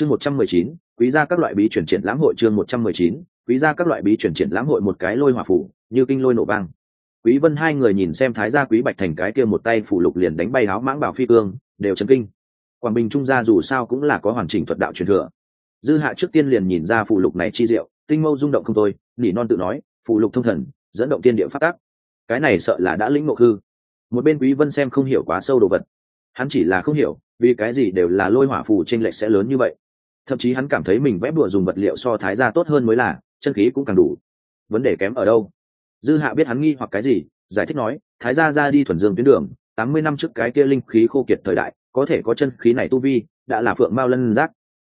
chương một trăm mười chín, quý gia các loại bí chuyển triển lãm hội chương một trăm mười chín, quý gia các loại bí chuyển triển lãm hội một cái lôi hỏa phủ, như kinh lôi nổ vang. Quý vân hai người nhìn xem thái gia quý bạch thành cái kia một tay phủ lục liền đánh bay áo mãng bảo phi cương, đều chấn kinh. Quảng bình trung gia dù sao cũng là có hoàn chỉnh thuật đạo truyền thừa. Dư hạ trước tiên liền nhìn ra phụ lục này chi diệu, tinh mâu rung động không thôi, nỉ non tự nói phụ lục thông thần, dẫn động tiên địa phát tác. Cái này sợ là đã lĩnh ngộ hư. Một bên quý vân xem không hiểu quá sâu đồ vật. Hắn chỉ là không hiểu, vì cái gì đều là lôi hỏa phù trên lệch sẽ lớn như vậy thậm chí hắn cảm thấy mình vẽ bùa dùng vật liệu so thái gia tốt hơn mới là, chân khí cũng càng đủ. Vấn đề kém ở đâu? Dư hạ biết hắn nghi hoặc cái gì, giải thích nói, thái gia ra đi thuần dương tuyến đường, tám mươi năm trước cái kia linh khí khô kiệt thời đại, có thể có chân khí này tu vi, đã là phượng mao lân giác.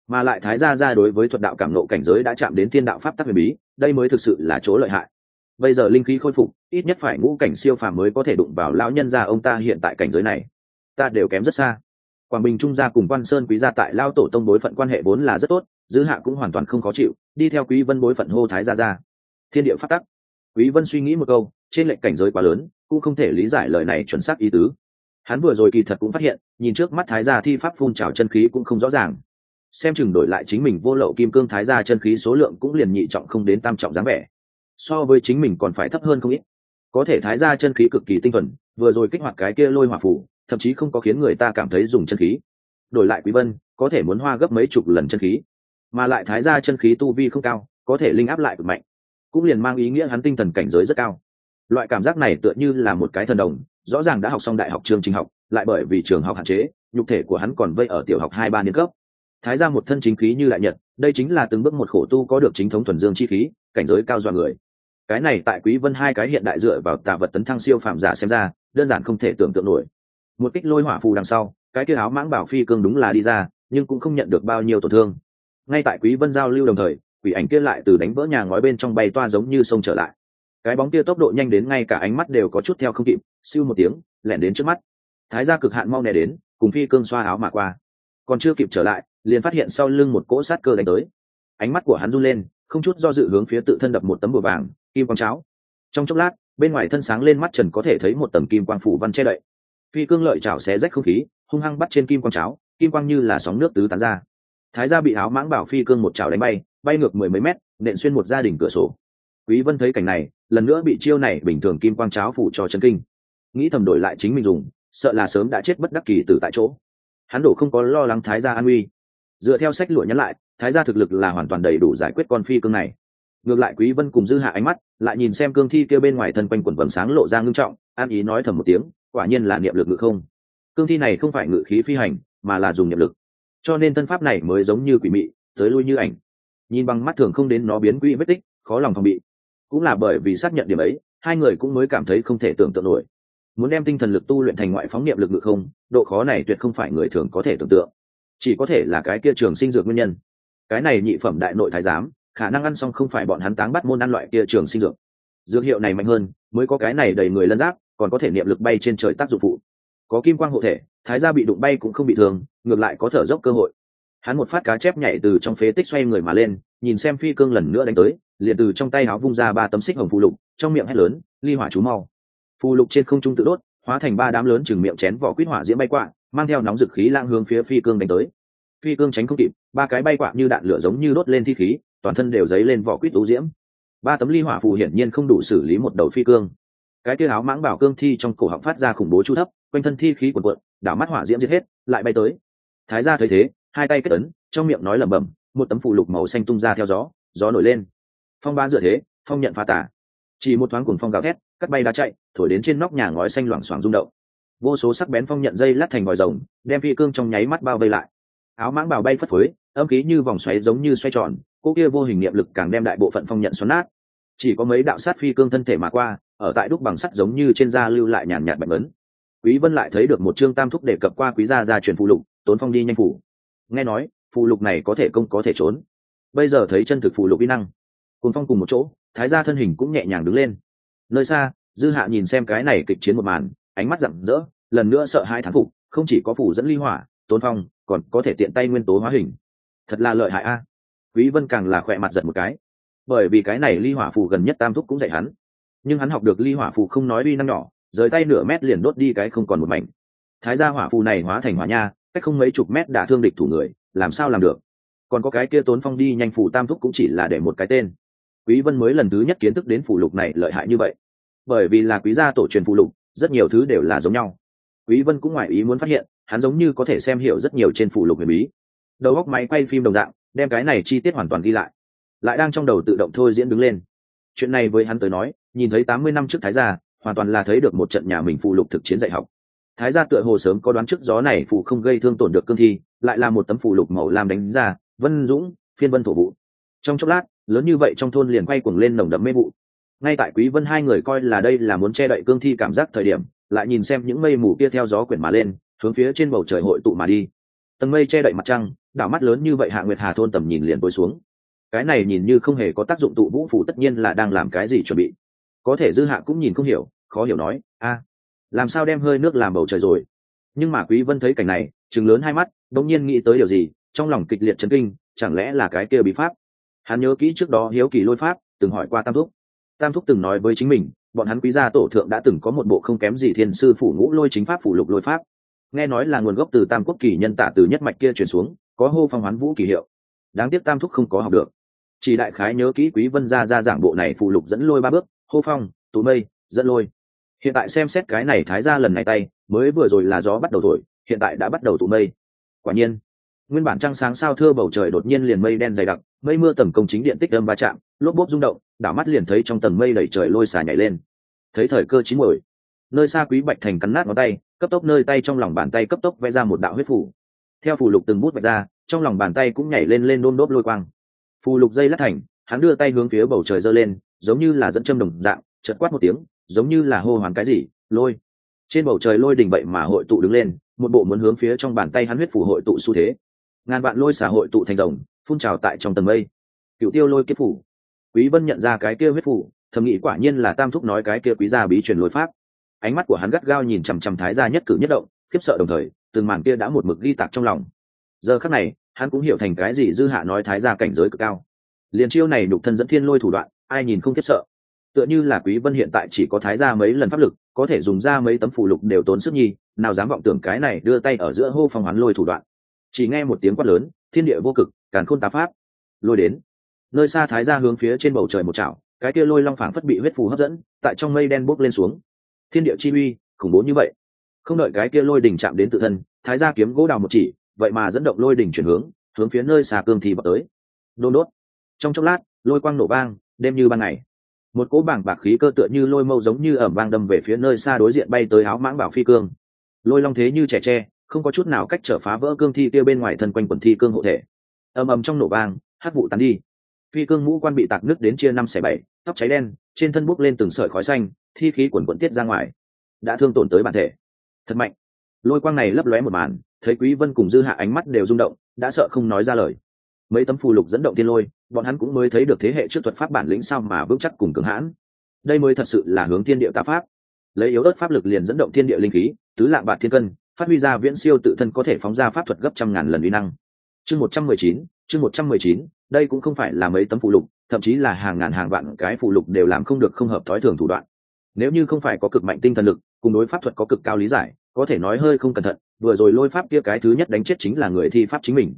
Mà lại thái gia ra đối với thuật đạo cảm nộ cảnh giới đã chạm đến thiên đạo pháp tắc huyền bí, đây mới thực sự là chỗ lợi hại. Bây giờ linh khí khôi phục, ít nhất phải ngũ cảnh siêu phàm mới có thể đụng vào lão nhân gia ông ta hiện tại cảnh giới này. Ta đều kém rất xa quảng bình trung gia cùng quan sơn quý gia tại lao tổ tông bối phận quan hệ vốn là rất tốt, dư hạ cũng hoàn toàn không khó chịu, đi theo quý vân bối phận hô thái gia ra thiên địa phát tắc. Quý vân suy nghĩ một câu, trên lệnh cảnh giới quá lớn, cũng không thể lý giải lời này chuẩn xác ý tứ. Hắn vừa rồi kỳ thật cũng phát hiện, nhìn trước mắt thái gia thi pháp phun trào chân khí cũng không rõ ràng. Xem chừng đổi lại chính mình vô lậu kim cương thái gia chân khí số lượng cũng liền nhị trọng không đến tam trọng dáng vẻ. So với chính mình còn phải thấp hơn không ít. Có thể thái gia chân khí cực kỳ tinh thuần, vừa rồi kích hoạt cái kia lôi hỏa phủ thậm chí không có khiến người ta cảm thấy dùng chân khí. Đổi lại quý vân, có thể muốn hoa gấp mấy chục lần chân khí, mà lại thái gia chân khí tu vi không cao, có thể linh áp lại cực mạnh, cũng liền mang ý nghĩa hắn tinh thần cảnh giới rất cao. Loại cảm giác này tựa như là một cái thần đồng, rõ ràng đã học xong đại học trường trình học, lại bởi vì trường học hạn chế, nhục thể của hắn còn vây ở tiểu học hai ba niên cấp. Thái ra một thân chính khí như lại nhật, đây chính là từng bước một khổ tu có được chính thống thuần dương chi khí, cảnh giới cao dọa người. Cái này tại quý vân hai cái hiện đại dựa vào tạ vật tấn thăng siêu phạm giả xem ra, đơn giản không thể tưởng tượng nổi một kích lôi hỏa phù đằng sau, cái kia áo mãng bảo phi cương đúng là đi ra, nhưng cũng không nhận được bao nhiêu tổn thương. Ngay tại quý vân giao lưu đồng thời, quỷ ảnh kia lại từ đánh vỡ nhà ngói bên trong bay toa giống như sông trở lại. Cái bóng kia tốc độ nhanh đến ngay cả ánh mắt đều có chút theo không kịp, siêu một tiếng lẻn đến trước mắt. Thái gia cực hạn mau nè đến, cùng phi cương xoa áo mà qua. Còn chưa kịp trở lại, liền phát hiện sau lưng một cỗ sát cơ đánh tới. Ánh mắt của hắn run lên, không chút do dự hướng phía tự thân đập một tấm bùa vàng, kim quang cháo. Trong chốc lát, bên ngoài thân sáng lên mắt trần có thể thấy một tầng kim quang phủ văn che đậy phi cương lợi chảo xé rách không khí, hung hăng bắt trên kim quang cháo, kim quang như là sóng nước tứ tán ra. Thái gia bị áo mãng bảo phi cương một chảo đánh bay bay ngược mười mấy mét, nện xuyên một gia đình cửa sổ. Quý vân thấy cảnh này, lần nữa bị chiêu này bình thường kim quang cháo phủ cho chân kinh. Nghĩ thầm đổi lại chính mình dùng, sợ là sớm đã chết bất đắc kỳ từ tại chỗ. Hắn đổ không có lo lắng thái gia an nguy. Dựa theo sách lụa nhắn lại, thái gia thực lực là hoàn toàn đầy đủ giải quyết con phi cương này. Ngược lại quý vân cùng dư hạ ánh mắt, lại nhìn xem cương thi kia bên ngoài thân quanh quần vầng sáng lộ ra ngưng trọng, an ý nói thầm một tiếng quả nhiên là niệm lực ngự không. Cương thi này không phải ngự khí phi hành, mà là dùng niệm lực. Cho nên thân pháp này mới giống như quỷ mị, tới lui như ảnh. Nhìn bằng mắt thường không đến nó biến quỹ vết tích, khó lòng phòng bị. Cũng là bởi vì xác nhận điểm ấy, hai người cũng mới cảm thấy không thể tưởng tượng nổi. Muốn đem tinh thần lực tu luyện thành ngoại phóng niệm lực ngự không, độ khó này tuyệt không phải người thường có thể tưởng tượng. Chỉ có thể là cái kia trường sinh dược nguyên nhân. Cái này nhị phẩm đại nội thái giám, khả năng ăn xong không phải bọn hắn táng bắt môn ăn loại kia trường sinh dược. Dược hiệu này mạnh hơn, mới có cái này đầy người lân giáp còn có thể niệm lực bay trên trời tác dụng phụ. Có kim quang hộ thể, thái gia bị đụng bay cũng không bị thương, ngược lại có thở dốc cơ hội. Hắn một phát cá chép nhảy từ trong phế tích xoay người mà lên, nhìn xem phi cương lần nữa đánh tới, liền từ trong tay áo vung ra ba tấm xích hồng phù lục, trong miệng hét lớn, ly hỏa chú mau. Phù lục trên không trung tự đốt, hóa thành ba đám lớn chừng miệng chén vỏ quýt hỏa diễm bay quạ, mang theo nóng dực khí lang hướng phía phi cương đánh tới. Phi cương tránh không kịp, ba cái bay quạ như đạn lửa giống như đốt lên thi khí, toàn thân đều dấy lên vỏ quýt ú diễm. Ba tấm ly hỏa phù hiển nhiên không đủ xử lý một đầu phi cương cái kia áo mãng bảo cương thi trong cổ họng phát ra khủng bố chu thấp, quanh thân thi khí quần cuộn, đảo mắt hỏa diễm giết hết, lại bay tới. Thái gia thấy thế, hai tay kết ấn, trong miệng nói lẩm bẩm, một tấm phụ lục màu xanh tung ra theo gió gió nổi lên. Phong ba dựa thế, phong nhận pha tả chỉ một thoáng cuồng phong gào thét, cắt bay đá chạy, thổi đến trên nóc nhà ngói xanh loảng xoảng rung động. Vô số sắc bén phong nhận dây lát thành vòi rồng, đem phi cương trong nháy mắt bao vây lại. Áo mãng bào bay phất phới, âm khí như vòng xoáy giống như xoay tròn, cô kia vô hình niệm lực càng đem đại bộ phận phong nhận xoắn nát. Chỉ có mấy đạo sát phi cương thân thể mà qua ở tại đúc bằng sắt giống như trên da lưu lại nhàn nhạt bạch ấn quý vân lại thấy được một chương tam thúc đề cập qua quý gia gia truyền phụ lục, tốn phong đi nhanh phủ. Nghe nói phụ lục này có thể công có thể trốn. Bây giờ thấy chân thực phụ lục vi năng. Cùng phong cùng một chỗ, thái gia thân hình cũng nhẹ nhàng đứng lên. Nơi xa, dư hạ nhìn xem cái này kịch chiến một màn, ánh mắt rạng rỡ, lần nữa sợ hai thán phục, không chỉ có phủ dẫn ly hỏa, tốn phong còn có thể tiện tay nguyên tố hóa hình. Thật là lợi hại a. Quý vân càng là khỏe mặt giật một cái. Bởi vì cái này ly hỏa phù gần nhất tam thúc cũng dạy hắn nhưng hắn học được ly hỏa phù không nói uy năng nhỏ, rời tay nửa mét liền đốt đi cái không còn một mảnh. Thái gia hỏa phù này hóa thành hỏa nha, cách không mấy chục mét đả thương địch thủ người, làm sao làm được? Còn có cái kia tốn phong đi nhanh phù tam thúc cũng chỉ là để một cái tên. Quý vân mới lần thứ nhất kiến thức đến phù lục này lợi hại như vậy. Bởi vì là quý gia tổ truyền phù lục, rất nhiều thứ đều là giống nhau. Quý vân cũng ngoài ý muốn phát hiện, hắn giống như có thể xem hiểu rất nhiều trên phù lục huyền bí. Đầu góc máy quay phim đồng dạng, đem cái này chi tiết hoàn toàn ghi lại. Lại đang trong đầu tự động thôi diễn đứng lên chuyện này với hắn tới nói, nhìn thấy 80 năm trước thái gia, hoàn toàn là thấy được một trận nhà mình phụ lục thực chiến dạy học. Thái gia tựa hồ sớm có đoán trước gió này phụ không gây thương tổn được cương thi, lại là một tấm phụ lục màu làm đánh ra, vân dũng, phiên vân thổ vụ trong chốc lát, lớn như vậy trong thôn liền quay cuồng lên nồng đậm mê vụ. Ngay tại quý vân hai người coi là đây là muốn che đậy cương thi cảm giác thời điểm, lại nhìn xem những mây mù kia theo gió quyển mà lên, hướng phía trên bầu trời hội tụ mà đi. Tầng mây che đậy mặt trăng, đảo mắt lớn như vậy hạ nguyệt hà thôn tầm nhìn liền tối xuống cái này nhìn như không hề có tác dụng tụ vũ phủ tất nhiên là đang làm cái gì chuẩn bị. Có thể dư hạ cũng nhìn không hiểu, khó hiểu nói, a, làm sao đem hơi nước làm bầu trời rồi? Nhưng mà quý vân thấy cảnh này chừng lớn hai mắt, đột nhiên nghĩ tới điều gì, trong lòng kịch liệt chấn kinh, chẳng lẽ là cái kia bí pháp? Hắn nhớ kỹ trước đó hiếu kỳ lôi pháp, từng hỏi qua tam thúc. Tam thúc từng nói với chính mình, bọn hắn quý gia tổ thượng đã từng có một bộ không kém gì thiên sư phủ ngũ lôi chính pháp phủ lục lôi pháp. Nghe nói là nguồn gốc từ tam quốc kỳ nhân tả từ nhất mạch kia chuyển xuống, có hô phong hoán vũ kỳ hiệu. Đáng tiếc tam thúc không có học được chỉ đại khái nhớ kỹ quý vân gia ra giảng bộ này phụ lục dẫn lôi ba bước, hô phong tú mây, dẫn lôi. Hiện tại xem xét cái này thái ra lần này tay, mới vừa rồi là gió bắt đầu thổi, hiện tại đã bắt đầu tụ mây. Quả nhiên, nguyên bản trăng sáng sao thưa bầu trời đột nhiên liền mây đen dày đặc, mây mưa tầm công chính điện tích âm va chạm, lốp bốp rung động, đảo mắt liền thấy trong tầng mây đẩy trời lôi xà nhảy lên. Thấy thời cơ chín muồi, nơi xa quý bạch thành cắn nát ngón tay, cấp tốc nơi tay trong lòng bàn tay cấp tốc vẽ ra một đạo huyết phủ. Theo phủ lục từng bút vạch ra, trong lòng bàn tay cũng nhảy lên lên đôm đốp lôi quang phù lục dây lát thành, hắn đưa tay hướng phía bầu trời giơ lên, giống như là dẫn châm đồng dạng chật quát một tiếng, giống như là hô hoán cái gì, lôi! Trên bầu trời lôi đình vậy mà hội tụ đứng lên, một bộ muốn hướng phía trong bàn tay hắn huyết phủ hội tụ xu thế. Ngàn vạn lôi xả hội tụ thành rồng, phun trào tại trong tầng mây. Cựu tiêu lôi kiếp phủ quý vân nhận ra cái kia huyết phủ thầm nghĩ quả nhiên là tam thúc nói cái kia quý gia bí truyền lôi pháp. Ánh mắt của hắn gắt gao nhìn chằm chằm thái gia nhất cử nhất động, khiếp sợ đồng thời, từng màn kia đã một mực ghi tạc trong lòng. Giờ khắc này hắn cũng hiểu thành cái gì dư hạ nói thái gia cảnh giới cực cao. Liền chiêu này nhục thân dẫn thiên lôi thủ đoạn, ai nhìn không khiếp sợ. Tựa như là quý vân hiện tại chỉ có thái gia mấy lần pháp lực, có thể dùng ra mấy tấm phụ lục đều tốn sức nhi, nào dám vọng tưởng cái này đưa tay ở giữa hô phong hắn lôi thủ đoạn. Chỉ nghe một tiếng quát lớn, thiên địa vô cực, càn khôn tá pháp. Lôi đến. Nơi xa thái gia hướng phía trên bầu trời một chảo, cái kia lôi long phảng phất bị huyết phù hấp dẫn, tại trong mây đen bốc lên xuống. Thiên địa chi uy, khủng bố như vậy. Không đợi cái kia lôi đỉnh chạm đến tự thân, thái gia kiếm gỗ đào một chỉ vậy mà dẫn động lôi đỉnh chuyển hướng hướng phía nơi xà cương thì vào tới. Đôn đốt. Trong chốc lát, lôi quang nổ vang, đêm như ban ngày. Một cỗ bảng bạc khí cơ tựa như lôi mâu giống như ẩm vang đâm về phía nơi xa đối diện bay tới áo mãng bảo phi cương. Lôi long thế như trẻ tre, không có chút nào cách trở phá vỡ cương thi kia bên ngoài thân quanh quần thi cương hộ thể. Ầm ầm trong nổ vang hát vụ tán đi. Phi cương mũ quan bị tạc nước đến chia năm xẻ bảy, tóc cháy đen, trên thân bốc lên từng sợi khói xanh, thi khí quần quần tiết ra ngoài. Đã thương tổn tới bản thể. Thật mạnh lôi quang này lấp lóe một màn, thấy quý vân cùng dư hạ ánh mắt đều rung động, đã sợ không nói ra lời. Mấy tấm phù lục dẫn động thiên lôi, bọn hắn cũng mới thấy được thế hệ trước thuật pháp bản lĩnh sao mà vững chắc cùng cường hãn. Đây mới thật sự là hướng thiên địa tạ pháp. Lấy yếu ớt pháp lực liền dẫn động thiên địa linh khí, tứ lạng bạc thiên cân, phát huy ra viễn siêu tự thân có thể phóng ra pháp thuật gấp trăm ngàn lần uy năng. Chương một trăm mười chín, chương một trăm mười chín, đây cũng không phải là mấy tấm phụ lục, thậm chí là hàng ngàn hàng vạn cái phụ lục đều làm không được không hợp thói thường thủ đoạn. Nếu như không phải có cực mạnh tinh thần lực, cùng đối pháp thuật có cực cao lý giải có thể nói hơi không cẩn thận, vừa rồi lôi pháp kia cái thứ nhất đánh chết chính là người thi pháp chính mình.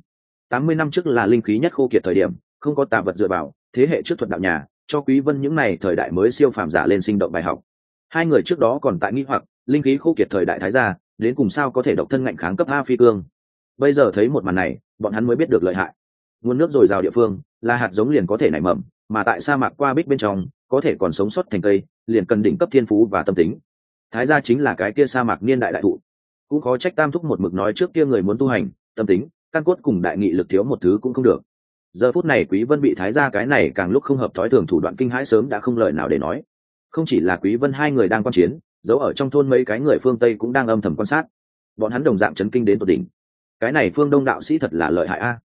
Tám mươi năm trước là linh khí nhất khô kiệt thời điểm, không có tà vật dựa vào, thế hệ trước thuật đạo nhà, cho quý vân những này thời đại mới siêu phàm giả lên sinh động bài học. Hai người trước đó còn tại nghi hoặc, linh khí khô kiệt thời đại thái gia, đến cùng sao có thể độc thân ngạnh kháng cấp a phi cương. Bây giờ thấy một màn này, bọn hắn mới biết được lợi hại. Nguồn nước dồi dào địa phương, là hạt giống liền có thể nảy mầm, mà tại sa mạc qua bích bên trong, có thể còn sống sót thành cây, liền cần đỉnh cấp thiên phú và tâm tính thái gia chính là cái kia sa mạc niên đại đại thụ. Cũng có trách tam thúc một mực nói trước kia người muốn tu hành, tâm tính, căn cốt cùng đại nghị lực thiếu một thứ cũng không được. Giờ phút này quý vân bị thái gia cái này càng lúc không hợp thói thường thủ đoạn kinh hãi sớm đã không lời nào để nói. Không chỉ là quý vân hai người đang quan chiến giấu ở trong thôn mấy cái người phương tây cũng đang âm thầm quan sát. Bọn hắn đồng dạng chấn kinh đến tột đỉnh. Cái này phương đông đạo sĩ thật là lợi hại a.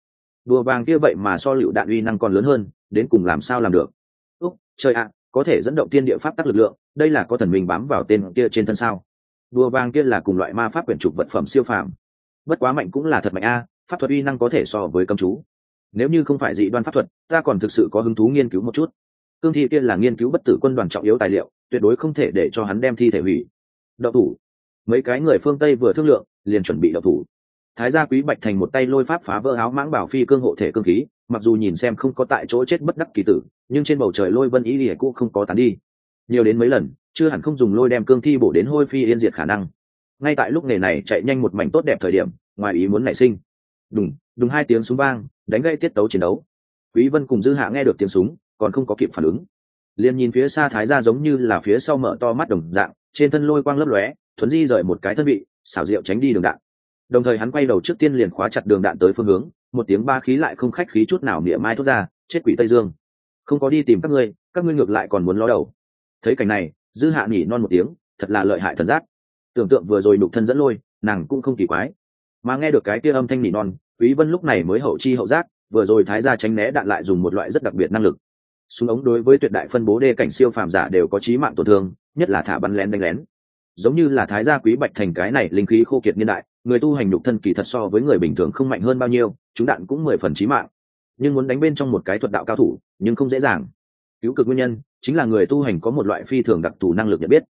Đùa vàng kia vậy mà so liệu đạn uy năng còn lớn hơn, đến cùng làm sao làm được? Úc, trời ạ có thể dẫn động tiên địa pháp tắc lực lượng, đây là có thần minh bám vào tên kia trên thân sao? Đùa vàng kia là cùng loại ma pháp quyển trục vật phẩm siêu phàm. Bất quá mạnh cũng là thật mạnh a, pháp thuật uy năng có thể so với cầm chú. Nếu như không phải dị đoan pháp thuật, ta còn thực sự có hứng thú nghiên cứu một chút. Cương thi kia là nghiên cứu bất tử quân đoàn trọng yếu tài liệu, tuyệt đối không thể để cho hắn đem thi thể hủy. Đậu thủ. Mấy cái người phương tây vừa thương lượng, liền chuẩn bị đậu thủ. Thái gia quý bạch thành một tay lôi pháp phá vỡ áo mãng bảo phi cương hộ thể cương khí mặc dù nhìn xem không có tại chỗ chết bất đắc kỳ tử, nhưng trên bầu trời lôi vân ý ỉa cũng không có tán đi. Nhiều đến mấy lần, chưa hẳn không dùng lôi đem cương thi bổ đến hôi phi yên diệt khả năng. Ngay tại lúc nghề này chạy nhanh một mảnh tốt đẹp thời điểm, ngoài ý muốn nảy sinh. Đùng đùng hai tiếng súng vang, đánh gây tiết tấu chiến đấu. Quý vân cùng dư hạ nghe được tiếng súng, còn không có kịp phản ứng. Liền nhìn phía xa thái gia giống như là phía sau mở to mắt đồng dạng, trên thân lôi quang lấp lóe, thuấn di rời một cái thân vị, xảo diệu tránh đi đường đạn đồng thời hắn quay đầu trước tiên liền khóa chặt đường đạn tới phương hướng, một tiếng ba khí lại không khách khí chút nào niệm mai thốt ra, chết quỷ tây dương, không có đi tìm các ngươi các ngươi ngược lại còn muốn ló đầu. Thấy cảnh này, dư hạ nhỉ non một tiếng, thật là lợi hại thần giác. Tưởng tượng vừa rồi đục thân dẫn lôi, nàng cũng không kỳ quái. Mà nghe được cái kia âm thanh nỉ non, quý vân lúc này mới hậu chi hậu giác, vừa rồi thái gia tránh né đạn lại dùng một loại rất đặc biệt năng lực. Súng ống đối với tuyệt đại phân bố đê cảnh siêu phàm giả đều có chí mạng tổn thương, nhất là thả bắn lén đánh lén. Giống như là thái gia quý bạch thành cái này linh khí khô kiệt niên đại người tu hành nhục thân kỳ thật so với người bình thường không mạnh hơn bao nhiêu, chúng đạn cũng mười phần chí mạng. Nhưng muốn đánh bên trong một cái thuật đạo cao thủ, nhưng không dễ dàng. Cứu cực nguyên nhân, chính là người tu hành có một loại phi thường đặc thù năng lực nhận biết.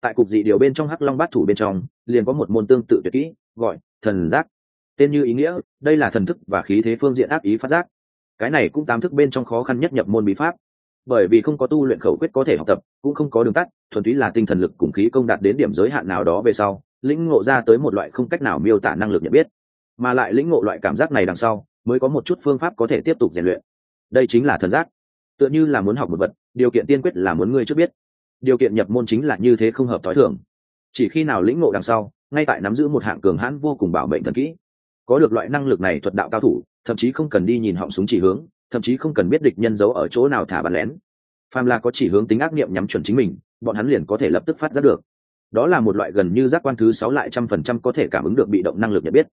Tại cục dị điều bên trong hắc long bát thủ bên trong, liền có một môn tương tự tuyệt kỹ, gọi thần giác. Tên như ý nghĩa, đây là thần thức và khí thế phương diện áp ý phát giác. Cái này cũng tám thức bên trong khó khăn nhất nhập môn bí pháp. Bởi vì không có tu luyện khẩu quyết có thể học tập, cũng không có đường tắt, thuần túy là tinh thần lực cùng khí công đạt đến điểm giới hạn nào đó về sau lĩnh ngộ ra tới một loại không cách nào miêu tả năng lực nhận biết. Mà lại lĩnh ngộ loại cảm giác này đằng sau, mới có một chút phương pháp có thể tiếp tục rèn luyện. Đây chính là thần giác. Tựa như là muốn học một vật, điều kiện tiên quyết là muốn ngươi trước biết. Điều kiện nhập môn chính là như thế không hợp t h ó i thường. Chỉ khi nào lĩnh ngộ đằng sau, ngay tại nắm giữ một hạng cường hãn vô cùng bảo mệnh thần kỹ, có được loại năng lực này thuật đạo cao thủ, thậm chí không cần đi nhìn họng súng chỉ hướng, thậm chí không cần biết địch nhân giấu ở chỗ nào thả bắn lén. Phàm là có chỉ hướng tính ác niệm nhắm chuẩn chính mình, bọn hắn liền có thể lập tức phát giác được đó là một loại gần như giác quan thứ sáu lại trăm phần trăm có thể cảm ứng được bị động năng lực nhận biết.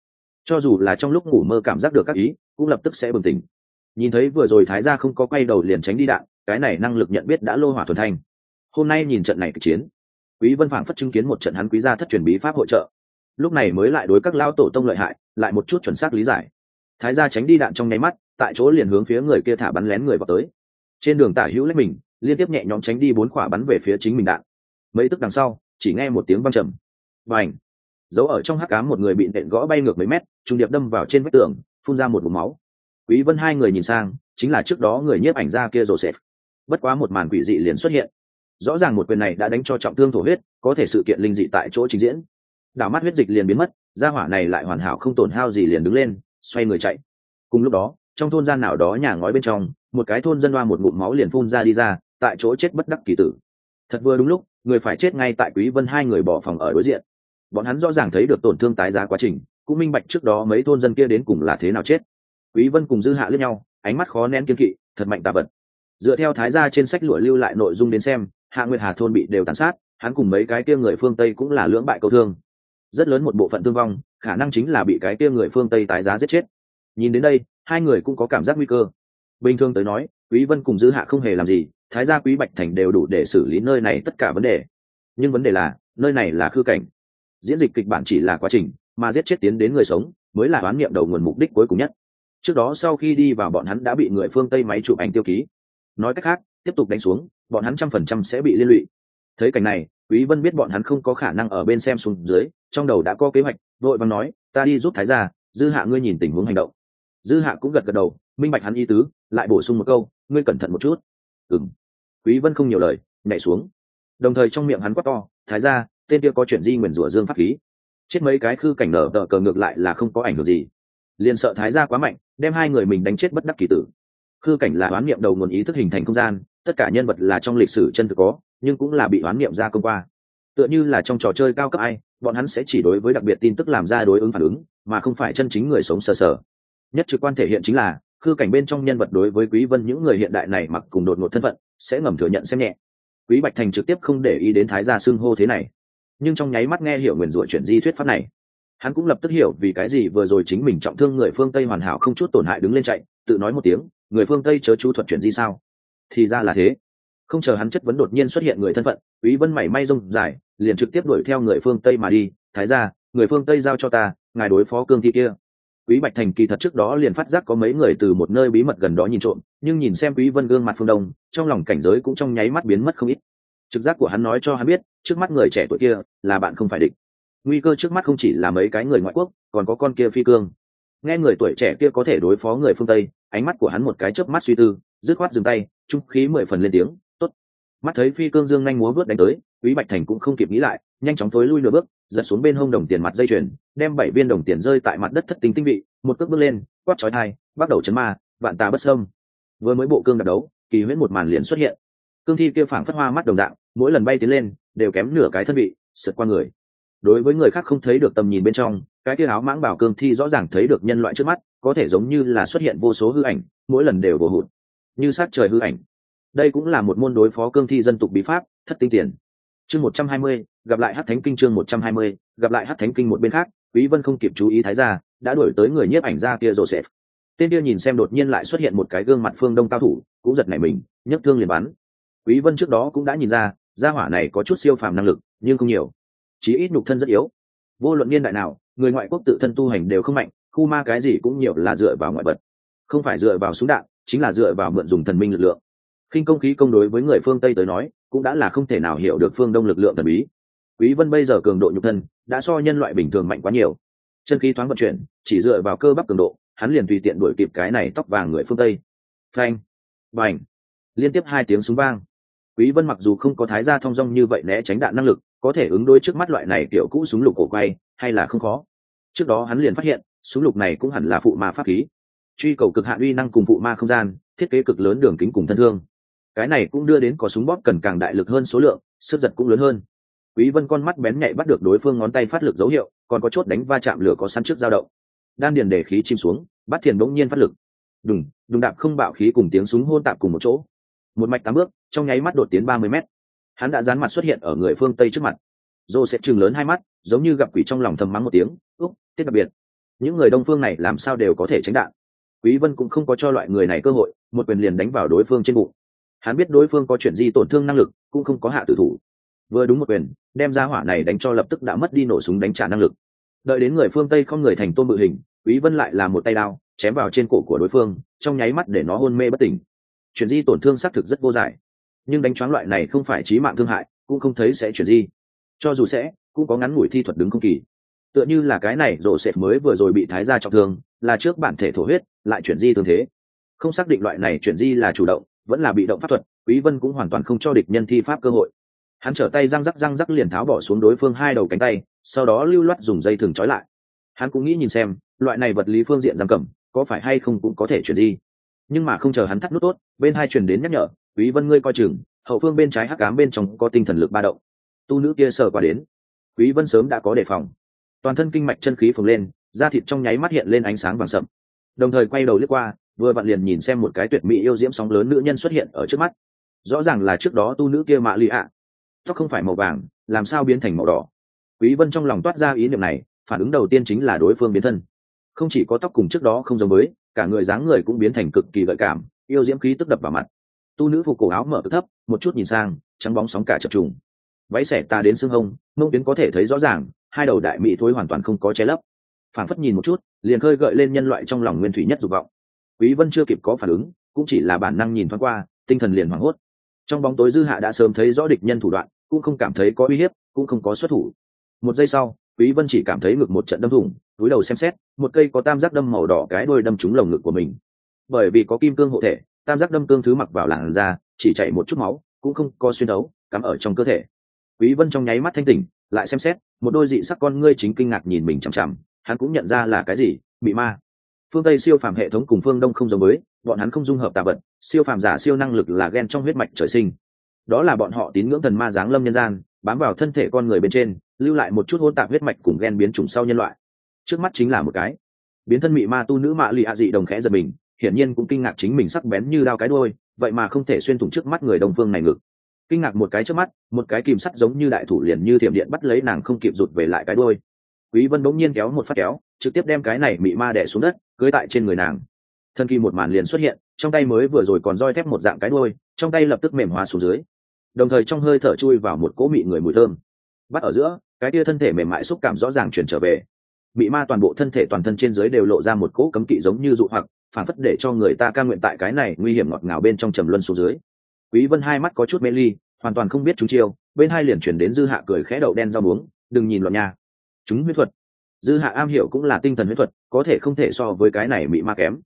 Cho dù là trong lúc ngủ mơ cảm giác được các ý, cũng lập tức sẽ bừng tỉnh. Nhìn thấy vừa rồi thái gia không có quay đầu liền tránh đi đạn, cái này năng lực nhận biết đã lô hỏa thuần thanh. Hôm nay nhìn trận này kịch chiến, quý vân phảng phất chứng kiến một trận hắn quý gia thất truyền bí pháp hội trợ. Lúc này mới lại đối các lao tổ tông lợi hại, lại một chút chuẩn xác lý giải. Thái gia tránh đi đạn trong nháy mắt, tại chỗ liền hướng phía người kia thả bắn lén người vào tới. Trên đường tả hữu lách mình, liên tiếp nhẹ nhõm tránh đi bốn quả bắn về phía chính mình đạn. Mấy tức đằng sau chỉ nghe một tiếng vang trầm. Và ảnh giấu ở trong hắc ám một người bị nện gõ bay ngược mấy mét, trùng điệp đâm vào trên vách tường, phun ra một vùng máu. Quý vân hai người nhìn sang, chính là trước đó người nhiếp ảnh ra kia joseph. Bất quá một màn quỷ dị liền xuất hiện. Rõ ràng một quyền này đã đánh cho trọng thương thổ huyết, có thể sự kiện linh dị tại chỗ trình diễn. Đảo mắt huyết dịch liền biến mất, gia hỏa này lại hoàn hảo không tổn hao gì liền đứng lên, xoay người chạy. Cùng lúc đó, trong thôn gian nào đó nhà ngói bên trong, một cái thôn dân hoa một ngụm máu liền phun ra đi ra, tại chỗ chết bất đắc kỳ tử. Thật vừa đúng lúc người phải chết ngay tại quý vân hai người bỏ phòng ở đối diện. Bọn hắn rõ ràng thấy được tổn thương tái giá quá trình, cũng minh bạch trước đó mấy thôn dân kia đến cùng là thế nào chết. Quý vân cùng dư hạ lướt nhau, ánh mắt khó nén kiên kỵ, thật mạnh tà vật. Dựa theo thái gia trên sách lụa lưu lại nội dung đến xem, hạ nguyệt hà thôn bị đều tàn sát, hắn cùng mấy cái kia người phương tây cũng là lưỡng bại câu thương. Rất lớn một bộ phận thương vong, khả năng chính là bị cái kia người phương tây tái giá giết chết. Nhìn đến đây, hai người cũng có cảm giác nguy cơ bình thường tới nói, quý vân cùng dư hạ không hề làm gì, thái gia quý bạch thành đều đủ để xử lý nơi này tất cả vấn đề. Nhưng vấn đề là, nơi này là khư cảnh. Diễn dịch kịch bản chỉ là quá trình, mà giết chết tiến đến người sống, mới là đoán niệm đầu nguồn mục đích cuối cùng nhất. Trước đó sau khi đi vào bọn hắn đã bị người phương tây máy chụp ảnh tiêu ký. Nói cách khác, tiếp tục đánh xuống, bọn hắn trăm phần trăm sẽ bị liên lụy. Thấy cảnh này, quý vân biết bọn hắn không có khả năng ở bên xem xuống dưới, trong đầu đã có kế hoạch, đội văn nói, ta đi giúp thái gia, dư hạ ngươi nhìn tình huống hành động. Dư hạ cũng gật gật đầu, minh bạch hắn ý tứ lại bổ sung một câu, ngươi cẩn thận một chút. Ừm. Quý vân không nhiều lời, nhảy xuống. Đồng thời trong miệng hắn quát to, thái gia, tên kia có chuyện di nguyền rủa dương pháp khí? Chết mấy cái khư cảnh nở tờ cờ ngược lại là không có ảnh hưởng gì. Liền sợ thái gia quá mạnh, đem hai người mình đánh chết bất đắc kỳ tử. Khư cảnh là oán niệm đầu nguồn ý thức hình thành không gian, tất cả nhân vật là trong lịch sử chân thực có, nhưng cũng là bị oán niệm ra công qua. Tựa như là trong trò chơi cao cấp ai, bọn hắn sẽ chỉ đối với đặc biệt tin tức làm ra đối ứng phản ứng, mà không phải chân chính người sống sờ sờ. Nhất trực quan thể hiện chính là khư cảnh bên trong nhân vật đối với quý vân những người hiện đại này mặc cùng đột ngột thân phận, sẽ ngầm thừa nhận xem nhẹ. Quý bạch thành trực tiếp không để ý đến thái gia xưng hô thế này. Nhưng trong nháy mắt nghe hiểu nguyền rủa chuyện di thuyết pháp này, hắn cũng lập tức hiểu vì cái gì vừa rồi chính mình trọng thương người phương tây hoàn hảo không chút tổn hại đứng lên chạy, tự nói một tiếng, người phương tây chớ chú thuật chuyển di sao? Thì ra là thế. Không chờ hắn chất vấn đột nhiên xuất hiện người thân phận, quý vân mảy may rông dài, liền trực tiếp đuổi theo người phương tây mà đi, thái ra người phương tây giao cho ta, ngài đối phó cương thi kia quý bạch thành kỳ thật trước đó liền phát giác có mấy người từ một nơi bí mật gần đó nhìn trộm, nhưng nhìn xem quý vân gương mặt phương đông, trong lòng cảnh giới cũng trong nháy mắt biến mất không ít. Trực giác của hắn nói cho hắn biết, trước mắt người trẻ tuổi kia là bạn không phải địch. Nguy cơ trước mắt không chỉ là mấy cái người ngoại quốc, còn có con kia phi cương. Nghe người tuổi trẻ kia có thể đối phó người phương tây, ánh mắt của hắn một cái chớp mắt suy tư, dứt khoát dừng tay, trung khí mười phần lên tiếng mắt thấy phi cương dương nhanh múa vớt đánh tới, quý bạch thành cũng không kịp nghĩ lại, nhanh chóng thối lui nửa bước, giật xuống bên hông đồng tiền mặt dây chuyền, đem bảy viên đồng tiền rơi tại mặt đất thất tính tinh vị, một cước bước lên, quát chói thai bắt đầu chấn ma, vạn tà bất sâm với mới bộ cương đặt đấu, kỳ huyễn một màn liền xuất hiện. Cương thi kia phảng phất hoa mắt đồng dạng, mỗi lần bay tiến lên, đều kém nửa cái thân vị, sượt qua người. Đối với người khác không thấy được tầm nhìn bên trong, cái kia áo mãng bảo cương thi rõ ràng thấy được nhân loại trước mắt, có thể giống như là xuất hiện vô số hư ảnh, mỗi lần đều vô hụt. Như sát trời hư ảnh đây cũng là một môn đối phó cương thi dân tục bí pháp, thất tinh tiền. Chương một trăm hai mươi, gặp lại hát thánh kinh chương một trăm hai mươi, gặp lại hát thánh kinh một bên khác, quý vân không kịp chú ý thái gia, đã đuổi tới người nhiếp ảnh gia kia joseph tên kia nhìn xem đột nhiên lại xuất hiện một cái gương mặt phương đông cao thủ, cũng giật nảy mình, nhấc thương liền bắn. Quý vân trước đó cũng đã nhìn ra, gia hỏa này có chút siêu phàm năng lực, nhưng không nhiều. Chí ít nhục thân rất yếu. Vô luận niên đại nào, người ngoại quốc tự thân tu hành đều không mạnh, khu ma cái gì cũng nhiều là dựa vào ngoại vật. Không phải dựa vào súng đạn, chính là dựa vào mượn dùng thần minh lực lượng khinh công khí công đối với người phương tây tới nói, cũng đã là không thể nào hiểu được phương đông lực lượng thần bí. Quý vân bây giờ cường độ nhục thân, đã so nhân loại bình thường mạnh quá nhiều. Chân khí thoáng vận chuyển, chỉ dựa vào cơ bắp cường độ, hắn liền tùy tiện đuổi kịp cái này tóc vàng người phương tây. Phanh, bành, liên tiếp hai tiếng súng vang. Quý vân mặc dù không có thái gia thông dong như vậy né tránh đạn năng lực, có thể ứng đối trước mắt loại này kiểu cũ súng lục cổ quay, hay là không khó. Trước đó hắn liền phát hiện, súng lục này cũng hẳn là phụ ma pháp khí. Truy cầu cực hạn uy năng cùng phụ ma không gian, thiết kế cực lớn đường kính cùng thân thương cái này cũng đưa đến có súng bóp cần càng đại lực hơn số lượng, sức giật cũng lớn hơn. Quý vân con mắt bén nhạy bắt được đối phương ngón tay phát lực dấu hiệu, còn có chốt đánh va chạm lửa có săn trước dao động. Đan điền để khí chìm xuống, bắt thiền bỗng nhiên phát lực. Đùng đùng đạp không bạo khí cùng tiếng súng hôn tạp cùng một chỗ. Một mạch tám bước, trong nháy mắt đột tiến ba mươi mét. Hắn đã dán mặt xuất hiện ở người phương tây trước mặt. Dô sẽ chừng lớn hai mắt, giống như gặp quỷ trong lòng thầm mắng một tiếng, úc tiết đặc biệt. Những người đông phương này làm sao đều có thể tránh đạn. Quý vân cũng không có cho loại người này cơ hội, một quyền liền đánh vào đối phương trên bụng hắn biết đối phương có chuyện gì tổn thương năng lực, cũng không có hạ tử thủ. Vừa đúng một quyền, đem ra hỏa này đánh cho lập tức đã mất đi nổ súng đánh trả năng lực. Đợi đến người phương tây không người thành tôn bự hình, quý vân lại là một tay đao, chém vào trên cổ của đối phương, trong nháy mắt để nó hôn mê bất tỉnh. Chuyển di tổn thương xác thực rất vô giải. Nhưng đánh choáng loại này không phải chí mạng thương hại, cũng không thấy sẽ chuyển di. Cho dù sẽ, cũng có ngắn ngủi thi thuật đứng không kỳ. Tựa như là cái này, rổ sệt mới vừa rồi bị thái ra trọng thương, là trước bản thể thổ huyết, lại chuyển di thương thế. Không xác định loại này chuyển di là chủ động vẫn là bị động pháp thuật, quý vân cũng hoàn toàn không cho địch nhân thi pháp cơ hội. Hắn trở tay răng rắc răng rắc liền tháo bỏ xuống đối phương hai đầu cánh tay, sau đó lưu loát dùng dây thừng trói lại. Hắn cũng nghĩ nhìn xem, loại này vật lý phương diện giam cầm, có phải hay không cũng có thể chuyển di. Nhưng mà không chờ hắn thắt nút tốt, bên hai truyền đến nhắc nhở, quý vân ngươi coi chừng, hậu phương bên trái hắc ám bên trong có tinh thần lực ba động. Tu nữ kia sờ qua đến. Quý vân sớm đã có đề phòng. Toàn thân kinh mạch chân khí phồng lên, da thịt trong nháy mắt hiện lên ánh sáng vàng sậm. Đồng thời quay đầu lướt qua vừa vặn liền nhìn xem một cái tuyệt mỹ yêu diễm sóng lớn nữ nhân xuất hiện ở trước mắt. Rõ ràng là trước đó tu nữ kia mạ lì ạ. Tóc không phải màu vàng, làm sao biến thành màu đỏ? Quý vân trong lòng toát ra ý niệm này, phản ứng đầu tiên chính là đối phương biến thân. Không chỉ có tóc cùng trước đó không giống với, cả người dáng người cũng biến thành cực kỳ gợi cảm, yêu diễm khí tức đập vào mặt. Tu nữ phục cổ áo mở cực thấp, một chút nhìn sang, trắng bóng sóng cả chập trùng. Váy xẻ ta đến xương hông, mông tuyến có thể thấy rõ ràng, hai đầu đại mỹ thối hoàn toàn không có che lấp. Phản phất nhìn một chút, liền khơi gợi lên nhân loại trong lòng nguyên thủy nhất dục vọng quý vân chưa kịp có phản ứng, cũng chỉ là bản năng nhìn thoáng qua, tinh thần liền hoảng hốt. Trong bóng tối dư hạ đã sớm thấy rõ địch nhân thủ đoạn, cũng không cảm thấy có uy hiếp, cũng không có xuất thủ. Một giây sau, quý vân chỉ cảm thấy ngực một trận đâm thủng, túi đầu xem xét, một cây có tam giác đâm màu đỏ cái đuôi đâm trúng lồng ngực của mình. Bởi vì có kim cương hộ thể, tam giác đâm cương thứ mặc vào làn da, chỉ chảy một chút máu, cũng không có xuyên đấu, cắm ở trong cơ thể. Quý vân trong nháy mắt thanh tỉnh, lại xem xét, một đôi dị sắc con ngươi chính kinh ngạc nhìn mình chằm chằm, hắn cũng nhận ra là cái gì, bị ma phương tây siêu phàm hệ thống cùng phương đông không giống với, bọn hắn không dung hợp tà vật, siêu phàm giả siêu năng lực là ghen trong huyết mạch trời sinh. Đó là bọn họ tín ngưỡng thần ma giáng lâm nhân gian, bám vào thân thể con người bên trên, lưu lại một chút hôn tạp huyết mạch cùng ghen biến chủng sau nhân loại. Trước mắt chính là một cái. Biến thân mị ma tu nữ mạ lì ạ dị đồng khẽ giật mình, hiển nhiên cũng kinh ngạc chính mình sắc bén như đao cái đôi vậy mà không thể xuyên thủng trước mắt người đồng phương này ngực. Kinh ngạc một cái trước mắt, một cái kìm sắt giống như đại thủ liền như thiểm điện bắt lấy nàng không kịp rụt về lại cái đôi quý vân bỗng nhiên kéo một phát kéo, trực tiếp đem cái này mị ma đẻ xuống đất cưới tại trên người nàng. Thân kỳ một màn liền xuất hiện, trong tay mới vừa rồi còn roi thép một dạng cái đôi trong tay lập tức mềm hóa xuống dưới. Đồng thời trong hơi thở chui vào một cỗ mị người mùi thơm. Bắt ở giữa, cái tia thân thể mềm mại xúc cảm rõ ràng chuyển trở về. Bị ma toàn bộ thân thể toàn thân trên dưới đều lộ ra một cỗ cấm kỵ giống như dụ hoặc, phản phất để cho người ta ca nguyện tại cái này nguy hiểm ngọt ngào bên trong trầm luân xuống dưới. Quý vân hai mắt có chút mê ly, hoàn toàn không biết chúng chiêu, bên hai liền chuyển đến dư hạ cười khẽ đậu đen rau muống, đừng nhìn loạn nha. Chúng huyết thuật. Dư hạ am hiểu cũng là tinh thần huyết thuật có thể không thể so với cái này bị ma kém.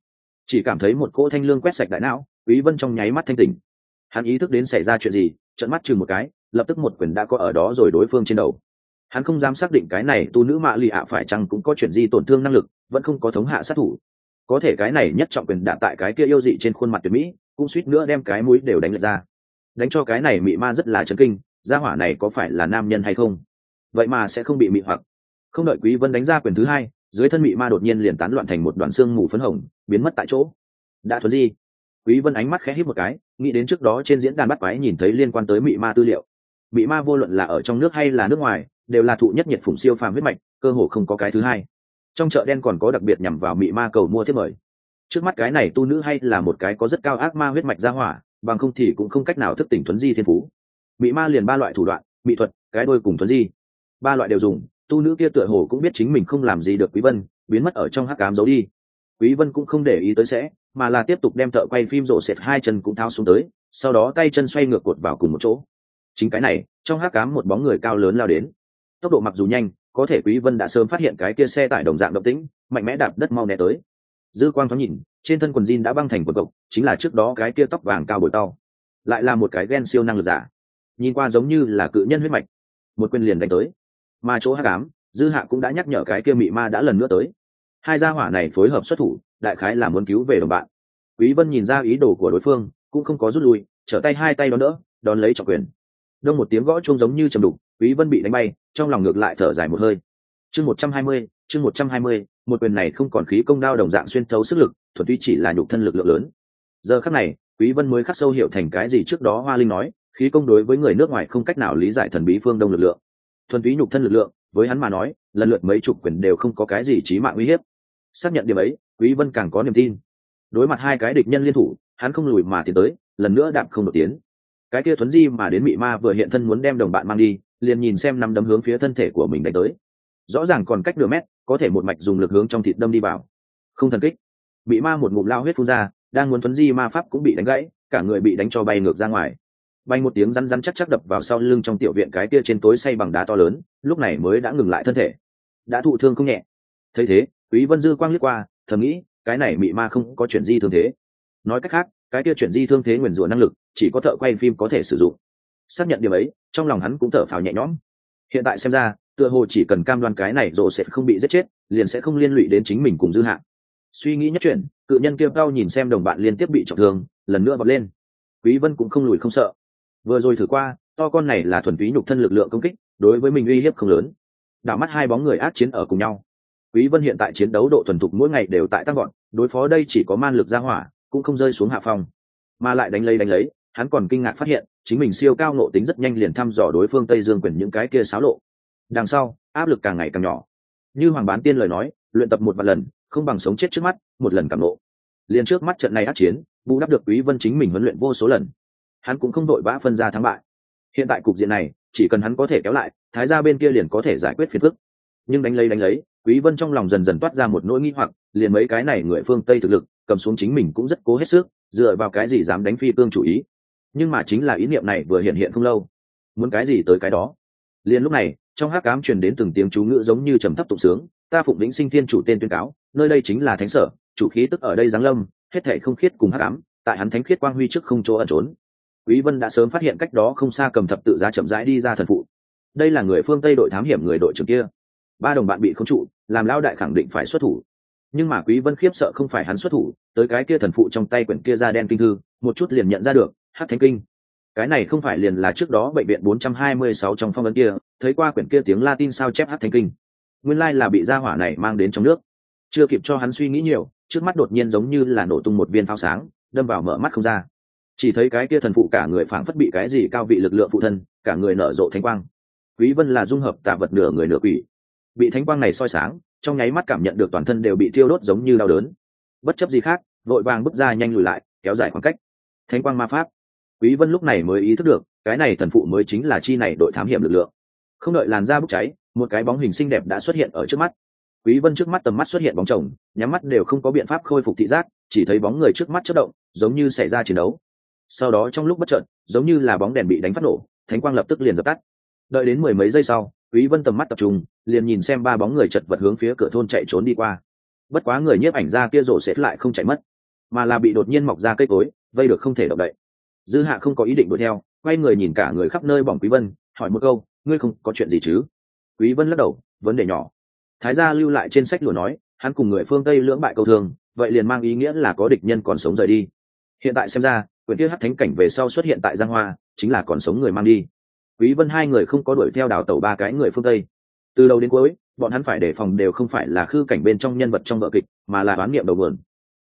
Chỉ cảm thấy một cỗ thanh lương quét sạch đại não, quý vân trong nháy mắt thanh tỉnh. Hắn ý thức đến xảy ra chuyện gì trận mắt chừng một cái, lập tức một quyền đã có ở đó rồi đối phương trên đầu. Hắn không dám xác định cái này tu nữ mạ lì ạ phải chăng cũng có chuyện gì tổn thương năng lực, vẫn không có thống hạ sát thủ. Có thể cái này nhất trọng quyền đạn tại cái kia yêu dị trên khuôn mặt tuyệt mỹ, cũng suýt nữa đem cái mũi đều đánh lệch ra. Đánh cho cái này mị ma rất là chấn kinh, gia hỏa này có phải là nam nhân hay không? Vậy mà sẽ không bị mị hoặc. Không đợi quý vân đánh ra quyền thứ hai dưới thân mị ma đột nhiên liền tán loạn thành một đoàn xương mù phấn hồng, biến mất tại chỗ. Đã thuần gì quý vân ánh mắt khẽ híp một cái, nghĩ đến trước đó trên diễn đàn bắt quái nhìn thấy liên quan tới mị ma tư liệu. Mị ma vô luận là ở trong nước hay là nước ngoài, đều là thụ nhất nhiệt phủng siêu phàm huyết mạch, cơ hồ không có cái thứ hai. Trong chợ đen còn có đặc biệt nhằm vào mị ma cầu mua thiết mời. Trước mắt cái này tu nữ hay là một cái có rất cao ác ma huyết mạch ra hỏa, bằng không thì cũng không cách nào thức tỉnh thuấn di thiên phú. Mị ma liền ba loại thủ đoạn, mỹ thuật, cái đôi cùng thuấn di. Ba loại đều dùng tu nữ kia tựa hồ cũng biết chính mình không làm gì được quý vân, biến mất ở trong hắc cám giấu đi. Quý vân cũng không để ý tới sẽ, mà là tiếp tục đem thợ quay phim rộ sệt hai chân cũng thao xuống tới, sau đó tay chân xoay ngược cột vào cùng một chỗ. Chính cái này, trong hắc cám một bóng người cao lớn lao đến. Tốc độ mặc dù nhanh, có thể quý vân đã sớm phát hiện cái kia xe tải đồng dạng động tĩnh, mạnh mẽ đạp đất mau né tới. Dư quang thoáng nhìn, trên thân quần jean đã băng thành quần cộc, chính là trước đó cái kia tóc vàng cao bồi tao lại là một cái ghen siêu năng lực giả. Nhìn qua giống như là cự nhân huyết mạch. Một quyền liền đánh tới mà chỗ hắc ám dư hạ cũng đã nhắc nhở cái kia mị ma đã lần nữa tới. Hai gia hỏa này phối hợp xuất thủ đại khái là muốn cứu về đồng bạn. Quý vân nhìn ra ý đồ của đối phương cũng không có rút lui trở tay hai tay đón đỡ đón lấy trọng quyền. Đông một tiếng gõ chuông giống như trầm đục quý vân bị đánh bay trong lòng ngược lại thở dài một hơi. Chương 120, chương 120, một quyền này không còn khí công đao đồng dạng xuyên thấu sức lực thuần túy chỉ là nhục thân lực lượng lớn. Giờ khắc này quý vân mới khắc sâu hiểu thành cái gì trước đó hoa linh nói khí công đối với người nước ngoài không cách nào lý giải thần bí phương đông lực lượng thuần túy nhục thân lực lượng, với hắn mà nói, lần lượt mấy chục quyền đều không có cái gì chí mạng uy hiếp. Xác nhận điểm ấy, quý vân càng có niềm tin. Đối mặt hai cái địch nhân liên thủ, hắn không lùi mà tiến tới, lần nữa đạp không đột tiến. Cái kia thuấn di mà đến mị ma vừa hiện thân muốn đem đồng bạn mang đi, liền nhìn xem năm đấm hướng phía thân thể của mình đánh tới. Rõ ràng còn cách nửa mét, có thể một mạch dùng lực hướng trong thịt đâm đi vào. Không thần kích. Bị ma một ngụm lao huyết phun ra, đang muốn thuấn di ma pháp cũng bị đánh gãy, cả người bị đánh cho bay ngược ra ngoài bay một tiếng rắn rắn chắc chắc đập vào sau lưng trong tiểu viện cái kia trên tối say bằng đá to lớn, lúc này mới đã ngừng lại thân thể. Đã thụ thương không nhẹ. Thấy thế, quý vân dư quang liếc qua, thầm nghĩ, cái này mị ma không có chuyện di thương thế. Nói cách khác, cái kia chuyển di thương thế nguyền rủa năng lực, chỉ có thợ quay phim có thể sử dụng. Xác nhận điểm ấy, trong lòng hắn cũng thở phào nhẹ nhõm. Hiện tại xem ra, tựa hồ chỉ cần cam đoan cái này rồi sẽ không bị giết chết, liền sẽ không liên lụy đến chính mình cùng dư hạ. Suy nghĩ nhất chuyện cự nhân kia cao nhìn xem đồng bạn liên tiếp bị trọng thương, lần nữa bật lên. Quý vân cũng không lùi không sợ vừa rồi thử qua, to con này là thuần túy nhục thân lực lượng công kích, đối với mình uy hiếp không lớn. Đảo mắt hai bóng người ác chiến ở cùng nhau. Quý vân hiện tại chiến đấu độ thuần thục mỗi ngày đều tại tăng gọn đối phó đây chỉ có man lực ra hỏa, cũng không rơi xuống hạ phòng mà lại đánh lấy đánh lấy, hắn còn kinh ngạc phát hiện, chính mình siêu cao nộ tính rất nhanh liền thăm dò đối phương tây dương quyền những cái kia xáo lộ. Đằng sau, áp lực càng ngày càng nhỏ. Như hoàng bán tiên lời nói, luyện tập một vài lần, không bằng sống chết trước mắt, một lần cảm nộ liền trước mắt trận này át chiến, bù đắp được quý vân chính mình huấn luyện vô số lần hắn cũng không đội vã phân ra thắng bại. Hiện tại cục diện này, chỉ cần hắn có thể kéo lại, thái gia bên kia liền có thể giải quyết phiền phức. Nhưng đánh lấy đánh lấy, quý vân trong lòng dần dần toát ra một nỗi nghi hoặc, liền mấy cái này người phương tây thực lực, cầm xuống chính mình cũng rất cố hết sức, dựa vào cái gì dám đánh phi cương chủ ý. Nhưng mà chính là ý niệm này vừa hiện hiện không lâu. Muốn cái gì tới cái đó. Liền lúc này, trong hát cám truyền đến từng tiếng chú ngữ giống như trầm thấp tụng sướng, ta phụng lĩnh sinh thiên chủ tên tuyên cáo, nơi đây chính là thánh sở, chủ khí tức ở đây giáng lâm, hết thể không khiết cùng hát cám tại hắn thánh khiết quang huy trước không chỗ ẩn trốn quý vân đã sớm phát hiện cách đó không xa cầm thập tự giá chậm rãi đi ra thần phụ. Đây là người phương tây đội thám hiểm người đội trưởng kia. Ba đồng bạn bị khống trụ, làm lao đại khẳng định phải xuất thủ. Nhưng mà quý vân khiếp sợ không phải hắn xuất thủ, tới cái kia thần phụ trong tay quyển kia ra đen kinh thư, một chút liền nhận ra được hát thánh kinh. Cái này không phải liền là trước đó bệnh viện 426 trong phong ấn kia, thấy qua quyển kia tiếng latin sao chép hát thánh kinh. Nguyên lai like là bị gia hỏa này mang đến trong nước. Chưa kịp cho hắn suy nghĩ nhiều, trước mắt đột nhiên giống như là nổ tung một viên pháo sáng, đâm vào mở mắt không ra chỉ thấy cái kia thần phụ cả người phảng phất bị cái gì cao vị lực lượng phụ thân, cả người nở rộ thánh quang. Quý vân là dung hợp tà vật nửa người nửa quỷ. Bị thánh quang này soi sáng, trong nháy mắt cảm nhận được toàn thân đều bị thiêu đốt giống như đau đớn. Bất chấp gì khác, vội vàng bước ra nhanh lùi lại, kéo dài khoảng cách. Thánh quang ma pháp. Quý vân lúc này mới ý thức được, cái này thần phụ mới chính là chi này đội thám hiểm lực lượng. Không đợi làn da bốc cháy, một cái bóng hình xinh đẹp đã xuất hiện ở trước mắt. Quý vân trước mắt tầm mắt xuất hiện bóng chồng, nhắm mắt đều không có biện pháp khôi phục thị giác, chỉ thấy bóng người trước mắt chớp động, giống như xảy ra chiến đấu sau đó trong lúc bất chợt giống như là bóng đèn bị đánh phát nổ thánh quang lập tức liền dập tắt. Đợi đến mười mấy giây sau quý vân tầm mắt tập trung liền nhìn xem ba bóng người chật vật hướng phía cửa thôn chạy trốn đi qua. Bất quá người nhiếp ảnh ra kia rổ xếp lại không chạy mất mà là bị đột nhiên mọc ra cây cối vây được không thể động đậy. Dư hạ không có ý định đuổi theo quay người nhìn cả người khắp nơi bỏng quý vân hỏi một câu ngươi không có chuyện gì chứ? Quý vân lắc đầu vấn đề nhỏ. Thái gia lưu lại trên sách lùa nói hắn cùng người phương tây lưỡng bại câu thường, vậy liền mang ý nghĩa là có địch nhân còn sống rời đi. Hiện tại xem ra quyển kia hát thánh cảnh về sau xuất hiện tại giang hoa, chính là còn sống người mang đi. Quý vân hai người không có đuổi theo đào tẩu ba cái người phương tây. Từ đầu đến cuối, bọn hắn phải đề phòng đều không phải là khư cảnh bên trong nhân vật trong vợ kịch, mà là đoán niệm đầu nguồn.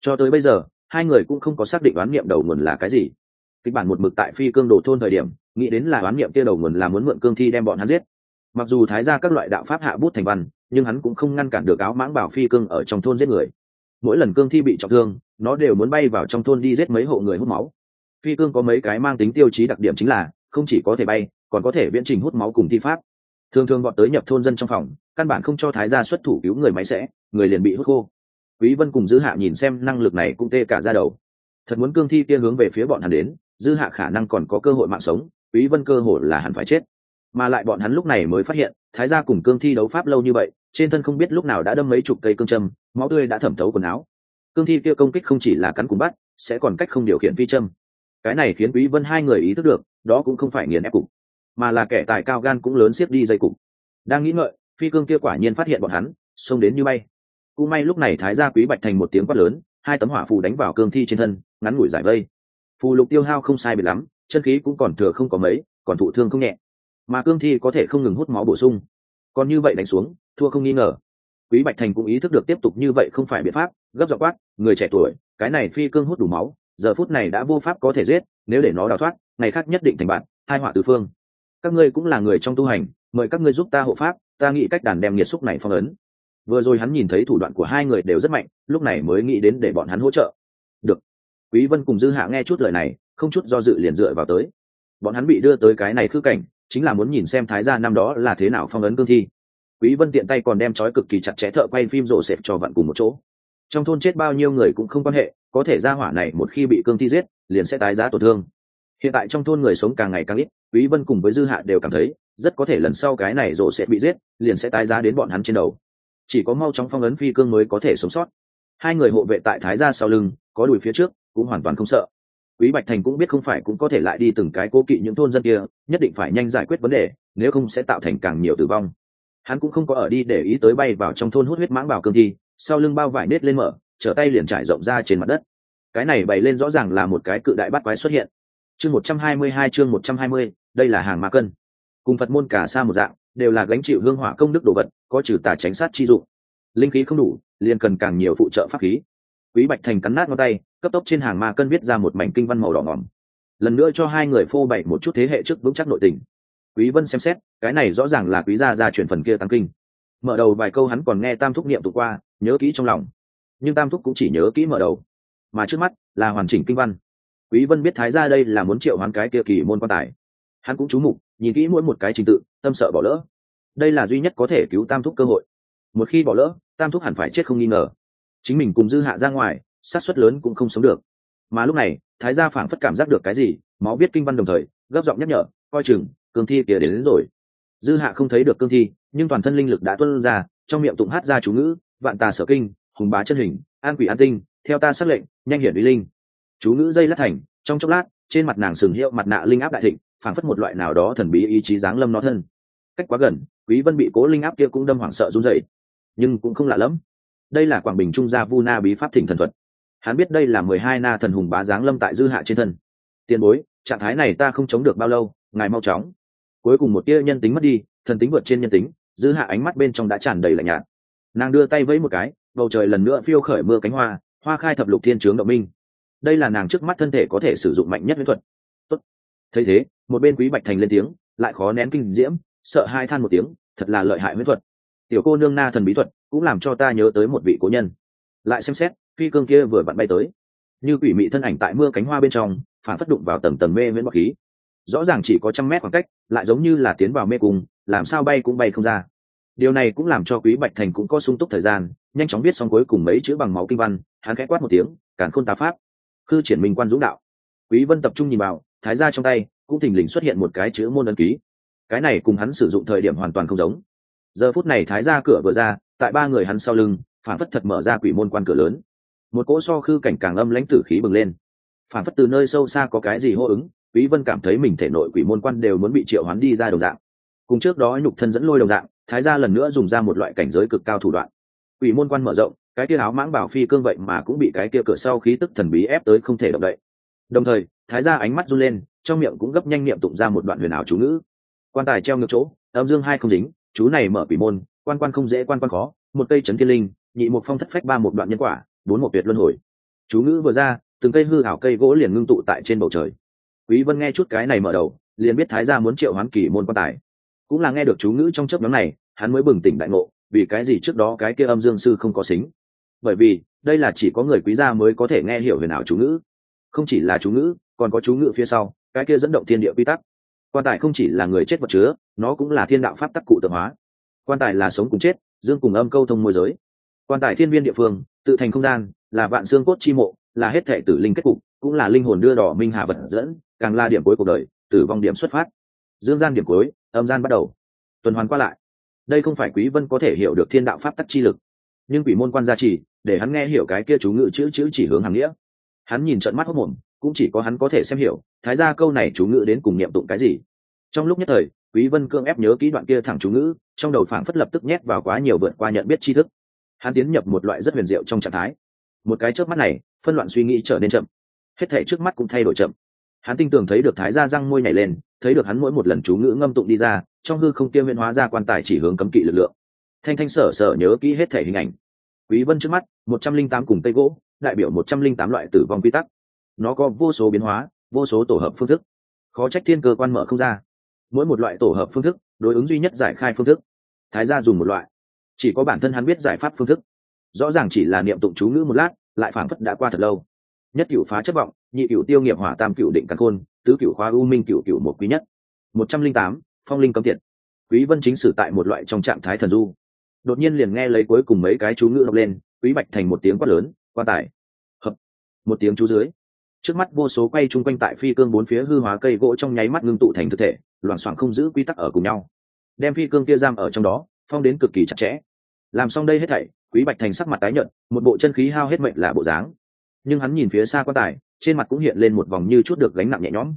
Cho tới bây giờ, hai người cũng không có xác định đoán niệm đầu nguồn là cái gì. Kịch bản một mực tại phi cương đồ thôn thời điểm, nghĩ đến là đoán niệm kia đầu nguồn là muốn mượn cương thi đem bọn hắn giết. Mặc dù thái ra các loại đạo pháp hạ bút thành văn, nhưng hắn cũng không ngăn cản được áo mãng bảo phi cương ở trong thôn giết người. Mỗi lần cương thi bị trọng thương, nó đều muốn bay vào trong thôn đi giết mấy hộ người hút máu phi cương có mấy cái mang tính tiêu chí đặc điểm chính là, không chỉ có thể bay, còn có thể viễn trình hút máu cùng thi pháp. Thường thường bọn tới nhập thôn dân trong phòng, căn bản không cho thái gia xuất thủ cứu người máy sẽ, người liền bị hút khô. Quý vân cùng dư hạ nhìn xem năng lực này cũng tê cả ra đầu. Thật muốn cương thi kia hướng về phía bọn hắn đến, dư hạ khả năng còn có cơ hội mạng sống, quý vân cơ hội là hẳn phải chết. Mà lại bọn hắn lúc này mới phát hiện, thái gia cùng cương thi đấu pháp lâu như vậy, trên thân không biết lúc nào đã đâm mấy chục cây cương châm, máu tươi đã thẩm thấu quần áo. Cương thi kia công kích không chỉ là cắn cùng bắt, sẽ còn cách không điều khiển phi châm cái này khiến quý vân hai người ý thức được, đó cũng không phải nghiền ép cục, mà là kẻ tài cao gan cũng lớn xiết đi dây cục. Đang nghĩ ngợi, phi cương kia quả nhiên phát hiện bọn hắn, xông đến như bay. Cú may lúc này thái gia quý bạch thành một tiếng quát lớn, hai tấm hỏa phù đánh vào cương thi trên thân, ngắn ngủi giải vây. Phù lục tiêu hao không sai biệt lắm, chân khí cũng còn thừa không có mấy, còn thụ thương không nhẹ. Mà cương thi có thể không ngừng hút máu bổ sung. Còn như vậy đánh xuống, thua không nghi ngờ. Quý bạch thành cũng ý thức được tiếp tục như vậy không phải biện pháp, gấp dọ quát, người trẻ tuổi, cái này phi cương hút đủ máu giờ phút này đã vô pháp có thể giết, nếu để nó đào thoát, ngày khác nhất định thành bạn, hai họa tứ phương. Các ngươi cũng là người trong tu hành, mời các ngươi giúp ta hộ pháp, ta nghĩ cách đàn đem nghiệt xúc này phong ấn. Vừa rồi hắn nhìn thấy thủ đoạn của hai người đều rất mạnh, lúc này mới nghĩ đến để bọn hắn hỗ trợ. Được. Quý vân cùng dư hạ nghe chút lời này, không chút do dự liền dựa vào tới. Bọn hắn bị đưa tới cái này khư cảnh, chính là muốn nhìn xem thái gia năm đó là thế nào phong ấn cương thi. Quý vân tiện tay còn đem trói cực kỳ chặt chẽ thợ quay phim rộ xẹp cho vặn cùng một chỗ. Trong thôn chết bao nhiêu người cũng không quan hệ có thể ra hỏa này một khi bị cương thi giết, liền sẽ tái giá tổn thương. Hiện tại trong thôn người sống càng ngày càng ít, quý vân cùng với dư hạ đều cảm thấy, rất có thể lần sau cái này rộ sẽ bị giết, liền sẽ tái giá đến bọn hắn trên đầu. Chỉ có mau chóng phong ấn phi cương mới có thể sống sót. Hai người hộ vệ tại thái gia sau lưng, có đùi phía trước, cũng hoàn toàn không sợ. Quý bạch thành cũng biết không phải cũng có thể lại đi từng cái cố kỵ những thôn dân kia, nhất định phải nhanh giải quyết vấn đề, nếu không sẽ tạo thành càng nhiều tử vong. Hắn cũng không có ở đi để ý tới bay vào trong thôn hút huyết mãng vào cương thi, sau lưng bao vải nết lên mở trở tay liền trải rộng ra trên mặt đất. Cái này bày lên rõ ràng là một cái cự đại bắt quái xuất hiện. Chương một trăm hai mươi hai, chương một trăm hai mươi, đây là hàng ma cân. Cùng phật môn cả xa một dạng, đều là gánh chịu hương hỏa công đức đồ vật, có trừ tà tránh sát chi dụng. Linh khí không đủ, liền cần càng nhiều phụ trợ pháp khí. Quý bạch thành cắn nát ngón tay, cấp tốc trên hàng ma cân viết ra một mảnh kinh văn màu đỏ ngỏm. Lần nữa cho hai người phô bày một chút thế hệ trước vững chắc nội tình. Quý vân xem xét, cái này rõ ràng là quý gia gia truyền phần kia tăng kinh. Mở đầu vài câu hắn còn nghe tam thúc niệm tụ qua, nhớ kỹ trong lòng nhưng tam thúc cũng chỉ nhớ kỹ mở đầu. Mà trước mắt là hoàn chỉnh kinh văn. Quý vân biết thái gia đây là muốn triệu hoán cái kia kỳ môn quan tài. Hắn cũng chú mục nhìn kỹ mỗi một cái trình tự tâm sợ bỏ lỡ. Đây là duy nhất có thể cứu tam thúc cơ hội. Một khi bỏ lỡ tam thúc hẳn phải chết không nghi ngờ. Chính mình cùng dư hạ ra ngoài sát suất lớn cũng không sống được. Mà lúc này thái gia phảng phất cảm giác được cái gì máu biết kinh văn đồng thời gấp giọng nhắc nhở coi chừng cương thi kia đến, đến rồi. Dư hạ không thấy được cương thi nhưng toàn thân linh lực đã tuân ra trong miệng tụng hát ra chú ngữ vạn tà sở kinh hùng bá chân hình, an quỷ an tinh, theo ta xác lệnh, nhanh hiển uy linh. Chú ngữ dây lát thành, trong chốc lát, trên mặt nàng sừng hiệu mặt nạ linh áp đại thịnh, phảng phất một loại nào đó thần bí ý chí giáng lâm nó thân. Cách quá gần, quý vân bị cố linh áp kia cũng đâm hoảng sợ run rẩy, nhưng cũng không lạ lắm đây là quảng bình trung gia vu na bí pháp thỉnh thần thuật. Hắn biết đây là mười hai na thần hùng bá giáng lâm tại dư hạ trên thân. Tiền bối, trạng thái này ta không chống được bao lâu, ngài mau chóng. Cuối cùng một tia nhân tính mất đi, thần tính vượt trên nhân tính, dư hạ ánh mắt bên trong đã tràn đầy lạnh nhạt. Nàng đưa tay vẫy một cái bầu trời lần nữa phiêu khởi mưa cánh hoa hoa khai thập lục thiên trướng động minh. Đây là nàng trước mắt thân thể có thể sử dụng mạnh nhất huyễn thuật. Tốt. thấy thế, một bên quý bạch thành lên tiếng, lại khó nén kinh diễm, sợ hai than một tiếng, thật là lợi hại huyễn thuật. Tiểu cô nương na thần bí thuật, cũng làm cho ta nhớ tới một vị cố nhân. Lại xem xét, phi cương kia vừa vặn bay tới. Như quỷ mị thân ảnh tại mưa cánh hoa bên trong, phản phất đụng vào tầng tầng mê miễn bọc khí. Rõ ràng chỉ có trăm mét khoảng cách, lại giống như là tiến vào mê cung, làm sao bay cũng bay không ra điều này cũng làm cho quý bạch thành cũng có sung túc thời gian, nhanh chóng viết xong cuối cùng mấy chữ bằng máu kinh văn, hắn khẽ quát một tiếng cản khôn tá pháp, khư triển minh quan dũng đạo. Quý vân tập trung nhìn vào, thái ra trong tay cũng thình lình xuất hiện một cái chữ môn ấn ký. Cái này cùng hắn sử dụng thời điểm hoàn toàn không giống. Giờ phút này thái ra cửa vừa ra, tại ba người hắn sau lưng, phản phất thật mở ra quỷ môn quan cửa lớn. Một cỗ so khư cảnh càng âm lãnh tử khí bừng lên. Phản phất từ nơi sâu xa có cái gì hô ứng, quý vân cảm thấy mình thể nội quỷ môn quan đều muốn bị triệu hoán đi ra đồng dạng. Cùng trước đó nhục thân dẫn lôi đồng dạng thái gia lần nữa dùng ra một loại cảnh giới cực cao thủ đoạn. Quỷ môn quan mở rộng, cái kia áo mãng bảo phi cương vậy mà cũng bị cái kia cửa sau khí tức thần bí ép tới không thể động đậy. Đồng thời, thái gia ánh mắt run lên, trong miệng cũng gấp nhanh niệm tụng ra một đoạn huyền ảo chú ngữ. Quan tài treo ngược chỗ, âm dương hai không dính, chú này mở quỷ môn, quan quan không dễ, quan quan khó, một cây chấn thiên linh, nhị một phong thất phách, ba một đoạn nhân quả, bốn một tuyệt luân hồi. Chú ngữ vừa ra, từng cây hư hảo cây gỗ liền ngưng tụ tại trên bầu trời. Quý vân nghe chút cái này mở đầu, liền biết thái gia muốn triệu hoán kỳ môn quan tài cũng là nghe được chú ngữ trong chớp nhóm này, hắn mới bừng tỉnh đại ngộ, vì cái gì trước đó cái kia âm dương sư không có xính? Bởi vì, đây là chỉ có người quý gia mới có thể nghe hiểu huyền ảo chú ngữ. Không chỉ là chú ngữ, còn có chú ngữ phía sau, cái kia dẫn động thiên địa quy tắc. Quan tài không chỉ là người chết vật chứa, nó cũng là thiên đạo pháp tắc cụ tượng hóa. Quan tài là sống cùng chết, dương cùng âm câu thông môi giới. Quan tài thiên viên địa phương, tự thành không gian, là vạn xương cốt chi mộ, là hết thể tử linh kết cục, cũng là linh hồn đưa đỏ minh hà vật dẫn, càng là điểm cuối cuộc đời, tử vong điểm xuất phát. Dương gian điểm cuối âm gian bắt đầu. Tuần hoàn qua lại, đây không phải quý vân có thể hiểu được thiên đạo pháp tắc chi lực, nhưng quỷ môn quan gia trì, để hắn nghe hiểu cái kia chú ngữ chữ chữ chỉ hướng hàng nghĩa. Hắn nhìn trận mắt hốt mồm, cũng chỉ có hắn có thể xem hiểu, thái ra câu này chú ngữ đến cùng niệm tụng cái gì. Trong lúc nhất thời, quý vân cương ép nhớ kỹ đoạn kia thẳng chú ngữ, trong đầu phảng phất lập tức nhét vào quá nhiều vượt qua nhận biết tri thức. Hắn tiến nhập một loại rất huyền diệu trong trạng thái. Một cái chớp mắt này, phân loạn suy nghĩ trở nên chậm. Hết thể trước mắt cũng thay đổi chậm. Hắn tinh tường thấy được thái gia răng môi nhảy lên thấy được hắn mỗi một lần chú ngữ ngâm tụng đi ra, trong hư không tiêu huyễn hóa ra quan tài chỉ hướng cấm kỵ lực lượng. Thanh thanh sở sở nhớ kỹ hết thể hình ảnh. Quý vân trước mắt, một trăm linh tám cùng cây gỗ, đại biểu một trăm linh tám loại tử vong quy tắc. Nó có vô số biến hóa, vô số tổ hợp phương thức. Khó trách thiên cơ quan mở không ra. Mỗi một loại tổ hợp phương thức, đối ứng duy nhất giải khai phương thức. Thái gia dùng một loại. Chỉ có bản thân hắn biết giải pháp phương thức. Rõ ràng chỉ là niệm tụng chú ngữ một lát, lại phảng phất đã qua thật lâu nhất cửu phá chất vọng, nhị cửu tiêu nghiệp hỏa tam cửu định căn khôn, tứ cửu khóa u minh cửu cửu một quý nhất. Một trăm linh tám, phong linh cấm tiệt. Quý vân chính sử tại một loại trong trạng thái thần du. Đột nhiên liền nghe lấy cuối cùng mấy cái chú ngữ đọc lên, quý bạch thành một tiếng quát lớn qua tải hợp. Một tiếng chú dưới. Trước mắt vô số quay chung quanh tại phi cương bốn phía hư hóa cây gỗ trong nháy mắt ngưng tụ thành thực thể, loảng xoảng không giữ quy tắc ở cùng nhau. Đem phi cương kia giam ở trong đó, phong đến cực kỳ chặt chẽ. Làm xong đây hết thảy, quý bạch thành sắc mặt tái nhợt, một bộ chân khí hao hết mệnh là bộ dáng nhưng hắn nhìn phía xa quan tài trên mặt cũng hiện lên một vòng như chút được gánh nặng nhẹ nhõm.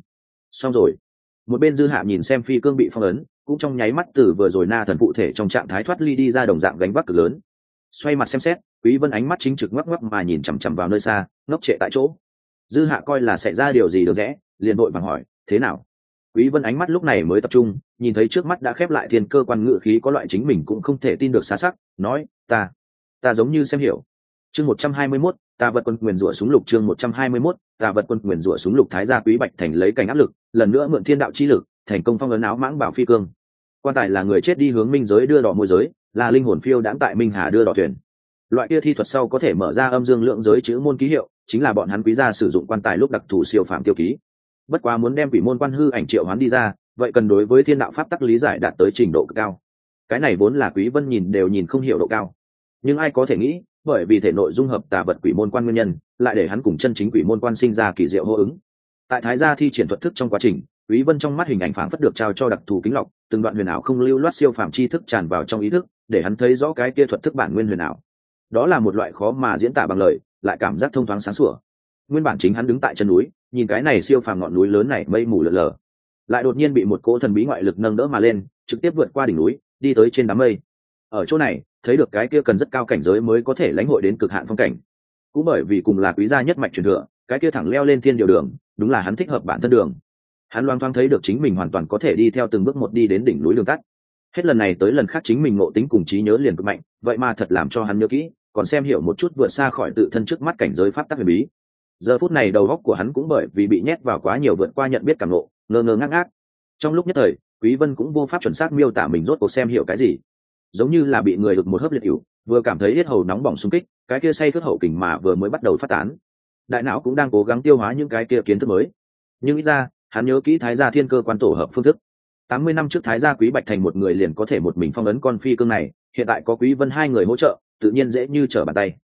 Xong rồi một bên dư hạ nhìn xem phi cương bị phong ấn cũng trong nháy mắt từ vừa rồi na thần cụ thể trong trạng thái thoát ly đi ra đồng dạng gánh vác cực lớn. Xoay mặt xem xét quý vân ánh mắt chính trực ngoắc ngoắc mà nhìn chằm chằm vào nơi xa ngốc trệ tại chỗ. Dư hạ coi là xảy ra điều gì được rẽ liền đội bằng hỏi thế nào? Quý vân ánh mắt lúc này mới tập trung nhìn thấy trước mắt đã khép lại thiên cơ quan ngự khí có loại chính mình cũng không thể tin được xá sắc nói ta ta giống như xem hiểu. Chương 121, ta vật quân quyền rủa súng lục chương 121, ta vật quân quyền rủa súng lục thái gia quý bạch thành lấy cảnh áp lực lần nữa mượn thiên đạo chi lực thành công phong ấn áo mãng bảo phi cương. Quan tài là người chết đi hướng minh giới đưa đỏ môi giới là linh hồn phiêu đãng tại minh hà đưa đỏ thuyền. Loại kia thi thuật sau có thể mở ra âm dương lượng giới chữ môn ký hiệu chính là bọn hắn quý gia sử dụng quan tài lúc đặc thù siêu phạm tiêu ký. Bất quá muốn đem quỷ môn quan hư ảnh triệu hoán đi ra vậy cần đối với thiên đạo pháp tắc lý giải đạt tới trình độ cực cao. Cái này vốn là quý vân nhìn đều nhìn không hiểu độ cao. Nhưng ai có thể nghĩ bởi vì thể nội dung hợp tà vật quỷ môn quan nguyên nhân, lại để hắn cùng chân chính quỷ môn quan sinh ra kỳ diệu hô ứng. Tại thái gia thi triển thuật thức trong quá trình, quý vân trong mắt hình ảnh phảng phất được trao cho đặc thù kính lọc, từng đoạn huyền ảo không lưu loát siêu phàm chi thức tràn vào trong ý thức, để hắn thấy rõ cái kia thuật thức bản nguyên huyền ảo. Đó là một loại khó mà diễn tả bằng lời, lại cảm giác thông thoáng sáng sủa. Nguyên bản chính hắn đứng tại chân núi, nhìn cái này siêu phàm ngọn núi lớn này mây mù lờ lờ. Lại đột nhiên bị một cỗ thần bí ngoại lực nâng đỡ mà lên, trực tiếp vượt qua đỉnh núi, đi tới trên đám mây. Ở chỗ này thấy được cái kia cần rất cao cảnh giới mới có thể lãnh hội đến cực hạn phong cảnh. Cũng bởi vì cùng là quý gia nhất mạch truyền thừa, cái kia thẳng leo lên thiên điều đường, đúng là hắn thích hợp bản thân đường. Hắn loang thoáng thấy được chính mình hoàn toàn có thể đi theo từng bước một đi đến đỉnh núi đường tắt. Hết lần này tới lần khác chính mình ngộ tính cùng trí nhớ liền cực mạnh, vậy mà thật làm cho hắn nhớ kỹ, còn xem hiểu một chút vượt xa khỏi tự thân trước mắt cảnh giới pháp tắc huyền bí. Giờ phút này đầu góc của hắn cũng bởi vì bị nhét vào quá nhiều vượt qua nhận biết cảm ngộ, ngơ ngơ ngác ngác. Trong lúc nhất thời, quý vân cũng vô pháp chuẩn xác miêu tả mình rốt cuộc xem hiểu cái gì giống như là bị người được một hớp liệt hữu vừa cảm thấy hết hầu nóng bỏng xung kích, cái kia say cất hậu kình mà vừa mới bắt đầu phát tán. Đại não cũng đang cố gắng tiêu hóa những cái kia kiến thức mới. Nhưng ít ra, hắn nhớ kỹ thái gia thiên cơ quan tổ hợp phương thức. Tám mươi năm trước thái gia quý bạch thành một người liền có thể một mình phong ấn con phi cương này, hiện tại có quý vân hai người hỗ trợ, tự nhiên dễ như trở bàn tay.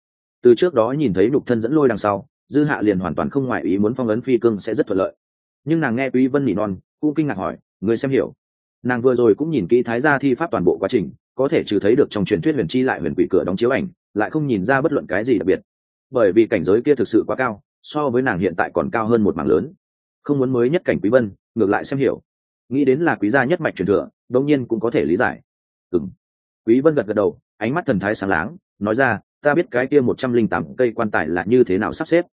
Từ trước đó nhìn thấy đục thân dẫn lôi đằng sau, dư hạ liền hoàn toàn không ngoại ý muốn phong ấn phi cương sẽ rất thuận lợi. Nhưng nàng nghe quý vân nỉ non, cũng kinh ngạc hỏi người xem hiểu. Nàng vừa rồi cũng nhìn kỹ thái gia thi pháp toàn bộ quá trình có thể trừ thấy được trong truyền thuyết huyền chi lại huyền quỷ cửa đóng chiếu ảnh, lại không nhìn ra bất luận cái gì đặc biệt. Bởi vì cảnh giới kia thực sự quá cao, so với nàng hiện tại còn cao hơn một mảng lớn. Không muốn mới nhất cảnh quý vân, ngược lại xem hiểu. Nghĩ đến là quý gia nhất mạch truyền thừa, đương nhiên cũng có thể lý giải. Ừm. Quý vân gật gật đầu, ánh mắt thần thái sáng láng, nói ra, ta biết cái kia một trăm linh tám cây quan tài là như thế nào sắp xếp.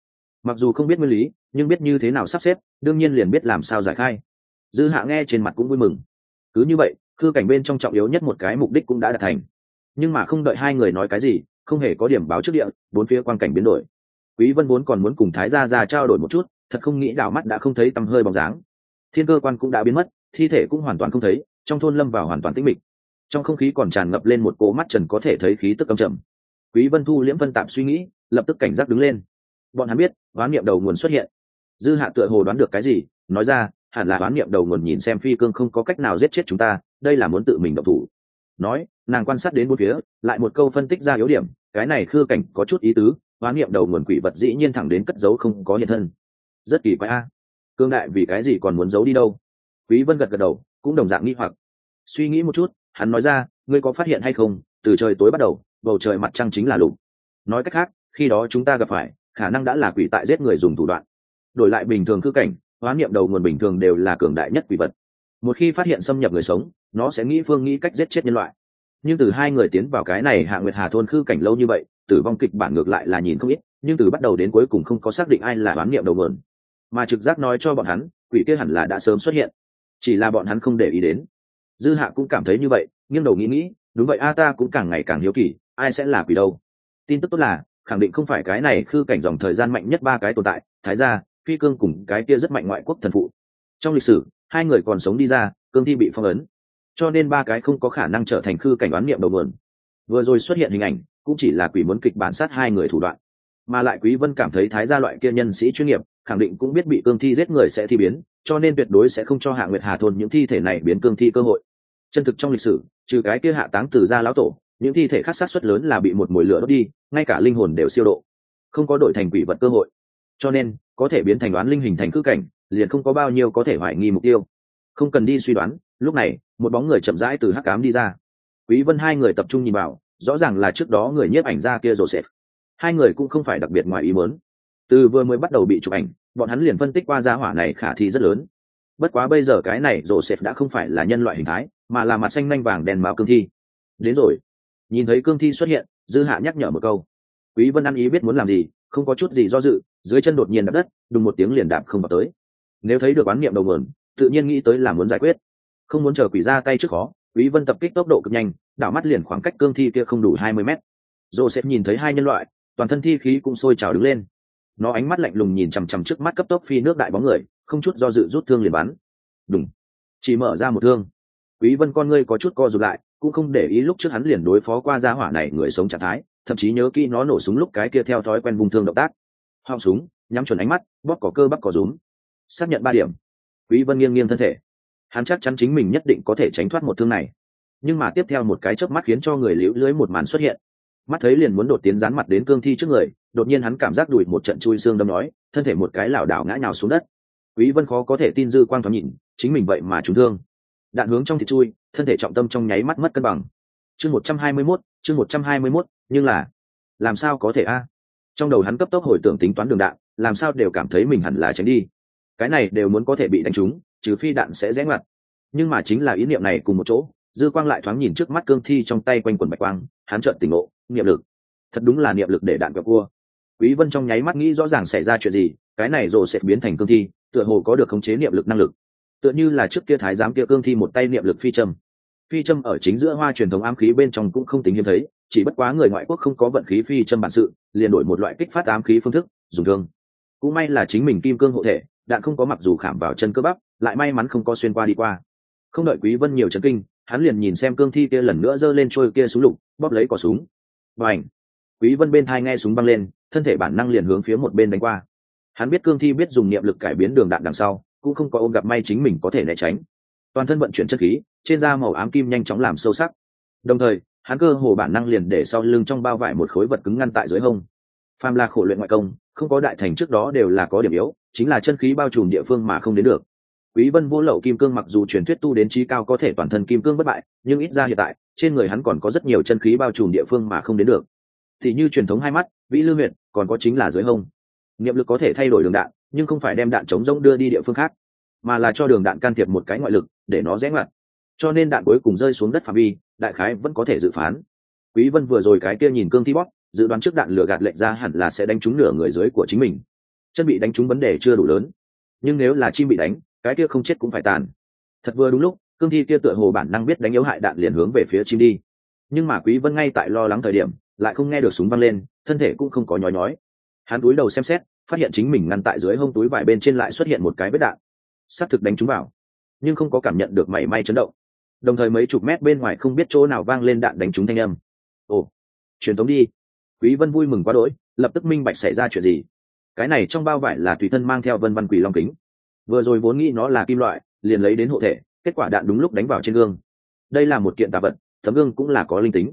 Mặc dù không biết nguyên lý, nhưng biết như thế nào sắp xếp, đương nhiên liền biết làm sao giải khai. Dư hạ nghe trên mặt cũng vui mừng. Cứ như vậy khư cảnh bên trong trọng yếu nhất một cái mục đích cũng đã đạt thành. Nhưng mà không đợi hai người nói cái gì, không hề có điểm báo trước địa, bốn phía quan cảnh biến đổi. Quý vân vốn còn muốn cùng thái gia ra trao đổi một chút, thật không nghĩ đảo mắt đã không thấy tầm hơi bóng dáng. Thiên cơ quan cũng đã biến mất, thi thể cũng hoàn toàn không thấy, trong thôn lâm vào hoàn toàn tĩnh mịch. Trong không khí còn tràn ngập lên một cỗ mắt trần có thể thấy khí tức âm trầm. Quý vân thu liễm vân tạm suy nghĩ, lập tức cảnh giác đứng lên. Bọn hắn biết đoán niệm đầu nguồn xuất hiện. Dư hạ tựa hồ đoán được cái gì, nói ra hẳn là đoán niệm đầu nguồn nhìn xem phi cương không có cách nào giết chết chúng ta, đây là muốn tự mình động thủ. Nói, nàng quan sát đến bốn phía, lại một câu phân tích ra yếu điểm, cái này khư cảnh có chút ý tứ đoán niệm đầu nguồn quỷ vật dĩ nhiên thẳng đến cất giấu không có hiện thân. Rất kỳ quái a. Cương đại vì cái gì còn muốn giấu đi đâu? Quý vân gật gật đầu, cũng đồng dạng nghi hoặc. Suy nghĩ một chút, hắn nói ra, ngươi có phát hiện hay không? Từ trời tối bắt đầu, bầu trời mặt trăng chính là lục. Nói cách khác, khi đó chúng ta gặp phải, khả năng đã là quỷ tại giết người dùng thủ đoạn. Đổi lại bình thường khư cảnh hóa niệm đầu nguồn bình thường đều là cường đại nhất quỷ vật. Một khi phát hiện xâm nhập người sống, nó sẽ nghĩ phương nghĩ cách giết chết nhân loại. Nhưng từ hai người tiến vào cái này hạ nguyệt hà thôn khư cảnh lâu như vậy, tử vong kịch bản ngược lại là nhìn không ít, nhưng từ bắt đầu đến cuối cùng không có xác định ai là đoán niệm đầu nguồn. Mà trực giác nói cho bọn hắn, quỷ kia hẳn là đã sớm xuất hiện. Chỉ là bọn hắn không để ý đến. Dư hạ cũng cảm thấy như vậy, nghiêng đầu nghĩ nghĩ, đúng vậy, a ta cũng càng ngày càng hiếu kỳ, ai sẽ là quỷ đâu? Tin tức tốt là, khẳng định không phải cái này khư cảnh dòng thời gian mạnh nhất ba cái tồn tại, thái gia phi cương cùng cái kia rất mạnh ngoại quốc thần phụ. Trong lịch sử, hai người còn sống đi ra, cương thi bị phong ấn. Cho nên ba cái không có khả năng trở thành khư cảnh đoán niệm đầu nguồn. Vừa rồi xuất hiện hình ảnh, cũng chỉ là quỷ muốn kịch bản sát hai người thủ đoạn. Mà lại quý vân cảm thấy thái gia loại kia nhân sĩ chuyên nghiệp, khẳng định cũng biết bị cương thi giết người sẽ thi biến, cho nên tuyệt đối sẽ không cho hạ nguyệt hà thôn những thi thể này biến cương thi cơ hội. Chân thực trong lịch sử, trừ cái kia hạ táng từ gia lão tổ, những thi thể khác sát xuất lớn là bị một mùi lửa đốt đi, ngay cả linh hồn đều siêu độ. Không có đổi thành quỷ vật cơ hội cho nên, có thể biến thành đoán linh hình thành cư cảnh, liền không có bao nhiêu có thể hoài nghi mục tiêu. Không cần đi suy đoán, lúc này, một bóng người chậm rãi từ hắc cám đi ra. Quý vân hai người tập trung nhìn vào, rõ ràng là trước đó người nhiếp ảnh ra kia joseph. Hai người cũng không phải đặc biệt ngoài ý muốn. Từ vừa mới bắt đầu bị chụp ảnh, bọn hắn liền phân tích qua gia hỏa này khả thi rất lớn. Bất quá bây giờ cái này joseph đã không phải là nhân loại hình thái, mà là mặt xanh nhanh vàng đèn máu cương thi. Đến rồi. Nhìn thấy cương thi xuất hiện, dư hạ nhắc nhở một câu. Quý vân ăn ý biết muốn làm gì không có chút gì do dự, dưới chân đột nhiên đập đất, đùng một tiếng liền đạp không vào tới. Nếu thấy được quán niệm đầu nguồn, tự nhiên nghĩ tới là muốn giải quyết. Không muốn chờ quỷ ra tay trước khó quý vân tập kích tốc độ cực nhanh, đảo mắt liền khoảng cách cương thi kia không đủ 20 mét. Joseph nhìn thấy hai nhân loại, toàn thân thi khí cũng sôi trào đứng lên. Nó ánh mắt lạnh lùng nhìn chằm chằm trước mắt cấp tốc phi nước đại bóng người, không chút do dự rút thương liền bắn. Đúng chỉ mở ra một thương. Quý vân con ngươi có chút co rụt lại, cũng không để ý lúc trước hắn liền đối phó qua gia hỏa này người sống trạng thái thậm chí nhớ kỹ nó nổ súng lúc cái kia theo thói quen vùng thương động tác. Họng súng nhắm chuẩn ánh mắt bóp cỏ cơ bắp cỏ rúm. Xác nhận ba điểm. Quý vân nghiêng nghiêng thân thể. Hắn chắc chắn chính mình nhất định có thể tránh thoát một thương này. Nhưng mà tiếp theo một cái chớp mắt khiến cho người liễu lưới một màn xuất hiện. Mắt thấy liền muốn đột tiến dán mặt đến cương thi trước người đột nhiên hắn cảm giác đùi một trận chui xương đâm nói thân thể một cái lảo đảo ngã nhào xuống đất. Quý vân khó có thể tin dư quang thoáng nhìn chính mình vậy mà trúng thương. Đạn hướng trong thịt chui thân thể trọng tâm trong nháy mắt mất cân bằng. Chương 121, chương 121, nhưng là, làm sao có thể a? Trong đầu hắn cấp tốc hồi tưởng tính toán đường đạn, làm sao đều cảm thấy mình hẳn là tránh đi. Cái này đều muốn có thể bị đánh trúng, trừ phi đạn sẽ rẽ ngoặt. Nhưng mà chính là ý niệm này cùng một chỗ, dư quang lại thoáng nhìn trước mắt cương thi trong tay quanh quần bạch quang, hắn trợn tỉnh ngộ, niệm lực. Thật đúng là niệm lực để đạn gặp cua. Quý vân trong nháy mắt nghĩ rõ ràng xảy ra chuyện gì, cái này rồi sẽ biến thành cương thi, tựa hồ có được khống chế niệm lực năng lực. Tựa như là trước kia thái giám kia cương thi một tay niệm lực phi châm. Phi châm ở chính giữa hoa truyền thống ám khí bên trong cũng không tính hiếm thấy chỉ bất quá người ngoại quốc không có vận khí phi châm bản sự, liền đổi một loại kích phát ám khí phương thức, dùng thương. Cũng may là chính mình kim cương hộ thể, đạn không có mặc dù khảm vào chân cơ bắp, lại may mắn không có xuyên qua đi qua. Không đợi quý vân nhiều chấn kinh, hắn liền nhìn xem cương thi kia lần nữa giơ lên trôi kia súng lục, bóp lấy cò súng. Và ảnh quý vân bên thai nghe súng băng lên, thân thể bản năng liền hướng phía một bên đánh qua. Hắn biết cương thi biết dùng niệm lực cải biến đường đạn đằng sau, cũng không có ôm gặp may chính mình có thể né tránh. Toàn thân vận chuyển chất khí, trên da màu ám kim nhanh chóng làm sâu sắc. Đồng thời hắn cơ hồ bản năng liền để sau lưng trong bao vải một khối vật cứng ngăn tại dưới hông. Phàm là khổ luyện ngoại công, không có đại thành trước đó đều là có điểm yếu, chính là chân khí bao trùm địa phương mà không đến được. Quý vân vô lậu kim cương mặc dù truyền thuyết tu đến trí cao có thể toàn thân kim cương bất bại, nhưng ít ra hiện tại, trên người hắn còn có rất nhiều chân khí bao trùm địa phương mà không đến được. Thì như truyền thống hai mắt, vĩ lư huyện còn có chính là dưới hông. Niệm lực có thể thay đổi đường đạn, nhưng không phải đem đạn chống rỗng đưa đi địa phương khác, mà là cho đường đạn can thiệp một cái ngoại lực, để nó rẽ ngoặt. Cho nên đạn cuối cùng rơi xuống đất phạm vi đại khái vẫn có thể dự phán. Quý vân vừa rồi cái kia nhìn cương thi bóp, dự đoán trước đạn lửa gạt lệnh ra hẳn là sẽ đánh trúng nửa người dưới của chính mình. Chân bị đánh trúng vấn đề chưa đủ lớn. Nhưng nếu là chim bị đánh, cái kia không chết cũng phải tàn. Thật vừa đúng lúc, cương thi kia tựa hồ bản năng biết đánh yếu hại đạn liền hướng về phía chim đi. Nhưng mà quý vân ngay tại lo lắng thời điểm, lại không nghe được súng văng lên, thân thể cũng không có nhói nhói. Hắn túi đầu xem xét, phát hiện chính mình ngăn tại dưới hông túi vải bên trên lại xuất hiện một cái vết đạn. Xác thực đánh trúng vào, nhưng không có cảm nhận được mảy may chấn động đồng thời mấy chục mét bên ngoài không biết chỗ nào vang lên đạn đánh trúng thanh âm. Ồ, truyền tống đi. Quý vân vui mừng quá đỗi, lập tức minh bạch xảy ra chuyện gì. Cái này trong bao vải là tùy thân mang theo vân văn quỷ long kính. Vừa rồi vốn nghĩ nó là kim loại, liền lấy đến hộ thể, kết quả đạn đúng lúc đánh vào trên gương. Đây là một kiện tà vật, tấm gương cũng là có linh tính.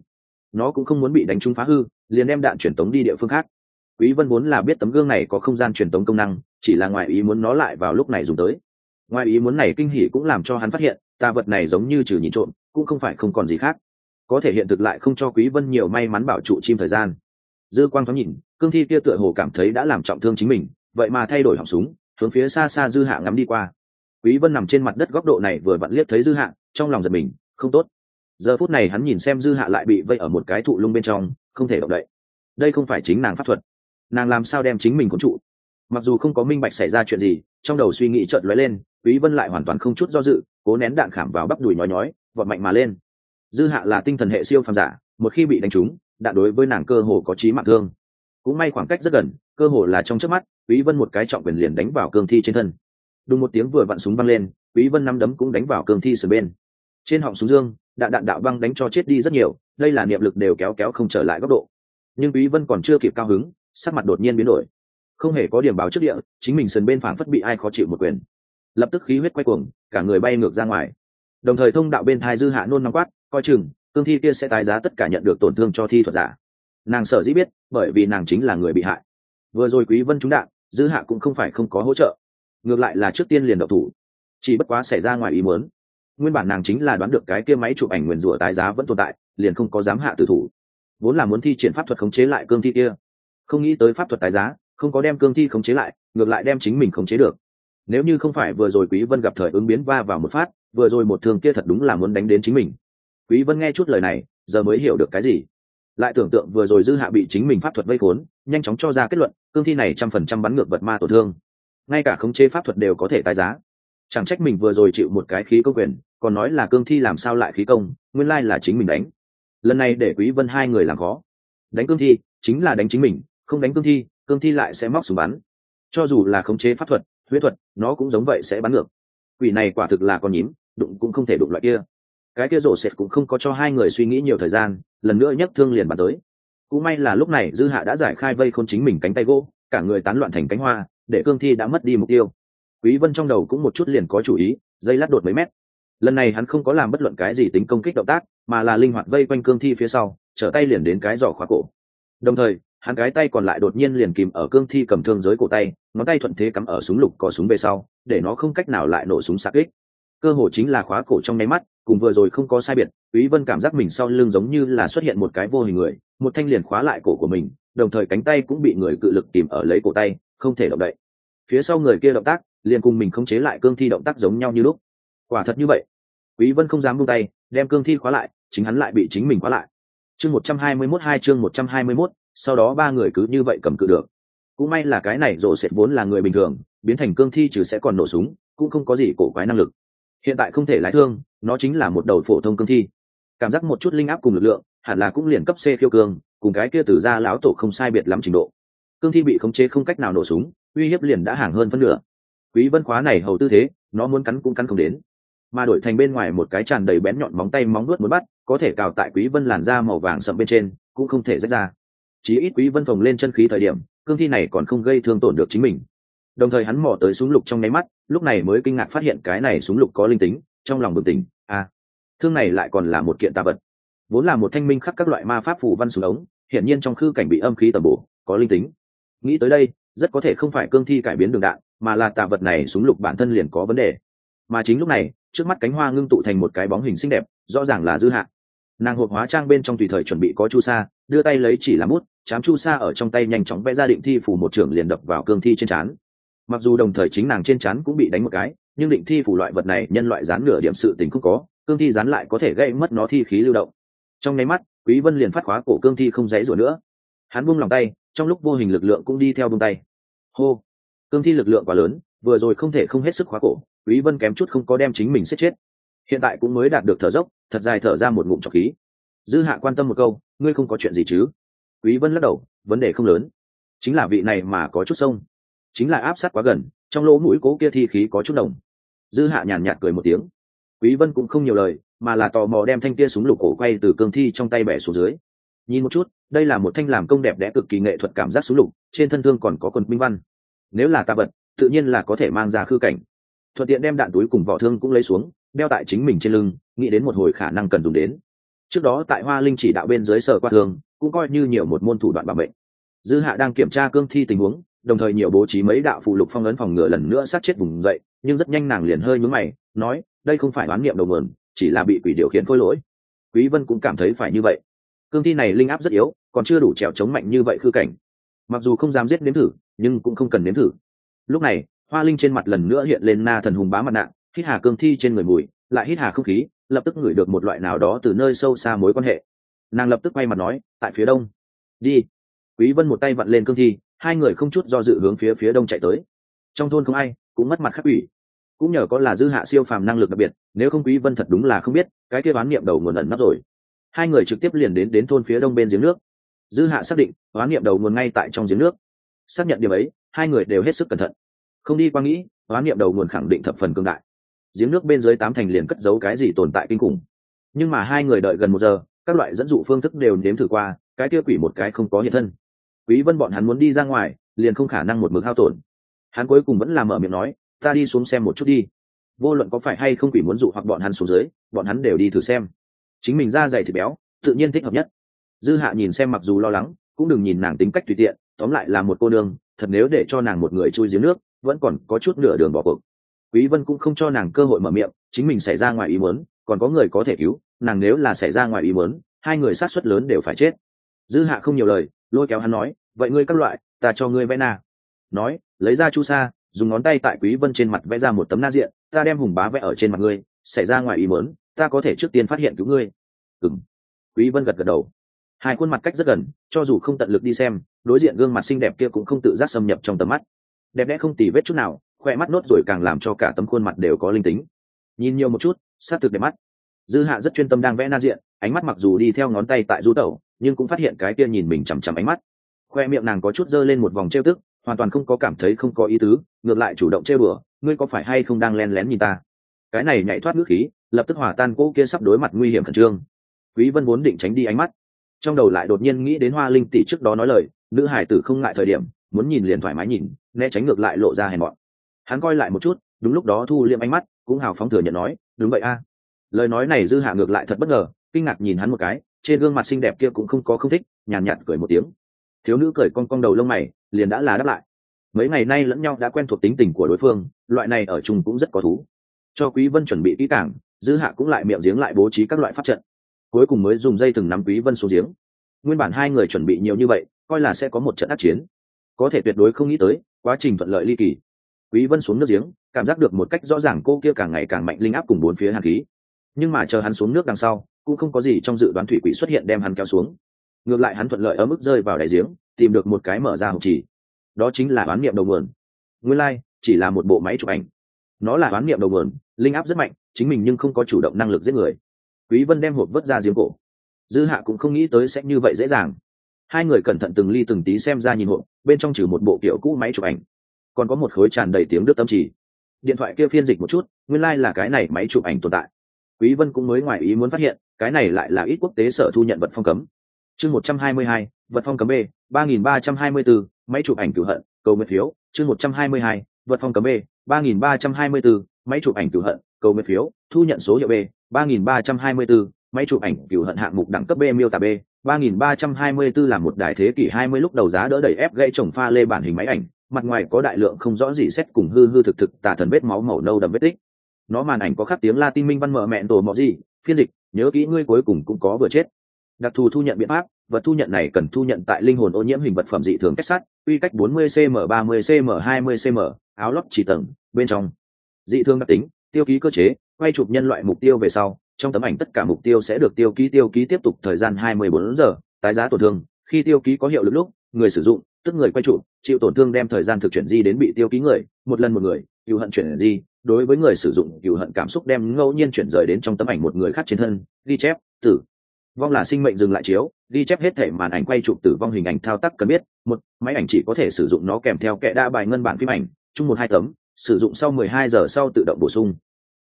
Nó cũng không muốn bị đánh trúng phá hư, liền đem đạn truyền tống đi địa phương khác. Quý vân vốn là biết tấm gương này có không gian truyền tống công năng, chỉ là ngoài ý muốn nó lại vào lúc này dùng tới. Ngoài ý muốn này kinh hỉ cũng làm cho hắn phát hiện tà vật này giống như trừ nhìn trộm, cũng không phải không còn gì khác. Có thể hiện thực lại không cho quý vân nhiều may mắn bảo trụ chim thời gian. Dư quang thoáng nhìn, cương thi kia tựa hồ cảm thấy đã làm trọng thương chính mình, vậy mà thay đổi họng súng, hướng phía xa xa dư hạ ngắm đi qua. Quý vân nằm trên mặt đất góc độ này vừa vặn liếc thấy dư hạ, trong lòng giật mình, không tốt. Giờ phút này hắn nhìn xem dư hạ lại bị vây ở một cái thụ lung bên trong, không thể động đậy. Đây không phải chính nàng pháp thuật. Nàng làm sao đem chính mình cuốn trụ? Mặc dù không có minh bạch xảy ra chuyện gì, trong đầu suy nghĩ chợt lóe lên quý vân lại hoàn toàn không chút do dự, cố nén đạn khảm vào bắp đùi nhói nhói, vọt mạnh mà lên. Dư hạ là tinh thần hệ siêu phàm giả, một khi bị đánh trúng, đạn đối với nàng cơ hồ có chí mạng thương. Cũng may khoảng cách rất gần, cơ hồ là trong chớp mắt, quý vân một cái trọng quyền liền đánh vào cương thi trên thân. Đùng một tiếng vừa vặn súng văng lên, quý vân năm đấm cũng đánh vào cương thi sườn bên. Trên họng súng dương, đạn đạn đạo băng đánh cho chết đi rất nhiều, đây là niệm lực đều kéo kéo không trở lại góc độ. Nhưng quý vân còn chưa kịp cao hứng, sắc mặt đột nhiên biến đổi. Không hề có điểm báo trước địa, chính mình sườn bên phảng phất bị ai khó chịu một quyền lập tức khí huyết quay cuồng, cả người bay ngược ra ngoài. Đồng thời thông đạo bên thai dư hạ nôn nóng quát, coi chừng, cương thi kia sẽ tái giá tất cả nhận được tổn thương cho thi thuật giả. Nàng sợ dĩ biết, bởi vì nàng chính là người bị hại. Vừa rồi quý vân trúng đạn, dư hạ cũng không phải không có hỗ trợ. Ngược lại là trước tiên liền độc thủ. Chỉ bất quá xảy ra ngoài ý muốn. Nguyên bản nàng chính là đoán được cái kia máy chụp ảnh nguyền rủa tái giá vẫn tồn tại, liền không có dám hạ tử thủ. Vốn là muốn thi triển pháp thuật khống chế lại cương thi kia. Không nghĩ tới pháp thuật tái giá, không có đem cương thi khống chế lại, ngược lại đem chính mình khống chế được nếu như không phải vừa rồi quý vân gặp thời ứng biến va vào một phát, vừa rồi một thương kia thật đúng là muốn đánh đến chính mình. Quý vân nghe chút lời này, giờ mới hiểu được cái gì. Lại tưởng tượng vừa rồi dư hạ bị chính mình pháp thuật vây khốn, nhanh chóng cho ra kết luận, cương thi này trăm phần trăm bắn ngược vật ma tổn thương. Ngay cả khống chế pháp thuật đều có thể tái giá. Chẳng trách mình vừa rồi chịu một cái khí công quyền, còn nói là cương thi làm sao lại khí công, nguyên lai là chính mình đánh. Lần này để quý vân hai người làm khó. Đánh cương thi, chính là đánh chính mình, không đánh cương thi cương thi lại sẽ móc súng bắn. Cho dù là khống chế pháp thuật huyết thuật, nó cũng giống vậy sẽ bắn ngược. Quỷ này quả thực là con nhím, đụng cũng không thể đụng loại kia. Cái kia rổ sệt cũng không có cho hai người suy nghĩ nhiều thời gian, lần nữa nhấc thương liền bắn tới. Cũng may là lúc này dư hạ đã giải khai vây khôn chính mình cánh tay gỗ, cả người tán loạn thành cánh hoa, để cương thi đã mất đi mục tiêu. Quý vân trong đầu cũng một chút liền có chủ ý, dây lát đột mấy mét. Lần này hắn không có làm bất luận cái gì tính công kích động tác, mà là linh hoạt vây quanh cương thi phía sau, trở tay liền đến cái giỏ khóa cổ. Đồng thời hắn cái tay còn lại đột nhiên liền kìm ở cương thi cầm thương giới cổ tay ngón tay thuận thế cắm ở súng lục cò súng về sau để nó không cách nào lại nổ súng sạc kích. Cơ hồ chính là khóa cổ trong nháy mắt cùng vừa rồi không có sai biệt quý vân cảm giác mình sau lưng giống như là xuất hiện một cái vô hình người một thanh liền khóa lại cổ của mình đồng thời cánh tay cũng bị người cự lực tìm ở lấy cổ tay không thể động đậy. Phía sau người kia động tác liền cùng mình không chế lại cương thi động tác giống nhau như lúc. Quả thật như vậy. Quý vân không dám buông tay đem cương thi khóa lại chính hắn lại bị chính mình khóa lại. Chương 121 hai chương 121, sau đó ba người cứ như vậy cầm cự được. Cũng may là cái này rổ sệt vốn là người bình thường, biến thành cương thi chứ sẽ còn nổ súng, cũng không có gì cổ quái năng lực. Hiện tại không thể lái thương, nó chính là một đầu phổ thông cương thi. Cảm giác một chút linh áp cùng lực lượng, hẳn là cũng liền cấp c khiêu cương, cùng cái kia từ ra lão tổ không sai biệt lắm trình độ. Cương thi bị khống chế không cách nào nổ súng, uy hiếp liền đã hàng hơn phân nửa. Quý vân khóa này hầu tư thế, nó muốn cắn cũng cắn không đến. Mà đổi thành bên ngoài một cái tràn đầy bén nhọn móng tay móng nuốt muốn bắt, có thể cào tại quý vân làn da màu vàng sậm bên trên, cũng không thể rách ra chí ít quý vân phồng lên chân khí thời điểm, cương thi này còn không gây thương tổn được chính mình. Đồng thời hắn mò tới súng lục trong nháy mắt, lúc này mới kinh ngạc phát hiện cái này súng lục có linh tính, trong lòng bừng tỉnh à thương này lại còn là một kiện tà vật. Vốn là một thanh minh khắc các loại ma pháp phù văn súng ống, hiển nhiên trong khư cảnh bị âm khí tầm bổ, có linh tính. Nghĩ tới đây, rất có thể không phải cương thi cải biến đường đạn, mà là tà vật này súng lục bản thân liền có vấn đề. Mà chính lúc này, trước mắt cánh hoa ngưng tụ thành một cái bóng hình xinh đẹp, rõ ràng là dư hạ. Nàng hộp hóa trang bên trong tùy thời chuẩn bị có chu sa đưa tay lấy chỉ làm bút, chám chu sa ở trong tay nhanh chóng vẽ ra định thi phủ một trưởng liền đập vào cương thi trên trán. Mặc dù đồng thời chính nàng trên trán cũng bị đánh một cái, nhưng định thi phủ loại vật này nhân loại dán nửa điểm sự tình không có, cương thi dán lại có thể gây mất nó thi khí lưu động. Trong nháy mắt, quý vân liền phát khóa cổ cương thi không dãy rủa nữa. Hắn buông lòng tay, trong lúc vô hình lực lượng cũng đi theo buông tay. Hô! Cương thi lực lượng quá lớn, vừa rồi không thể không hết sức khóa cổ, quý vân kém chút không có đem chính mình giết chết. Hiện tại cũng mới đạt được thở dốc, thật dài thở ra một ngụm trọc khí. Dư hạ quan tâm một câu ngươi không có chuyện gì chứ? Quý vân lắc đầu, vấn đề không lớn. Chính là vị này mà có chút sông. Chính là áp sát quá gần, trong lỗ mũi cố kia thi khí có chút đồng. Dư hạ nhàn nhạt cười một tiếng. Quý vân cũng không nhiều lời, mà là tò mò đem thanh kia súng lục cổ quay từ cương thi trong tay bẻ xuống dưới. Nhìn một chút, đây là một thanh làm công đẹp đẽ cực kỳ nghệ thuật cảm giác súng lục, trên thân thương còn có quần minh văn. Nếu là ta vật, tự nhiên là có thể mang ra khư cảnh. Thuận tiện đem đạn túi cùng vỏ thương cũng lấy xuống, đeo tại chính mình trên lưng, nghĩ đến một hồi khả năng cần dùng đến trước đó tại hoa linh chỉ đạo bên dưới sở qua thường cũng coi như nhiều một môn thủ đoạn bảo mệnh. Dư hạ đang kiểm tra cương thi tình huống, đồng thời nhiều bố trí mấy đạo phụ lục phong ấn phòng ngừa lần nữa sát chết vùng dậy, nhưng rất nhanh nàng liền hơi nhướng mày, nói, đây không phải oán niệm đầu mườn chỉ là bị quỷ điều khiển khôi lỗi. Quý vân cũng cảm thấy phải như vậy. Cương thi này linh áp rất yếu, còn chưa đủ trèo chống mạnh như vậy khư cảnh. Mặc dù không dám giết nếm thử, nhưng cũng không cần nếm thử. Lúc này, hoa linh trên mặt lần nữa hiện lên na thần hùng bá mặt nạ, hít hà cương thi trên người mùi, lại hít hà không khí lập tức ngửi được một loại nào đó từ nơi sâu xa mối quan hệ. Nàng lập tức quay mặt nói, tại phía đông. Đi. Quý vân một tay vặn lên cương thi, hai người không chút do dự hướng phía phía đông chạy tới. Trong thôn không ai, cũng mất mặt khắc ủy cũng nhờ có là dư hạ siêu phàm năng lực đặc biệt, nếu không quý vân thật đúng là không biết, cái kia bán niệm đầu nguồn ẩn nấp rồi. Hai người trực tiếp liền đến đến thôn phía đông bên giếng nước. Dư hạ xác định bán niệm đầu nguồn ngay tại trong giếng nước. Xác nhận điểm ấy, hai người đều hết sức cẩn thận. Không đi qua nghĩ bán niệm đầu nguồn khẳng định thập phần cường đại giếng nước bên dưới tám thành liền cất giấu cái gì tồn tại kinh khủng. Nhưng mà hai người đợi gần một giờ, các loại dẫn dụ phương thức đều nếm thử qua, cái kia quỷ một cái không có hiện thân. Quý vân bọn hắn muốn đi ra ngoài, liền không khả năng một mực hao tổn. Hắn cuối cùng vẫn là mở miệng nói, ta đi xuống xem một chút đi. Vô luận có phải hay không quỷ muốn dụ hoặc bọn hắn xuống dưới, bọn hắn đều đi thử xem. Chính mình ra dày thịt béo, tự nhiên thích hợp nhất. Dư hạ nhìn xem mặc dù lo lắng, cũng đừng nhìn nàng tính cách tùy tiện, tóm lại là một cô nương, thật nếu để cho nàng một người chui giếng nước, vẫn còn có chút nửa đường bỏ cuộc quý vân cũng không cho nàng cơ hội mở miệng, chính mình xảy ra ngoài ý muốn, còn có người có thể cứu, nàng nếu là xảy ra ngoài ý muốn, hai người sát suất lớn đều phải chết. Dư hạ không nhiều lời, lôi kéo hắn nói, vậy ngươi các loại, ta cho ngươi vẽ na. Nói, lấy ra chu sa, dùng ngón tay tại quý vân trên mặt vẽ ra một tấm na diện, ta đem hùng bá vẽ ở trên mặt ngươi, xảy ra ngoài ý muốn, ta có thể trước tiên phát hiện cứu ngươi. Ừm. Quý vân gật gật đầu. Hai khuôn mặt cách rất gần, cho dù không tận lực đi xem, đối diện gương mặt xinh đẹp kia cũng không tự giác xâm nhập trong tầm mắt. Đẹp đẽ không tì vết chút nào khoe mắt nốt rồi càng làm cho cả tấm khuôn mặt đều có linh tính. Nhìn nhiều một chút, sát thực đẹp mắt. Dư hạ rất chuyên tâm đang vẽ na diện, ánh mắt mặc dù đi theo ngón tay tại du tẩu, nhưng cũng phát hiện cái kia nhìn mình chằm chằm ánh mắt. Khoe miệng nàng có chút dơ lên một vòng trêu tức, hoàn toàn không có cảm thấy không có ý tứ, ngược lại chủ động trêu bừa ngươi có phải hay không đang len lén nhìn ta? Cái này nhảy thoát ngữ khí, lập tức hòa tan cỗ kia sắp đối mặt nguy hiểm khẩn trương. Quý vân vốn định tránh đi ánh mắt, trong đầu lại đột nhiên nghĩ đến hoa linh tỷ trước đó nói lời, nữ hải tử không ngại thời điểm, muốn nhìn liền thoải mái nhìn, né tránh ngược lại lộ ra hèn mọn hắn coi lại một chút đúng lúc đó thu liêm ánh mắt cũng hào phóng thừa nhận nói đúng vậy a. Lời nói này dư hạ ngược lại thật bất ngờ kinh ngạc nhìn hắn một cái trên gương mặt xinh đẹp kia cũng không có không thích nhàn nhạt, nhạt cười một tiếng. Thiếu nữ cười con con đầu lông mày liền đã là đáp lại. Mấy ngày nay lẫn nhau đã quen thuộc tính tình của đối phương loại này ở chung cũng rất có thú. Cho quý vân chuẩn bị kỹ càng dư hạ cũng lại miệng giếng lại bố trí các loại pháp trận. Cuối cùng mới dùng dây từng nắm quý vân xuống giếng. Nguyên bản hai người chuẩn bị nhiều như vậy coi là sẽ có một trận ác chiến. Có thể tuyệt đối không nghĩ tới quá trình thuận lợi ly kỳ quý vân xuống nước giếng cảm giác được một cách rõ ràng cô kia càng ngày càng mạnh linh áp cùng bốn phía hàn khí. Nhưng mà chờ hắn xuống nước đằng sau cũng không có gì trong dự đoán thủy quỷ xuất hiện đem hắn kéo xuống. Ngược lại hắn thuận lợi ở mức rơi vào đại giếng tìm được một cái mở ra hộp chỉ. Đó chính là oán niệm đầu nguồn. Nguyên lai like, chỉ là một bộ máy chụp ảnh. Nó là oán niệm đầu nguồn linh áp rất mạnh chính mình nhưng không có chủ động năng lực giết người. Quý vân đem hộp vớt ra giếng cổ. Dư hạ cũng không nghĩ tới sẽ như vậy dễ dàng. Hai người cẩn thận từng ly từng tí xem ra nhìn hộp bên trong trừ một bộ kiểu cũ máy chụp ảnh còn có một khối tràn đầy tiếng đức tâm chỉ điện thoại kia phiên dịch một chút, nguyên lai、like、là cái này máy chụp ảnh tồn tại. Quý vân cũng mới ngoài ý muốn phát hiện, cái này lại là ít quốc tế sở thu nhận vật phong cấm. Chương một trăm hai mươi hai, vật phong cấm b, ba nghìn ba trăm hai mươi bốn, máy chụp ảnh cửu hận, cầu nguyện phiếu. Chương một trăm hai mươi hai, vật phong cấm b, ba nghìn ba trăm hai mươi bốn, máy chụp ảnh cửu hận, cầu nguyện phiếu. Thu nhận số hiệu b, ba nghìn ba trăm hai mươi bốn, máy chụp ảnh cửu hận hạng mục đẳng cấp b miêu tả b, ba nghìn ba trăm hai mươi bốn là một đài thế kỷ hai mươi lúc đầu giá đỡ đẩy ép gãy trồng pha lê bản hình máy ảnh mặt ngoài có đại lượng không rõ gì xét cùng hư hư thực thực tà thần vết máu màu nâu đậm vết tích. Nó màn ảnh có khắc tiếng latin minh văn mở mẹn tổ mọ gì, phiên dịch, nhớ kỹ ngươi cuối cùng cũng có vừa chết. Đặc thù thu nhận biện pháp, vật thu nhận này cần thu nhận tại linh hồn ô nhiễm hình vật phẩm dị thường kết sắt, quy cách 40 cm 30 cm 20 cm áo lót chỉ tầng, bên trong. Dị thường đặc tính, tiêu ký cơ chế, quay chụp nhân loại mục tiêu về sau, trong tấm ảnh tất cả mục tiêu sẽ được tiêu ký tiêu ký tiếp tục thời gian 24 giờ, tái giá tổn thương, khi tiêu ký có hiệu lực lúc, người sử dụng tức người quay chụp chịu tổn thương đem thời gian thực chuyển di đến bị tiêu ký người, một lần một người, cựu hận chuyển di, đối với người sử dụng cựu hận cảm xúc đem ngẫu nhiên chuyển rời đến trong tấm ảnh một người khác trên thân, ghi chép, tử. Vong là sinh mệnh dừng lại chiếu, ghi chép hết thể màn ảnh quay chụp tử vong hình ảnh thao tác cần biết, một, máy ảnh chỉ có thể sử dụng nó kèm theo kệ đa bài ngân bản phim ảnh, chung một hai tấm, sử dụng sau 12 giờ sau tự động bổ sung.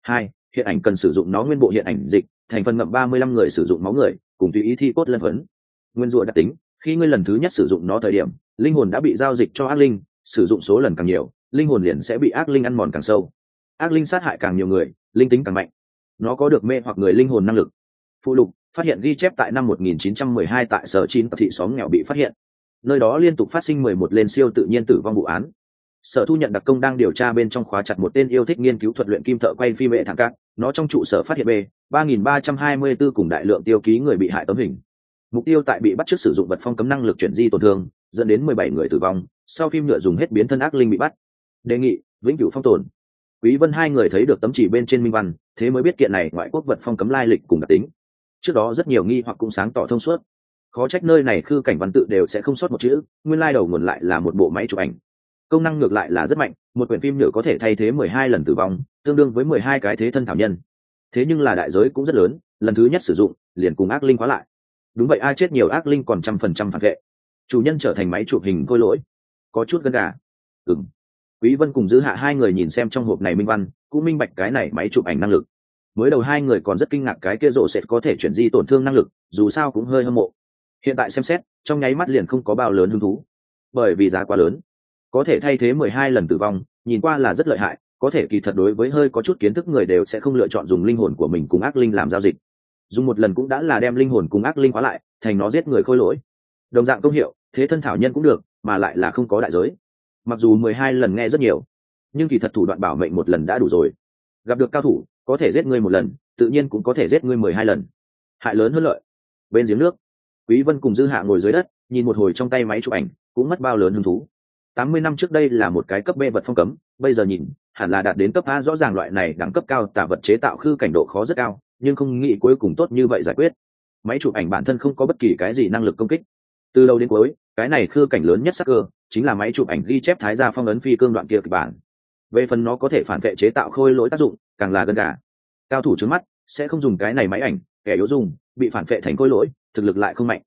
Hai, hiện ảnh cần sử dụng nó nguyên bộ hiện ảnh dịch, thành phần ngậm 35 người sử dụng máu người, cùng tùy ý thi cốt lân phấn. Nguyên rủa đặc tính khi ngươi lần thứ nhất sử dụng nó thời điểm, linh hồn đã bị giao dịch cho ác linh, sử dụng số lần càng nhiều, linh hồn liền sẽ bị ác linh ăn mòn càng sâu. Ác linh sát hại càng nhiều người, linh tính càng mạnh. Nó có được mê hoặc người linh hồn năng lực. Phụ lục, phát hiện ghi chép tại năm 1912 tại sở chín thị xóm nghèo bị phát hiện. Nơi đó liên tục phát sinh 11 lên siêu tự nhiên tử vong vụ án. Sở thu nhận đặc công đang điều tra bên trong khóa chặt một tên yêu thích nghiên cứu thuật luyện kim thợ quay phim hệ thẳng cát. Nó trong trụ sở phát hiện b 3324 cùng đại lượng tiêu ký người bị hại tấm hình mục tiêu tại bị bắt trước sử dụng vật phong cấm năng lực chuyển di tổn thương, dẫn đến 17 người tử vong, sau phim nhựa dùng hết biến thân ác linh bị bắt. Đề nghị, vĩnh cửu phong tồn. Quý vân hai người thấy được tấm chỉ bên trên minh văn, thế mới biết kiện này ngoại quốc vật phong cấm lai lịch cùng đặc tính. Trước đó rất nhiều nghi hoặc cũng sáng tỏ thông suốt. Khó trách nơi này khư cảnh văn tự đều sẽ không sót một chữ, nguyên lai đầu nguồn lại là một bộ máy chụp ảnh. Công năng ngược lại là rất mạnh, một quyển phim nhựa có thể thay thế 12 lần tử vong, tương đương với 12 cái thế thân thảo nhân. Thế nhưng là đại giới cũng rất lớn, lần thứ nhất sử dụng, liền cùng ác linh khóa lại đúng vậy, ai chết nhiều ác linh còn trăm phần trăm phản vệ. Chủ nhân trở thành máy chụp hình khôi lỗi. Có chút gân gà. Ừng quý vân cùng giữ hạ hai người nhìn xem trong hộp này minh văn, cũng minh bạch cái này máy chụp ảnh năng lực. Mới đầu hai người còn rất kinh ngạc cái kia rộ sẽ có thể chuyển di tổn thương năng lực, dù sao cũng hơi hâm mộ. Hiện tại xem xét, trong nháy mắt liền không có bao lớn hứng thú. Bởi vì giá quá lớn. Có thể thay thế 12 lần tử vong, nhìn qua là rất lợi hại, có thể kỳ thật đối với hơi có chút kiến thức người đều sẽ không lựa chọn dùng linh hồn của mình cùng ác linh làm giao dịch dùng một lần cũng đã là đem linh hồn cùng ác linh khóa lại, thành nó giết người khôi lỗi. Đồng dạng công hiệu, thế thân thảo nhân cũng được, mà lại là không có đại giới. Mặc dù mười hai lần nghe rất nhiều, nhưng kỳ thật thủ đoạn bảo mệnh một lần đã đủ rồi. Gặp được cao thủ, có thể giết ngươi một lần, tự nhiên cũng có thể giết ngươi mười hai lần. Hại lớn hơn lợi. Bên giếng nước, quý vân cùng dư hạ ngồi dưới đất, nhìn một hồi trong tay máy chụp ảnh, cũng mất bao lớn hứng thú. Tám mươi năm trước đây là một cái cấp B vật phong cấm, bây giờ nhìn, hẳn là đạt đến cấp A rõ ràng loại này đẳng cấp cao tả vật chế tạo khư cảnh độ khó rất cao nhưng không nghĩ cuối cùng tốt như vậy giải quyết. Máy chụp ảnh bản thân không có bất kỳ cái gì năng lực công kích. Từ đầu đến cuối, cái này khư cảnh lớn nhất sắc cơ, chính là máy chụp ảnh ghi chép thái gia phong ấn phi cương đoạn kia kịch bản. Về phần nó có thể phản vệ chế tạo khôi lỗi tác dụng, càng là gần cả. Cao thủ trước mắt, sẽ không dùng cái này máy ảnh, kẻ yếu dùng, bị phản vệ thành khôi lỗi, thực lực lại không mạnh.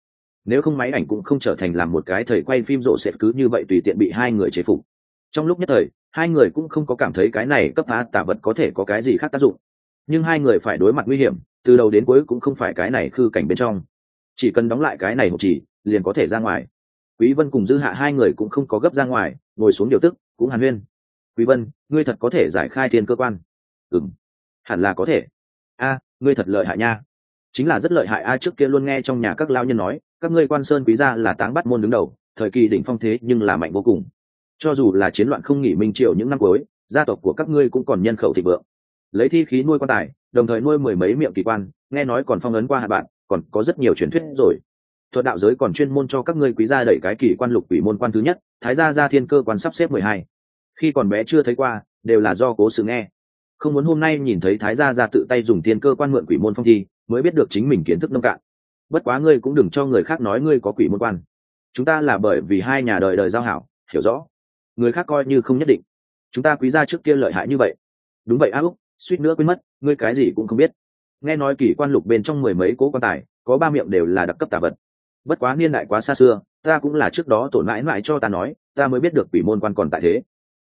Nếu không máy ảnh cũng không trở thành làm một cái thời quay phim rộ xẹt cứ như vậy tùy tiện bị hai người chế phục. Trong lúc nhất thời, hai người cũng không có cảm thấy cái này cấp phá tả vật có thể có cái gì khác tác dụng nhưng hai người phải đối mặt nguy hiểm, từ đầu đến cuối cũng không phải cái này khư cảnh bên trong. Chỉ cần đóng lại cái này một chỉ, liền có thể ra ngoài. Quý vân cùng dư hạ hai người cũng không có gấp ra ngoài, ngồi xuống điều tức, cũng hàn huyên. Quý vân, ngươi thật có thể giải khai thiên cơ quan. Ừm, hẳn là có thể. A, ngươi thật lợi hại nha. Chính là rất lợi hại a trước kia luôn nghe trong nhà các lao nhân nói, các ngươi quan sơn quý gia là táng bắt môn đứng đầu, thời kỳ đỉnh phong thế nhưng là mạnh vô cùng. Cho dù là chiến loạn không nghỉ minh triều những năm cuối, gia tộc của các ngươi cũng còn nhân khẩu thịnh vượng lấy thi khí nuôi quan tài, đồng thời nuôi mười mấy miệng kỳ quan, nghe nói còn phong ấn qua hạ bạn, còn có rất nhiều truyền thuyết rồi. Thuật đạo giới còn chuyên môn cho các ngươi quý gia đẩy cái kỳ quan lục quỷ môn quan thứ nhất, thái gia gia thiên cơ quan sắp xếp mười hai. Khi còn bé chưa thấy qua, đều là do cố sự nghe. Không muốn hôm nay nhìn thấy thái gia ra tự tay dùng thiên cơ quan mượn quỷ môn phong thi, mới biết được chính mình kiến thức nông cạn. Bất quá ngươi cũng đừng cho người khác nói ngươi có quỷ môn quan. Chúng ta là bởi vì hai nhà đời đời giao hảo, hiểu rõ. Người khác coi như không nhất định. Chúng ta quý gia trước kia lợi hại như vậy. Đúng vậy á úc suýt nữa quên mất, ngươi cái gì cũng không biết. Nghe nói kỳ quan lục bên trong mười mấy cố quan tài, có ba miệng đều là đặc cấp tà vật. Bất quá niên đại quá xa xưa, ta cũng là trước đó tổn mãi mãi cho ta nói, ta mới biết được quỷ môn quan còn tại thế.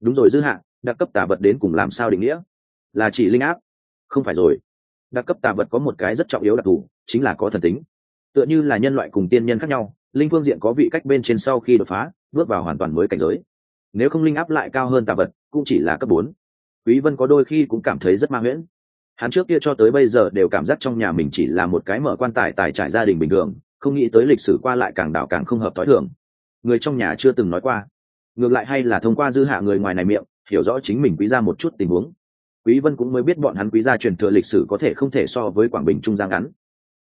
Đúng rồi dư hạ, đặc cấp tà vật đến cùng làm sao định nghĩa? Là chỉ linh áp? Không phải rồi. Đặc cấp tà vật có một cái rất trọng yếu đặc thù, chính là có thần tính. Tựa như là nhân loại cùng tiên nhân khác nhau, linh phương diện có vị cách bên trên sau khi đột phá, bước vào hoàn toàn mới cảnh giới. Nếu không linh áp lại cao hơn tà vật, cũng chỉ là cấp bốn quý vân có đôi khi cũng cảm thấy rất ma nguyễn hắn trước kia cho tới bây giờ đều cảm giác trong nhà mình chỉ là một cái mở quan tài tài trải gia đình bình thường, không nghĩ tới lịch sử qua lại càng đảo càng không hợp thói thường. Người trong nhà chưa từng nói qua. Ngược lại hay là thông qua dư hạ người ngoài này miệng, hiểu rõ chính mình quý ra một chút tình huống. Quý vân cũng mới biết bọn hắn quý gia truyền thừa lịch sử có thể không thể so với quảng bình trung giang ngắn.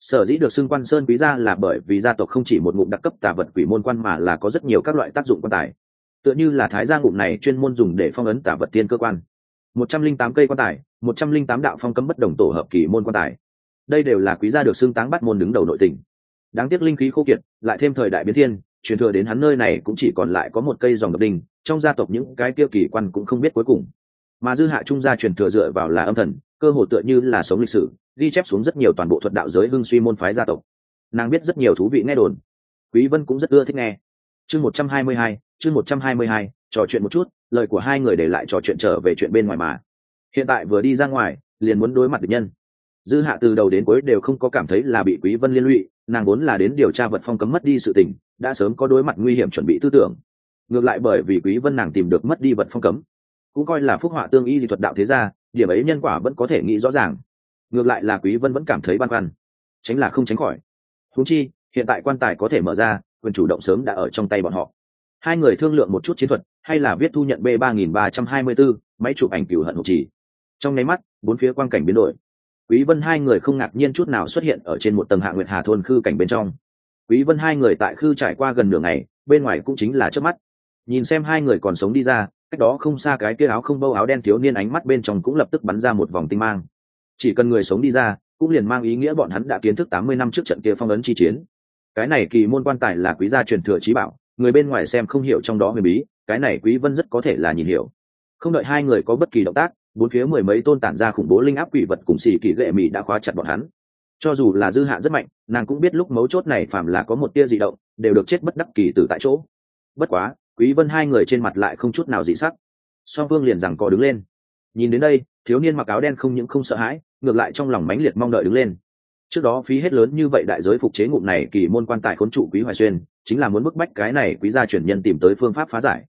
Sở dĩ được xưng quan sơn quý gia là bởi vì gia tộc không chỉ một ngụm đặc cấp tà vật quỷ môn quan mà là có rất nhiều các loại tác dụng quan tài. Tựa như là thái gia ngụm này chuyên môn dùng để phong ấn tà vật tiên cơ quan một trăm linh tám cây quan tài một trăm linh tám đạo phong cấm bất đồng tổ hợp kỳ môn quan tài. Đây đều là quý gia được xưng táng bắt môn đứng đầu nội tình. Đáng tiếc linh khí khô kiệt lại thêm thời đại biến thiên truyền thừa đến hắn nơi này cũng chỉ còn lại có một cây dòng độc đình trong gia tộc những cái kia kỳ quan cũng không biết cuối cùng. Mà dư hạ trung gia truyền thừa dựa vào là âm thần cơ hồ tựa như là sống lịch sử ghi chép xuống rất nhiều toàn bộ thuật đạo giới hưng suy môn phái gia tộc. Nàng biết rất nhiều thú vị nghe đồn. Quý vân cũng rất ưa thích nghe. Chương 122, chương 122, trò chuyện một chút lời của hai người để lại trò chuyện trở về chuyện bên ngoài mà. Hiện tại vừa đi ra ngoài, liền muốn đối mặt địch nhân. Dư hạ từ đầu đến cuối đều không có cảm thấy là bị quý vân liên lụy, nàng vốn là đến điều tra vật phong cấm mất đi sự tình, đã sớm có đối mặt nguy hiểm chuẩn bị tư tưởng. Ngược lại bởi vì quý vân nàng tìm được mất đi vật phong cấm, cũng coi là phúc họa tương y dị thuật đạo thế gia, điểm ấy nhân quả vẫn có thể nghĩ rõ ràng. Ngược lại là quý vân vẫn cảm thấy băn khoăn, tránh là không tránh khỏi. Huống chi, hiện tại quan tài có thể mở ra, quyền chủ động sớm đã ở trong tay bọn họ. Hai người thương lượng một chút chiến thuật hay là viết thu nhận b 3324 máy chụp ảnh cửu hận hộp chỉ. Trong nháy mắt, bốn phía quang cảnh biến đổi. Quý vân hai người không ngạc nhiên chút nào xuất hiện ở trên một tầng hạ nguyệt hà thôn khư cảnh bên trong. Quý vân hai người tại khư trải qua gần nửa ngày, bên ngoài cũng chính là trước mắt. Nhìn xem hai người còn sống đi ra, cách đó không xa cái kia áo không bâu áo đen thiếu niên ánh mắt bên trong cũng lập tức bắn ra một vòng tinh mang. Chỉ cần người sống đi ra, cũng liền mang ý nghĩa bọn hắn đã kiến thức 80 năm trước trận kia phong ấn chi chiến. Cái này kỳ môn quan tài là quý gia truyền thừa trí bảo, người bên ngoài xem không hiểu trong đó huyền bí cái này quý vân rất có thể là nhìn hiểu. Không đợi hai người có bất kỳ động tác, bốn phía mười mấy tôn tản ra khủng bố linh áp quỷ vật cùng xì kỳ lệ mị đã khóa chặt bọn hắn. Cho dù là dư hạ rất mạnh, nàng cũng biết lúc mấu chốt này phàm là có một tia dị động, đều được chết bất đắc kỳ từ tại chỗ. Bất quá, quý vân hai người trên mặt lại không chút nào dị sắc. Song vương liền rằng cọ đứng lên. Nhìn đến đây, thiếu niên mặc áo đen không những không sợ hãi, ngược lại trong lòng mãnh liệt mong đợi đứng lên. Trước đó phí hết lớn như vậy đại giới phục chế ngụm này kỳ môn quan tài khốn trụ quý hoài xuyên, chính là muốn bức bách cái này quý gia truyền nhân tìm tới phương pháp phá giải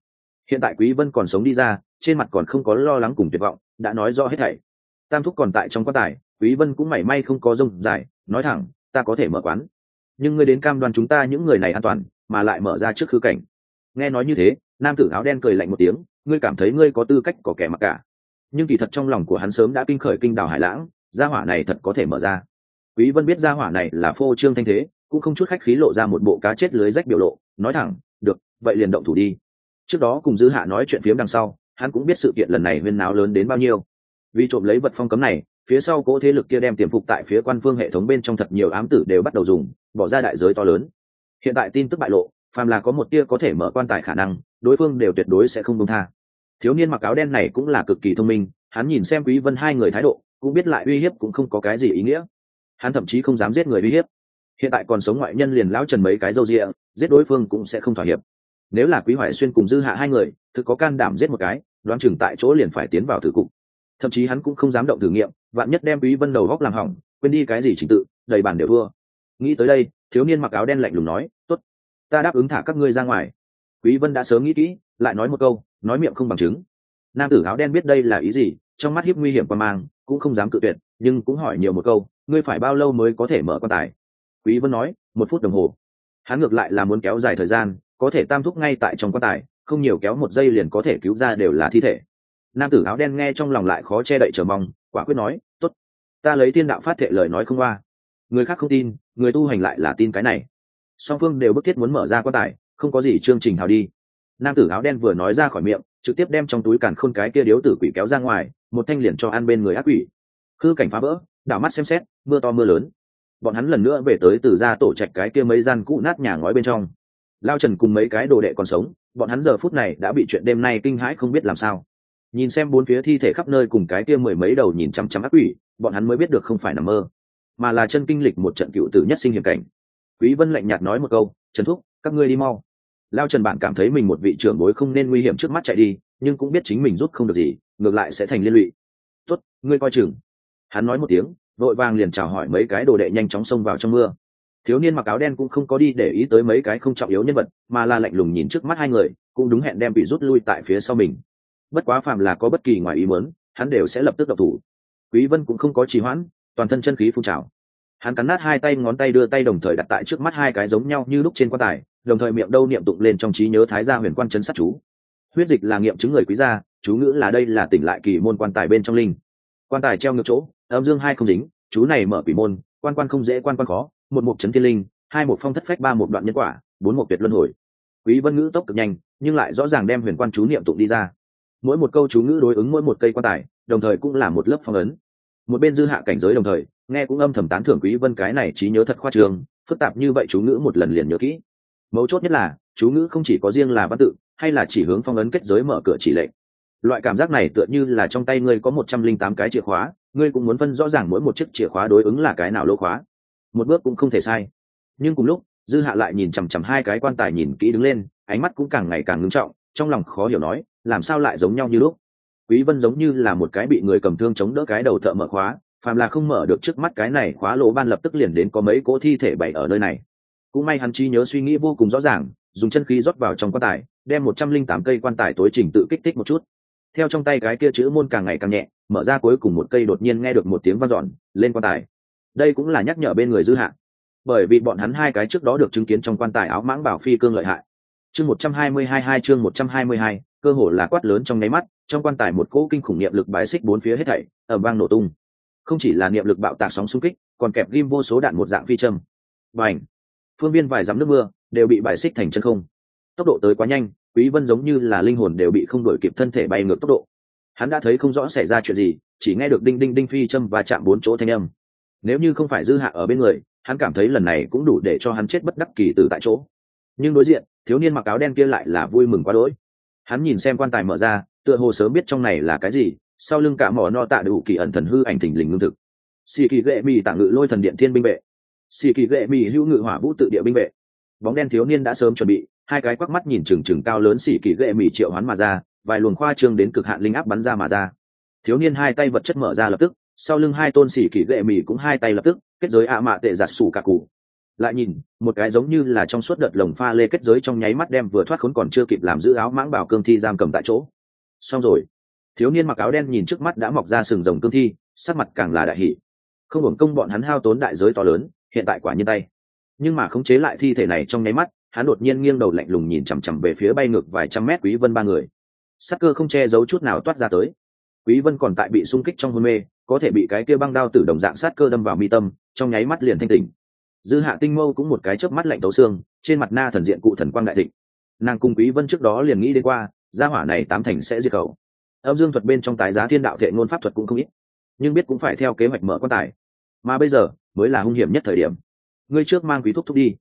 hiện tại quý vân còn sống đi ra, trên mặt còn không có lo lắng cùng tuyệt vọng, đã nói rõ hết thảy. Tam thúc còn tại trong quan tài, quý vân cũng mảy may không có rông dài, nói thẳng, ta có thể mở quán. Nhưng ngươi đến cam đoan chúng ta những người này an toàn, mà lại mở ra trước khứ cảnh. Nghe nói như thế, nam tử áo đen cười lạnh một tiếng, ngươi cảm thấy ngươi có tư cách có kẻ mặc cả. Nhưng kỳ thật trong lòng của hắn sớm đã kinh khởi kinh đảo hải lãng, gia hỏa này thật có thể mở ra. Quý vân biết gia hỏa này là phô trương thanh thế, cũng không chút khách khí lộ ra một bộ cá chết lưới rách biểu lộ, nói thẳng, được, vậy liền động thủ đi trước đó cùng dư hạ nói chuyện phiếm đằng sau, hắn cũng biết sự kiện lần này huyên náo lớn đến bao nhiêu. Vì trộm lấy vật phong cấm này, phía sau cỗ thế lực kia đem tiềm phục tại phía quan phương hệ thống bên trong thật nhiều ám tử đều bắt đầu dùng, bỏ ra đại giới to lớn. Hiện tại tin tức bại lộ, phàm là có một tia có thể mở quan tài khả năng, đối phương đều tuyệt đối sẽ không công tha. Thiếu niên mặc áo đen này cũng là cực kỳ thông minh, hắn nhìn xem quý vân hai người thái độ, cũng biết lại uy hiếp cũng không có cái gì ý nghĩa. Hắn thậm chí không dám giết người uy hiếp. Hiện tại còn sống ngoại nhân liền lão trần mấy cái dâu rịa giết đối phương cũng sẽ không thỏa hiệp nếu là quý hoài xuyên cùng dư hạ hai người, thực có can đảm giết một cái, đoán chừng tại chỗ liền phải tiến vào thử cục. Thậm chí hắn cũng không dám động thử nghiệm, vạn nhất đem quý vân đầu góc làm hỏng, quên đi cái gì trình tự, đầy bàn đều thua. Nghĩ tới đây, thiếu niên mặc áo đen lạnh lùng nói, tốt, ta đáp ứng thả các ngươi ra ngoài. Quý vân đã sớm nghĩ kỹ, lại nói một câu, nói miệng không bằng chứng. Nam tử áo đen biết đây là ý gì, trong mắt hiếp nguy hiểm qua mang, cũng không dám cự tuyệt, nhưng cũng hỏi nhiều một câu, ngươi phải bao lâu mới có thể mở quan tài? Quý vân nói, một phút đồng hồ. Hắn ngược lại là muốn kéo dài thời gian có thể tam thúc ngay tại trong quan tài, không nhiều kéo một giây liền có thể cứu ra đều là thi thể. Nam tử áo đen nghe trong lòng lại khó che đậy chờ mong, quả quyết nói, tốt, ta lấy thiên đạo phát thệ lời nói không qua. Người khác không tin, người tu hành lại là tin cái này. Song phương đều bức thiết muốn mở ra quan tài, không có gì chương trình hào đi. Nam tử áo đen vừa nói ra khỏi miệng, trực tiếp đem trong túi càn khôn cái kia điếu tử quỷ kéo ra ngoài, một thanh liền cho ăn bên người ác quỷ. Khư cảnh phá vỡ, đảo mắt xem xét, mưa to mưa lớn. Bọn hắn lần nữa về tới từ ra tổ trạch cái kia mấy gian cũ nát nhà ngói bên trong lao trần cùng mấy cái đồ đệ còn sống, bọn hắn giờ phút này đã bị chuyện đêm nay kinh hãi không biết làm sao. Nhìn xem bốn phía thi thể khắp nơi cùng cái kia mười mấy đầu nhìn chăm chăm ác quỷ, bọn hắn mới biết được không phải nằm mơ, mà là chân kinh lịch một trận cựu tử nhất sinh hiểm cảnh. Quý vân lạnh nhạt nói một câu, trần thúc, các ngươi đi mau. Lao trần bạn cảm thấy mình một vị trưởng bối không nên nguy hiểm trước mắt chạy đi, nhưng cũng biết chính mình rút không được gì, ngược lại sẽ thành liên lụy. Tốt, ngươi coi chừng. Hắn nói một tiếng, vội vàng liền chào hỏi mấy cái đồ đệ nhanh chóng xông vào trong mưa thiếu niên mặc áo đen cũng không có đi để ý tới mấy cái không trọng yếu nhân vật, mà là lạnh lùng nhìn trước mắt hai người, cũng đúng hẹn đem bị rút lui tại phía sau mình. Bất quá phàm là có bất kỳ ngoài ý muốn, hắn đều sẽ lập tức độc thủ. Quý vân cũng không có trì hoãn, toàn thân chân khí phun trào. Hắn cắn nát hai tay, ngón tay đưa tay đồng thời đặt tại trước mắt hai cái giống nhau như lúc trên quan tài, đồng thời miệng đâu niệm tụng lên trong trí nhớ thái gia huyền quan chấn sát chú. Huyết dịch là nghiệm chứng người quý gia, chú ngữ là đây là tỉnh lại kỳ môn quan tài bên trong linh. Quan tài treo ngược chỗ, âm dương hai không dính, chú này mở quỷ môn, quan quan không dễ, quan quan khó một mục chấn thiên linh, hai một phong thất phách, ba một đoạn nhân quả, bốn một tuyệt luân hồi. Quý vân ngữ tốc cực nhanh, nhưng lại rõ ràng đem huyền quan chú niệm tụng đi ra. Mỗi một câu chú ngữ đối ứng mỗi một cây quan tài, đồng thời cũng là một lớp phong ấn. Một bên dư hạ cảnh giới đồng thời, nghe cũng âm thầm tán thưởng quý vân cái này trí nhớ thật khoa trường, phức tạp như vậy chú ngữ một lần liền nhớ kỹ. Mấu chốt nhất là, chú ngữ không chỉ có riêng là văn tự, hay là chỉ hướng phong ấn kết giới mở cửa chỉ lệnh. Loại cảm giác này tựa như là trong tay ngươi có một trăm linh tám cái chìa khóa, ngươi cũng muốn phân rõ ràng mỗi một chiếc chìa khóa đối ứng là cái nào lỗ khóa một bước cũng không thể sai. Nhưng cùng lúc, dư hạ lại nhìn chằm chằm hai cái quan tài nhìn kỹ đứng lên, ánh mắt cũng càng ngày càng ngưng trọng, trong lòng khó hiểu nói, làm sao lại giống nhau như lúc? Quý vân giống như là một cái bị người cầm thương chống đỡ cái đầu thợ mở khóa, phàm là không mở được trước mắt cái này khóa lỗ ban lập tức liền đến có mấy cỗ thi thể bày ở nơi này. Cũng may hắn chi nhớ suy nghĩ vô cùng rõ ràng, dùng chân khí rót vào trong quan tài, đem một trăm linh tám cây quan tài tối trình tự kích thích một chút. Theo trong tay cái kia chữ môn càng ngày càng nhẹ, mở ra cuối cùng một cây đột nhiên nghe được một tiếng vang dọn, lên quan tài đây cũng là nhắc nhở bên người dư hạ. Bởi vì bọn hắn hai cái trước đó được chứng kiến trong quan tài áo mãng bảo phi cương lợi hại. Chương một trăm hai mươi hai hai, chương một trăm hai mươi hai, cơ hồ là quát lớn trong nháy mắt, trong quan tài một cỗ kinh khủng niệm lực bãi xích bốn phía hết thảy ở vang nổ tung. Không chỉ là niệm lực bạo tạc sóng xung kích, còn kẹp ghim vô số đạn một dạng phi châm. Và ảnh phương viên vài dắm nước mưa đều bị bãi xích thành chân không. Tốc độ tới quá nhanh, quý vân giống như là linh hồn đều bị không đổi kịp thân thể bay ngược tốc độ. Hắn đã thấy không rõ xảy ra chuyện gì, chỉ nghe được đinh đinh đinh phi châm và chạm bốn chỗ thanh âm nếu như không phải dư hạ ở bên người, hắn cảm thấy lần này cũng đủ để cho hắn chết bất đắc kỳ từ tại chỗ. Nhưng đối diện, thiếu niên mặc áo đen kia lại là vui mừng quá đỗi. Hắn nhìn xem quan tài mở ra, tựa hồ sớm biết trong này là cái gì, sau lưng cả mỏ no tạ đủ kỳ ẩn thần hư ảnh thình lình ngưng thực. Xì kỳ ghệ mì tạ ngự lôi thần điện thiên binh vệ. Xì kỳ ghệ mì hữu ngự hỏa vũ tự địa binh vệ. Bóng đen thiếu niên đã sớm chuẩn bị, hai cái quắc mắt nhìn chừng chừng cao lớn xì kỳ ghệ mì triệu hoán mà ra, vài luồng khoa trương đến cực hạn linh áp bắn ra mà ra. Thiếu niên hai tay vật chất mở ra lập tức sau lưng hai tôn xỉ kỳ lệ mì cũng hai tay lập tức, kết giới ạ mạ tệ giặt sủ cả cụ. Lại nhìn, một cái giống như là trong suốt đợt lồng pha lê kết giới trong nháy mắt đem vừa thoát khốn còn chưa kịp làm giữ áo mãng bảo cương thi giam cầm tại chỗ. Xong rồi, thiếu niên mặc áo đen nhìn trước mắt đã mọc ra sừng rồng cương thi, sắc mặt càng là đại hỷ không hưởng công bọn hắn hao tốn đại giới to lớn, hiện tại quả nhiên tay. Nhưng mà khống chế lại thi thể này trong nháy mắt, hắn đột nhiên nghiêng đầu lạnh lùng nhìn chằm chằm về phía bay ngược vài trăm mét quý vân ba người. Sắc cơ không che giấu chút nào toát ra tới. Quý vân còn tại bị xung kích trong hôn mê có thể bị cái kia băng đao tử đồng dạng sát cơ đâm vào mi tâm, trong nháy mắt liền thanh tỉnh. Dư hạ tinh mâu cũng một cái chớp mắt lạnh tấu xương, trên mặt na thần diện cụ thần quang đại thịnh. Nàng cùng quý vân trước đó liền nghĩ đến qua, gia hỏa này tám thành sẽ diệt khẩu. Âm dương thuật bên trong tái giá thiên đạo thệ ngôn pháp thuật cũng không ít, nhưng biết cũng phải theo kế hoạch mở quan tài. Mà bây giờ, mới là hung hiểm nhất thời điểm. Ngươi trước mang quý thúc thúc đi.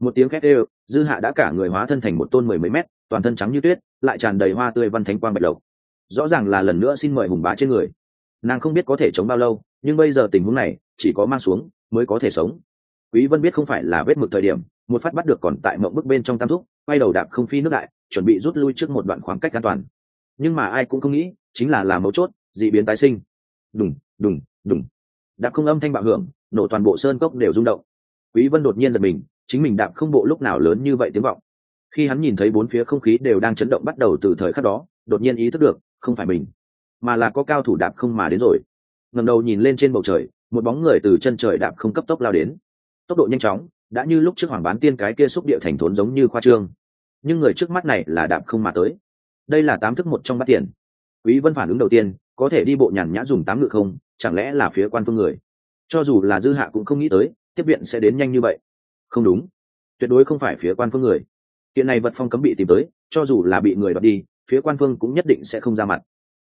Một tiếng khét đều dư hạ đã cả người hóa thân thành một tôn mười mấy mét, toàn thân trắng như tuyết, lại tràn đầy hoa tươi văn thánh quang bạch lộc. Rõ ràng là lần nữa xin mời hùng bá trên người nàng không biết có thể chống bao lâu, nhưng bây giờ tình huống này, chỉ có mang xuống, mới có thể sống. Quý vân biết không phải là vết mực thời điểm, một phát bắt được còn tại mộng bức bên trong tam thúc, quay đầu đạp không phi nước đại, chuẩn bị rút lui trước một đoạn khoảng cách an toàn. Nhưng mà ai cũng không nghĩ, chính là là mấu chốt, dị biến tái sinh. Đùng đùng đùng. Đạp không âm thanh bạo hưởng, nổ toàn bộ sơn cốc đều rung động. Quý vân đột nhiên giật mình, chính mình đạp không bộ lúc nào lớn như vậy tiếng vọng. Khi hắn nhìn thấy bốn phía không khí đều đang chấn động bắt đầu từ thời khắc đó, đột nhiên ý thức được, không phải mình mà là có cao thủ đạp không mà đến rồi. Ngầm đầu nhìn lên trên bầu trời, một bóng người từ chân trời đạp không cấp tốc lao đến. Tốc độ nhanh chóng, đã như lúc trước hoàng bán tiên cái kia xúc địa thành thốn giống như khoa trương. Nhưng người trước mắt này là đạp không mà tới. Đây là tám thức một trong bát tiền. Quý vân phản ứng đầu tiên, có thể đi bộ nhàn nhã dùng tám ngự không, chẳng lẽ là phía quan phương người? Cho dù là dư hạ cũng không nghĩ tới, tiếp viện sẽ đến nhanh như vậy. Không đúng. Tuyệt đối không phải phía quan phương người. Hiện này vật phong cấm bị tìm tới, cho dù là bị người đoạt đi, phía quan phương cũng nhất định sẽ không ra mặt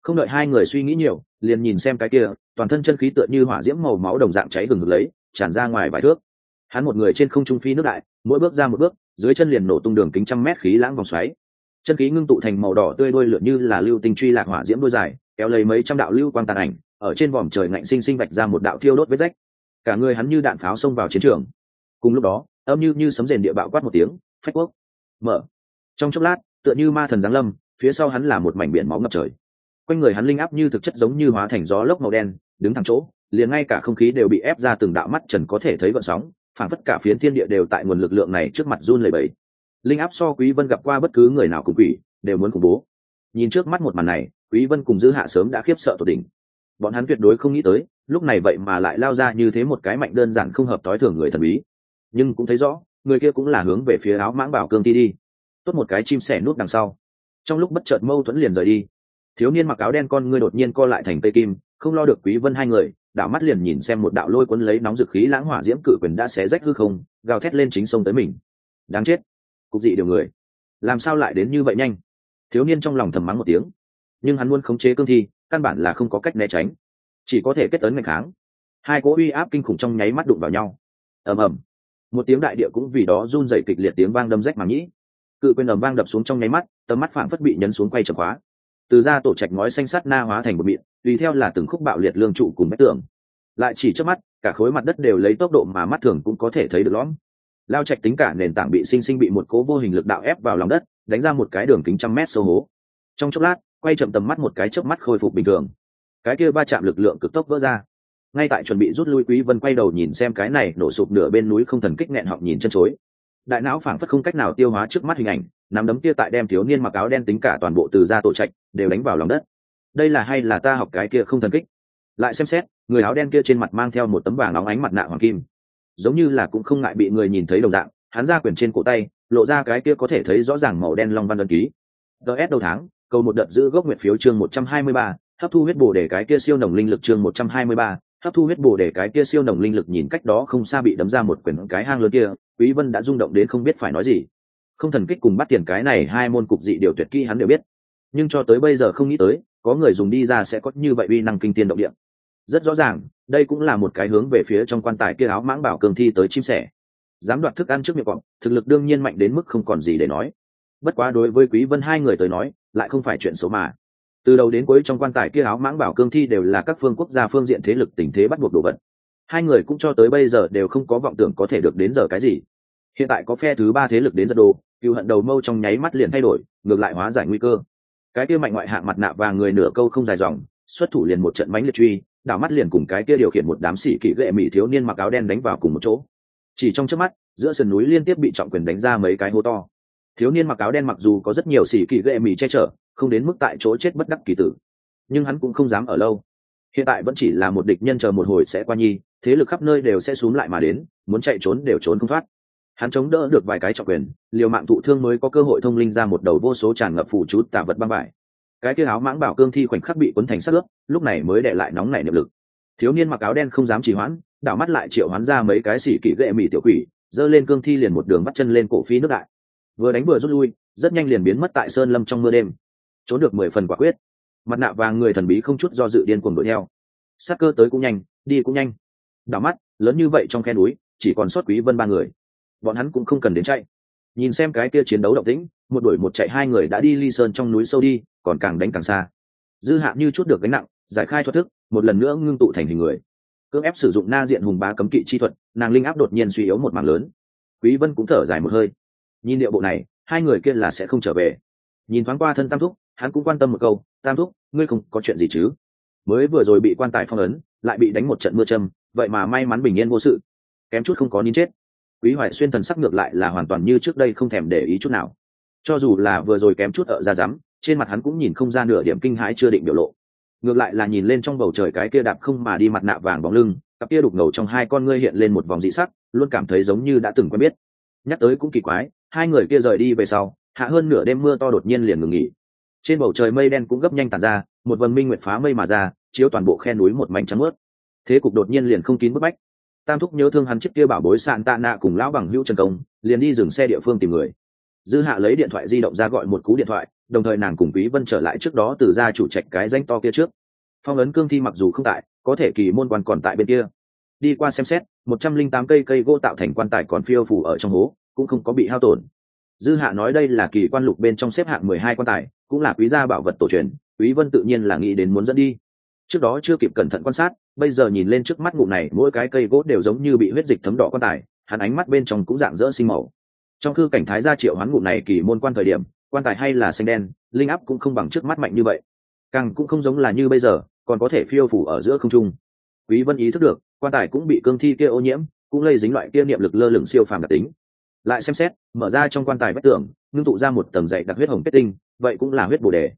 không đợi hai người suy nghĩ nhiều, liền nhìn xem cái kia, toàn thân chân khí tựa như hỏa diễm màu máu đồng dạng cháy gừng ngực lấy, tràn ra ngoài vài thước. Hắn một người trên không trung phi nước đại, mỗi bước ra một bước, dưới chân liền nổ tung đường kính trăm mét khí lãng vòng xoáy. Chân khí ngưng tụ thành màu đỏ tươi đôi lượn như là lưu tinh truy lạc hỏa diễm đôi dài, kéo lấy mấy trăm đạo lưu quang tàn ảnh, ở trên vòm trời ngạnh sinh sinh vạch ra một đạo thiêu đốt vết rách. Cả người hắn như đạn pháo xông vào chiến trường. Cùng lúc đó, âm như như sấm rền địa bạo quát một tiếng, phách quốc. Mở. Trong chốc lát, tựa như ma thần giáng lâm, phía sau hắn là một mảnh biển máu ngập trời quanh người hắn linh áp như thực chất giống như hóa thành gió lốc màu đen, đứng thẳng chỗ, liền ngay cả không khí đều bị ép ra từng đạo mắt trần có thể thấy vận sóng phản phất cả phiến thiên địa đều tại nguồn lực lượng này trước mặt run lẩy bẩy. Linh áp so quý vân gặp qua bất cứ người nào cùng quỷ, đều muốn khủng bố. Nhìn trước mắt một màn này, quý vân cùng dư hạ sớm đã khiếp sợ tột đỉnh. Bọn hắn tuyệt đối không nghĩ tới, lúc này vậy mà lại lao ra như thế một cái mạnh đơn giản không hợp tối thường người thần bí. Nhưng cũng thấy rõ, người kia cũng là hướng về phía áo mãng bảo cương ti đi. Tốt một cái chim sẻ nút đằng sau. Trong lúc bất chợt mâu thuẫn liền rời đi thiếu niên mặc áo đen con ngươi đột nhiên co lại thành tây kim, không lo được quý vân hai người, đảo mắt liền nhìn xem một đạo lôi cuốn lấy nóng dực khí lãng hỏa diễm cự quyền đã xé rách hư không, gào thét lên chính sông tới mình. Đáng chết, cục dị điều người. Làm sao lại đến như vậy nhanh? Thiếu niên trong lòng thầm mắng một tiếng. Nhưng hắn luôn khống chế cương thi, căn bản là không có cách né tránh. Chỉ có thể kết tấn ngày kháng. Hai cỗ uy áp kinh khủng trong nháy mắt đụng vào nhau. Ầm ầm. Một tiếng đại địa cũng vì đó run rẩy kịch liệt tiếng vang đâm rách màng nhĩ. Cự quyền ầm vang đập xuống trong nháy mắt, tầm mắt phảng phất bị nhấn xuống quay chậm khóa từ ra tổ trạch ngói xanh sắt na hóa thành một miệng, tùy theo là từng khúc bạo liệt lương trụ cùng vách tường. Lại chỉ trước mắt, cả khối mặt đất đều lấy tốc độ mà mắt thường cũng có thể thấy được lõm. Lao trạch tính cả nền tảng bị sinh sinh bị một cố vô hình lực đạo ép vào lòng đất, đánh ra một cái đường kính trăm mét sâu hố. Trong chốc lát, quay chậm tầm mắt một cái chớp mắt khôi phục bình thường. Cái kia va chạm lực lượng cực tốc vỡ ra. Ngay tại chuẩn bị rút lui, quý vân quay đầu nhìn xem cái này nổ sụp nửa bên núi không thần kích nghẹn họng nhìn chân chối đại não phảng phất không cách nào tiêu hóa trước mắt hình ảnh, nắm đấm kia tại đem thiếu niên mặc áo đen tính cả toàn bộ từ ra tổ trạch đều đánh vào lòng đất. Đây là hay là ta học cái kia không thần kích? Lại xem xét, người áo đen kia trên mặt mang theo một tấm vàng óng ánh mặt nạ hoàng kim. Giống như là cũng không ngại bị người nhìn thấy đồng dạng, hắn ra quyển trên cổ tay, lộ ra cái kia có thể thấy rõ ràng màu đen long văn đơn ký. Ts đầu tháng cầu một đợt giữ gốc nguyện phiếu chương một trăm hai mươi ba, hấp thu huyết bổ để cái kia siêu nồng linh lực chương một trăm hai mươi ba hấp thu huyết bổ để cái kia siêu nồng linh lực nhìn cách đó không xa bị đấm ra một quyển cái hang lớn kia, quý vân đã rung động đến không biết phải nói gì. Không thần kích cùng bắt tiền cái này hai môn cục dị điều tuyệt kỹ hắn đều biết. Nhưng cho tới bây giờ không nghĩ tới, có người dùng đi ra sẽ có như vậy uy năng kinh tiên động địa. Rất rõ ràng, đây cũng là một cái hướng về phía trong quan tài kia áo mãng bảo cường thi tới chim sẻ. Dám đoạt thức ăn trước miệng vọng thực lực đương nhiên mạnh đến mức không còn gì để nói. Bất quá đối với quý vân hai người tới nói, lại không phải chuyện xấu mà từ đầu đến cuối trong quan tài kia áo mãng bảo cương thi đều là các phương quốc gia phương diện thế lực tình thế bắt buộc đồ vật. Hai người cũng cho tới bây giờ đều không có vọng tưởng có thể được đến giờ cái gì. Hiện tại có phe thứ ba thế lực đến giật đồ, cựu hận đầu mâu trong nháy mắt liền thay đổi, ngược lại hóa giải nguy cơ. Cái kia mạnh ngoại hạng mặt nạ và người nửa câu không dài dòng, xuất thủ liền một trận mánh liệt truy, đảo mắt liền cùng cái kia điều khiển một đám sĩ kỵ gệ mỹ thiếu niên mặc áo đen đánh vào cùng một chỗ. Chỉ trong chớp mắt, giữa sườn núi liên tiếp bị trọng quyền đánh ra mấy cái hố to. Thiếu niên mặc áo đen mặc dù có rất nhiều sĩ kỵ gệ mỹ che chở không đến mức tại chỗ chết bất đắc kỳ tử. Nhưng hắn cũng không dám ở lâu. Hiện tại vẫn chỉ là một địch nhân chờ một hồi sẽ qua nhi, thế lực khắp nơi đều sẽ xuống lại mà đến, muốn chạy trốn đều trốn không thoát. Hắn chống đỡ được vài cái trọng quyền, liều mạng thụ thương mới có cơ hội thông linh ra một đầu vô số tràn ngập phủ chút tả vật băng vải cái kia áo mãng bảo cương thi khoảnh khắc bị cuốn thành sắc ướp lúc này mới để lại nóng nảy niệm lực. Thiếu niên mặc áo đen không dám trì hoãn, đảo mắt lại triệu hoán ra mấy cái xỉ kỷ gệ mỹ tiểu quỷ, giơ lên cương thi liền một đường bắt chân lên cổ phi nước đại. Vừa đánh vừa rút lui, rất nhanh liền biến mất tại sơn lâm trong mưa đêm trốn được mười phần quả quyết. Mặt nạ vàng người thần bí không chút do dự điên cuồng đuổi theo. Sát cơ tới cũng nhanh, đi cũng nhanh. Đảo mắt, lớn như vậy trong khe núi, chỉ còn sót quý vân ba người. Bọn hắn cũng không cần đến chạy. Nhìn xem cái kia chiến đấu động tĩnh, một đuổi một chạy hai người đã đi ly sơn trong núi sâu đi, còn càng đánh càng xa. Dư hạ như chút được gánh nặng, giải khai thoát thức, một lần nữa ngưng tụ thành hình người. Cưỡng ép sử dụng na diện hùng bá cấm kỵ chi thuật, nàng linh áp đột nhiên suy yếu một mảng lớn. Quý vân cũng thở dài một hơi. Nhìn địa bộ này, hai người kia là sẽ không trở về. Nhìn thoáng qua thân tam thúc hắn cũng quan tâm một câu, tam thúc, ngươi không có chuyện gì chứ? Mới vừa rồi bị quan tài phong ấn, lại bị đánh một trận mưa châm, vậy mà may mắn bình yên vô sự. Kém chút không có nín chết. Quý hoài xuyên thần sắc ngược lại là hoàn toàn như trước đây không thèm để ý chút nào. Cho dù là vừa rồi kém chút ở ra rắm trên mặt hắn cũng nhìn không ra nửa điểm kinh hãi chưa định biểu lộ. Ngược lại là nhìn lên trong bầu trời cái kia đạp không mà đi mặt nạ vàng bóng lưng, cặp kia đục ngầu trong hai con ngươi hiện lên một vòng dị sắc, luôn cảm thấy giống như đã từng quen biết. Nhắc tới cũng kỳ quái, hai người kia rời đi về sau, hạ hơn nửa đêm mưa to đột nhiên liền ngừng nghỉ trên bầu trời mây đen cũng gấp nhanh tàn ra, một vần minh nguyệt phá mây mà ra, chiếu toàn bộ khe núi một mảnh trắng ướt thế cục đột nhiên liền không kín bức bách. Tam thúc nhớ thương hắn chiếc kia bảo bối sạn tạ nạ cùng lão bằng hữu trần công, liền đi dừng xe địa phương tìm người. Dư hạ lấy điện thoại di động ra gọi một cú điện thoại, đồng thời nàng cùng quý vân trở lại trước đó từ ra chủ trạch cái danh to kia trước. Phong ấn cương thi mặc dù không tại, có thể kỳ môn quan còn tại bên kia. Đi qua xem xét, một trăm linh tám cây cây gỗ tạo thành quan tài còn phiêu phủ ở trong hố, cũng không có bị hao tổn dư hạ nói đây là kỳ quan lục bên trong xếp hạng mười hai quan tài, cũng là quý gia bảo vật tổ truyền, quý vân tự nhiên là nghĩ đến muốn dẫn đi. Trước đó chưa kịp cẩn thận quan sát, bây giờ nhìn lên trước mắt ngụ này, mỗi cái cây gỗ đều giống như bị huyết dịch thấm đỏ quan tài, hắn ánh mắt bên trong cũng dạng dỡ sinh màu. Trong thư cảnh thái gia triệu hắn ngụ này kỳ môn quan thời điểm, quan tài hay là xanh đen, linh áp cũng không bằng trước mắt mạnh như vậy. Càng cũng không giống là như bây giờ, còn có thể phiêu phủ ở giữa không trung. Quý vân ý thức được, quan tài cũng bị cương thi kia ô nhiễm, cũng lây dính loại kia niệm lực lơ lửng siêu phàm đặc tính lại xem xét, mở ra trong quan tài vách tường, ngưng tụ ra một tầng dạy đặc huyết hồng kết tinh, vậy cũng là huyết bồ đề.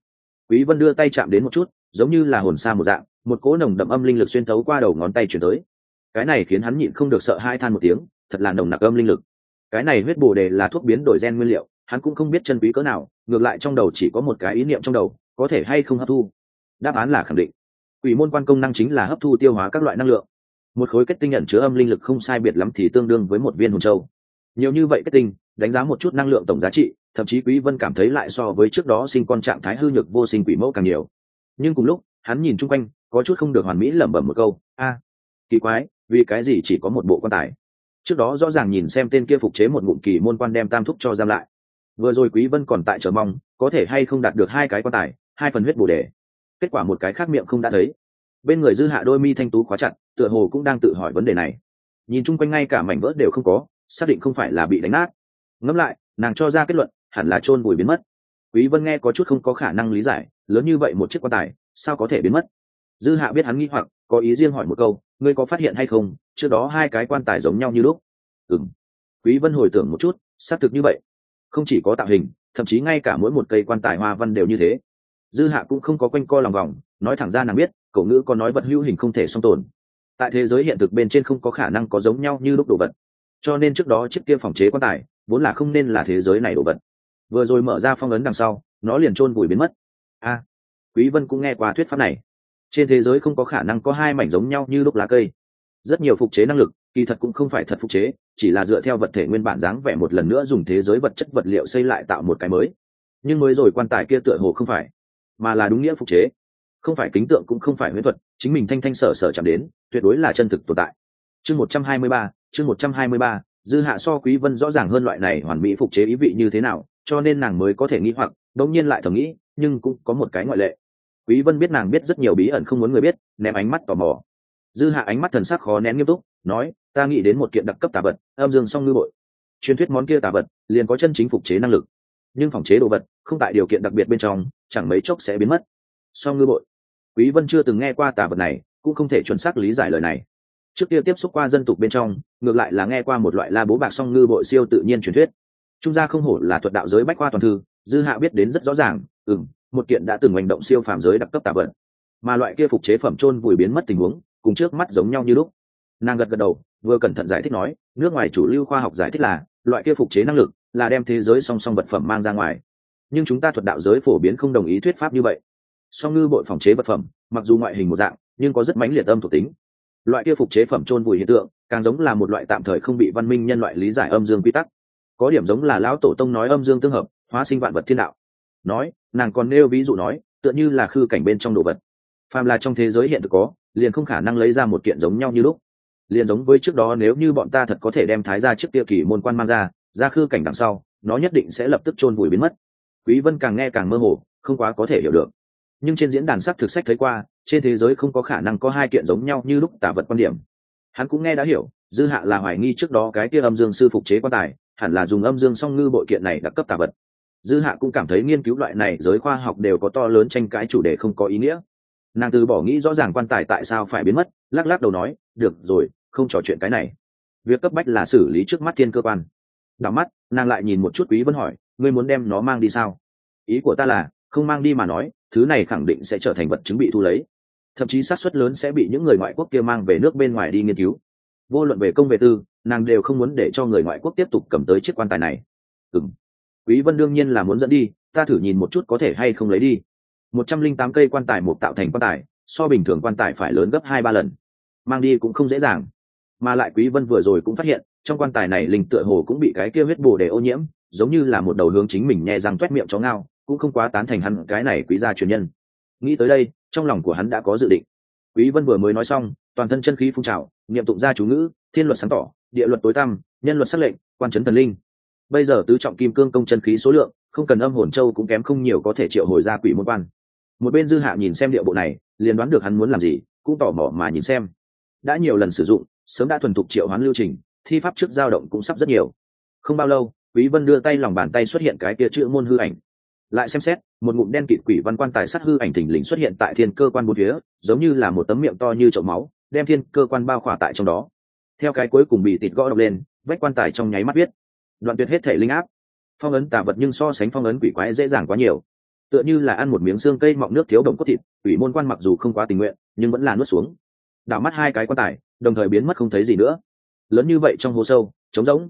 Quý vân đưa tay chạm đến một chút, giống như là hồn xa một dạng, một cỗ nồng đậm âm linh lực xuyên thấu qua đầu ngón tay chuyển tới. Cái này khiến hắn nhịn không được sợ hai than một tiếng, thật là nồng nặc âm linh lực. Cái này huyết bồ đề là thuốc biến đổi gen nguyên liệu, hắn cũng không biết chân quý cỡ nào, ngược lại trong đầu chỉ có một cái ý niệm trong đầu, có thể hay không hấp thu? Đáp án là khẳng định. Quỷ môn quan công năng chính là hấp thu tiêu hóa các loại năng lượng. Một khối kết tinh nhận chứa âm linh lực không sai biệt lắm thì tương đương với một viên hồn châu nhiều như vậy kết tinh, đánh giá một chút năng lượng tổng giá trị, thậm chí quý vân cảm thấy lại so với trước đó sinh con trạng thái hư nhược vô sinh quỷ mẫu càng nhiều. Nhưng cùng lúc, hắn nhìn chung quanh, có chút không được hoàn mỹ lẩm bẩm một câu, a, kỳ quái, vì cái gì chỉ có một bộ quan tài? Trước đó rõ ràng nhìn xem tên kia phục chế một ngụm kỳ môn quan đem tam thúc cho giam lại. Vừa rồi quý vân còn tại chờ mong, có thể hay không đạt được hai cái quan tài, hai phần huyết bổ đề. Kết quả một cái khác miệng không đã thấy. Bên người dư hạ đôi mi thanh tú khóa chặt, tựa hồ cũng đang tự hỏi vấn đề này. Nhìn chung quanh ngay cả mảnh vỡ đều không có xác định không phải là bị đánh nát. Ngẫm lại, nàng cho ra kết luận, hẳn là chôn bùi biến mất. Quý vân nghe có chút không có khả năng lý giải, lớn như vậy một chiếc quan tài, sao có thể biến mất? Dư hạ biết hắn nghi hoặc, có ý riêng hỏi một câu, ngươi có phát hiện hay không? Trước đó hai cái quan tài giống nhau như lúc. Ừm. Quý vân hồi tưởng một chút, xác thực như vậy. Không chỉ có tạo hình, thậm chí ngay cả mỗi một cây quan tài hoa văn đều như thế. Dư hạ cũng không có quanh co lòng vòng, nói thẳng ra nàng biết cậu ngữ có nói vật hữu hình không thể song tồn. Tại thế giới hiện thực bên trên không có khả năng có giống nhau như lúc đồ vật cho nên trước đó chiếc kia phòng chế quan tài, vốn là không nên là thế giới này đồ vật. Vừa rồi mở ra phong ấn đằng sau, nó liền trôn vùi biến mất. A, quý vân cũng nghe qua thuyết pháp này. Trên thế giới không có khả năng có hai mảnh giống nhau như lúc lá cây. Rất nhiều phục chế năng lực, kỳ thật cũng không phải thật phục chế, chỉ là dựa theo vật thể nguyên bản dáng vẻ một lần nữa dùng thế giới vật chất vật liệu xây lại tạo một cái mới. Nhưng mới rồi quan tài kia tựa hồ không phải, mà là đúng nghĩa phục chế. Không phải kính tượng cũng không phải huyễn thuật, chính mình thanh thanh sở sở chạm đến, tuyệt đối là chân thực tồn tại. Chương một trăm hai mươi ba chương một trăm hai mươi ba, dư hạ so quý vân rõ ràng hơn loại này hoàn mỹ phục chế ý vị như thế nào, cho nên nàng mới có thể nghĩ hoặc đống nhiên lại thầm nghĩ, nhưng cũng có một cái ngoại lệ. Quý vân biết nàng biết rất nhiều bí ẩn không muốn người biết, ném ánh mắt tò mò. Dư hạ ánh mắt thần sắc khó nén nghiêm túc, nói, ta nghĩ đến một kiện đặc cấp tà vật, âm dương song ngư bội. Truyền thuyết món kia tà vật, liền có chân chính phục chế năng lực. Nhưng phòng chế đồ vật, không tại điều kiện đặc biệt bên trong, chẳng mấy chốc sẽ biến mất. Song ngư bội. Quý vân chưa từng nghe qua tà vật này, cũng không thể chuẩn xác lý giải lời này trước kia tiếp xúc qua dân tục bên trong, ngược lại là nghe qua một loại la bố bạc song ngư bội siêu tự nhiên truyền thuyết. Trung gia không hổ là thuật đạo giới bách khoa toàn thư, dư hạ biết đến rất rõ ràng, ừm, một kiện đã từng hành động siêu phàm giới đặc cấp tà vật. Mà loại kia phục chế phẩm trôn vùi biến mất tình huống, cùng trước mắt giống nhau như lúc. Nàng gật gật đầu, vừa cẩn thận giải thích nói, nước ngoài chủ lưu khoa học giải thích là, loại kia phục chế năng lực là đem thế giới song song vật phẩm mang ra ngoài. Nhưng chúng ta thuật đạo giới phổ biến không đồng ý thuyết pháp như vậy. Song ngư bội phòng chế vật phẩm, mặc dù ngoại hình một dạng, nhưng có rất mãnh liệt âm thuộc tính loại kia phục chế phẩm trôn vùi hiện tượng, càng giống là một loại tạm thời không bị văn minh nhân loại lý giải âm dương quy tắc. Có điểm giống là lão tổ tông nói âm dương tương hợp, hóa sinh vạn vật thiên đạo. Nói, nàng còn nêu ví dụ nói, tựa như là khư cảnh bên trong đồ vật. Phàm là trong thế giới hiện thực có, liền không khả năng lấy ra một kiện giống nhau như lúc. Liền giống với trước đó nếu như bọn ta thật có thể đem thái ra trước kia kỳ môn quan mang ra ra khư cảnh đằng sau, nó nhất định sẽ lập tức chôn vùi biến mất. Quý vân càng nghe càng mơ hồ, không quá có thể hiểu được nhưng trên diễn đàn sắc thực sách thấy qua, trên thế giới không có khả năng có hai kiện giống nhau như lúc tả vật quan điểm. Hắn cũng nghe đã hiểu, dư hạ là hoài nghi trước đó cái kia âm dương sư phục chế quan tài, hẳn là dùng âm dương song ngư bội kiện này đặc cấp tả vật. Dư hạ cũng cảm thấy nghiên cứu loại này giới khoa học đều có to lớn tranh cãi chủ đề không có ý nghĩa. Nàng từ bỏ nghĩ rõ ràng quan tài tại sao phải biến mất, lắc lắc đầu nói, được rồi, không trò chuyện cái này. Việc cấp bách là xử lý trước mắt thiên cơ quan. Đảo mắt, nàng lại nhìn một chút quý vân hỏi, ngươi muốn đem nó mang đi sao? Ý của ta là, không mang đi mà nói thứ này khẳng định sẽ trở thành vật chứng bị thu lấy. Thậm chí sát suất lớn sẽ bị những người ngoại quốc kia mang về nước bên ngoài đi nghiên cứu. Vô luận về công về tư, nàng đều không muốn để cho người ngoại quốc tiếp tục cầm tới chiếc quan tài này. Ừng quý vân đương nhiên là muốn dẫn đi, ta thử nhìn một chút có thể hay không lấy đi. Một trăm linh tám cây quan tài một tạo thành quan tài, so bình thường quan tài phải lớn gấp hai ba lần. Mang đi cũng không dễ dàng. Mà lại quý vân vừa rồi cũng phát hiện, trong quan tài này linh tựa hồ cũng bị cái kia huyết bồ để ô nhiễm, giống như là một đầu hướng chính mình nhẹ răng tuét miệng chó ngao cũng không quá tán thành hắn cái này quý gia truyền nhân. Nghĩ tới đây, trong lòng của hắn đã có dự định. Quý vân vừa mới nói xong, toàn thân chân khí phun trào, niệm tụng ra chú ngữ, thiên luật sáng tỏ, địa luật tối tăm, nhân luật sắc lệnh, quan chấn thần linh. Bây giờ tứ trọng kim cương công chân khí số lượng, không cần âm hồn châu cũng kém không nhiều có thể triệu hồi ra quỷ môn quan. Một bên dư hạ nhìn xem địa bộ này, liền đoán được hắn muốn làm gì, cũng tò mò mà nhìn xem. Đã nhiều lần sử dụng, sớm đã thuần thục triệu hoán lưu trình, thi pháp trước dao động cũng sắp rất nhiều. Không bao lâu, quý vân đưa tay lòng bàn tay xuất hiện cái kia chữ môn hư ảnh lại xem xét, một ngụm đen kịt quỷ văn quan tài sắt hư ảnh thình lình xuất hiện tại thiên cơ quan bốn phía, giống như là một tấm miệng to như chậu máu, đem thiên cơ quan bao khỏa tại trong đó. Theo cái cuối cùng bị tịt gõ độc lên, vách quan tài trong nháy mắt biết. Đoạn tuyệt hết thể linh áp. Phong ấn tà vật nhưng so sánh phong ấn quỷ quái dễ dàng quá nhiều. Tựa như là ăn một miếng xương cây mọng nước thiếu đồng cốt thịt, quỷ môn quan mặc dù không quá tình nguyện, nhưng vẫn là nuốt xuống. Đảo mắt hai cái quan tài, đồng thời biến mất không thấy gì nữa. Lớn như vậy trong hố sâu, trống rỗng.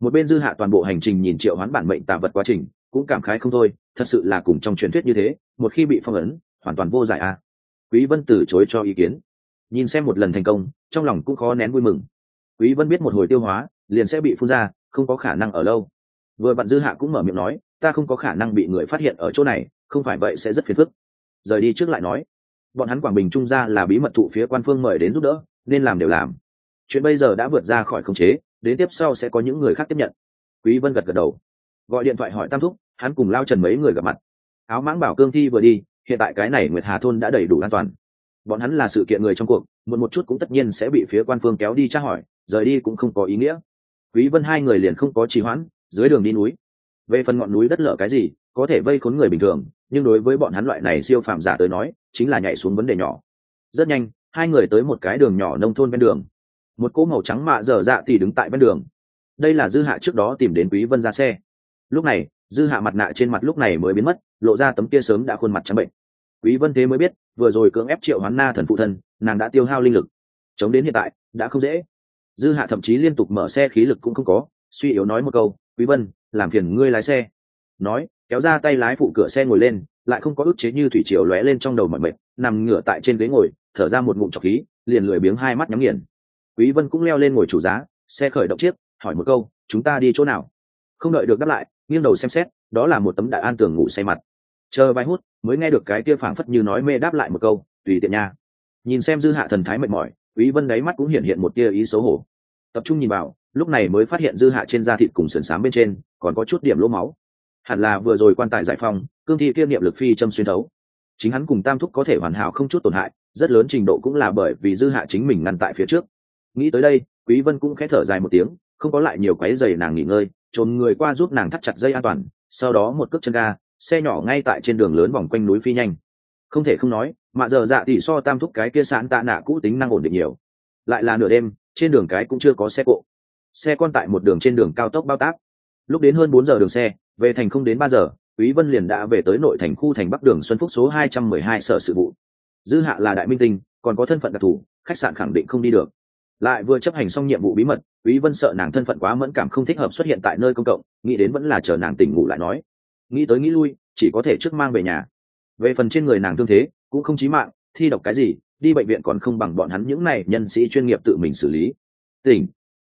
Một bên dư hạ toàn bộ hành trình nhìn triệu hoán bản mệnh tà vật quá trình cũng cảm khái không thôi, thật sự là cùng trong truyền thuyết như thế, một khi bị phong ấn, hoàn toàn vô giải a quý vân từ chối cho ý kiến. Nhìn xem một lần thành công, trong lòng cũng khó nén vui mừng. Quý vân biết một hồi tiêu hóa, liền sẽ bị phun ra, không có khả năng ở lâu. Vừa bạn dư hạ cũng mở miệng nói, ta không có khả năng bị người phát hiện ở chỗ này, không phải vậy sẽ rất phiền phức. Rời đi trước lại nói, bọn hắn quảng bình trung ra là bí mật thụ phía quan phương mời đến giúp đỡ, nên làm đều làm. Chuyện bây giờ đã vượt ra khỏi khống chế, đến tiếp sau sẽ có những người khác tiếp nhận. Quý vân gật gật đầu gọi điện thoại hỏi tam thúc, hắn cùng lao trần mấy người gặp mặt. Áo mãng bảo cương thi vừa đi, hiện tại cái này nguyệt hà thôn đã đầy đủ an toàn. Bọn hắn là sự kiện người trong cuộc một một chút cũng tất nhiên sẽ bị phía quan phương kéo đi tra hỏi, rời đi cũng không có ý nghĩa. Quý vân hai người liền không có trì hoãn, dưới đường đi núi. Về phần ngọn núi đất lở cái gì, có thể vây khốn người bình thường, nhưng đối với bọn hắn loại này siêu phàm giả tới nói, chính là nhảy xuống vấn đề nhỏ. Rất nhanh, hai người tới một cái đường nhỏ nông thôn bên đường. Một cỗ màu trắng mạ dở dạ thì đứng tại bên đường. Đây là dư hạ trước đó tìm đến quý vân ra xe lúc này, dư hạ mặt nạ trên mặt lúc này mới biến mất, lộ ra tấm kia sớm đã khuôn mặt trắng bệnh. Quý vân thế mới biết, vừa rồi cưỡng ép triệu hoán na thần phụ thân, nàng đã tiêu hao linh lực. Chống đến hiện tại, đã không dễ. Dư hạ thậm chí liên tục mở xe khí lực cũng không có, suy yếu nói một câu, quý vân, làm phiền ngươi lái xe. Nói, kéo ra tay lái phụ cửa xe ngồi lên, lại không có ức chế như thủy triều lóe lên trong đầu mọi mệt nằm ngửa tại trên ghế ngồi, thở ra một ngụm trọc khí, liền lười biếng hai mắt nhắm nghiền. Quý vân cũng leo lên ngồi chủ giá, xe khởi động chiếc, hỏi một câu, chúng ta đi chỗ nào? Không đợi được đáp lại nghiêng đầu xem xét, đó là một tấm đại an tường ngủ say mặt. Chờ vài hút, mới nghe được cái kia phảng phất như nói mê đáp lại một câu, tùy tiện nha. Nhìn xem dư hạ thần thái mệt mỏi, quý vân đáy mắt cũng hiện hiện một tia ý xấu hổ. Tập trung nhìn vào, lúc này mới phát hiện dư hạ trên da thịt cùng sườn sám bên trên còn có chút điểm lỗ máu. Hẳn là vừa rồi quan tài giải phong cương thi kia niệm lực phi châm xuyên thấu. Chính hắn cùng tam thúc có thể hoàn hảo không chút tổn hại, rất lớn trình độ cũng là bởi vì dư hạ chính mình ngăn tại phía trước. Nghĩ tới đây, quý vân cũng khẽ thở dài một tiếng, không có lại nhiều quấy giày nàng nghỉ ngơi trồn người qua giúp nàng thắt chặt dây an toàn, sau đó một cước chân ga, xe nhỏ ngay tại trên đường lớn vòng quanh núi phi nhanh. Không thể không nói, mà giờ dạ thì so tam thúc cái kia sán tạ nạ cũ tính năng ổn định nhiều. Lại là nửa đêm, trên đường cái cũng chưa có xe cộ. Xe con tại một đường trên đường cao tốc bao tác. Lúc đến hơn bốn giờ đường xe, về thành không đến ba giờ, quý vân liền đã về tới nội thành khu thành bắc đường xuân phúc số 212 sở sự vụ. Dư hạ là đại minh tinh, còn có thân phận đặc thù, khách sạn khẳng định không đi được lại vừa chấp hành xong nhiệm vụ bí mật quý vân sợ nàng thân phận quá mẫn cảm không thích hợp xuất hiện tại nơi công cộng nghĩ đến vẫn là chờ nàng tỉnh ngủ lại nói. Nghĩ tới nghĩ lui chỉ có thể trước mang về nhà. Về phần trên người nàng thương thế cũng không chí mạng thi độc cái gì đi bệnh viện còn không bằng bọn hắn những này nhân sĩ chuyên nghiệp tự mình xử lý. Tỉnh.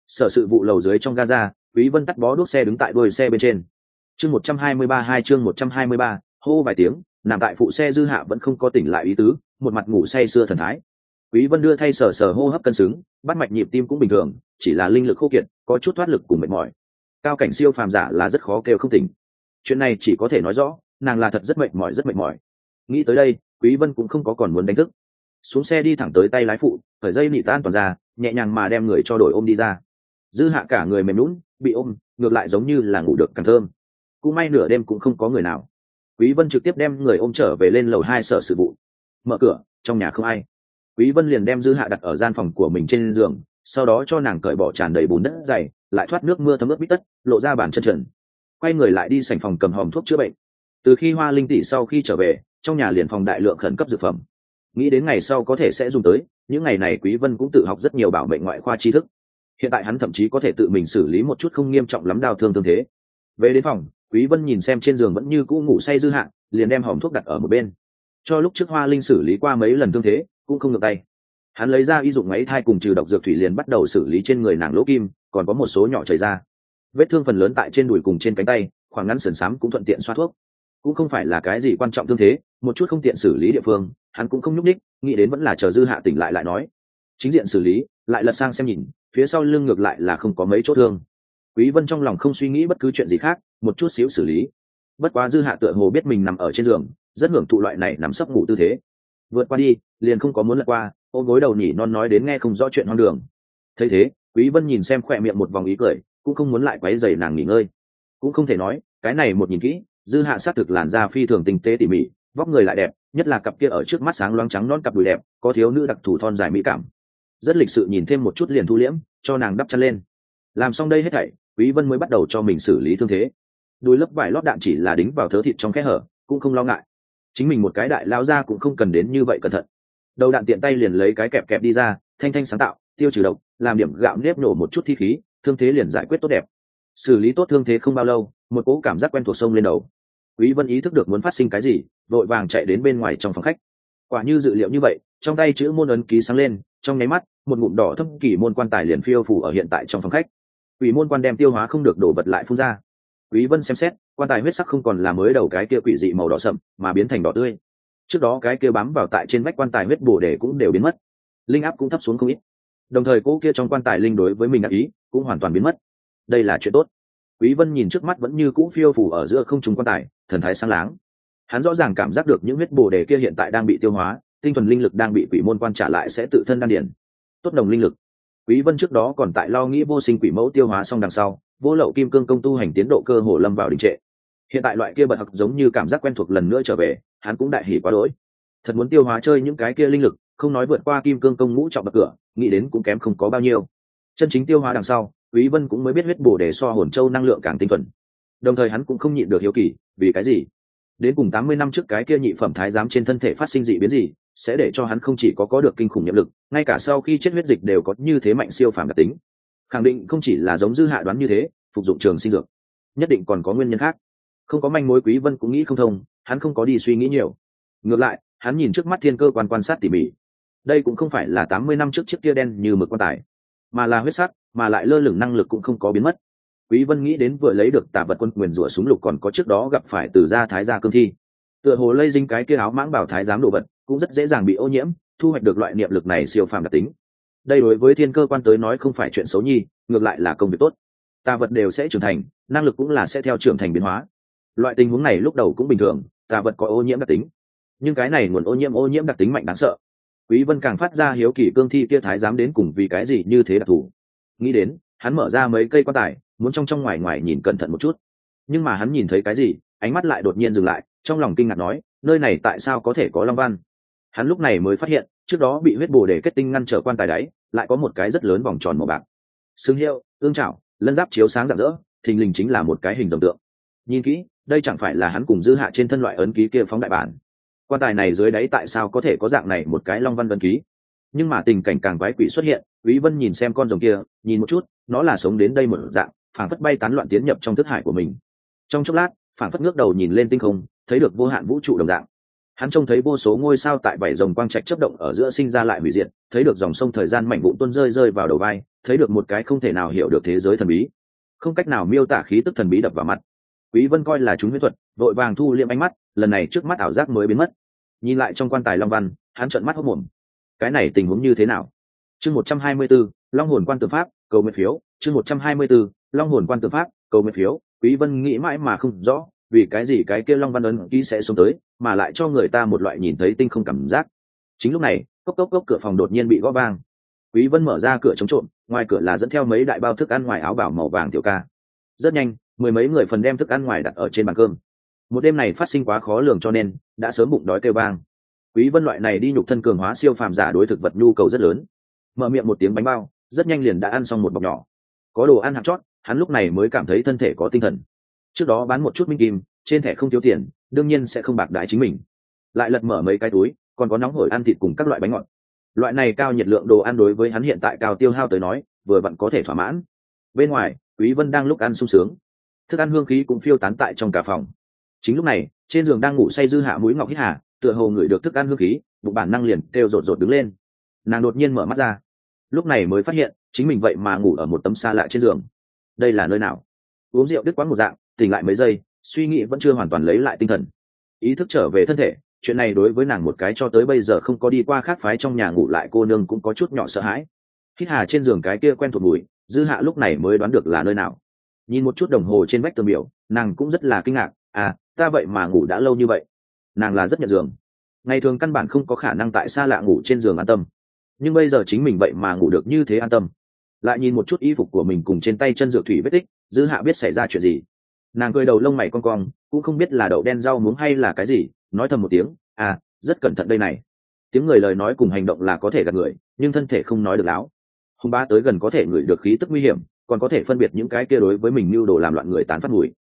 Sở sự vụ lầu dưới trong gaza quý vân tắt bó đuốc xe đứng tại đuôi xe bên trên. Chương 123 hai chương 123, hô vài tiếng nằm tại phụ xe dư hạ vẫn không có tỉnh lại ý tứ một mặt ngủ say sưa thần thái quý vân đưa thay sở sở hô hấp cân xứng, bắt mạch nhịp tim cũng bình thường, chỉ là linh lực khô kiệt, có chút thoát lực cùng mệt mỏi. Cao cảnh siêu phàm giả là rất khó kêu không tỉnh. Chuyện này chỉ có thể nói rõ, nàng là thật rất mệt mỏi, rất mệt mỏi. Nghĩ tới đây, quý vân cũng không có còn muốn đánh thức. Xuống xe đi thẳng tới tay lái phụ khởi dây nị tan toàn ra, nhẹ nhàng mà đem người cho đổi ôm đi ra. Dư hạ cả người mềm lún bị ôm, ngược lại giống như là ngủ được càng thơm. Cũng may nửa đêm cũng không có người nào. Quý vân trực tiếp đem người ôm trở về lên lầu hai sở sự vụ. Mở cửa, trong nhà không ai quý vân liền đem dư hạ đặt ở gian phòng của mình trên giường, sau đó cho nàng cởi bỏ tràn đầy bùn đất dày, lại thoát nước mưa thấm ướt bít tất, lộ ra bàn chân trần. Quay người lại đi sành phòng cầm hòm thuốc chữa bệnh. Từ khi hoa linh tỷ sau khi trở về, trong nhà liền phòng đại lượng khẩn cấp dược phẩm. Nghĩ đến ngày sau có thể sẽ dùng tới, những ngày này quý vân cũng tự học rất nhiều bảo mệnh ngoại khoa tri thức. Hiện tại hắn thậm chí có thể tự mình xử lý một chút không nghiêm trọng lắm đau thương tương thế. Về đến phòng, quý vân nhìn xem trên giường vẫn như cũ ngủ say dư hạn liền đem hòm thuốc đặt ở một bên. Cho lúc trước hoa linh xử lý qua mấy lần tương thế cũng không ngược tay. Hắn lấy ra y dụng máy thai cùng trừ độc dược thủy liền bắt đầu xử lý trên người nàng lỗ kim, còn có một số nhỏ chảy ra. Vết thương phần lớn tại trên đùi cùng trên cánh tay, khoảng ngắn sườn xám cũng thuận tiện xoa thuốc. Cũng không phải là cái gì quan trọng tương thế, một chút không tiện xử lý địa phương, hắn cũng không nhúc ních nghĩ đến vẫn là chờ dư hạ tỉnh lại lại nói. Chính diện xử lý, lại lật sang xem nhìn, phía sau lưng ngược lại là không có mấy chỗ thương. Quý vân trong lòng không suy nghĩ bất cứ chuyện gì khác, một chút xíu xử lý. Bất quá dư hạ tựa hồ biết mình nằm ở trên giường, rất hưởng thụ loại này nằm sấp ngủ tư thế vượt qua đi, liền không có muốn lật qua, ôm gối đầu nhỉ, non nói đến nghe không rõ chuyện hoang đường. Thấy thế, quý vân nhìn xem khỏe miệng một vòng ý cười, cũng không muốn lại quấy rầy nàng nghỉ ngơi. Cũng không thể nói, cái này một nhìn kỹ, dư hạ sát thực làn da phi thường tinh tế tỉ mỉ, vóc người lại đẹp, nhất là cặp kia ở trước mắt sáng loáng trắng non cặp đùi đẹp, có thiếu nữ đặc thù thon dài mỹ cảm. Rất lịch sự nhìn thêm một chút liền thu liễm, cho nàng đắp chân lên. Làm xong đây hết thảy, quý vân mới bắt đầu cho mình xử lý thương thế. Đùi lớp vải lót đạn chỉ là đính vào thớ thịt trong kẽ hở, cũng không lo ngại chính mình một cái đại lao ra cũng không cần đến như vậy cẩn thận. Đầu đạn tiện tay liền lấy cái kẹp kẹp đi ra, thanh thanh sáng tạo, tiêu trừ độc, làm điểm gạo nếp nổ một chút thi khí, thương thế liền giải quyết tốt đẹp. Xử lý tốt thương thế không bao lâu, một cỗ cảm giác quen thuộc sông lên đầu. Quý vân ý thức được muốn phát sinh cái gì, vội vàng chạy đến bên ngoài trong phòng khách. Quả như dự liệu như vậy, trong tay chữ môn ấn ký sáng lên, trong nháy mắt, một ngụm đỏ thâm kỳ môn quan tài liền phiêu phủ ở hiện tại trong phòng khách. Quỷ môn quan đem tiêu hóa không được đổ vật lại phun ra. Quý vân xem xét quan tài huyết sắc không còn là mới đầu cái kia quỷ dị màu đỏ sậm, mà biến thành đỏ tươi. Trước đó cái kia bám vào tại trên vách quan tài huyết bổ để cũng đều biến mất. Linh áp cũng thấp xuống không ít. Đồng thời cỗ kia trong quan tài linh đối với mình đã ý cũng hoàn toàn biến mất. Đây là chuyện tốt. Quý vân nhìn trước mắt vẫn như cũ phiêu phủ ở giữa không trung quan tài, thần thái sáng láng. Hắn rõ ràng cảm giác được những huyết bổ đề kia hiện tại đang bị tiêu hóa, tinh thần linh lực đang bị quỷ môn quan trả lại sẽ tự thân đan điển tốt đồng linh lực. Quý vân trước đó còn tại lo nghĩ vô sinh quỷ mẫu tiêu hóa xong đằng sau, vô lậu kim cương công tu hành tiến độ cơ hồ lâm vào đình trệ hiện tại loại kia bật học giống như cảm giác quen thuộc lần nữa trở về, hắn cũng đại hỉ quá đỗi. Thật muốn tiêu hóa chơi những cái kia linh lực, không nói vượt qua kim cương công ngũ trọng bậc cửa, nghĩ đến cũng kém không có bao nhiêu. Chân chính tiêu hóa đằng sau, quý vân cũng mới biết huyết bổ để so hồn châu năng lượng càng tinh thuần. Đồng thời hắn cũng không nhịn được hiếu kỳ, vì cái gì? Đến cùng 80 năm trước cái kia nhị phẩm thái giám trên thân thể phát sinh dị biến gì, sẽ để cho hắn không chỉ có có được kinh khủng nhiệm lực, ngay cả sau khi chết huyết dịch đều có như thế mạnh siêu phàm đặc tính. Khẳng định không chỉ là giống dư hạ đoán như thế, phục dụng trường sinh dược, nhất định còn có nguyên nhân khác không có manh mối quý vân cũng nghĩ không thông, hắn không có đi suy nghĩ nhiều. Ngược lại, hắn nhìn trước mắt thiên cơ quan quan sát tỉ mỉ. Đây cũng không phải là 80 năm trước chiếc kia đen như mực quan tài, mà là huyết sắc, mà lại lơ lửng năng lực cũng không có biến mất. Quý vân nghĩ đến vừa lấy được tà vật quân quyền rủa súng lục còn có trước đó gặp phải từ gia thái gia cương thi. Tựa hồ lây dính cái kia áo mãng bảo thái giám đồ vật, cũng rất dễ dàng bị ô nhiễm, thu hoạch được loại niệm lực này siêu phàm đặc tính. Đây đối với thiên cơ quan tới nói không phải chuyện xấu nhi, ngược lại là công việc tốt. Tà vật đều sẽ trưởng thành, năng lực cũng là sẽ theo trưởng thành biến hóa loại tình huống này lúc đầu cũng bình thường, tà vật có ô nhiễm đặc tính. Nhưng cái này nguồn ô nhiễm ô nhiễm đặc tính mạnh đáng sợ. Quý vân càng phát ra hiếu kỳ cương thi kia thái giám đến cùng vì cái gì như thế đặc thù. Nghĩ đến, hắn mở ra mấy cây quan tài, muốn trong trong ngoài ngoài nhìn cẩn thận một chút. Nhưng mà hắn nhìn thấy cái gì, ánh mắt lại đột nhiên dừng lại, trong lòng kinh ngạc nói, nơi này tại sao có thể có long văn? Hắn lúc này mới phát hiện, trước đó bị huyết bồ để kết tinh ngăn trở quan tài đáy, lại có một cái rất lớn vòng tròn màu bạc. Xương hiệu ương trảo, lân giáp chiếu sáng rạng rỡ, thình lình chính là một cái hình rồng tượng. Nhìn kỹ đây chẳng phải là hắn cùng dư hạ trên thân loại ấn ký kia phóng đại bản. Quan tài này dưới đáy tại sao có thể có dạng này một cái long văn vân ký? Nhưng mà tình cảnh càng quái quỷ xuất hiện, quý vân nhìn xem con rồng kia, nhìn một chút, nó là sống đến đây một dạng, phảng phất bay tán loạn tiến nhập trong thức hải của mình. Trong chốc lát, phảng phất ngước đầu nhìn lên tinh không, thấy được vô hạn vũ trụ đồng dạng. Hắn trông thấy vô số ngôi sao tại bảy dòng quang trạch chấp động ở giữa sinh ra lại hủy diệt, thấy được dòng sông thời gian mảnh vụn tuôn rơi rơi vào đầu vai, thấy được một cái không thể nào hiểu được thế giới thần bí. Không cách nào miêu tả khí tức thần bí đập vào mặt quý vân coi là chúng huyết thuật vội vàng thu liệm ánh mắt lần này trước mắt ảo giác mới biến mất. Nhìn lại trong quan tài long văn hắn trợn mắt hốc mồm. Cái này tình huống như thế nào? Chương 124, long hồn quan tự pháp cầu nguyện phiếu. Chương 124, long hồn quan tự pháp cầu nguyện phiếu. Quý vân nghĩ mãi mà không rõ vì cái gì cái kia long văn ấn ký sẽ xuống tới mà lại cho người ta một loại nhìn thấy tinh không cảm giác. Chính lúc này cốc cốc cốc cửa phòng đột nhiên bị gõ vang. Quý vân mở ra cửa chống trộm ngoài cửa là dẫn theo mấy đại bao thức ăn ngoài áo bảo màu vàng tiểu ca. Rất nhanh mười mấy người phần đem thức ăn ngoài đặt ở trên bàn cơm. Một đêm này phát sinh quá khó lường cho nên, đã sớm bụng đói kêu vang. Quý vân loại này đi nhục thân cường hóa siêu phàm giả đối thực vật nhu cầu rất lớn. Mở miệng một tiếng bánh bao, rất nhanh liền đã ăn xong một bọc nhỏ. Có đồ ăn hạt chót, hắn lúc này mới cảm thấy thân thể có tinh thần. Trước đó bán một chút minh kim, trên thẻ không thiếu tiền, đương nhiên sẽ không bạc đái chính mình. Lại lật mở mấy cái túi, còn có nóng hổi ăn thịt cùng các loại bánh ngọt. Loại này cao nhiệt lượng đồ ăn đối với hắn hiện tại cao tiêu hao tới nói, vừa vặn có thể thỏa mãn. Bên ngoài, quý vân đang lúc ăn sung sướng thức ăn hương khí cũng phiêu tán tại trong cả phòng. Chính lúc này, trên giường đang ngủ say dư hạ mũi ngọc hít hà, tựa hồ ngửi được thức ăn hương khí, bụng bản năng liền kêu rột rột đứng lên. Nàng đột nhiên mở mắt ra. Lúc này mới phát hiện, chính mình vậy mà ngủ ở một tấm xa lạ trên giường. Đây là nơi nào? Uống rượu đứt quán một dạng, tỉnh lại mấy giây, suy nghĩ vẫn chưa hoàn toàn lấy lại tinh thần. Ý thức trở về thân thể, chuyện này đối với nàng một cái cho tới bây giờ không có đi qua khác phái trong nhà ngủ lại cô nương cũng có chút nhỏ sợ hãi. Hít hà trên giường cái kia quen thuộc mùi, dư hạ lúc này mới đoán được là nơi nào nhìn một chút đồng hồ trên vách tường biểu, nàng cũng rất là kinh ngạc. À ta vậy mà ngủ đã lâu như vậy. Nàng là rất nhận giường. Ngày thường căn bản không có khả năng tại xa lạ ngủ trên giường an tâm. Nhưng bây giờ chính mình vậy mà ngủ được như thế an tâm. Lại nhìn một chút y phục của mình cùng trên tay chân dược thủy vết tích, dư hạ biết xảy ra chuyện gì. Nàng cười đầu lông mày con cong, cũng không biết là đậu đen rau muống hay là cái gì, nói thầm một tiếng à rất cẩn thận đây này. Tiếng người lời nói cùng hành động là có thể gạt người, nhưng thân thể không nói được láo. Hùng ba tới gần có thể ngửi được khí tức nguy hiểm còn có thể phân biệt những cái kia đối với mình mưu đồ làm loạn người tán phát mùi.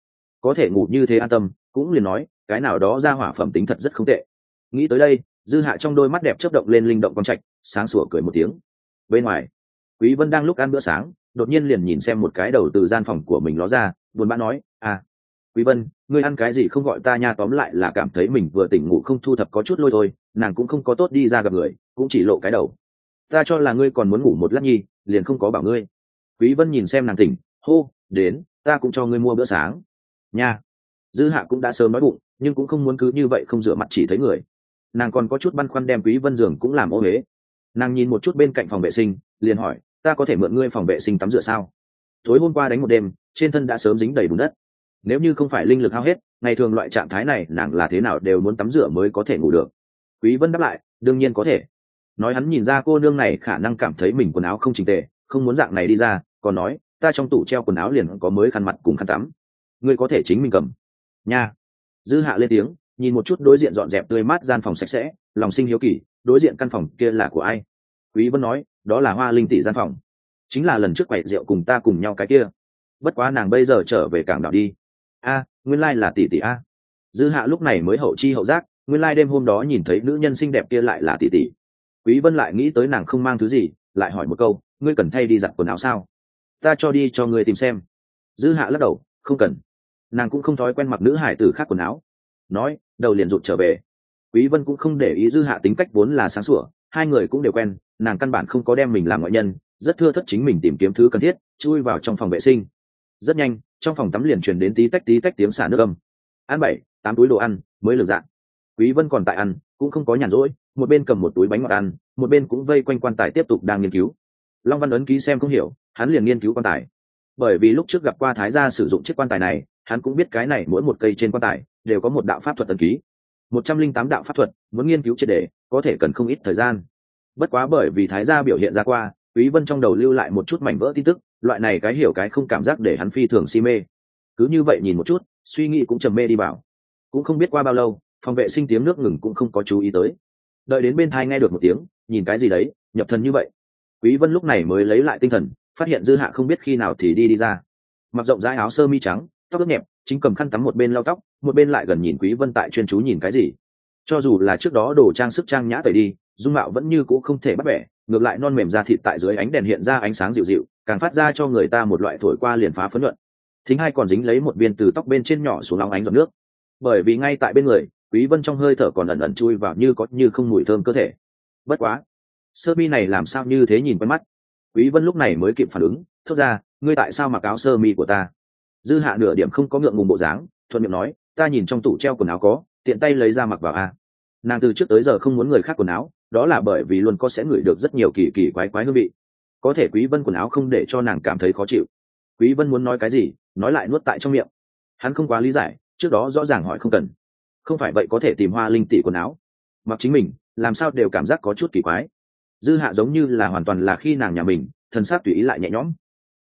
Có thể ngủ như thế an tâm, cũng liền nói, cái nào đó ra hỏa phẩm tính thật rất không tệ. Nghĩ tới đây, dư hạ trong đôi mắt đẹp chớp động lên linh động con trạch, sáng sủa cười một tiếng. Bên ngoài, quý vân đang lúc ăn bữa sáng, đột nhiên liền nhìn xem một cái đầu từ gian phòng của mình ló ra, buồn bã nói à quý vân, ngươi ăn cái gì không gọi ta nha, tóm lại là cảm thấy mình vừa tỉnh ngủ không thu thập có chút lôi thôi, nàng cũng không có tốt đi ra gặp người, cũng chỉ lộ cái đầu. Ta cho là ngươi còn muốn ngủ một lát nhi, liền không có bảo ngươi quý vân nhìn xem nàng tỉnh, hô, đến, ta cũng cho ngươi mua bữa sáng. Nha. Dư hạ cũng đã sớm nói bụng, nhưng cũng không muốn cứ như vậy không rửa mặt chỉ thấy người. Nàng còn có chút băn khoăn đem quý vân giường cũng làm ô huế nàng nhìn một chút bên cạnh phòng vệ sinh, liền hỏi, ta có thể mượn ngươi phòng vệ sinh tắm rửa sao? Tối hôm qua đánh một đêm, trên thân đã sớm dính đầy bùn đất. Nếu như không phải linh lực hao hết, ngày thường loại trạng thái này nàng là thế nào đều muốn tắm rửa mới có thể ngủ được. Quý vân đáp lại, đương nhiên có thể. Nói hắn nhìn ra cô nương này khả năng cảm thấy mình quần áo không chỉnh tề không muốn dạng này đi ra, còn nói, ta trong tủ treo quần áo liền có mới khăn mặt cùng khăn tắm. Ngươi có thể chính mình cầm. Nha. Dư hạ lên tiếng, nhìn một chút đối diện dọn dẹp tươi mát gian phòng sạch sẽ, lòng sinh hiếu kỳ, đối diện căn phòng kia là của ai? Quý vân nói, đó là hoa linh tỷ gian phòng. Chính là lần trước quậy rượu cùng ta cùng nhau cái kia. Bất quá nàng bây giờ trở về cảng đảo đi. A, nguyên lai là tỷ tỷ a. Dư hạ lúc này mới hậu chi hậu giác, nguyên lai đêm hôm đó nhìn thấy nữ nhân xinh đẹp kia lại là tỷ tỷ. Quý vân lại nghĩ tới nàng không mang thứ gì, lại hỏi một câu ngươi cần thay đi giặt quần áo sao? Ta cho đi cho ngươi tìm xem. Dư hạ lắc đầu, không cần. Nàng cũng không thói quen mặc nữ hải tử khác quần áo. Nói, đầu liền rụt trở về. Quý vân cũng không để ý dư hạ tính cách vốn là sáng sủa, hai người cũng đều quen, nàng căn bản không có đem mình làm ngoại nhân, rất thưa thất chính mình tìm kiếm thứ cần thiết, chui vào trong phòng vệ sinh. Rất nhanh, trong phòng tắm liền truyền đến tí tách tí tách tiếng xả nước âm. Ăn bảy, tám túi đồ ăn, mới lược dạng. Quý vân còn tại ăn, cũng không có nhàn rỗi, một bên cầm một túi bánh ngọt ăn, một bên cũng vây quanh quan tài tiếp tục đang nghiên cứu long văn ấn ký xem không hiểu, hắn liền nghiên cứu quan tài. Bởi vì lúc trước gặp qua thái gia sử dụng chiếc quan tài này, hắn cũng biết cái này mỗi một cây trên quan tài đều có một đạo pháp thuật ấn ký. Một trăm linh tám đạo pháp thuật, muốn nghiên cứu triệt đề có thể cần không ít thời gian. Bất quá bởi vì thái gia biểu hiện ra qua, quý vân trong đầu lưu lại một chút mảnh vỡ tin tức, loại này cái hiểu cái không cảm giác để hắn phi thường si mê. Cứ như vậy nhìn một chút, suy nghĩ cũng trầm mê đi vào. Cũng không biết qua bao lâu, phòng vệ sinh tiếng nước ngừng cũng không có chú ý tới. Đợi đến bên thai nghe được một tiếng, nhìn cái gì đấy, nhập thần như vậy quý vân lúc này mới lấy lại tinh thần, phát hiện dư hạ không biết khi nào thì đi đi ra. Mặc rộng rãi áo sơ mi trắng, tóc ướt nhẹp, chính cầm khăn tắm một bên lau tóc, một bên lại gần nhìn quý vân tại chuyên chú nhìn cái gì. Cho dù là trước đó đồ trang sức trang nhã tẩy đi, dung mạo vẫn như cũ không thể bắt bẻ, ngược lại non mềm da thịt tại dưới ánh đèn hiện ra ánh sáng dịu dịu, càng phát ra cho người ta một loại thổi qua liền phá phấn luận thính hai còn dính lấy một viên từ tóc bên trên nhỏ xuống óng ánh giọt nước. Bởi vì ngay tại bên người, quý vân trong hơi thở còn ẩn ẩn chui vào như có như không mùi thơm cơ thể. Bất quá sơ mi này làm sao như thế nhìn quen mắt? Quý vân lúc này mới kịp phản ứng, thốt ra, ngươi tại sao mặc áo sơ mi của ta? Dư hạ nửa điểm không có ngượng ngùng bộ dáng, thuận miệng nói, ta nhìn trong tủ treo quần áo có, tiện tay lấy ra mặc vào a. Nàng từ trước tới giờ không muốn người khác quần áo, đó là bởi vì luôn có sẽ ngửi được rất nhiều kỳ kỳ quái quái hương vị. Có thể quý vân quần áo không để cho nàng cảm thấy khó chịu. Quý vân muốn nói cái gì, nói lại nuốt tại trong miệng. Hắn không quá lý giải, trước đó rõ ràng hỏi không cần. Không phải vậy có thể tìm hoa linh tỷ quần áo. Mặc chính mình, làm sao đều cảm giác có chút kỳ quái dư hạ giống như là hoàn toàn là khi nàng nhà mình, thân xác tùy ý lại nhẹ nhõm.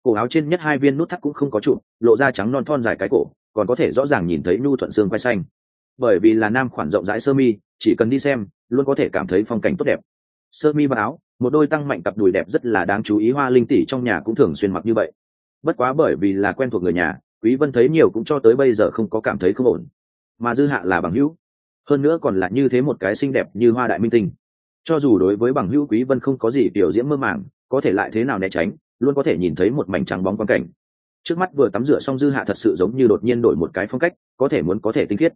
Cổ áo trên nhất hai viên nút thắt cũng không có trụ, lộ ra trắng non thon dài cái cổ, còn có thể rõ ràng nhìn thấy nhu thuận xương quay xanh. Bởi vì là nam khoản rộng rãi sơ mi, chỉ cần đi xem, luôn có thể cảm thấy phong cảnh tốt đẹp. Sơ mi và áo, một đôi tăng mạnh cặp đùi đẹp rất là đáng chú ý, hoa linh tỷ trong nhà cũng thường xuyên mặc như vậy. Bất quá bởi vì là quen thuộc người nhà, quý vân thấy nhiều cũng cho tới bây giờ không có cảm thấy không ổn. Mà dư hạ là bằng hữu. Hơn nữa còn là như thế một cái xinh đẹp như hoa đại minh tinh cho dù đối với bằng hữu quý vân không có gì biểu diễn mơ màng, có thể lại thế nào né tránh, luôn có thể nhìn thấy một mảnh trắng bóng quan cảnh. Trước mắt vừa tắm rửa xong dư hạ thật sự giống như đột nhiên đổi một cái phong cách, có thể muốn có thể tinh khiết.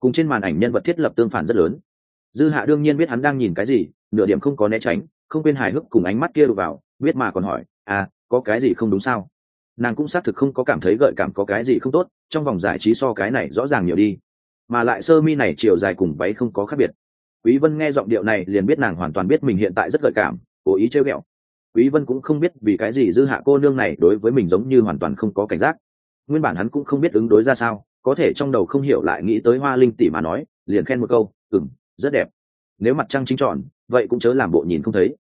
Cùng trên màn ảnh nhân vật thiết lập tương phản rất lớn. Dư hạ đương nhiên biết hắn đang nhìn cái gì, nửa điểm không có né tránh, không quên hài hước cùng ánh mắt kia đụng vào, biết mà còn hỏi à có cái gì không đúng sao? Nàng cũng xác thực không có cảm thấy gợi cảm có cái gì không tốt, trong vòng giải trí so cái này rõ ràng nhiều đi. Mà lại sơ mi này chiều dài cùng váy không có khác biệt quý vân nghe giọng điệu này liền biết nàng hoàn toàn biết mình hiện tại rất gợi cảm, cố ý chơi ghẹo. Quý vân cũng không biết vì cái gì dư hạ cô nương này đối với mình giống như hoàn toàn không có cảnh giác. Nguyên bản hắn cũng không biết ứng đối ra sao, có thể trong đầu không hiểu lại nghĩ tới hoa linh tỷ mà nói, liền khen một câu, ừm, rất đẹp. Nếu mặt trăng chính tròn, vậy cũng chớ làm bộ nhìn không thấy.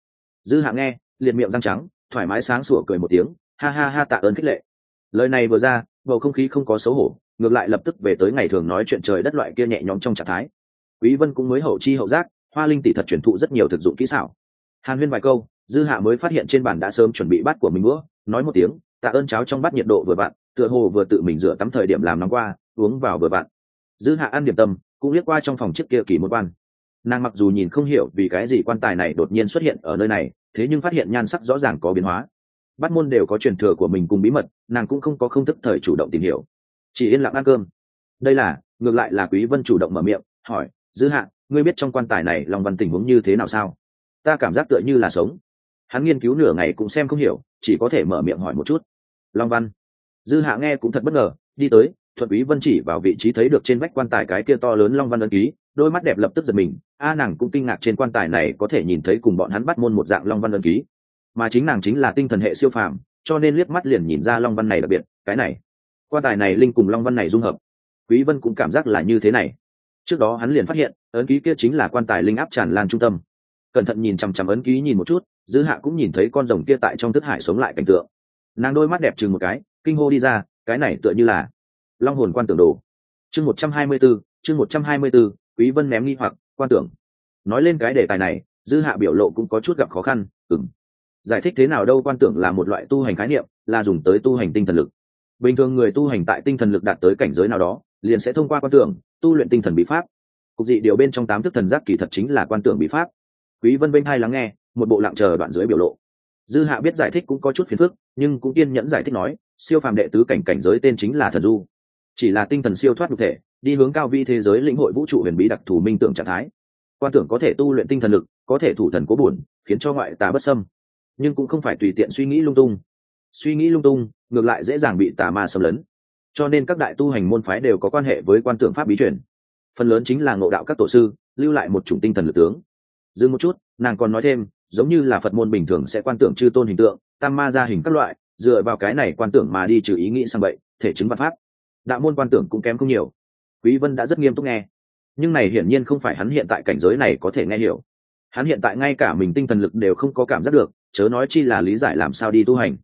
Dư hạ nghe, liền miệng răng trắng, thoải mái sáng sủa cười một tiếng, ha ha ha, tạ ơn khích lệ. Lời này vừa ra, bầu không khí không có xấu hổ, ngược lại lập tức về tới ngày thường nói chuyện trời đất loại kia nhẹ nhõm trong trạng thái quý vân cũng mới hậu chi hậu giác, hoa linh tỷ thật truyền thụ rất nhiều thực dụng kỹ xảo. Hàn huyên vài câu, dư hạ mới phát hiện trên bàn đã sớm chuẩn bị bát của mình bữa nói một tiếng, tạ ơn cháo trong bát nhiệt độ vừa vặn, tựa hồ vừa tự mình rửa tắm thời điểm làm nóng qua, uống vào vừa vặn. Dư hạ ăn điểm tâm, cũng liếc qua trong phòng chiếc kia kỳ một quan. Nàng mặc dù nhìn không hiểu vì cái gì quan tài này đột nhiên xuất hiện ở nơi này, thế nhưng phát hiện nhan sắc rõ ràng có biến hóa. Bắt môn đều có truyền thừa của mình cùng bí mật, nàng cũng không có không thức thời chủ động tìm hiểu. Chỉ yên lặng ăn cơm. Đây là, ngược lại là quý vân chủ động mở miệng, hỏi dư hạ, ngươi biết trong quan tài này long văn tình huống như thế nào sao? Ta cảm giác tựa như là sống. Hắn nghiên cứu nửa ngày cũng xem không hiểu, chỉ có thể mở miệng hỏi một chút. Long văn. Dư hạ nghe cũng thật bất ngờ, đi tới, thuận quý vân chỉ vào vị trí thấy được trên vách quan tài cái kia to lớn long văn ân ký, đôi mắt đẹp lập tức giật mình, a nàng cũng kinh ngạc trên quan tài này có thể nhìn thấy cùng bọn hắn bắt môn một dạng long văn ân ký. Mà chính nàng chính là tinh thần hệ siêu phàm, cho nên liếc mắt liền nhìn ra long văn này đặc biệt, cái này. Quan tài này linh cùng long văn này dung hợp. Quý vân cũng cảm giác là như thế này trước đó hắn liền phát hiện ấn ký kia chính là quan tài linh áp tràn lan trung tâm. Cẩn thận nhìn chằm chằm ấn ký nhìn một chút dư hạ cũng nhìn thấy con rồng kia tại trong thức hải sống lại cảnh tượng. Nàng đôi mắt đẹp chừng một cái kinh hô đi ra cái này tựa như là long hồn quan tưởng đồ. Chương một trăm hai mươi 124, chương một trăm hai mươi 124, quý vân ném nghi hoặc quan tưởng. Nói lên cái đề tài này dư hạ biểu lộ cũng có chút gặp khó khăn ừng giải thích thế nào đâu quan tưởng là một loại tu hành khái niệm là dùng tới tu hành tinh thần lực. Bình thường người tu hành tại tinh thần lực đạt tới cảnh giới nào đó liền sẽ thông qua quan tưởng tu luyện tinh thần bí pháp. Cục dị điều bên trong tám thức thần giác kỳ thật chính là quan tưởng bí pháp. Quý vân bên hai lắng nghe một bộ lặng chờ đoạn dưới biểu lộ. Dư hạ biết giải thích cũng có chút phiền phức nhưng cũng kiên nhẫn giải thích nói siêu phàm đệ tứ cảnh cảnh giới tên chính là thần du. Chỉ là tinh thần siêu thoát nhục thể đi hướng cao vi thế giới lĩnh hội vũ trụ huyền bí đặc thù minh tưởng trạng thái. Quan tưởng có thể tu luyện tinh thần lực có thể thủ thần cố buồn khiến cho ngoại tà bất xâm, nhưng cũng không phải tùy tiện suy nghĩ lung tung. Suy nghĩ lung tung ngược lại dễ dàng bị tà ma xâm lấn cho nên các đại tu hành môn phái đều có quan hệ với quan tưởng pháp bí truyền. Phần lớn chính là ngộ đạo các tổ sư, lưu lại một chủng tinh thần lực tướng. Dừng một chút, nàng còn nói thêm, giống như là phật môn bình thường sẽ quan tưởng chư tôn hình tượng, tam ma ra hình các loại, dựa vào cái này quan tưởng mà đi trừ ý nghĩ sang vậy thể chứng văn pháp. Đạo môn quan tưởng cũng kém không nhiều. Quý vân đã rất nghiêm túc nghe. Nhưng này hiển nhiên không phải hắn hiện tại cảnh giới này có thể nghe hiểu. Hắn hiện tại ngay cả mình tinh thần lực đều không có cảm giác được, chớ nói chi là lý giải làm sao đi tu hành.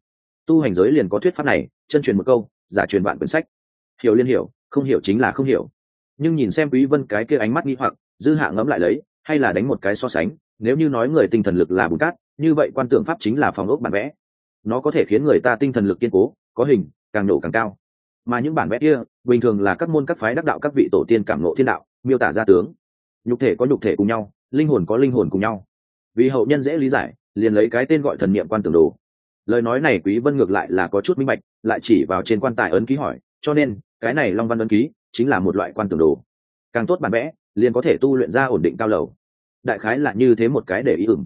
Tu hành giới liền có thuyết pháp này, chân truyền một câu giả truyền vạn quyển sách. Hiểu liên hiểu, không hiểu chính là không hiểu. Nhưng nhìn xem quý vân cái kia ánh mắt nghi hoặc, dư hạ ngẫm lại lấy, hay là đánh một cái so sánh, nếu như nói người tinh thần lực là bùn cát, như vậy quan tượng pháp chính là phòng ốc bản vẽ. Nó có thể khiến người ta tinh thần lực kiên cố, có hình, càng nổ càng cao. Mà những bản vẽ kia, bình thường là các môn các phái đắc đạo các vị tổ tiên cảm ngộ thiên đạo, miêu tả ra tướng. Nhục thể có nhục thể cùng nhau, linh hồn có linh hồn cùng nhau. Vì hậu nhân dễ lý giải, liền lấy cái tên gọi thần niệm quan tưởng đồ. Lời nói này quý vân ngược lại là có chút minh bạch lại chỉ vào trên quan tài ấn ký hỏi, cho nên, cái này long văn ấn ký chính là một loại quan tưởng đồ. Càng tốt bản vẽ, liền có thể tu luyện ra ổn định cao lầu. Đại khái là như thế một cái để ý ửng.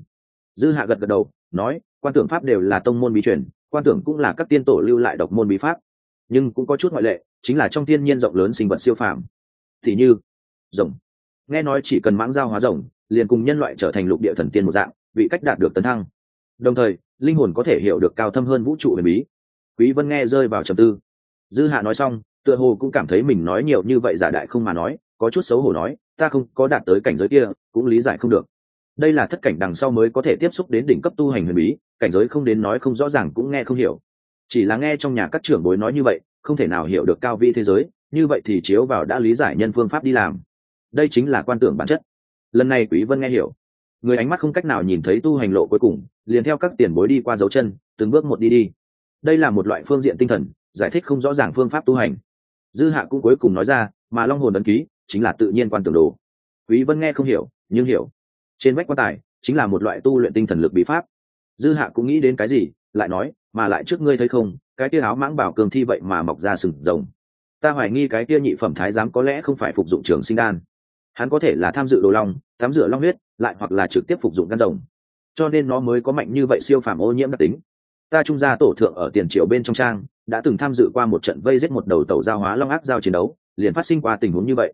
Dư hạ gật gật đầu, nói, quan tưởng pháp đều là tông môn bí truyền, quan tưởng cũng là các tiên tổ lưu lại độc môn bí pháp. Nhưng cũng có chút ngoại lệ, chính là trong thiên nhiên rộng lớn sinh vật siêu phàm. Thì như, rồng. Nghe nói chỉ cần mãng giao hóa rồng, liền cùng nhân loại trở thành lục địa thần tiên một dạng vị cách đạt được tấn thăng. Đồng thời, linh hồn có thể hiểu được cao thâm hơn vũ trụ huyền bí quý vân nghe rơi vào trầm tư. Dư hạ nói xong, tựa hồ cũng cảm thấy mình nói nhiều như vậy giả đại không mà nói, có chút xấu hổ nói, ta không có đạt tới cảnh giới kia, cũng lý giải không được. Đây là thất cảnh đằng sau mới có thể tiếp xúc đến đỉnh cấp tu hành huyền bí, cảnh giới không đến nói không rõ ràng cũng nghe không hiểu. Chỉ là nghe trong nhà các trưởng bối nói như vậy, không thể nào hiểu được cao vi thế giới, như vậy thì chiếu vào đã lý giải nhân phương pháp đi làm. Đây chính là quan tưởng bản chất. Lần này quý vân nghe hiểu. Người ánh mắt không cách nào nhìn thấy tu hành lộ cuối cùng, liền theo các tiền bối đi qua dấu chân, từng bước một đi đi đây là một loại phương diện tinh thần, giải thích không rõ ràng phương pháp tu hành. Dư hạ cũng cuối cùng nói ra, mà long hồn ấn ký chính là tự nhiên quan tưởng đồ. Quý vân nghe không hiểu, nhưng hiểu. Trên vách quan tài chính là một loại tu luyện tinh thần lực bí pháp. Dư hạ cũng nghĩ đến cái gì, lại nói, mà lại trước ngươi thấy không, cái kia áo mãng bảo cường thi vậy mà mọc ra sừng rồng. Ta hoài nghi cái kia nhị phẩm thái giám có lẽ không phải phục dụng trường sinh đan. Hắn có thể là tham dự đồ long, tắm rửa long huyết, lại hoặc là trực tiếp phục dụng gan rồng. Cho nên nó mới có mạnh như vậy siêu phàm ô nhiễm đặc tính ta trung gia tổ thượng ở tiền triệu bên trong trang, đã từng tham dự qua một trận vây giết một đầu tàu giao hóa long ác giao chiến đấu, liền phát sinh qua tình huống như vậy.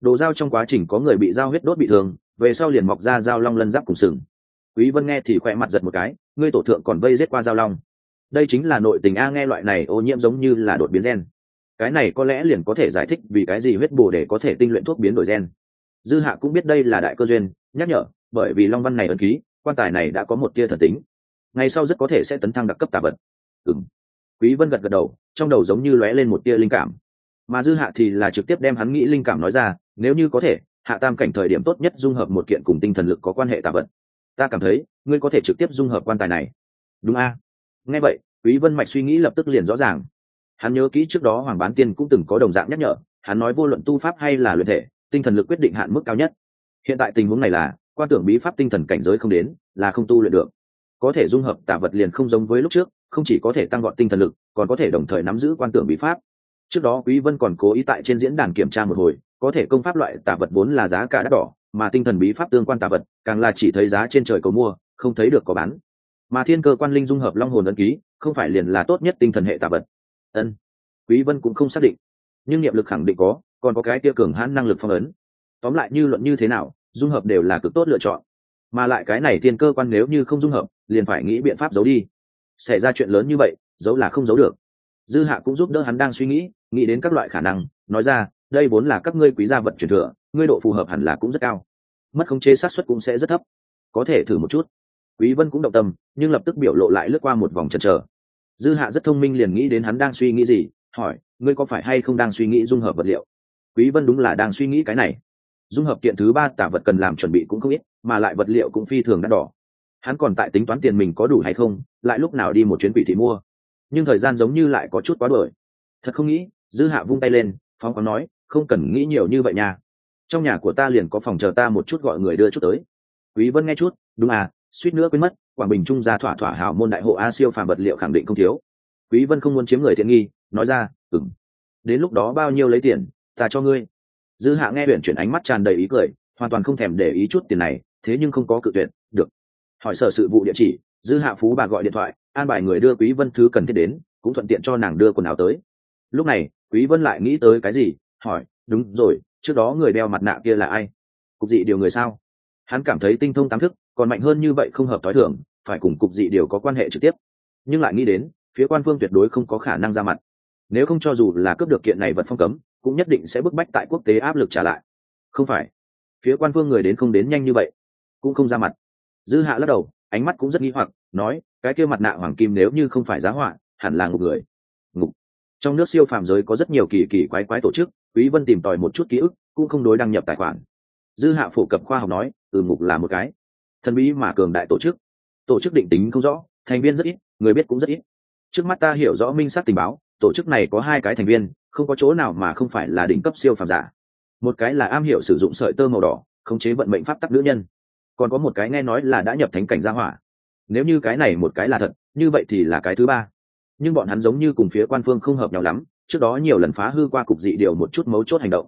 Đồ giao trong quá trình có người bị giao huyết đốt bị thương, về sau liền mọc ra giao long lân giáp cùng sừng. Quý vân nghe thì khỏe mặt giật một cái, ngươi tổ thượng còn vây giết qua giao long. Đây chính là nội tình a nghe loại này ô nhiễm giống như là đột biến gen. Cái này có lẽ liền có thể giải thích vì cái gì huyết bổ để có thể tinh luyện thuốc biến đổi gen. Dư hạ cũng biết đây là đại cơ duyên, nhắc nhở, bởi vì long văn này ấn ký, quan tài này đã có một tia thần tính ngày sau rất có thể sẽ tấn thăng đặc cấp tà vật. Ừng quý vân gật gật đầu, trong đầu giống như lóe lên một tia linh cảm. Mà dư hạ thì là trực tiếp đem hắn nghĩ linh cảm nói ra, nếu như có thể, hạ tam cảnh thời điểm tốt nhất dung hợp một kiện cùng tinh thần lực có quan hệ tà vật. Ta cảm thấy, ngươi có thể trực tiếp dung hợp quan tài này. Đúng a. Nghe vậy, quý vân mạch suy nghĩ lập tức liền rõ ràng. Hắn nhớ kỹ trước đó hoàng bán tiên cũng từng có đồng dạng nhắc nhở, hắn nói vô luận tu pháp hay là luyện thể, tinh thần lực quyết định hạn mức cao nhất. Hiện tại tình huống này là, quan tưởng bí pháp tinh thần cảnh giới không đến, là không tu luyện được có thể dung hợp tả vật liền không giống với lúc trước, không chỉ có thể tăng gọn tinh thần lực, còn có thể đồng thời nắm giữ quan tưởng bí pháp. Trước đó, quý vân còn cố ý tại trên diễn đàn kiểm tra một hồi, có thể công pháp loại tà vật vốn là giá cả đắt đỏ, mà tinh thần bí pháp tương quan tà vật, càng là chỉ thấy giá trên trời cầu mua, không thấy được có bán. Mà thiên cơ quan linh dung hợp long hồn ấn ký, không phải liền là tốt nhất tinh thần hệ tà vật. Ân, quý vân cũng không xác định. Nhưng niệm lực khẳng định có, còn có cái tiêu cường hãn năng lực phong ấn. Tóm lại, như luận như thế nào, dung hợp đều là cực tốt lựa chọn. Mà lại cái này thiên cơ quan nếu như không dung hợp liền phải nghĩ biện pháp giấu đi. Xảy ra chuyện lớn như vậy, giấu là không giấu được. Dư hạ cũng giúp đỡ hắn đang suy nghĩ nghĩ đến các loại khả năng, nói ra, đây vốn là các ngươi quý gia vật truyền thừa, ngươi độ phù hợp hẳn là cũng rất cao. Mất khống chế sát xuất cũng sẽ rất thấp. Có thể thử một chút. Quý vân cũng động tâm, nhưng lập tức biểu lộ lại lướt qua một vòng chần chờ. Dư hạ rất thông minh liền nghĩ đến hắn đang suy nghĩ gì, hỏi, ngươi có phải hay không đang suy nghĩ dung hợp vật liệu? Quý vân đúng là đang suy nghĩ cái này. Dung hợp kiện thứ ba tả vật cần làm chuẩn bị cũng không ít, mà lại vật liệu cũng phi thường đắt đỏ hắn còn tại tính toán tiền mình có đủ hay không, lại lúc nào đi một chuyến quỷ thị mua. Nhưng thời gian giống như lại có chút quá đổi thật không nghĩ, dư hạ vung tay lên, phóng có nói, không cần nghĩ nhiều như vậy nha. Trong nhà của ta liền có phòng chờ ta một chút gọi người đưa chút tới. Quý vân nghe chút, đúng à suýt nữa quên mất, quảng bình trung gia thỏa thỏa hảo môn đại hộ a siêu phàm vật liệu khẳng định không thiếu. Quý vân không muốn chiếm người tiện nghi, nói ra, ừm, đến lúc đó bao nhiêu lấy tiền, ta cho ngươi. Dư hạ nghe huyện chuyển ánh mắt tràn đầy ý cười, hoàn toàn không thèm để ý chút tiền này, thế nhưng không có cự tuyệt hỏi sở sự vụ địa chỉ dư hạ phú bà gọi điện thoại an bài người đưa quý vân thứ cần thiết đến cũng thuận tiện cho nàng đưa quần áo tới. Lúc này quý vân lại nghĩ tới cái gì hỏi đúng rồi trước đó người đeo mặt nạ kia là ai? Cục dị điều người sao? Hắn cảm thấy tinh thông tám thức còn mạnh hơn như vậy không hợp tối thường, phải cùng cục dị điều có quan hệ trực tiếp. Nhưng lại nghĩ đến phía quan phương tuyệt đối không có khả năng ra mặt. Nếu không cho dù là cướp được kiện này vật phong cấm cũng nhất định sẽ bức bách tại quốc tế áp lực trả lại. Không phải. Phía quan phương người đến không đến nhanh như vậy cũng không ra mặt dư hạ lắc đầu, ánh mắt cũng rất nghi hoặc, nói, cái kia mặt nạ hoàng kim nếu như không phải giá họa, hẳn là ngục người. Ngục. Trong nước siêu phàm giới có rất nhiều kỳ kỳ quái quái tổ chức, quý vân tìm tòi một chút ký ức, cũng không đối đăng nhập tài khoản. Dư hạ phổ cập khoa học nói từ ngục là một cái thần bí mà cường đại tổ chức. Tổ chức định tính không rõ, thành viên rất ít, người biết cũng rất ít. Trước mắt ta hiểu rõ minh sát tình báo, tổ chức này có hai cái thành viên, không có chỗ nào mà không phải là đỉnh cấp siêu phàm giả. Một cái là am hiểu sử dụng sợi tơ màu đỏ, khống chế vận mệnh pháp tắc nữ nhân còn có một cái nghe nói là đã nhập thánh cảnh gia hỏa. Nếu như cái này một cái là thật, như vậy thì là cái thứ ba. Nhưng bọn hắn giống như cùng phía quan phương không hợp nhau lắm, trước đó nhiều lần phá hư qua cục dị điều một chút mấu chốt hành động.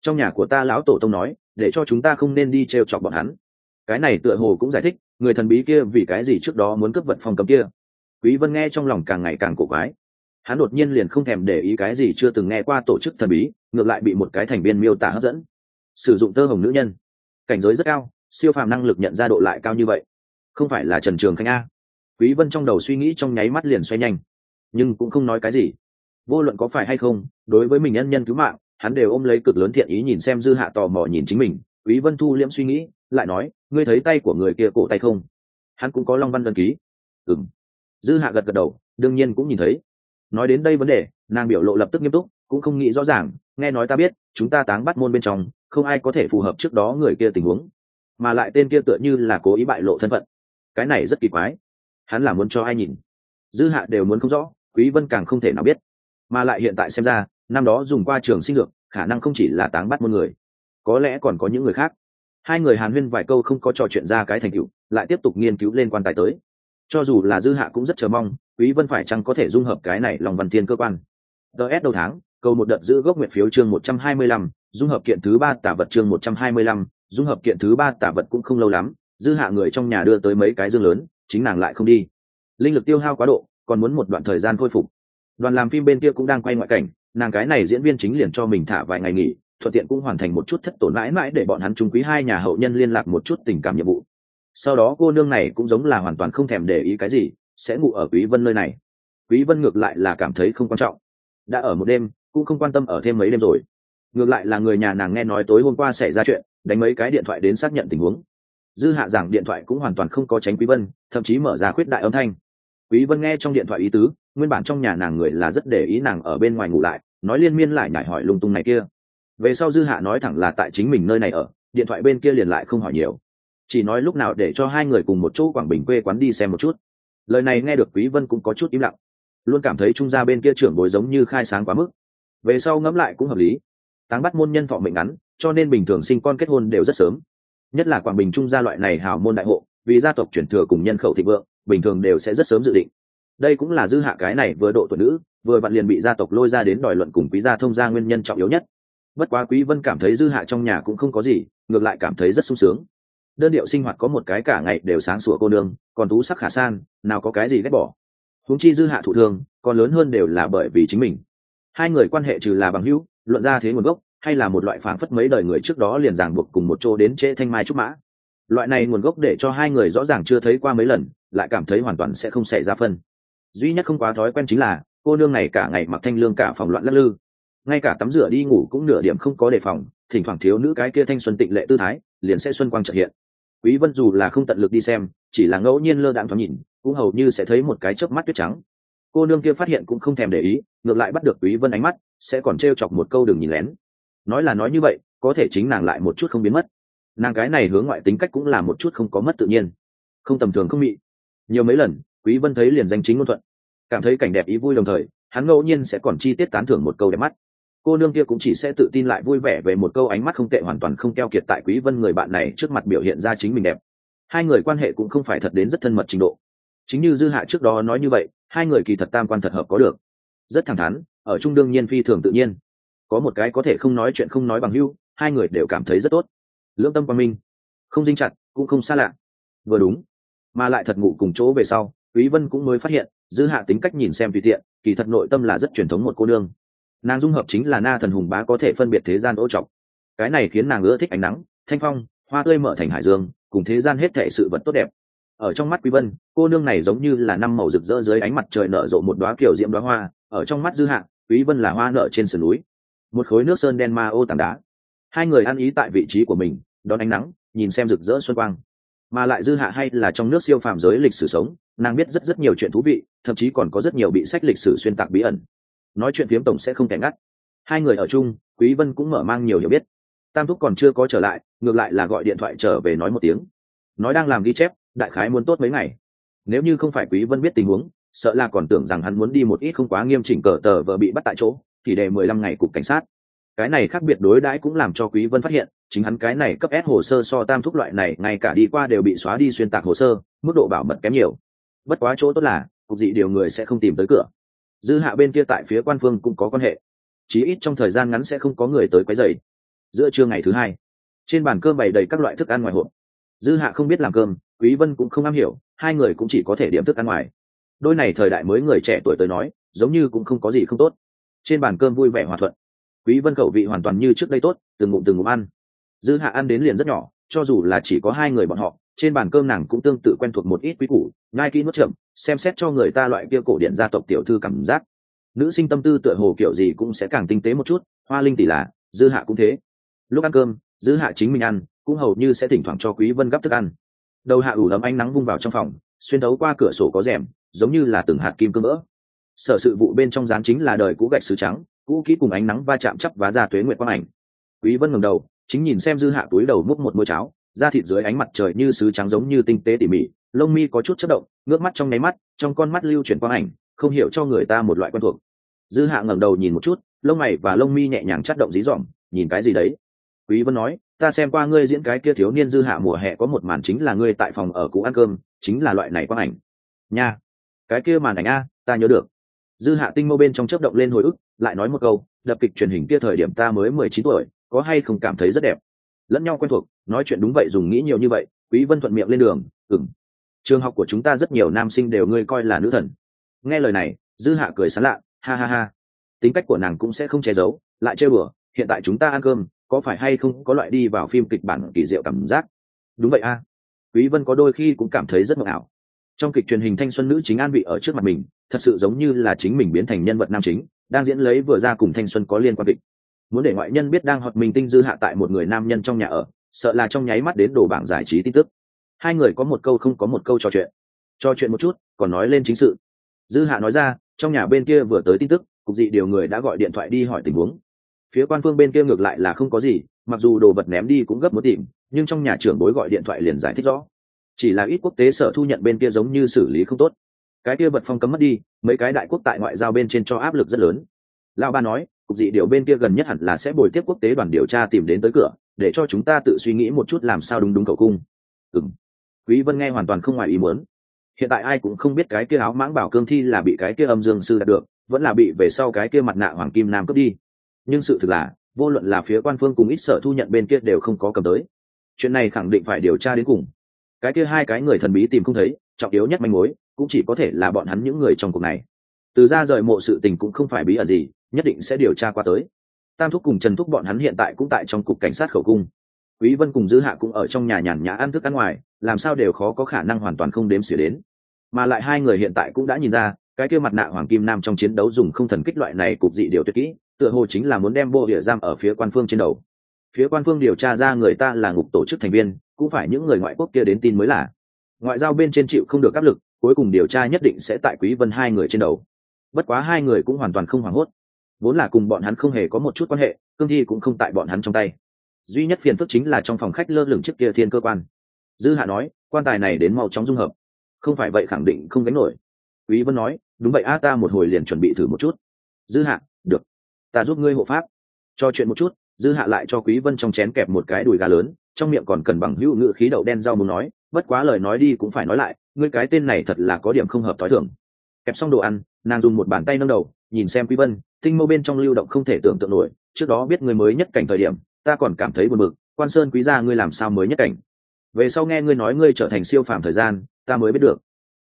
Trong nhà của ta lão tổ tông nói, để cho chúng ta không nên đi t r e o chọc bọn hắn. Cái này tựa hồ cũng giải thích, người thần bí kia vì cái gì trước đó muốn cướp vận phòng cấm kia. Quý vân nghe trong lòng càng ngày càng cổ quái. Hắn đột nhiên liền không thèm để ý cái gì chưa từng nghe qua tổ chức thần bí, ngược lại bị một cái thành viên miêu tả hấp dẫn. Sử dụng tơ hồng nữ nhân. Cảnh giới rất cao siêu phàm năng lực nhận ra độ lại cao như vậy. Không phải là trần trường khanh a. Quý vân trong đầu suy nghĩ trong nháy mắt liền xoay nhanh. Nhưng cũng không nói cái gì. Vô luận có phải hay không, đối với mình nhân nhân cứu mạng, hắn đều ôm lấy cực lớn thiện ý nhìn xem dư hạ tò mò nhìn chính mình. Quý vân thu liễm suy nghĩ, lại nói, ngươi thấy tay của người kia cổ tay không? Hắn cũng có long văn đơn ký. Ừm. Dư hạ gật gật đầu, đương nhiên cũng nhìn thấy. Nói đến đây vấn đề, nàng biểu lộ lập tức nghiêm túc, cũng không nghĩ rõ ràng. Nghe nói ta biết, chúng ta táng bắt môn bên trong, không ai có thể phù hợp trước đó người kia tình huống mà lại tên kia tựa như là cố ý bại lộ thân phận. Cái này rất kỳ quái. Hắn là muốn cho ai nhìn? Dư hạ đều muốn không rõ quý vân càng không thể nào biết. Mà lại hiện tại xem ra năm đó dùng qua trường sinh dược khả năng không chỉ là táng bắt một người có lẽ còn có những người khác. Hai người hàn huyên vài câu không có trò chuyện ra cái thành tựu lại tiếp tục nghiên cứu lên quan tài tới. Cho dù là dư hạ cũng rất chờ mong quý vân phải chăng có thể dung hợp cái này lòng văn thiên cơ quan. Ts đầu tháng câu một đợt giữ gốc nguyện phiếu chương 125, dung hợp kiện thứ ba tả vật chương 125, dung hợp kiện thứ ba tả vật cũng không lâu lắm, dư hạ người trong nhà đưa tới mấy cái dương lớn, chính nàng lại không đi. Linh lực tiêu hao quá độ, còn muốn một đoạn thời gian khôi phục. Đoàn làm phim bên kia cũng đang quay ngoại cảnh, nàng cái này diễn viên chính liền cho mình thả vài ngày nghỉ, thuận tiện cũng hoàn thành một chút thất tổn mãi mãi để bọn hắn trung quý hai nhà hậu nhân liên lạc một chút tình cảm nhiệm vụ. Sau đó cô nương này cũng giống là hoàn toàn không thèm để ý cái gì, sẽ ngủ ở quý vân nơi này. Quý vân ngược lại là cảm thấy không quan trọng. Đã ở một đêm, cũng không quan tâm ở thêm mấy đêm rồi. Ngược lại là người nhà nàng nghe nói tối hôm qua xảy ra chuyện đánh mấy cái điện thoại đến xác nhận tình huống. Dư hạ giảng điện thoại cũng hoàn toàn không có tránh quý vân, thậm chí mở ra khuyết đại âm thanh. Quý vân nghe trong điện thoại ý tứ, nguyên bản trong nhà nàng người là rất để ý nàng ở bên ngoài ngủ lại, nói liên miên lại nhảy hỏi lung tung này kia. Về sau dư hạ nói thẳng là tại chính mình nơi này ở, điện thoại bên kia liền lại không hỏi nhiều. Chỉ nói lúc nào để cho hai người cùng một chỗ quảng bình quê quán đi xem một chút. Lời này nghe được quý vân cũng có chút im lặng. Luôn cảm thấy trung gia bên kia trưởng bối giống như khai sáng quá mức. Về sau ngẫm lại cũng hợp lý. Táng bắt môn nhân thọ mệnh ngắn cho nên bình thường sinh con kết hôn đều rất sớm. Nhất là quảng bình trung gia loại này hào môn đại hộ, vì gia tộc chuyển thừa cùng nhân khẩu thịnh vượng, bình thường đều sẽ rất sớm dự định. Đây cũng là dư hạ cái này vừa độ tuổi nữ, vừa vặn liền bị gia tộc lôi ra đến đòi luận cùng quý gia thông gia nguyên nhân trọng yếu nhất. Bất quá quý vân cảm thấy dư hạ trong nhà cũng không có gì, ngược lại cảm thấy rất sung sướng. Đơn điệu sinh hoạt có một cái cả ngày đều sáng sủa cô nương, còn tú sắc khả san, nào có cái gì ghét bỏ. Huống chi dư hạ thụ thương, còn lớn hơn đều là bởi vì chính mình. Hai người quan hệ trừ là bằng hữu, luận ra thế nguồn gốc hay là một loại phảng phất mấy đời người trước đó liền ràng buộc cùng một chỗ đến trễ thanh mai trúc mã. Loại này nguồn gốc để cho hai người rõ ràng chưa thấy qua mấy lần, lại cảm thấy hoàn toàn sẽ không xảy ra phân. Duy nhất không quá thói quen chính là, cô nương này cả ngày mặc thanh lương cả phòng loạn lắc lư. Ngay cả tắm rửa đi ngủ cũng nửa điểm không có đề phòng, thỉnh thoảng thiếu nữ cái kia thanh xuân tịnh lệ tư thái, liền sẽ xuân quang trợ hiện. Quý vân dù là không tận lực đi xem, chỉ là ngẫu nhiên lơ đãng thoáng nhìn, cũng hầu như sẽ thấy một cái chớp mắt tuyết trắng. Cô nương kia phát hiện cũng không thèm để ý, ngược lại bắt được quý vân ánh mắt, sẽ còn trêu chọc một câu đừng nhìn lén nói là nói như vậy, có thể chính nàng lại một chút không biến mất. Nàng cái này hướng ngoại tính cách cũng là một chút không có mất tự nhiên. Không tầm thường không mị. Nhiều mấy lần, quý vân thấy liền danh chính ngôn thuận. Cảm thấy cảnh đẹp ý vui đồng thời, hắn ngẫu nhiên sẽ còn chi tiết tán thưởng một câu đẹp mắt. Cô nương kia cũng chỉ sẽ tự tin lại vui vẻ về một câu ánh mắt không tệ hoàn toàn không keo kiệt tại quý vân người bạn này trước mặt biểu hiện ra chính mình đẹp. Hai người quan hệ cũng không phải thật đến rất thân mật trình độ. Chính như dư hạ trước đó nói như vậy, hai người kỳ thật tam quan thật hợp có được. Rất thẳng thắn, ở trung đương nhiên phi thường tự nhiên có một cái có thể không nói chuyện không nói bằng hưu hai người đều cảm thấy rất tốt. Lương tâm quang minh, không dinh chặt, cũng không xa lạ. Vừa đúng, mà lại thật ngủ cùng chỗ về sau, quý vân cũng mới phát hiện, dư hạ tính cách nhìn xem tùy tiện, kỳ thật nội tâm là rất truyền thống một cô nương. Nàng dung hợp chính là na thần hùng bá có thể phân biệt thế gian ô trọc. Cái này khiến nàng ưa thích ánh nắng, thanh phong, hoa tươi mở thành hải dương, cùng thế gian hết thể sự vật tốt đẹp. Ở trong mắt quý vân, cô nương này giống như là năm màu rực rỡ dưới ánh mặt trời nở rộ một đóa kiểu diễm đóa hoa, ở trong mắt dư hạ, quý vân là hoa nở trên sườn núi một khối nước sơn đen ma ô tảng đá. Hai người ăn ý tại vị trí của mình, đón ánh nắng, nhìn xem rực rỡ xuân quang. Mà lại dư hạ hay là trong nước siêu phàm giới lịch sử sống, nàng biết rất rất nhiều chuyện thú vị, thậm chí còn có rất nhiều bị sách lịch sử xuyên tạc bí ẩn. Nói chuyện phiếm tổng sẽ không kẻ ngắt. Hai người ở chung, quý vân cũng mở mang nhiều hiểu biết. Tam thúc còn chưa có trở lại, ngược lại là gọi điện thoại trở về nói một tiếng. Nói đang làm ghi chép, đại khái muốn tốt mấy ngày. Nếu như không phải quý vân biết tình huống, sợ là còn tưởng rằng hắn muốn đi một ít không quá nghiêm chỉnh cờ tờ vợ bị bắt tại chỗ thì để 15 ngày cục cảnh sát. Cái này khác biệt đối đãi cũng làm cho quý vân phát hiện, chính hắn cái này cấp S hồ sơ so tam thúc loại này ngay cả đi qua đều bị xóa đi xuyên tạc hồ sơ, mức độ bảo mật kém nhiều. Bất quá chỗ tốt là, cục dị điều người sẽ không tìm tới cửa. Dư hạ bên kia tại phía quan phương cũng có quan hệ. Chí ít trong thời gian ngắn sẽ không có người tới quấy rầy. Giữa trưa ngày thứ hai, trên bàn cơm bày đầy các loại thức ăn ngoài hộp. Dư hạ không biết làm cơm, quý vân cũng không am hiểu, hai người cũng chỉ có thể điểm thức ăn ngoài. Đôi này thời đại mới người trẻ tuổi tới nói, giống như cũng không có gì không tốt trên bàn cơm vui vẻ hòa thuận. Quý vân khẩu vị hoàn toàn như trước đây tốt, từng ngụm từng ngụm ăn. Dư hạ ăn đến liền rất nhỏ, cho dù là chỉ có hai người bọn họ, trên bàn cơm nàng cũng tương tự quen thuộc một ít quý củ ngai kỹ nuốt chậm, xem xét cho người ta loại kia cổ điện gia tộc tiểu thư cảm giác. Nữ sinh tâm tư tựa hồ kiểu gì cũng sẽ càng tinh tế một chút, hoa linh tỷ là, dư hạ cũng thế. Lúc ăn cơm, dư hạ chính mình ăn, cũng hầu như sẽ thỉnh thoảng cho quý vân gấp thức ăn. Đầu hạ ủ ấm ánh nắng vung vào trong phòng, xuyên thấu qua cửa sổ có rèm, giống như là từng hạt kim cương vỡ sở sự vụ bên trong dán chính là đời cũ gạch sứ trắng, cũ kỹ cùng ánh nắng va chạm chắp vá ra tuế nguyện quang ảnh. Quý vân ngẩng đầu, chính nhìn xem dư hạ túi đầu múc một môi cháo, da thịt dưới ánh mặt trời như sứ trắng giống như tinh tế tỉ mỉ, lông mi có chút chất động, ngước mắt trong nháy mắt, trong con mắt lưu chuyển quang ảnh, không hiểu cho người ta một loại quen thuộc. Dư hạ ngẩng đầu nhìn một chút, lông mày và lông mi nhẹ nhàng chất động dí dỏm, nhìn cái gì đấy? Quý vân nói, ta xem qua ngươi diễn cái kia thiếu niên dư hạ mùa hè có một màn chính là ngươi tại phòng ở cũ ăn cơm, chính là loại này quang ảnh. Nha, cái kia màn ảnh a, ta nhớ được dư hạ tinh mô bên trong chớp động lên hồi ức, lại nói một câu, đập kịch truyền hình kia thời điểm ta mới mười chín tuổi, có hay không cảm thấy rất đẹp? Lẫn nhau quen thuộc, nói chuyện đúng vậy dùng nghĩ nhiều như vậy, quý vân thuận miệng lên đường ừng trường học của chúng ta rất nhiều nam sinh đều ngươi coi là nữ thần. Nghe lời này, dư hạ cười sán lạ, ha ha ha, tính cách của nàng cũng sẽ không che giấu, lại chơi bừa, hiện tại chúng ta ăn cơm, có phải hay không có loại đi vào phim kịch bản kỳ diệu cảm giác? Đúng vậy a. Quý vân có đôi khi cũng cảm thấy rất mộng ảo trong kịch truyền hình thanh xuân nữ chính an vị ở trước mặt mình, thật sự giống như là chính mình biến thành nhân vật nam chính, đang diễn lấy vừa ra cùng thanh xuân có liên quan kịch. Muốn để ngoại nhân biết đang hoạt mình tinh dư hạ tại một người nam nhân trong nhà ở, sợ là trong nháy mắt đến đồ bảng giải trí tin tức. Hai người có một câu không có một câu trò chuyện. Trò chuyện một chút, còn nói lên chính sự. Dư hạ nói ra, trong nhà bên kia vừa tới tin tức, cục dị điều người đã gọi điện thoại đi hỏi tình huống. Phía quan phương bên kia ngược lại là không có gì, mặc dù đồ vật ném đi cũng gấp muốn tìm nhưng trong nhà trưởng bối gọi điện thoại liền giải thích rõ chỉ là ít quốc tế sở thu nhận bên kia giống như xử lý không tốt. Cái kia vật phong cấm mất đi, mấy cái đại quốc tại ngoại giao bên trên cho áp lực rất lớn. Lão ba nói, cục dị điều bên kia gần nhất hẳn là sẽ bồi tiếp quốc tế đoàn điều tra tìm đến tới cửa, để cho chúng ta tự suy nghĩ một chút làm sao đúng đúng cầu cung. Ừ quý vân nghe hoàn toàn không ngoài ý muốn. Hiện tại ai cũng không biết cái kia áo mãng bảo cương thi là bị cái kia âm dương sư đạt được, vẫn là bị về sau cái kia mặt nạ hoàng kim nam cướp đi. Nhưng sự thực là, vô luận là phía quan phương cùng ít sở thu nhận bên kia đều không có cầm tới. Chuyện này khẳng định phải điều tra đến cùng cái kia hai cái người thần bí tìm không thấy, trọng yếu nhất manh mối, cũng chỉ có thể là bọn hắn những người trong cuộc này. Từ ra rời mộ sự tình cũng không phải bí ẩn gì, nhất định sẽ điều tra qua tới. Tam thúc cùng trần thúc bọn hắn hiện tại cũng tại trong cục cảnh sát khẩu cung. Quý vân cùng dư hạ cũng ở trong nhà nhàn nhã ăn thức ăn ngoài, làm sao đều khó có khả năng hoàn toàn không đếm xỉa đến. Mà lại hai người hiện tại cũng đã nhìn ra, cái kia mặt nạ hoàng kim nam trong chiến đấu dùng không thần kích loại này cục dị điều tuyệt kỹ, tựa hồ chính là muốn đem vô địa giam ở phía quan phương trên đầu phía quan phương điều tra ra người ta là ngục tổ chức thành viên, cũng phải những người ngoại quốc kia đến tin mới là. Ngoại giao bên trên chịu không được áp lực, cuối cùng điều tra nhất định sẽ tại quý vân hai người trên đầu. Bất quá hai người cũng hoàn toàn không hoảng hốt. Vốn là cùng bọn hắn không hề có một chút quan hệ, cương thi cũng không tại bọn hắn trong tay. Duy nhất phiền phức chính là trong phòng khách lơ lửng trước kia thiên cơ quan. Dư hạ nói, quan tài này đến mau chóng dung hợp. Không phải vậy khẳng định không gánh nổi. Quý vân nói, đúng vậy a, ta một hồi liền chuẩn bị thử một chút. Dư hạ, được. Ta giúp ngươi hộ pháp. Cho chuyện một chút dư hạ lại cho quý vân trong chén kẹp một cái đùi gà lớn, trong miệng còn cần bằng hữu ngữ khí đậu đen rau muốn nói, bất quá lời nói đi cũng phải nói lại, ngươi cái tên này thật là có điểm không hợp thói thường. Kẹp xong đồ ăn, nàng dùng một bàn tay nâng đầu, nhìn xem quý vân, tinh mâu bên trong lưu động không thể tưởng tượng nổi, trước đó biết ngươi mới nhất cảnh thời điểm, ta còn cảm thấy buồn bực, quan sơn quý gia ngươi làm sao mới nhất cảnh? Về sau nghe ngươi nói ngươi trở thành siêu phàm thời gian, ta mới biết được.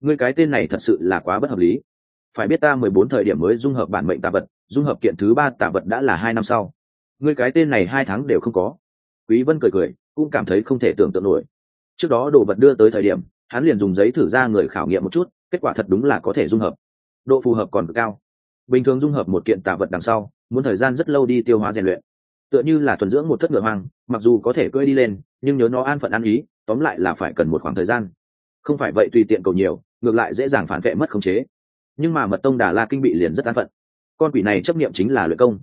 Ngươi cái tên này thật sự là quá bất hợp lý. Phải biết ta mười bốn thời điểm mới dung hợp bản mệnh tà vật, dung hợp kiện thứ ba tà vật đã là hai năm sau ngươi cái tên này hai tháng đều không có. Quý vân cười cười, cũng cảm thấy không thể tưởng tượng nổi. Trước đó đồ vật đưa tới thời điểm, hắn liền dùng giấy thử ra người khảo nghiệm một chút, kết quả thật đúng là có thể dung hợp. Độ phù hợp còn cực cao. Bình thường dung hợp một kiện tà vật đằng sau, muốn thời gian rất lâu đi tiêu hóa rèn luyện. Tựa như là thuần dưỡng một thất ngựa hoang, mặc dù có thể cưỡi đi lên, nhưng nhớ nó an phận ăn ý, tóm lại là phải cần một khoảng thời gian. Không phải vậy tùy tiện cầu nhiều, ngược lại dễ dàng phản vệ mất khống chế. Nhưng mà mật tông đà la kinh bị liền rất an phận. Con quỷ này chấp nghiệm chính là luyện công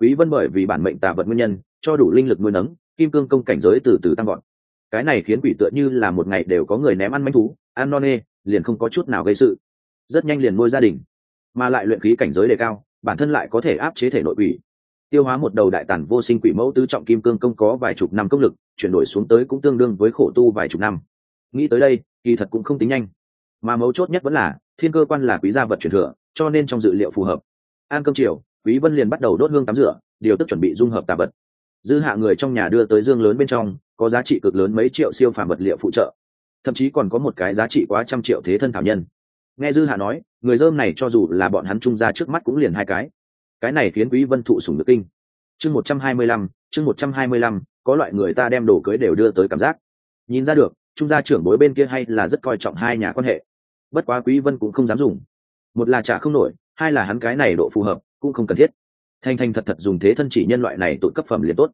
quý vân bởi vì bản mệnh tà vật nguyên nhân, cho đủ linh lực nuôi nấng, kim cương công cảnh giới từ từ tăng gọn cái này khiến quỷ tựa như là một ngày đều có người ném ăn manh thú, ăn non nê, liền không có chút nào gây sự. Rất nhanh liền nuôi gia đình, mà lại luyện khí cảnh giới đề cao, bản thân lại có thể áp chế thể nội quỷ. Tiêu hóa một đầu đại tản vô sinh quỷ mẫu tứ trọng kim cương công có vài chục năm công lực, chuyển đổi xuống tới cũng tương đương với khổ tu vài chục năm. Nghĩ tới đây, kỳ thật cũng không tính nhanh. Mà mấu chốt nhất vẫn là, thiên cơ quan là quý gia vật truyền thừa, cho nên trong dự liệu phù hợp. An cơm chiều quý vân liền bắt đầu đốt hương tắm rửa điều tức chuẩn bị dung hợp tà vật. Dư hạ người trong nhà đưa tới dương lớn bên trong có giá trị cực lớn mấy triệu siêu phàm vật liệu phụ trợ. Thậm chí còn có một cái giá trị quá trăm triệu thế thân thảo nhân. Nghe dư hạ nói người dơm này cho dù là bọn hắn trung ra trước mắt cũng liền hai cái. Cái này khiến quý vân thụ sủng được kinh. Chương một trăm hai mươi lăm, chương một trăm hai mươi lăm, có loại người ta đem đồ cưới đều đưa tới cảm giác. Nhìn ra được trung gia trưởng bối bên kia hay là rất coi trọng hai nhà quan hệ. Bất quá quý vân cũng không dám dùng. Một là trả không nổi hai là hắn cái này độ phù hợp cũng không cần thiết. Thanh thanh thật thật dùng thế thân chỉ nhân loại này tội cấp phẩm liền tốt.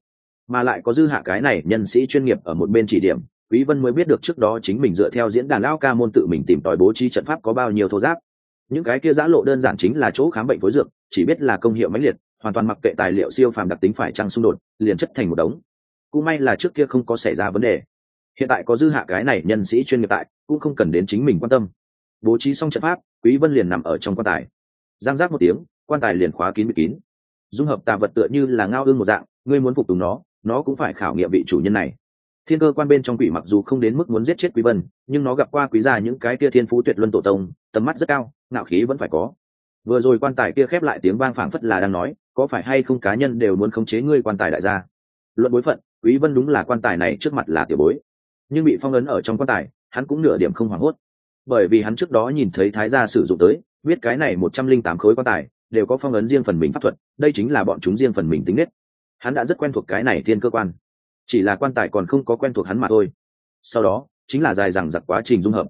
Mà lại có dư hạ cái này nhân sĩ chuyên nghiệp ở một bên chỉ điểm, quý vân mới biết được trước đó chính mình dựa theo diễn đàn lao ca môn tự mình tìm tòi bố trí trận pháp có bao nhiêu thô giáp. Những cái kia giã lộ đơn giản chính là chỗ khám bệnh phối dược, chỉ biết là công hiệu mãnh liệt, hoàn toàn mặc kệ tài liệu siêu phàm đặc tính phải trăng xung đột, liền chất thành một đống. Cũng may là trước kia không có xảy ra vấn đề. Hiện tại có dư hạ cái này nhân sĩ chuyên nghiệp tại, cũng không cần đến chính mình quan tâm. Bố trí xong trận pháp, quý vân liền nằm ở trong quan tài. Giang giác một tiếng quan tài liền khóa kín bị kín. Dung hợp tà vật tựa như là ngao ương một dạng, ngươi muốn phục tùng nó nó cũng phải khảo nghiệm vị chủ nhân này. Thiên cơ quan bên trong quỷ mặc dù không đến mức muốn giết chết quý vân, nhưng nó gặp qua quý gia những cái kia thiên phú tuyệt luân tổ tông, tầm mắt rất cao, ngạo khí vẫn phải có. Vừa rồi quan tài kia khép lại tiếng vang phảng phất là đang nói, có phải hay không cá nhân đều muốn khống chế ngươi quan tài đại gia? Luận bối phận, quý vân đúng là quan tài này trước mặt là tiểu bối. Nhưng bị phong ấn ở trong quan tài, hắn cũng nửa điểm không hoảng hốt. Bởi vì hắn trước đó nhìn thấy thái gia sử dụng tới, biết cái này một trăm linh tám khối quan tài đều có phong ấn riêng phần mình pháp thuật, đây chính là bọn chúng riêng phần mình tính nết. Hắn đã rất quen thuộc cái này thiên cơ quan, chỉ là quan tài còn không có quen thuộc hắn mà thôi. Sau đó, chính là dài dằng dặc quá trình dung hợp.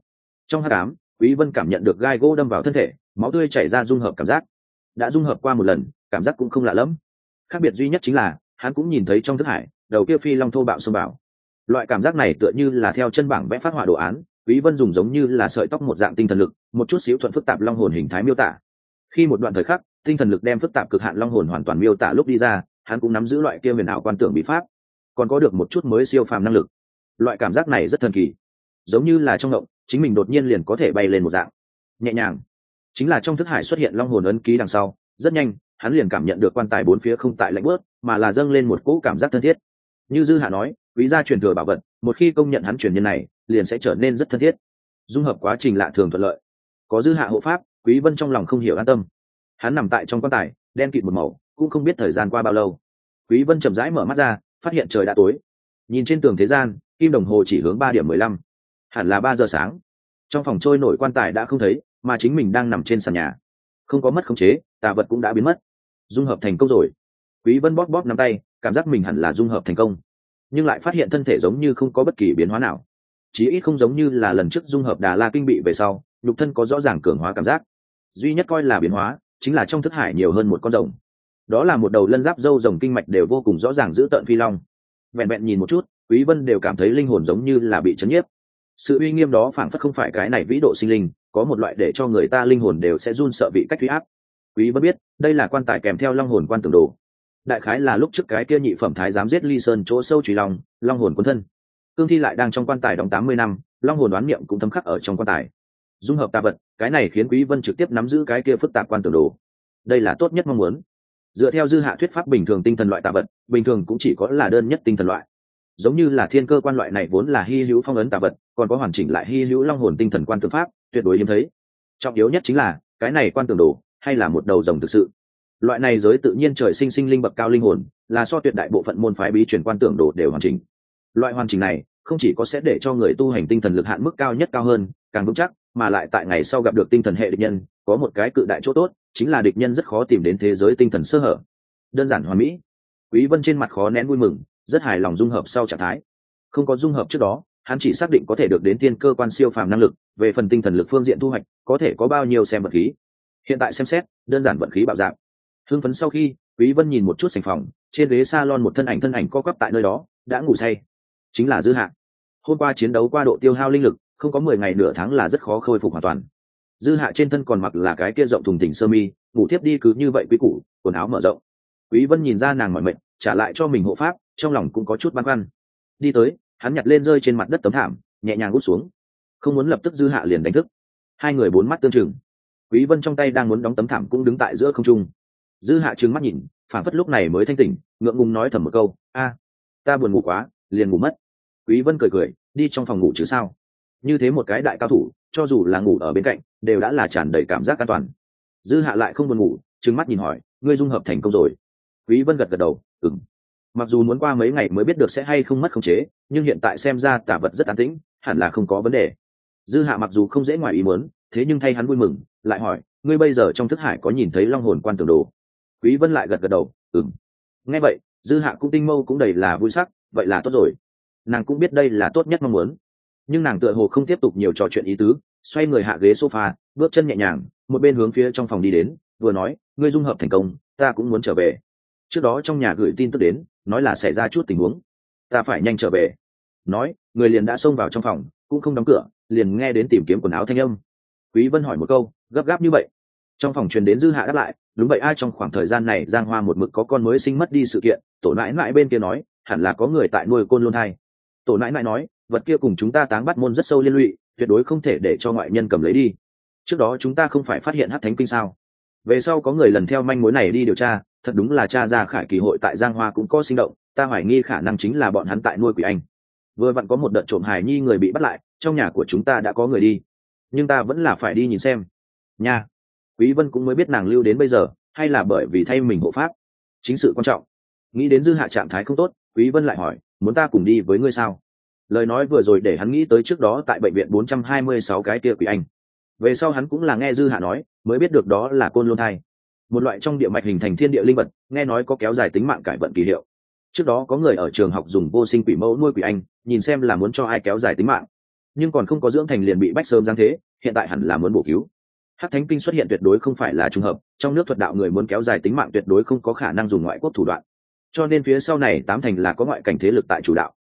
Trong h tám quý vân cảm nhận được gai gỗ đâm vào thân thể, máu tươi chảy ra dung hợp cảm giác. Đã dung hợp qua một lần, cảm giác cũng không lạ lẫm. Khác biệt duy nhất chính là, hắn cũng nhìn thấy trong thức hải, đầu kia phi long thô bạo xông bảo loại cảm giác này tựa như là theo chân bảng vẽ phát họa đồ án, quý vân dùng giống như là sợi tóc một dạng tinh thần lực, một chút xíu thuận phức tạp long hồn hình thái miêu tả. Khi một đoạn thời khắc tinh thần lực đem phức tạp cực hạn long hồn hoàn toàn miêu tả lúc đi ra, hắn cũng nắm giữ loại kia huyền ảo quan tưởng bị pháp. Còn có được một chút mới siêu phàm năng lực. Loại cảm giác này rất thần kỳ. Giống như là trong động, chính mình đột nhiên liền có thể bay lên một dạng. Nhẹ nhàng. Chính là trong thức hải xuất hiện long hồn ấn ký đằng sau, rất nhanh, hắn liền cảm nhận được quan tài bốn phía không tại lạnh bớt, mà là dâng lên một cỗ cảm giác thân thiết. Như dư hạ nói, quý gia truyền thừa bảo vật, một khi công nhận hắn truyền nhân này, liền sẽ trở nên rất thân thiết. Dung hợp quá trình lạ thường thuận lợi. Có dư hạ hộ pháp, quý vân trong lòng không hiểu an tâm hắn nằm tại trong quan tài, đen kịt một màu, cũng không biết thời gian qua bao lâu. Quý vân chậm rãi mở mắt ra, phát hiện trời đã tối. Nhìn trên tường thế gian, kim đồng hồ chỉ hướng ba điểm mười lăm. Hẳn là ba giờ sáng. Trong phòng trôi nổi quan tài đã không thấy, mà chính mình đang nằm trên sàn nhà. Không có mất khống chế, tà vật cũng đã biến mất. Dung hợp thành công rồi. Quý vân bóp bóp nắm tay, cảm giác mình hẳn là dung hợp thành công. Nhưng lại phát hiện thân thể giống như không có bất kỳ biến hóa nào. Chí ít không giống như là lần trước dung hợp đà la kinh bị về sau, nhục thân có rõ ràng cường hóa cảm giác. Duy nhất coi là biến hóa chính là trong thức hải nhiều hơn một con rồng. Đó là một đầu lân giáp dâu rồng kinh mạch đều vô cùng rõ ràng giữ tợn phi long. Vẹn vẹn nhìn một chút, quý vân đều cảm thấy linh hồn giống như là bị chấn nhiếp. Sự uy nghiêm đó phảng phất không phải cái này vĩ độ sinh linh, có một loại để cho người ta linh hồn đều sẽ run sợ bị cách huy áp. Quý vân biết, đây là quan tài kèm theo long hồn quan tưởng đồ. Đại khái là lúc trước cái kia nhị phẩm thái giám giết ly sơn chỗ sâu truy long long hồn quân thân. Cương thi lại đang trong quan tài đóng 80 năm, long hồn đoán niệm cũng thấm khắc ở trong quan tài. Dung hợp tà vật cái này khiến quý vân trực tiếp nắm giữ cái kia phức tạp quan tưởng đồ. Đây là tốt nhất mong muốn. Dựa theo dư hạ thuyết pháp bình thường tinh thần loại tà vật, bình thường cũng chỉ có là đơn nhất tinh thần loại. Giống như là thiên cơ quan loại này vốn là hy hữu phong ấn tà vật, còn có hoàn chỉnh lại hy hữu long hồn tinh thần quan tưởng pháp, tuyệt đối hiếm thấy. Trọng yếu nhất chính là, cái này quan tưởng đồ, hay là một đầu rồng thực sự. Loại này giới tự nhiên trời sinh sinh linh bậc cao linh hồn, là so tuyệt đại bộ phận môn phái bí truyền quan tưởng đồ đều hoàn chỉnh. Loại hoàn chỉnh này, không chỉ có sẽ để cho người tu hành tinh thần lực hạn mức cao nhất cao hơn, càng vững chắc mà lại tại ngày sau gặp được tinh thần hệ địch nhân, có một cái cự đại chỗ tốt, chính là địch nhân rất khó tìm đến thế giới tinh thần sơ hở. Đơn giản hoàn mỹ. Quý vân trên mặt khó nén vui mừng, rất hài lòng dung hợp sau trạng thái. Không có dung hợp trước đó, hắn chỉ xác định có thể được đến tiên cơ quan siêu phàm năng lực, về phần tinh thần lực phương diện thu hoạch, có thể có bao nhiêu xem vật khí. Hiện tại xem xét, đơn giản vận khí bạo dạng. Hưng phấn sau khi, quý vân nhìn một chút sành phòng, trên ghế salon một thân ảnh thân ảnh co quắp tại nơi đó, đã ngủ say. Chính là dư hạ. Hôm qua chiến đấu qua độ tiêu hao linh lực không có mười ngày nửa tháng là rất khó khôi phục hoàn toàn. Dư hạ trên thân còn mặc là cái kia rộng thùng thình sơ mi, ngủ tiếp đi cứ như vậy quý củ, quần áo mở rộng. Quý vân nhìn ra nàng mọi mệnh trả lại cho mình hộ pháp, trong lòng cũng có chút băn khoăn. Đi tới, hắn nhặt lên rơi trên mặt đất tấm thảm, nhẹ nhàng út xuống. Không muốn lập tức dư hạ liền đánh thức. Hai người bốn mắt tương chừng quý vân trong tay đang muốn đóng tấm thảm cũng đứng tại giữa không trung. Dư hạ trừng mắt nhìn, phản phất lúc này mới thanh tỉnh, ngượng ngùng nói thầm một câu, a, ta buồn ngủ quá, liền ngủ mất. Quý vân cười cười, đi trong phòng ngủ chứ sao? Như thế một cái đại cao thủ, cho dù là ngủ ở bên cạnh, đều đã là tràn đầy cảm giác an toàn. Dư hạ lại không buồn ngủ, trừng mắt nhìn hỏi, ngươi dung hợp thành công rồi? Quý vân gật gật đầu, ừm. Mặc dù muốn qua mấy ngày mới biết được sẽ hay không mất khống chế, nhưng hiện tại xem ra tả vật rất an tĩnh, hẳn là không có vấn đề. Dư hạ mặc dù không dễ ngoài ý muốn, thế nhưng thay hắn vui mừng, lại hỏi, ngươi bây giờ trong thức hải có nhìn thấy long hồn quan tưởng đồ? Quý vân lại gật gật đầu, ừm. Nghe vậy, dư hạ cũng tinh mâu cũng đầy là vui sắc, vậy là tốt rồi. Nàng cũng biết đây là tốt nhất mong muốn nhưng nàng tựa hồ không tiếp tục nhiều trò chuyện ý tứ, xoay người hạ ghế sofa, bước chân nhẹ nhàng, một bên hướng phía trong phòng đi đến, vừa nói, ngươi dung hợp thành công, ta cũng muốn trở về. Trước đó trong nhà gửi tin tức đến, nói là xảy ra chút tình huống. Ta phải nhanh trở về. Nói, người liền đã xông vào trong phòng, cũng không đóng cửa, liền nghe đến tìm kiếm quần áo thanh âm. Quý vân hỏi một câu, gấp gáp như vậy? Trong phòng truyền đến dư hạ đáp lại, đúng vậy, ai trong khoảng thời gian này giang hoa một mực có con mới sinh mất đi sự kiện? Tổ nãi nãi bên kia nói, hẳn là có người tại nuôi côn luôn thai. Tổ nãi nãi nói vật kia cùng chúng ta táng bắt môn rất sâu liên lụy, tuyệt đối không thể để cho ngoại nhân cầm lấy đi. Trước đó chúng ta không phải phát hiện hát thánh kinh sao? Về sau có người lần theo manh mối này đi điều tra, thật đúng là cha ra khải kỳ hội tại giang hoa cũng có sinh động, ta hoài nghi khả năng chính là bọn hắn tại nuôi quỷ anh. Vừa vặn có một đợt trộm hài nhi người bị bắt lại, trong nhà của chúng ta đã có người đi. Nhưng ta vẫn là phải đi nhìn xem. Nha. Quý vân cũng mới biết nàng lưu đến bây giờ, hay là bởi vì thay mình hộ pháp. Chính sự quan trọng. Nghĩ đến dư hạ trạng thái không tốt, quý vân lại hỏi, muốn ta cùng đi với ngươi sao? Lời nói vừa rồi để hắn nghĩ tới trước đó tại bệnh viện 426 cái kia quỷ anh. Về sau hắn cũng là nghe dư hạ nói, mới biết được đó là côn lôn thai. Một loại trong địa mạch hình thành thiên địa linh vật, nghe nói có kéo dài tính mạng cải vận kỳ hiệu. Trước đó có người ở trường học dùng vô sinh quỷ mẫu nuôi quỷ anh, nhìn xem là muốn cho ai kéo dài tính mạng. Nhưng còn không có dưỡng thành liền bị bách sớm giáng thế, hiện tại hẳn là muốn bổ cứu. Hát thánh kinh xuất hiện tuyệt đối không phải là trùng hợp, trong nước thuật đạo người muốn kéo dài tính mạng tuyệt đối không có khả năng dùng ngoại quốc thủ đoạn. Cho nên phía sau này tám thành là có ngoại cảnh thế lực tại chủ đạo.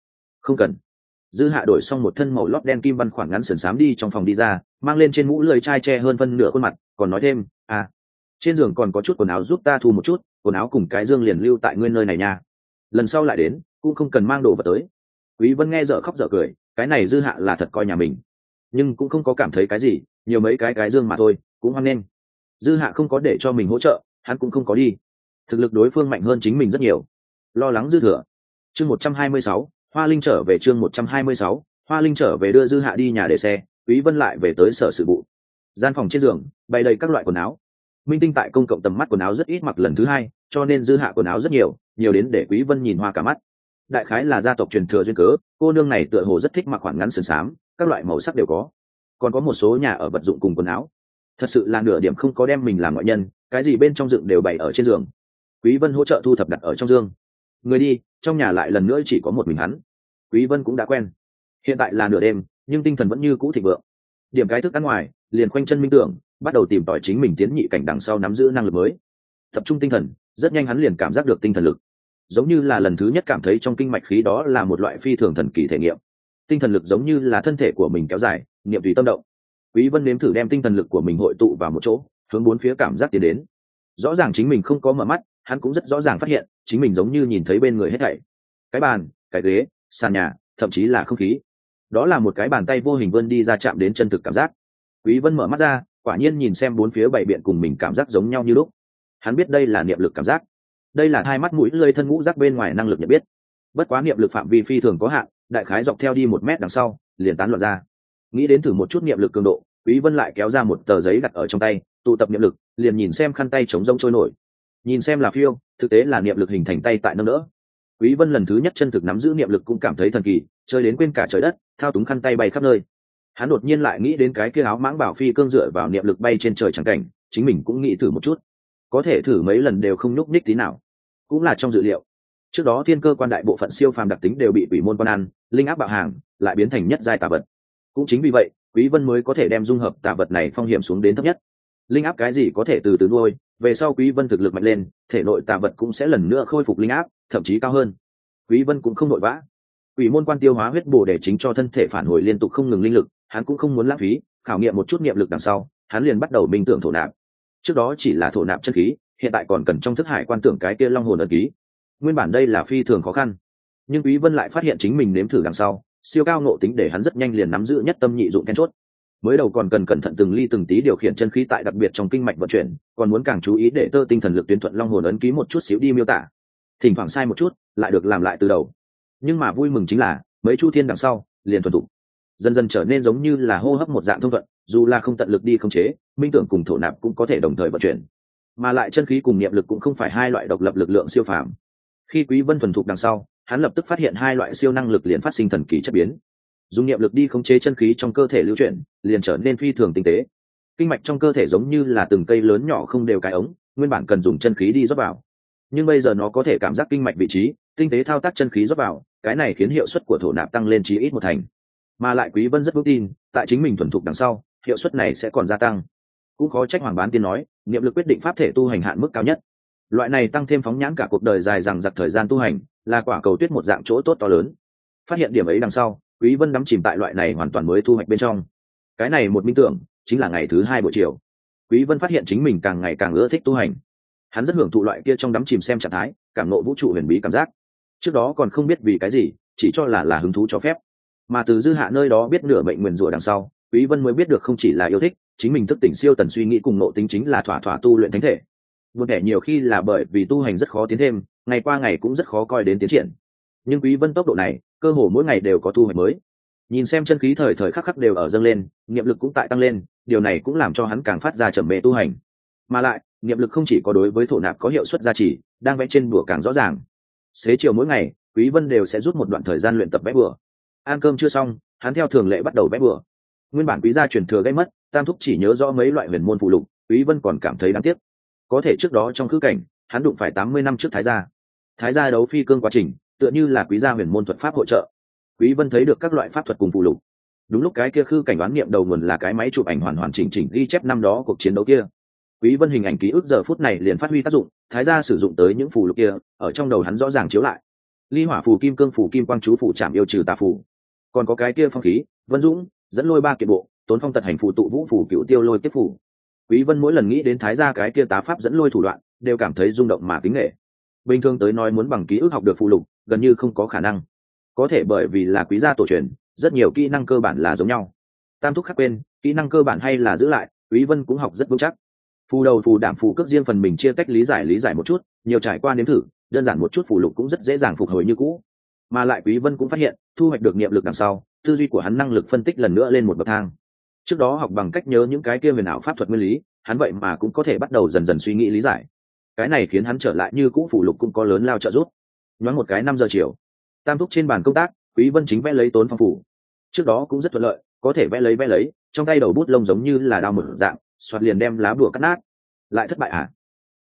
Không cần dư hạ đổi xong một thân màu lót đen kim văn khoảng ngắn sườn xám đi trong phòng đi ra mang lên trên mũ lưới chai che hơn phân nửa khuôn mặt còn nói thêm à trên giường còn có chút quần áo giúp ta thu một chút quần áo cùng cái dương liền lưu tại nguyên nơi này nha. Lần sau lại đến cũng không cần mang đồ vật tới. Quý vân nghe dở khóc dở cười cái này dư hạ là thật coi nhà mình nhưng cũng không có cảm thấy cái gì nhiều mấy cái cái dương mà thôi cũng hoan nghênh. Dư hạ không có để cho mình hỗ trợ hắn cũng không có đi. Thực lực đối phương mạnh hơn chính mình rất nhiều. Lo lắng dư thừa. Chương 126, hoa linh trở về chương 126, hoa linh trở về đưa dư hạ đi nhà để xe quý vân lại về tới sở sự vụ. Gian phòng trên giường bày đầy các loại quần áo. Minh tinh tại công cộng tầm mắt quần áo rất ít mặc lần thứ hai cho nên dư hạ quần áo rất nhiều nhiều đến để quý vân nhìn hoa cả mắt. Đại khái là gia tộc truyền thừa duyên cớ cô nương này tựa hồ rất thích mặc khoản ngắn sườn xám các loại màu sắc đều có. Còn có một số nhà ở vật dụng cùng quần áo. Thật sự là nửa điểm không có đem mình làm ngoại nhân cái gì bên trong dựng đều bày ở trên giường. Quý vân hỗ trợ thu thập đặt ở trong giường. Người đi trong nhà lại lần nữa chỉ có một mình hắn. Quý vân cũng đã quen. Hiện tại là nửa đêm, nhưng tinh thần vẫn như cũ thịnh vượng. Điểm cái thức ăn ngoài, liền khoanh chân minh tưởng, bắt đầu tìm tòi chính mình tiến nhị cảnh đằng sau nắm giữ năng lực mới. Tập trung tinh thần, rất nhanh hắn liền cảm giác được tinh thần lực. Giống như là lần thứ nhất cảm thấy trong kinh mạch khí đó là một loại phi thường thần kỳ thể nghiệm. Tinh thần lực giống như là thân thể của mình kéo dài, niệm tùy tâm động. Quý vân nếm thử đem tinh thần lực của mình hội tụ vào một chỗ, hướng bốn phía cảm giác tiến đến. Rõ ràng chính mình không có mở mắt hắn cũng rất rõ ràng phát hiện, chính mình giống như nhìn thấy bên người hết thảy. Cái bàn, cái ghế, sàn nhà, thậm chí là không khí. Đó là một cái bàn tay vô hình vươn đi ra chạm đến chân thực cảm giác. Quý vân mở mắt ra, quả nhiên nhìn xem bốn phía bảy biện cùng mình cảm giác giống nhau như lúc. Hắn biết đây là niệm lực cảm giác. Đây là hai mắt mũi lơi thân ngũ giác bên ngoài năng lực nhận biết. Bất quá niệm lực phạm vi phi thường có hạn, đại khái dọc theo đi một mét đằng sau, liền tán loạn ra. Nghĩ đến thử một chút niệm lực cường độ, quý vân lại kéo ra một tờ giấy đặt ở trong tay, tụ tập niệm lực, liền nhìn xem khăn tay chống rông trôi nổi nhìn xem là phiêu, thực tế là niệm lực hình thành tay tại nâng đỡ. Quý vân lần thứ nhất chân thực nắm giữ niệm lực cũng cảm thấy thần kỳ, chơi đến quên cả trời đất, thao túng khăn tay bay khắp nơi. Hắn đột nhiên lại nghĩ đến cái kia áo mãng bảo phi cương dựa vào niệm lực bay trên trời chẳng cảnh, chính mình cũng nghĩ thử một chút. Có thể thử mấy lần đều không nhúc nhích tí nào. Cũng là trong dự liệu. Trước đó thiên cơ quan đại bộ phận siêu phàm đặc tính đều bị quỷ môn quan ăn, linh áp bạo hàng, lại biến thành nhất giai tà vật. Cũng chính vì vậy, quý vân mới có thể đem dung hợp tà vật này phong hiểm xuống đến thấp nhất linh áp cái gì có thể từ từ nuôi, về sau quý vân thực lực mạnh lên, thể nội tà vật cũng sẽ lần nữa khôi phục linh áp, thậm chí cao hơn. Quý vân cũng không nội vã. Quỷ môn quan tiêu hóa huyết bổ để chính cho thân thể phản hồi liên tục không ngừng linh lực, hắn cũng không muốn lãng phí, khảo nghiệm một chút nghiệm lực đằng sau, hắn liền bắt đầu minh tưởng thổ nạp. Trước đó chỉ là thổ nạp chân khí, hiện tại còn cần trong thức hải quan tưởng cái kia long hồn ấn ký. Nguyên bản đây là phi thường khó khăn. Nhưng quý vân lại phát hiện chính mình nếm thử đằng sau, siêu cao ngộ tính để hắn rất nhanh liền nắm giữ nhất tâm nhị dụng then chốt mới đầu còn cần cẩn thận từng ly từng tí điều khiển chân khí tại đặc biệt trong kinh mạch vận chuyển, còn muốn càng chú ý để tơ tinh thần lực tuyến thuận long hồn ấn ký một chút xíu đi miêu tả. Thỉnh thoảng sai một chút, lại được làm lại từ đầu. Nhưng mà vui mừng chính là, mấy chu thiên đằng sau, liền thuần thục. Dần dần trở nên giống như là hô hấp một dạng thông thuận, dù là không tận lực đi không chế, minh tưởng cùng thổ nạp cũng có thể đồng thời vận chuyển. Mà lại chân khí cùng niệm lực cũng không phải hai loại độc lập lực lượng siêu phàm. Khi quý vân thuần thục đằng sau, hắn lập tức phát hiện hai loại siêu năng lực liền phát sinh thần kỳ chất biến dùng niệm lực đi khống chế chân khí trong cơ thể lưu chuyển, liền trở nên phi thường tinh tế. Kinh mạch trong cơ thể giống như là từng cây lớn nhỏ không đều cái ống, nguyên bản cần dùng chân khí đi rót vào. Nhưng bây giờ nó có thể cảm giác kinh mạch vị trí, tinh tế thao tác chân khí rót vào, cái này khiến hiệu suất của thổ nạp tăng lên chí ít một thành. Mà lại quý vân rất vững tin, tại chính mình thuần thục đằng sau, hiệu suất này sẽ còn gia tăng. Cũng khó trách hoàng bán tiên nói, niệm lực quyết định pháp thể tu hành hạn mức cao nhất. Loại này tăng thêm phóng nhãn cả cuộc đời dài rằng giặc thời gian tu hành, là quả cầu tuyết một dạng chỗ tốt to lớn. Phát hiện điểm ấy đằng sau quý vân đắm chìm tại loại này hoàn toàn mới thu hoạch bên trong. Cái này một minh tưởng, chính là ngày thứ hai buổi chiều. Quý vân phát hiện chính mình càng ngày càng ưa thích tu hành. Hắn rất hưởng thụ loại kia trong đắm chìm xem trạng thái, cảm nộ vũ trụ huyền bí cảm giác. Trước đó còn không biết vì cái gì, chỉ cho là là hứng thú cho phép. Mà từ dư hạ nơi đó biết nửa mệnh nguyền rủa đằng sau, quý vân mới biết được không chỉ là yêu thích, chính mình thức tỉnh siêu tần suy nghĩ cùng nộ tính chính là thỏa thỏa tu luyện thánh thể. Buồn thể nhiều khi là bởi vì tu hành rất khó tiến thêm, ngày qua ngày cũng rất khó coi đến tiến triển. Nhưng quý vân tốc độ này cơ hồ mỗi ngày đều có thu hoạch mới. Nhìn xem chân khí thời thời khắc khắc đều ở dâng lên niệm lực cũng tại tăng lên, điều này cũng làm cho hắn càng phát ra trầm mê tu hành. Mà lại niệm lực không chỉ có đối với thổ nạp có hiệu suất gia trì, đang vẽ trên bùa càng rõ ràng. Xế chiều mỗi ngày, quý vân đều sẽ rút một đoạn thời gian luyện tập vẽ bừa. ăn cơm chưa xong, hắn theo thường lệ bắt đầu vẽ bừa. nguyên bản quý gia truyền thừa gây mất, tam thúc chỉ nhớ rõ mấy loại huyền môn phụ lục, quý vân còn cảm thấy đáng tiếc. Có thể trước đó trong khứ cảnh, hắn đụng phải 80 năm trước thái gia. Thái gia đấu phi cương quá trình tựa như là quý gia huyền môn thuật pháp hỗ trợ. Quý vân thấy được các loại pháp thuật cùng phụ lục. Đúng lúc cái kia khư cảnh đoán niệm đầu nguồn là cái máy chụp ảnh hoàn hoàn chỉnh chỉnh ghi chép năm đó cuộc chiến đấu kia. Quý vân hình ảnh ký ức giờ phút này liền phát huy tác dụng, thái gia sử dụng tới những phù lục kia, ở trong đầu hắn rõ ràng chiếu lại. Ly hỏa phù kim cương phù kim quang chú phù chạm yêu trừ tà phù. Còn có cái kia phong khí, vân dũng, dẫn lôi ba kiện bộ, tốn phong tật hành phù tụ vũ phù cựu tiêu lôi tiếp phù. Quý vân mỗi lần nghĩ đến thái gia cái kia tá pháp dẫn lôi thủ đoạn, đều cảm thấy rung động mà kính nghệ bình thường tới nói muốn bằng ký ức học được phù lục gần như không có khả năng. Có thể bởi vì là quý gia tổ truyền, rất nhiều kỹ năng cơ bản là giống nhau. Tam thúc khắc quên, kỹ năng cơ bản hay là giữ lại, quý vân cũng học rất vững chắc. Phù đầu phù đảm phù cước riêng phần mình chia cách lý giải lý giải một chút, nhiều trải qua nếm thử, đơn giản một chút phù lục cũng rất dễ dàng phục hồi như cũ. Mà lại quý vân cũng phát hiện, thu hoạch được niệm lực đằng sau, tư duy của hắn năng lực phân tích lần nữa lên một bậc thang. Trước đó học bằng cách nhớ những cái kia huyền ảo pháp thuật nguyên lý, hắn vậy mà cũng có thể bắt đầu dần dần suy nghĩ lý giải. Cái này khiến hắn trở lại như cũ phù lục cũng có lớn lao trợ giúp nhoáng một cái năm giờ chiều. Tam thúc trên bàn công tác quý vân chính vẽ lấy tốn phong phủ. Trước đó cũng rất thuận lợi có thể vẽ lấy vẽ lấy trong tay đầu bút lông giống như là đao mở dạng xoạt liền đem lá bùa cắt nát. Lại thất bại à?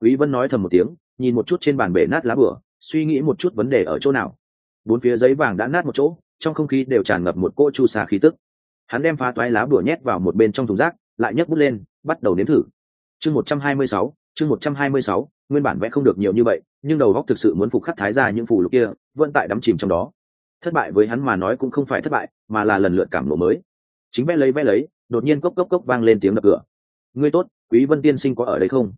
Quý vân nói thầm một tiếng nhìn một chút trên bàn bể nát lá bùa suy nghĩ một chút vấn đề ở chỗ nào. Bốn phía giấy vàng đã nát một chỗ trong không khí đều tràn ngập một cỗ chu xà khí tức. Hắn đem phá toái lá bùa nhét vào một bên trong thùng rác lại nhấc bút lên bắt đầu nếm thử. Chương 126, chương 126, nguyên bản vẽ không được nhiều như vậy, nhưng đầu góc thực sự muốn phục khắc thái ra những phù lục kia, vẫn tại đắm chìm trong đó. Thất bại với hắn mà nói cũng không phải thất bại, mà là lần lượt cảm lộ mới. Chính vẽ lấy vẽ lấy, đột nhiên cốc cốc cốc vang lên tiếng đập cửa. Ngươi tốt, quý vân tiên sinh có ở đây không?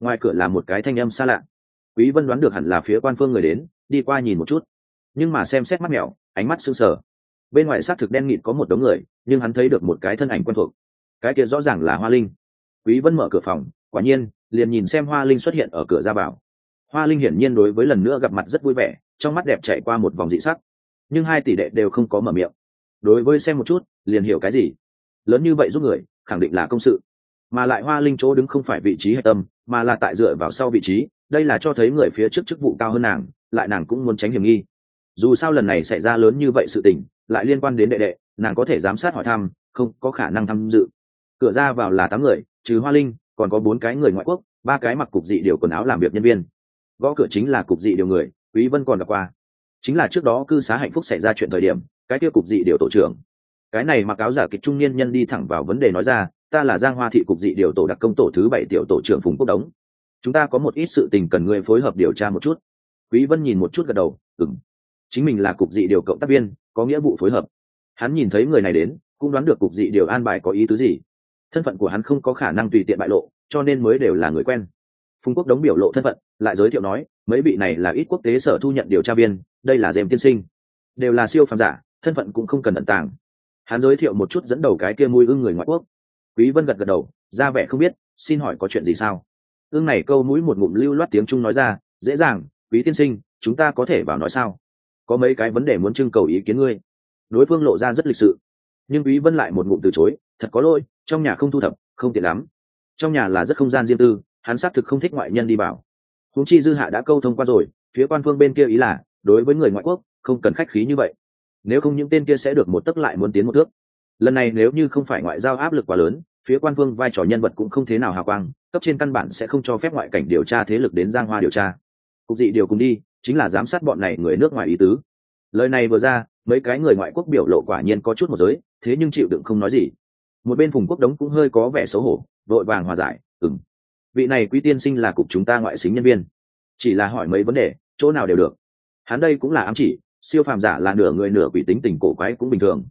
Ngoài cửa là một cái thanh âm xa lạ. Quý vân đoán được hẳn là phía quan phương người đến, đi qua nhìn một chút. Nhưng mà xem xét mắt mèo, ánh mắt sưng sờ. Bên ngoài xác thực đen nghịt có một đống người, nhưng hắn thấy được một cái thân ảnh quen thuộc. Cái kia rõ ràng là hoa linh. Quý vân mở cửa phòng quả nhiên, liền nhìn xem hoa linh xuất hiện ở cửa ra vào. Hoa linh hiển nhiên đối với lần nữa gặp mặt rất vui vẻ, trong mắt đẹp chạy qua một vòng dị sắc. Nhưng hai tỷ đệ đều không có mở miệng. Đối với xem một chút, liền hiểu cái gì? Lớn như vậy giúp người, khẳng định là công sự. Mà lại hoa linh chỗ đứng không phải vị trí hạch tâm, mà là tại dựa vào sau vị trí, đây là cho thấy người phía trước chức vụ cao hơn nàng, lại nàng cũng muốn tránh hiểm nghi. Dù sao lần này xảy ra lớn như vậy sự tình, lại liên quan đến đệ đệ, nàng có thể giám sát hỏi thăm, không có khả năng tham dự. Cửa ra vào là tám người, trừ hoa linh còn có bốn cái người ngoại quốc, ba cái mặc cục dị điều quần áo làm việc nhân viên. Gõ cửa chính là cục dị điều người, quý vân còn gặp qua. Chính là trước đó cư xá hạnh phúc xảy ra chuyện thời điểm, cái kia cục dị điều tổ trưởng. Cái này mặc áo giả kịch trung niên nhân đi thẳng vào vấn đề nói ra, ta là giang hoa thị cục dị điều tổ đặc công tổ thứ bảy tiểu tổ trưởng phùng quốc đống. Chúng ta có một ít sự tình cần ngươi phối hợp điều tra một chút. Quý vân nhìn một chút gật đầu, ừm. Chính mình là cục dị điều cộng tác viên, có nghĩa vụ phối hợp. Hắn nhìn thấy người này đến, cũng đoán được cục dị điều an bài có ý tứ gì thân phận của hắn không có khả năng tùy tiện bại lộ, cho nên mới đều là người quen. Phùng quốc đống biểu lộ thân phận, lại giới thiệu nói, mấy vị này là ít quốc tế sở thu nhận điều tra viên, đây là dèm tiên sinh. Đều là siêu phàm giả, thân phận cũng không cần ẩn tàng. Hắn giới thiệu một chút dẫn đầu cái kia mùi ưng người ngoại quốc. Quý vân gật gật đầu, ra vẻ không biết, xin hỏi có chuyện gì sao? Ưng này câu mũi một ngụm lưu loát tiếng trung nói ra, dễ dàng, quý tiên sinh, chúng ta có thể vào nói sao? Có mấy cái vấn đề muốn trưng cầu ý kiến ngươi. Đối phương lộ ra rất lịch sự nhưng quý vân lại một ngụm từ chối, thật có lỗi, trong nhà không thu thập, không tiện lắm. Trong nhà là rất không gian riêng tư, hắn xác thực không thích ngoại nhân đi vào. Huống chi dư hạ đã câu thông qua rồi, phía quan phương bên kia ý là, đối với người ngoại quốc, không cần khách khí như vậy. Nếu không những tên kia sẽ được một tức lại muốn tiến một thước. Lần này nếu như không phải ngoại giao áp lực quá lớn, phía quan phương vai trò nhân vật cũng không thế nào hào quang, cấp trên căn bản sẽ không cho phép ngoại cảnh điều tra thế lực đến giang hoa điều tra. Cục dị điều cùng đi, chính là giám sát bọn này người nước ngoài ý tứ. Lời này vừa ra mấy cái người ngoại quốc biểu lộ quả nhiên có chút một giới, thế nhưng chịu đựng không nói gì. Một bên phùng quốc đống cũng hơi có vẻ xấu hổ, vội vàng hòa giải ừng vị này quý tiên sinh là cục chúng ta ngoại xính nhân viên, chỉ là hỏi mấy vấn đề, chỗ nào đều được. Hắn đây cũng là ám chỉ, siêu phàm giả là nửa người nửa quỷ tính tình cổ quái cũng bình thường.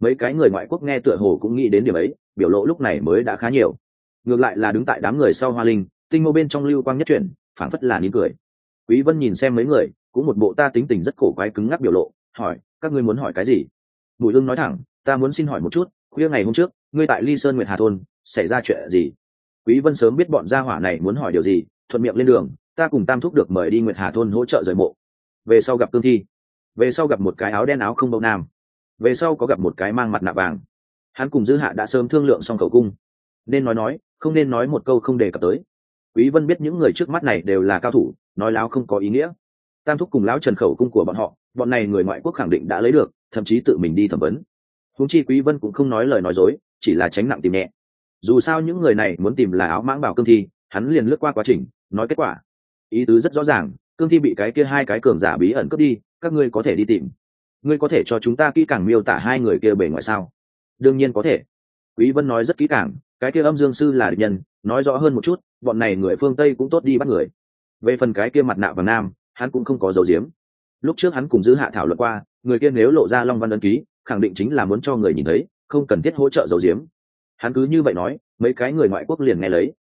Mấy cái người ngoại quốc nghe tựa hồ cũng nghĩ đến điểm ấy, biểu lộ lúc này mới đã khá nhiều. Ngược lại là đứng tại đám người sau hoa linh, tinh mô bên trong lưu quang nhất chuyển, phảng phất là nín cười. Quý vân nhìn xem mấy người, cũng một bộ ta tính tình rất cổ quái cứng ngắc biểu lộ, hỏi các ngươi muốn hỏi cái gì? Bùi lương nói thẳng, ta muốn xin hỏi một chút, khuya ngày hôm trước, ngươi tại ly sơn nguyệt hà thôn, xảy ra chuyện gì? Quý vân sớm biết bọn gia hỏa này muốn hỏi điều gì, thuận miệng lên đường, ta cùng tam thúc được mời đi nguyệt hà thôn hỗ trợ rời mộ. Về sau gặp cương thi. Về sau gặp một cái áo đen áo không bông nam. Về sau có gặp một cái mang mặt nạ vàng. Hắn cùng dư hạ đã sớm thương lượng xong khẩu cung. Nên nói nói, không nên nói một câu không đề cập tới. Quý vân biết những người trước mắt này đều là cao thủ, nói láo không có ý nghĩa. Tam thúc cùng lão trần khẩu cung của bọn họ bọn này người ngoại quốc khẳng định đã lấy được, thậm chí tự mình đi thẩm vấn. Húng chi quý vân cũng không nói lời nói dối, chỉ là tránh nặng tìm nhẹ. Dù sao những người này muốn tìm là áo mãng bảo cương thi, hắn liền lướt qua quá trình, nói kết quả. Ý tứ rất rõ ràng, cương thi bị cái kia hai cái cường giả bí ẩn cướp đi, các ngươi có thể đi tìm. Ngươi có thể cho chúng ta kỹ càng miêu tả hai người kia bề ngoài sao? Đương nhiên có thể. Quý vân nói rất kỹ càng, cái kia âm dương sư là địch nhân, nói rõ hơn một chút, bọn này người phương tây cũng tốt đi bắt người. Về phần cái kia mặt nạ và nam, hắn cũng không có dấu diếm lúc trước hắn cùng giữ hạ thảo luận qua, người kia nếu lộ ra long văn ấn ký, khẳng định chính là muốn cho người nhìn thấy, không cần thiết hỗ trợ dầu diếm hắn cứ như vậy nói, mấy cái người ngoại quốc liền nghe lấy.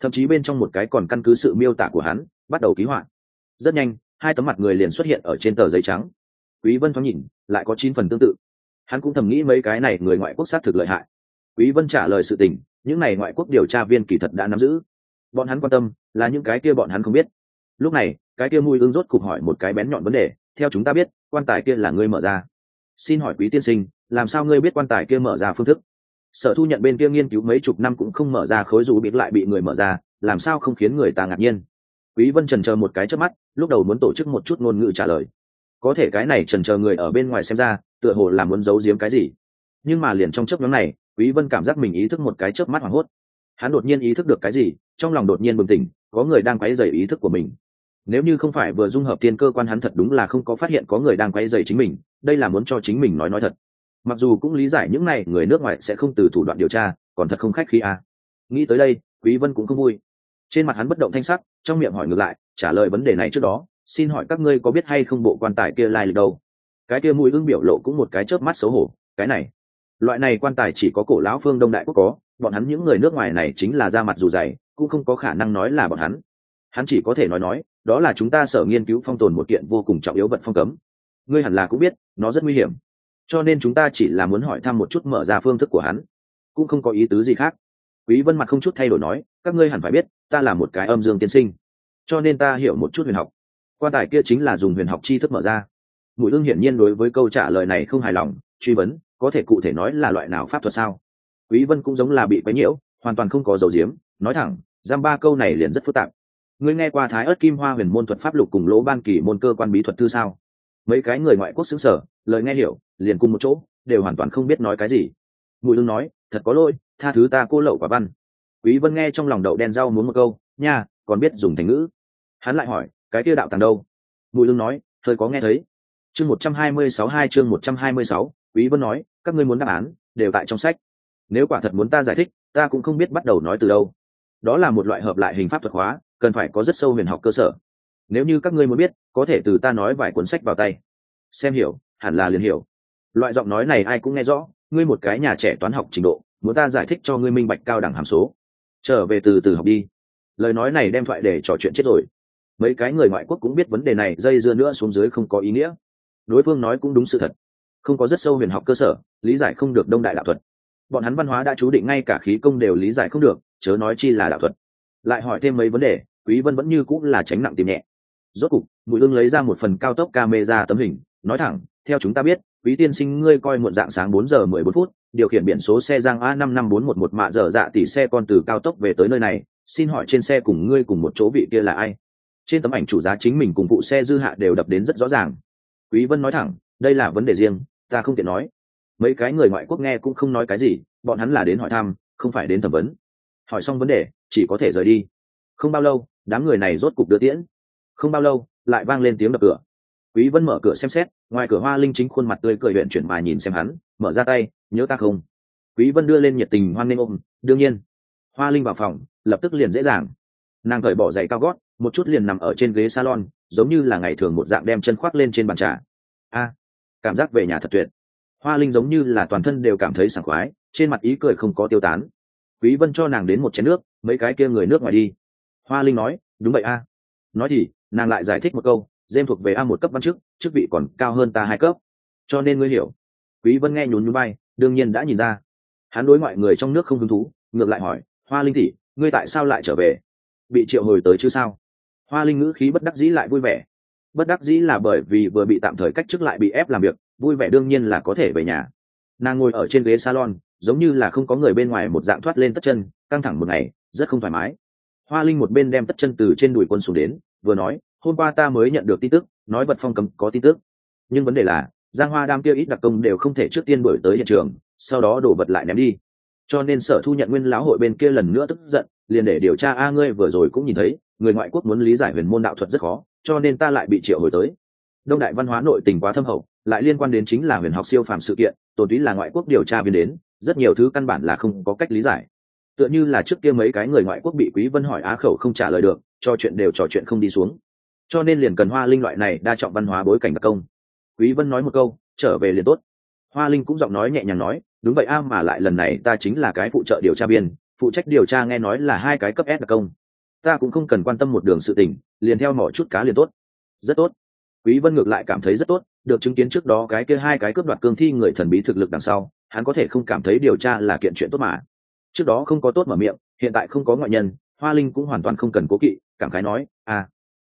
Thậm chí bên trong một cái còn căn cứ sự miêu tả của hắn, bắt đầu ký họa. Rất nhanh, hai tấm mặt người liền xuất hiện ở trên tờ giấy trắng. Quý vân thoáng nhìn, lại có chín phần tương tự. Hắn cũng thầm nghĩ mấy cái này người ngoại quốc sát thực lợi hại. Quý vân trả lời sự tình, những này ngoại quốc điều tra viên kỳ thật đã nắm giữ. Bọn hắn quan tâm là những cái kia bọn hắn không biết. Lúc này, cái kia mùi ương rốt cục hỏi một cái bén nhọn vấn đề theo chúng ta biết, quan tài kia là ngươi mở ra. Xin hỏi quý tiên sinh, làm sao ngươi biết quan tài kia mở ra phương thức? Sở thu nhận bên kia nghiên cứu mấy chục năm cũng không mở ra khối dù biết lại bị người mở ra, làm sao không khiến người ta ngạc nhiên? Quý vân trần chờ một cái trước mắt, lúc đầu muốn tổ chức một chút ngôn ngữ trả lời. Có thể cái này trần chờ người ở bên ngoài xem ra, tựa hồ là muốn giấu giếm cái gì. Nhưng mà liền trong chớp nhóm này, quý vân cảm giác mình ý thức một cái chớp mắt hoảng hốt. Hắn đột nhiên ý thức được cái gì, trong lòng đột nhiên bừng tỉnh, có người đang quấy rầy ý thức của mình nếu như không phải vừa dung hợp tiên cơ quan hắn thật đúng là không có phát hiện có người đang quay dày chính mình, đây là muốn cho chính mình nói nói thật. Mặc dù cũng lý giải những này, người nước ngoài sẽ không từ thủ đoạn điều tra, còn thật không khách khí à. nghĩ tới đây, quý vân cũng không vui. Trên mặt hắn bất động thanh sắc, trong miệng hỏi ngược lại, trả lời vấn đề này trước đó, xin hỏi các ngươi có biết hay không bộ quan tài kia lai lịch đâu? Cái kia mũi ưng biểu lộ cũng một cái chớp mắt xấu hổ, cái này. Loại này quan tài chỉ có cổ lão phương đông đại quốc có, bọn hắn những người nước ngoài này chính là ra mặt dù dày, cũng không có khả năng nói là bọn hắn. Hắn chỉ có thể nói nói đó là chúng ta sở nghiên cứu phong tồn một kiện vô cùng trọng yếu vật phong cấm. Ngươi hẳn là cũng biết, nó rất nguy hiểm. Cho nên chúng ta chỉ là muốn hỏi thăm một chút mở ra phương thức của hắn. Cũng không có ý tứ gì khác. Quý vân mặt không chút thay đổi nói, các ngươi hẳn phải biết, ta là một cái âm dương tiên sinh. Cho nên ta hiểu một chút huyền học. Quan tài kia chính là dùng huyền học tri thức mở ra. Mũi ương hiển nhiên đối với câu trả lời này không hài lòng, truy vấn, có thể cụ thể nói là loại nào pháp thuật sao? Quý vân cũng giống là bị quấy nhiễu, hoàn toàn không có dầu diếm, nói thẳng, giam ba câu này liền rất phức tạp ngươi nghe qua thái ớt kim hoa huyền môn thuật pháp lục cùng lỗ ban kỳ môn cơ quan bí thuật thư sao? Mấy cái người ngoại quốc xứng sở lời nghe hiểu, liền cùng một chỗ, đều hoàn toàn không biết nói cái gì. Mùi lương nói, thật có lỗi, tha thứ ta cô lậu quả văn. Quý vân nghe trong lòng đậu đen rau muốn một câu, nha, còn biết dùng thành ngữ? Hắn lại hỏi, cái kia đạo tàng đâu? Mùi lương nói, hơi có nghe thấy. Chương một trăm hai mươi sáu hai chương một trăm hai mươi sáu, quý vân nói, các ngươi muốn đáp án, đều tại trong sách. Nếu quả thật muốn ta giải thích, ta cũng không biết bắt đầu nói từ đâu. Đó là một loại hợp lại hình pháp thuật hóa cần phải có rất sâu huyền học cơ sở. Nếu như các ngươi muốn biết, có thể từ ta nói vài cuốn sách vào tay. Xem hiểu, hẳn là liền hiểu. Loại giọng nói này ai cũng nghe rõ, ngươi một cái nhà trẻ toán học trình độ, muốn ta giải thích cho ngươi minh bạch cao đẳng hàm số. Trở về từ từ học đi. Lời nói này đem thoại để trò chuyện chết rồi. Mấy cái người ngoại quốc cũng biết vấn đề này, dây dưa nữa xuống dưới không có ý nghĩa. Đối phương nói cũng đúng sự thật. Không có rất sâu huyền học cơ sở, lý giải không được đông đại đạo thuật. Bọn hắn văn hóa đã chú định ngay cả khí công đều lý giải không được, chớ nói chi là đạo thuật. Lại hỏi thêm mấy vấn đề quý vân vẫn như cũng là tránh nặng tìm nhẹ. Rốt cục, mùi ương lấy ra một phần cao tốc camera tấm hình, nói thẳng, theo chúng ta biết, quý tiên sinh ngươi coi muộn dạng sáng 4 giờ 14 phút, điều khiển biển số xe giang a 55411 mạ giờ dạ tỷ xe con từ cao tốc về tới nơi này, xin hỏi trên xe cùng ngươi cùng một chỗ vị kia là ai? Trên tấm ảnh chủ giá chính mình cùng phụ xe dư hạ đều đập đến rất rõ ràng. Quý vân nói thẳng, đây là vấn đề riêng, ta không tiện nói. Mấy cái người ngoại quốc nghe cũng không nói cái gì, bọn hắn là đến hỏi thăm, không phải đến thẩm vấn. Hỏi xong vấn đề, chỉ có thể rời đi. Không bao lâu đám người này rốt cục đưa tiễn. Không bao lâu, lại vang lên tiếng đập cửa. Quý vân mở cửa xem xét, ngoài cửa hoa linh chính khuôn mặt tươi cười huyện chuyển mà nhìn xem hắn, mở ra tay, nhớ ta không? Quý vân đưa lên nhiệt tình hoan nghênh ôm, đương nhiên. Hoa linh vào phòng, lập tức liền dễ dàng. Nàng cởi bỏ giày cao gót, một chút liền nằm ở trên ghế salon, giống như là ngày thường một dạng đem chân khoác lên trên bàn trà. A, cảm giác về nhà thật tuyệt. Hoa linh giống như là toàn thân đều cảm thấy sảng khoái, trên mặt ý cười không có tiêu tán. Quý vân cho nàng đến một chén nước, mấy cái kia người nước ngoài đi hoa linh nói, đúng vậy a. Nói thì, nàng lại giải thích một câu dêm thuộc về a một cấp văn chức chức vị còn cao hơn ta hai cấp. Cho nên ngươi hiểu. Quý vân nghe nhún nhún bay đương nhiên đã nhìn ra. Hắn đối ngoại người trong nước không hứng thú, ngược lại hỏi, hoa linh tỷ, ngươi tại sao lại trở về? Bị triệu hồi tới chứ sao? Hoa linh ngữ khí bất đắc dĩ lại vui vẻ. Bất đắc dĩ là bởi vì vừa bị tạm thời cách chức lại bị ép làm việc, vui vẻ đương nhiên là có thể về nhà. Nàng ngồi ở trên ghế salon, giống như là không có người bên ngoài một dạng thoát lên tất chân, căng thẳng một ngày, rất không thoải mái hoa linh một bên đem tất chân từ trên đùi quân xuống đến, vừa nói, hôm qua ta mới nhận được tin tức, nói vật phong cấm có tin tức. Nhưng vấn đề là, giang hoa đam kia ít đặc công đều không thể trước tiên đổi tới hiện trường, sau đó đổ vật lại ném đi. Cho nên sở thu nhận nguyên lão hội bên kia lần nữa tức giận, liền để điều tra a ngươi vừa rồi cũng nhìn thấy, người ngoại quốc muốn lý giải huyền môn đạo thuật rất khó, cho nên ta lại bị triệu hồi tới. Đông đại văn hóa nội tình quá thâm hậu, lại liên quan đến chính là huyền học siêu phàm sự kiện, tổn túy là ngoại quốc điều tra viên đến, rất nhiều thứ căn bản là không có cách lý giải tựa như là trước kia mấy cái người ngoại quốc bị quý vân hỏi á khẩu không trả lời được, cho chuyện đều trò chuyện không đi xuống. Cho nên liền cần hoa linh loại này đa trọng văn hóa bối cảnh đặc công. Quý vân nói một câu, trở về liền tốt. Hoa linh cũng giọng nói nhẹ nhàng nói, đúng vậy a, mà lại lần này ta chính là cái phụ trợ điều tra viên, phụ trách điều tra nghe nói là hai cái cấp s đặc công. Ta cũng không cần quan tâm một đường sự tình, liền theo mỏ chút cá liền tốt. Rất tốt. Quý vân ngược lại cảm thấy rất tốt, được chứng kiến trước đó cái kia hai cái cướp đoạt cương thi người thần bí thực lực đằng sau, hắn có thể không cảm thấy điều tra là kiện chuyện tốt mà trước đó không có tốt mở miệng, hiện tại không có ngoại nhân, hoa linh cũng hoàn toàn không cần cố kỵ, cảm khái nói à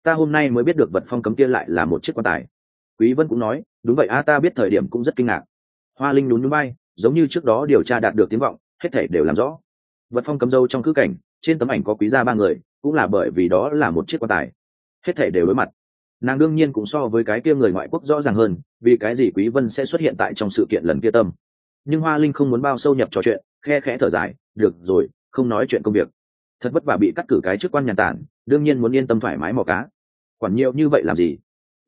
ta hôm nay mới biết được vật phong cấm kia lại là một chiếc quan tài. Quý vân cũng nói, đúng vậy a ta biết thời điểm cũng rất kinh ngạc. Hoa linh nhún nhún bay giống như trước đó điều tra đạt được tiếng vọng, hết thể đều làm rõ. Vật phong cấm dâu trong cứ cảnh, trên tấm ảnh có quý gia ba người, cũng là bởi vì đó là một chiếc quan tài. Hết thể đều đối mặt. Nàng đương nhiên cũng so với cái kia người ngoại quốc rõ ràng hơn, vì cái gì quý vân sẽ xuất hiện tại trong sự kiện lần kia tâm nhưng hoa linh không muốn bao sâu nhập trò chuyện, khe khẽ thở dài, được rồi, không nói chuyện công việc. Thật vất vả bị cắt cử cái chức quan nhàn tản, đương nhiên muốn yên tâm thoải mái mò cá. Quản nhiều như vậy làm gì?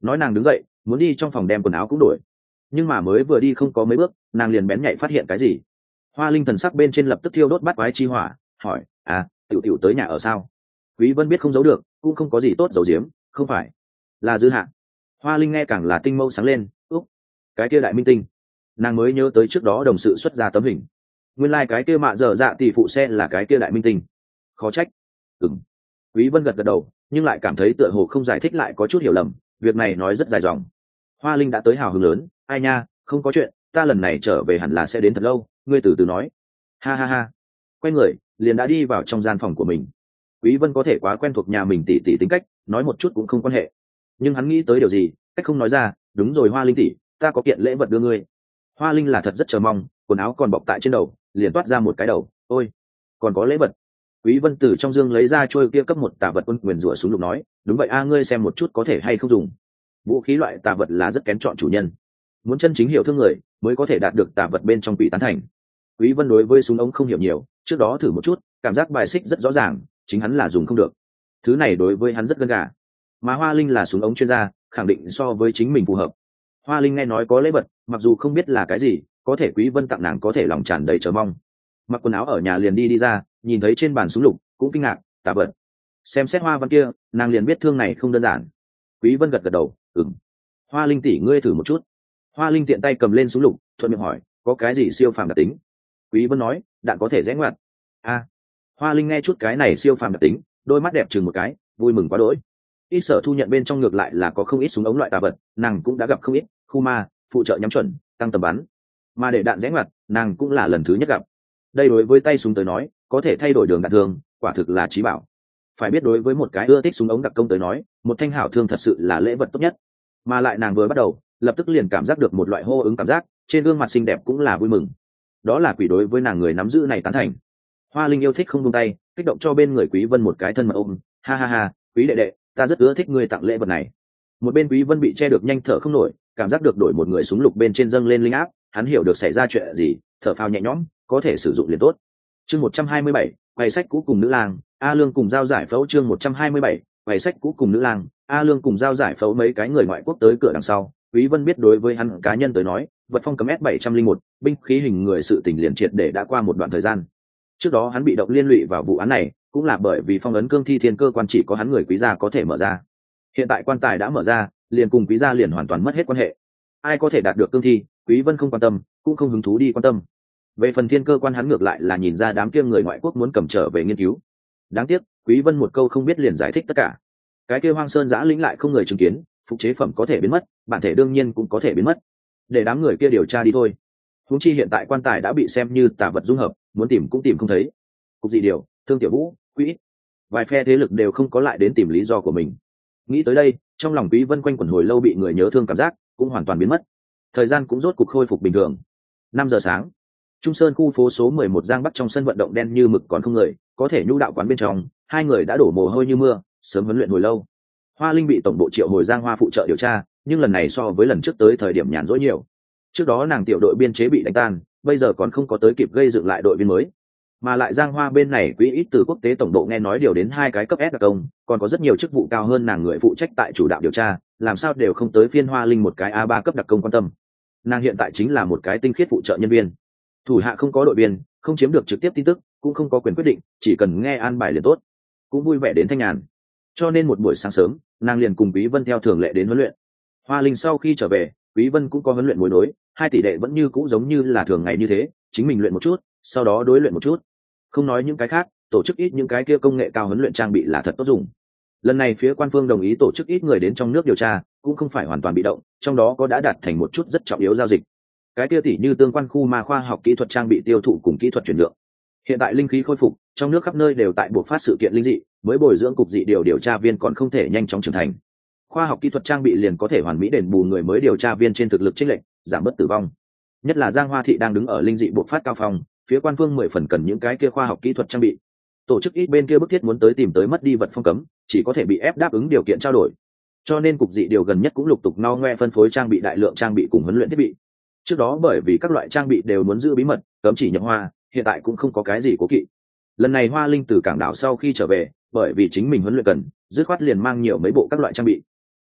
Nói nàng đứng dậy, muốn đi trong phòng đem quần áo cũng đổi. Nhưng mà mới vừa đi không có mấy bước, nàng liền bén nhạy phát hiện cái gì? Hoa linh thần sắc bên trên lập tức thiêu đốt bắt quái chi hỏa, hỏi à tiểu tiểu tới nhà ở sao? Quý vân biết không giấu được, cũng không có gì tốt giấu giếm, không phải, là dư hạ. Hoa linh nghe càng là tinh mâu sáng lên, úc, cái kia đại minh tinh nàng mới nhớ tới trước đó đồng sự xuất ra tấm hình. Nguyên lai、like、cái kia mạ dở dạ tỷ phụ xe là cái kia đại minh tinh. Khó trách. Ừng quý vân gật gật đầu, nhưng lại cảm thấy tựa hồ không giải thích lại có chút hiểu lầm, việc này nói rất dài dòng. Hoa linh đã tới hào hứng lớn, ai nha, không có chuyện, ta lần này trở về hẳn là sẽ đến thật lâu, ngươi từ từ nói. Ha ha ha. Quay người, liền đã đi vào trong gian phòng của mình. Quý vân có thể quá quen thuộc nhà mình tỉ tỉ tính cách, nói một chút cũng không quan hệ. Nhưng hắn nghĩ tới điều gì, cách không nói ra, đúng rồi hoa linh tỉ ta có kiện lễ vật đưa ngươi hoa linh là thật rất chờ mong, quần áo còn bọc tại trên đầu, liền toát ra một cái đầu, ôi, còn có lễ vật. Quý vân Tử trong dương lấy ra trôi kia cấp một tà vật quân quyền rủa xuống lục nói, đúng vậy a, ngươi xem một chút có thể hay không dùng. Vũ khí loại tà vật là rất kén chọn chủ nhân. Muốn chân chính hiểu thương người, mới có thể đạt được tà vật bên trong quỷ tán thành. Quý vân đối với súng ống không hiểu nhiều, trước đó thử một chút, cảm giác bài xích rất rõ ràng, chính hắn là dùng không được. Thứ này đối với hắn rất gần gà. Mà hoa linh là súng ống chuyên gia, khẳng định so với chính mình phù hợp. Hoa linh nghe nói có lễ vật mặc dù không biết là cái gì, có thể quý vân tặng nàng có thể lòng tràn đầy chờ mong. Mặc quần áo ở nhà liền đi đi ra, nhìn thấy trên bàn súng lục, cũng kinh ngạc, tà vật xem xét hoa văn kia, nàng liền biết thương này không đơn giản. Quý vân gật gật đầu, ừm. Hoa linh tỷ, ngươi thử một chút. Hoa linh tiện tay cầm lên súng lục, thuận miệng hỏi, có cái gì siêu phàm đặc tính? Quý vân nói, đạn có thể rẽ ngoặt. A. Hoa linh nghe chút cái này siêu phàm đặc tính, đôi mắt đẹp chừng một cái, vui mừng quá đỗi. Ít sở thu nhận bên trong ngược lại là có không ít súng ống loại tà vật nàng cũng đã gặp không ít khu ma phụ trợ nhắm chuẩn, tăng tầm bắn. Mà để đạn rẽ ngoặt, nàng cũng là lần thứ nhất gặp. Đây đối với tay súng tới nói, có thể thay đổi đường đạn thương quả thực là trí bảo. Phải biết đối với một cái ưa thích súng ống đặc công tới nói, một thanh hảo thương thật sự là lễ vật tốt nhất. Mà lại nàng vừa bắt đầu, lập tức liền cảm giác được một loại hô ứng cảm giác, trên gương mặt xinh đẹp cũng là vui mừng. Đó là quỷ đối với nàng người nắm giữ này tán thành. Hoa linh yêu thích không buông tay, kích động cho bên người quý vân một cái thân mật ôm. Ha ha ha, quý đệ đệ, ta rất ưa thích ngươi tặng lễ vật này một bên quý vân bị che được nhanh thở không nổi cảm giác được đổi một người súng lục bên trên dâng lên linh áp hắn hiểu được xảy ra chuyện gì thở phào nhẹ nhõm có thể sử dụng liền tốt. Chương 127, quầy sách cũ cùng nữ lang a lương cùng giao giải phẫu chương 127, quầy sách cũ cùng nữ lang a lương cùng giao giải phẫu mấy cái người ngoại quốc tới cửa đằng sau. Quý vân biết đối với hắn cá nhân tới nói vật phong cấm s 701 binh khí hình người sự tình liền triệt để đã qua một đoạn thời gian. Trước đó hắn bị động liên lụy vào vụ án này cũng là bởi vì phong ấn cương thi thiên cơ quan chỉ có hắn người quý gia có thể mở ra hiện tại quan tài đã mở ra, liền cùng quý gia liền hoàn toàn mất hết quan hệ. Ai có thể đạt được cương thi, quý vân không quan tâm, cũng không hứng thú đi quan tâm. Về phần thiên cơ quan hắn ngược lại là nhìn ra đám kia người ngoại quốc muốn cầm trở về nghiên cứu. Đáng tiếc, quý vân một câu không biết liền giải thích tất cả. Cái kia hoang sơn giã lĩnh lại không người chứng kiến, phục chế phẩm có thể biến mất, bản thể đương nhiên cũng có thể biến mất. Để đám người kia điều tra đi thôi. Húng chi hiện tại quan tài đã bị xem như tà vật dung hợp, muốn tìm cũng tìm không thấy. Cục dị điều, thương tiểu vũ, quỹ. Vài phe thế lực đều không có lại đến tìm lý do của mình nghĩ tới đây, trong lòng quý vân quanh quẩn hồi lâu bị người nhớ thương cảm giác cũng hoàn toàn biến mất. Thời gian cũng rốt cục khôi phục bình thường. Năm giờ sáng, trung sơn khu phố số 11 giang bắc trong sân vận động đen như mực còn không người, có thể nhu đạo quán bên trong, hai người đã đổ mồ hôi như mưa, sớm huấn luyện hồi lâu. Hoa linh bị tổng bộ triệu hồi giang hoa phụ trợ điều tra, nhưng lần này so với lần trước tới thời điểm nhàn rỗi nhiều. Trước đó nàng tiểu đội biên chế bị đánh tan, bây giờ còn không có tới kịp gây dựng lại đội viên mới mà lại giang hoa bên này quỹ ít từ quốc tế tổng độ nghe nói điều đến hai cái cấp s đặc công còn có rất nhiều chức vụ cao hơn nàng người phụ trách tại chủ đạo điều tra làm sao đều không tới phiên hoa linh một cái a ba cấp đặc công quan tâm. Nàng hiện tại chính là một cái tinh khiết phụ trợ nhân viên. Thủ hạ không có đội biên, không chiếm được trực tiếp tin tức cũng không có quyền quyết định chỉ cần nghe an bài liền tốt. Cũng vui vẻ đến thanh nhàn. Cho nên một buổi sáng sớm nàng liền cùng quý vân theo thường lệ đến huấn luyện. Hoa linh sau khi trở về quý vân cũng có huấn luyện mối nối hai tỷ đệ vẫn như cũ giống như là thường ngày như thế chính mình luyện một chút sau đó đối luyện một chút không nói những cái khác, tổ chức ít những cái kia công nghệ cao huấn luyện trang bị là thật tốt dùng. Lần này phía quan phương đồng ý tổ chức ít người đến trong nước điều tra, cũng không phải hoàn toàn bị động, trong đó có đã đạt thành một chút rất trọng yếu giao dịch. Cái kia tỷ như tương quan khu ma khoa học kỹ thuật trang bị tiêu thụ cùng kỹ thuật chuyển lượng hiện tại linh khí khôi phục, trong nước khắp nơi đều tại buộc phát sự kiện linh dị, mới bồi dưỡng cục dị điều điều tra viên còn không thể nhanh chóng trưởng thành. Khoa học kỹ thuật trang bị liền có thể hoàn mỹ đền bù người mới điều tra viên trên thực lực trích lệnh giảm bớt tử vong. Nhất là giang hoa thị đang đứng ở linh dị buộc phát cao phòng phía quan phương mười phần cần những cái kia khoa học kỹ thuật trang bị. Tổ chức ít bên kia bức thiết muốn tới tìm tới mất đi vật phong cấm, chỉ có thể bị ép đáp ứng điều kiện trao đổi. Cho nên cục dị điều gần nhất cũng lục tục no ngoe phân phối trang bị đại lượng trang bị cùng huấn luyện thiết bị. Trước đó bởi vì các loại trang bị đều muốn giữ bí mật, cấm chỉ nhập hoa, hiện tại cũng không có cái gì cố kỵ. Lần này hoa linh từ cảng đảo sau khi trở về, bởi vì chính mình huấn luyện cần, dứt khoát liền mang nhiều mấy bộ các loại trang bị.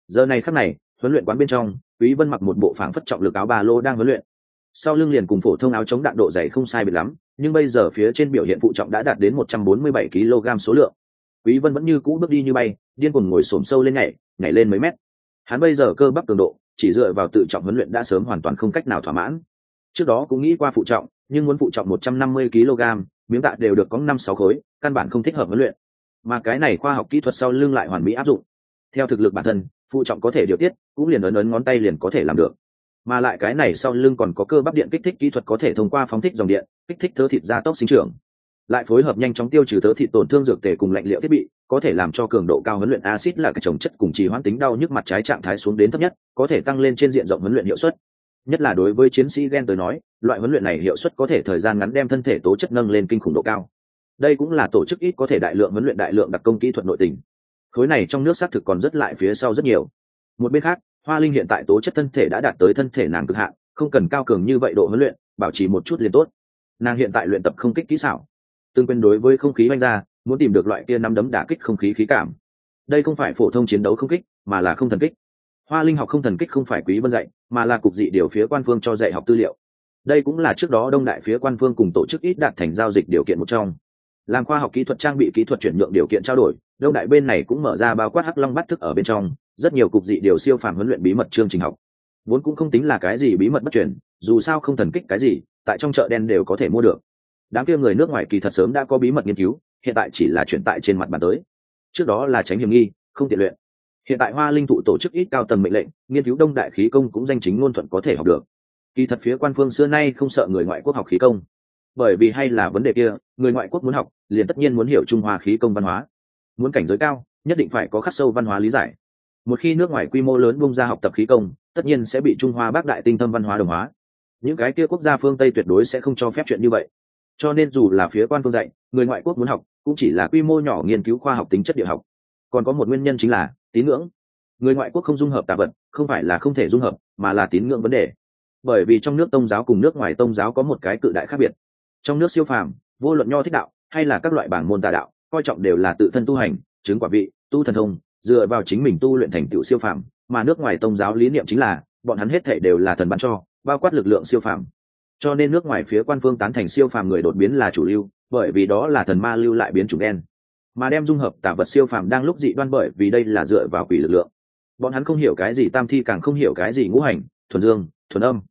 Giờ này khắc này, huấn luyện quán bên trong, quý vân mặc một bộ phảng phất trọng lực áo ba lô đang huấn luyện sau lưng liền cùng phổ thông áo chống đạn độ dày không sai biệt lắm, nhưng bây giờ phía trên biểu hiện phụ trọng đã đạt đến 147 kg số lượng. Quý vân vẫn như cũ bước đi như bay, điên cuồng ngồi xổm sâu lên nhảy nhảy lên mấy mét. Hắn bây giờ cơ bắp cường độ, chỉ dựa vào tự trọng huấn luyện đã sớm hoàn toàn không cách nào thỏa mãn. Trước đó cũng nghĩ qua phụ trọng, nhưng muốn phụ trọng 150 kg, miếng tạ đều được có năm sáu khối, căn bản không thích hợp huấn luyện. Mà cái này khoa học kỹ thuật sau lưng lại hoàn mỹ áp dụng. Theo thực lực bản thân, phụ trọng có thể điều tiết, cũng liền ấn ấn ngón tay liền có thể làm được mà lại cái này sau lưng còn có cơ bắp điện kích thích kỹ thuật có thể thông qua phóng thích dòng điện, kích thích thớ thịt gia tốc sinh trưởng. Lại phối hợp nhanh chóng tiêu trừ thớ thịt tổn thương dược tề cùng lạnh liệu thiết bị, có thể làm cho cường độ cao huấn luyện acid là cái trồng chất cùng trì hoãn tính đau nhức mặt trái trạng thái xuống đến thấp nhất, có thể tăng lên trên diện rộng huấn luyện hiệu suất. Nhất là đối với chiến sĩ gen tới nói, loại huấn luyện này hiệu suất có thể thời gian ngắn đem thân thể tố chất nâng lên kinh khủng độ cao. Đây cũng là tổ chức ít có thể đại lượng huấn luyện đại lượng đặc công kỹ thuật nội tình. Khối này trong nước xác thực còn rất lại phía sau rất nhiều. Một bên khác hoa linh hiện tại tố chất thân thể đã đạt tới thân thể nàng cực hạn, không cần cao cường như vậy độ huấn luyện, bảo trì một chút liền tốt. Nàng hiện tại luyện tập không kích kỹ xảo. Tương quên đối với không khí oanh ra, muốn tìm được loại kia nắm đấm đả kích không khí khí cảm. Đây không phải phổ thông chiến đấu không kích, mà là không thần kích. Hoa linh học không thần kích không phải quý vân dạy, mà là cục dị điều phía quan phương cho dạy học tư liệu. Đây cũng là trước đó đông đại phía quan phương cùng tổ chức ít đạt thành giao dịch điều kiện một trong. Làm khoa học kỹ thuật trang bị kỹ thuật chuyển nhượng điều kiện trao đổi, đông đại bên này cũng mở ra bao quát hắc long bắt thức ở bên trong rất nhiều cục dị đều siêu phàm huấn luyện bí mật chương trình học. Vốn cũng không tính là cái gì bí mật bất truyền, dù sao không thần kích cái gì, tại trong chợ đen đều có thể mua được. Đám kia người nước ngoài kỳ thật sớm đã có bí mật nghiên cứu, hiện tại chỉ là chuyển tại trên mặt bàn tới. Trước đó là tránh hiểm nghi, không tiện luyện. Hiện tại hoa linh thụ tổ chức ít cao tầng mệnh lệnh, nghiên cứu đông đại khí công cũng danh chính ngôn thuận có thể học được. Kỳ thật phía quan phương xưa nay không sợ người ngoại quốc học khí công. Bởi vì hay là vấn đề kia, người ngoại quốc muốn học, liền tất nhiên muốn hiểu trung hoa khí công văn hóa. Muốn cảnh giới cao, nhất định phải có khắc sâu văn hóa lý giải một khi nước ngoài quy mô lớn bung ra học tập khí công, tất nhiên sẽ bị trung hoa bác đại tinh thâm văn hóa đồng hóa. Những cái kia quốc gia phương tây tuyệt đối sẽ không cho phép chuyện như vậy. Cho nên dù là phía quan phương dạy, người ngoại quốc muốn học, cũng chỉ là quy mô nhỏ nghiên cứu khoa học tính chất địa học. Còn có một nguyên nhân chính là tín ngưỡng. Người ngoại quốc không dung hợp tạ vật, không phải là không thể dung hợp, mà là tín ngưỡng vấn đề. Bởi vì trong nước tôn giáo cùng nước ngoài tôn giáo có một cái cự đại khác biệt. Trong nước siêu phàm, vô luận nho thích đạo, hay là các loại bảng môn tà đạo, coi trọng đều là tự thân tu hành, chứng quả vị, tu thần thông dựa vào chính mình tu luyện thành tựu siêu phàm, mà nước ngoài tôn giáo lý niệm chính là, bọn hắn hết thảy đều là thần ban cho, bao quát lực lượng siêu phàm. Cho nên nước ngoài phía quan phương tán thành siêu phàm người đột biến là chủ lưu, bởi vì đó là thần ma lưu lại biến chủng đen. Mà đem dung hợp tả vật siêu phàm đang lúc dị đoan bởi vì đây là dựa vào quỷ lực lượng. Bọn hắn không hiểu cái gì tam thi càng không hiểu cái gì ngũ hành, thuần dương, thuần âm.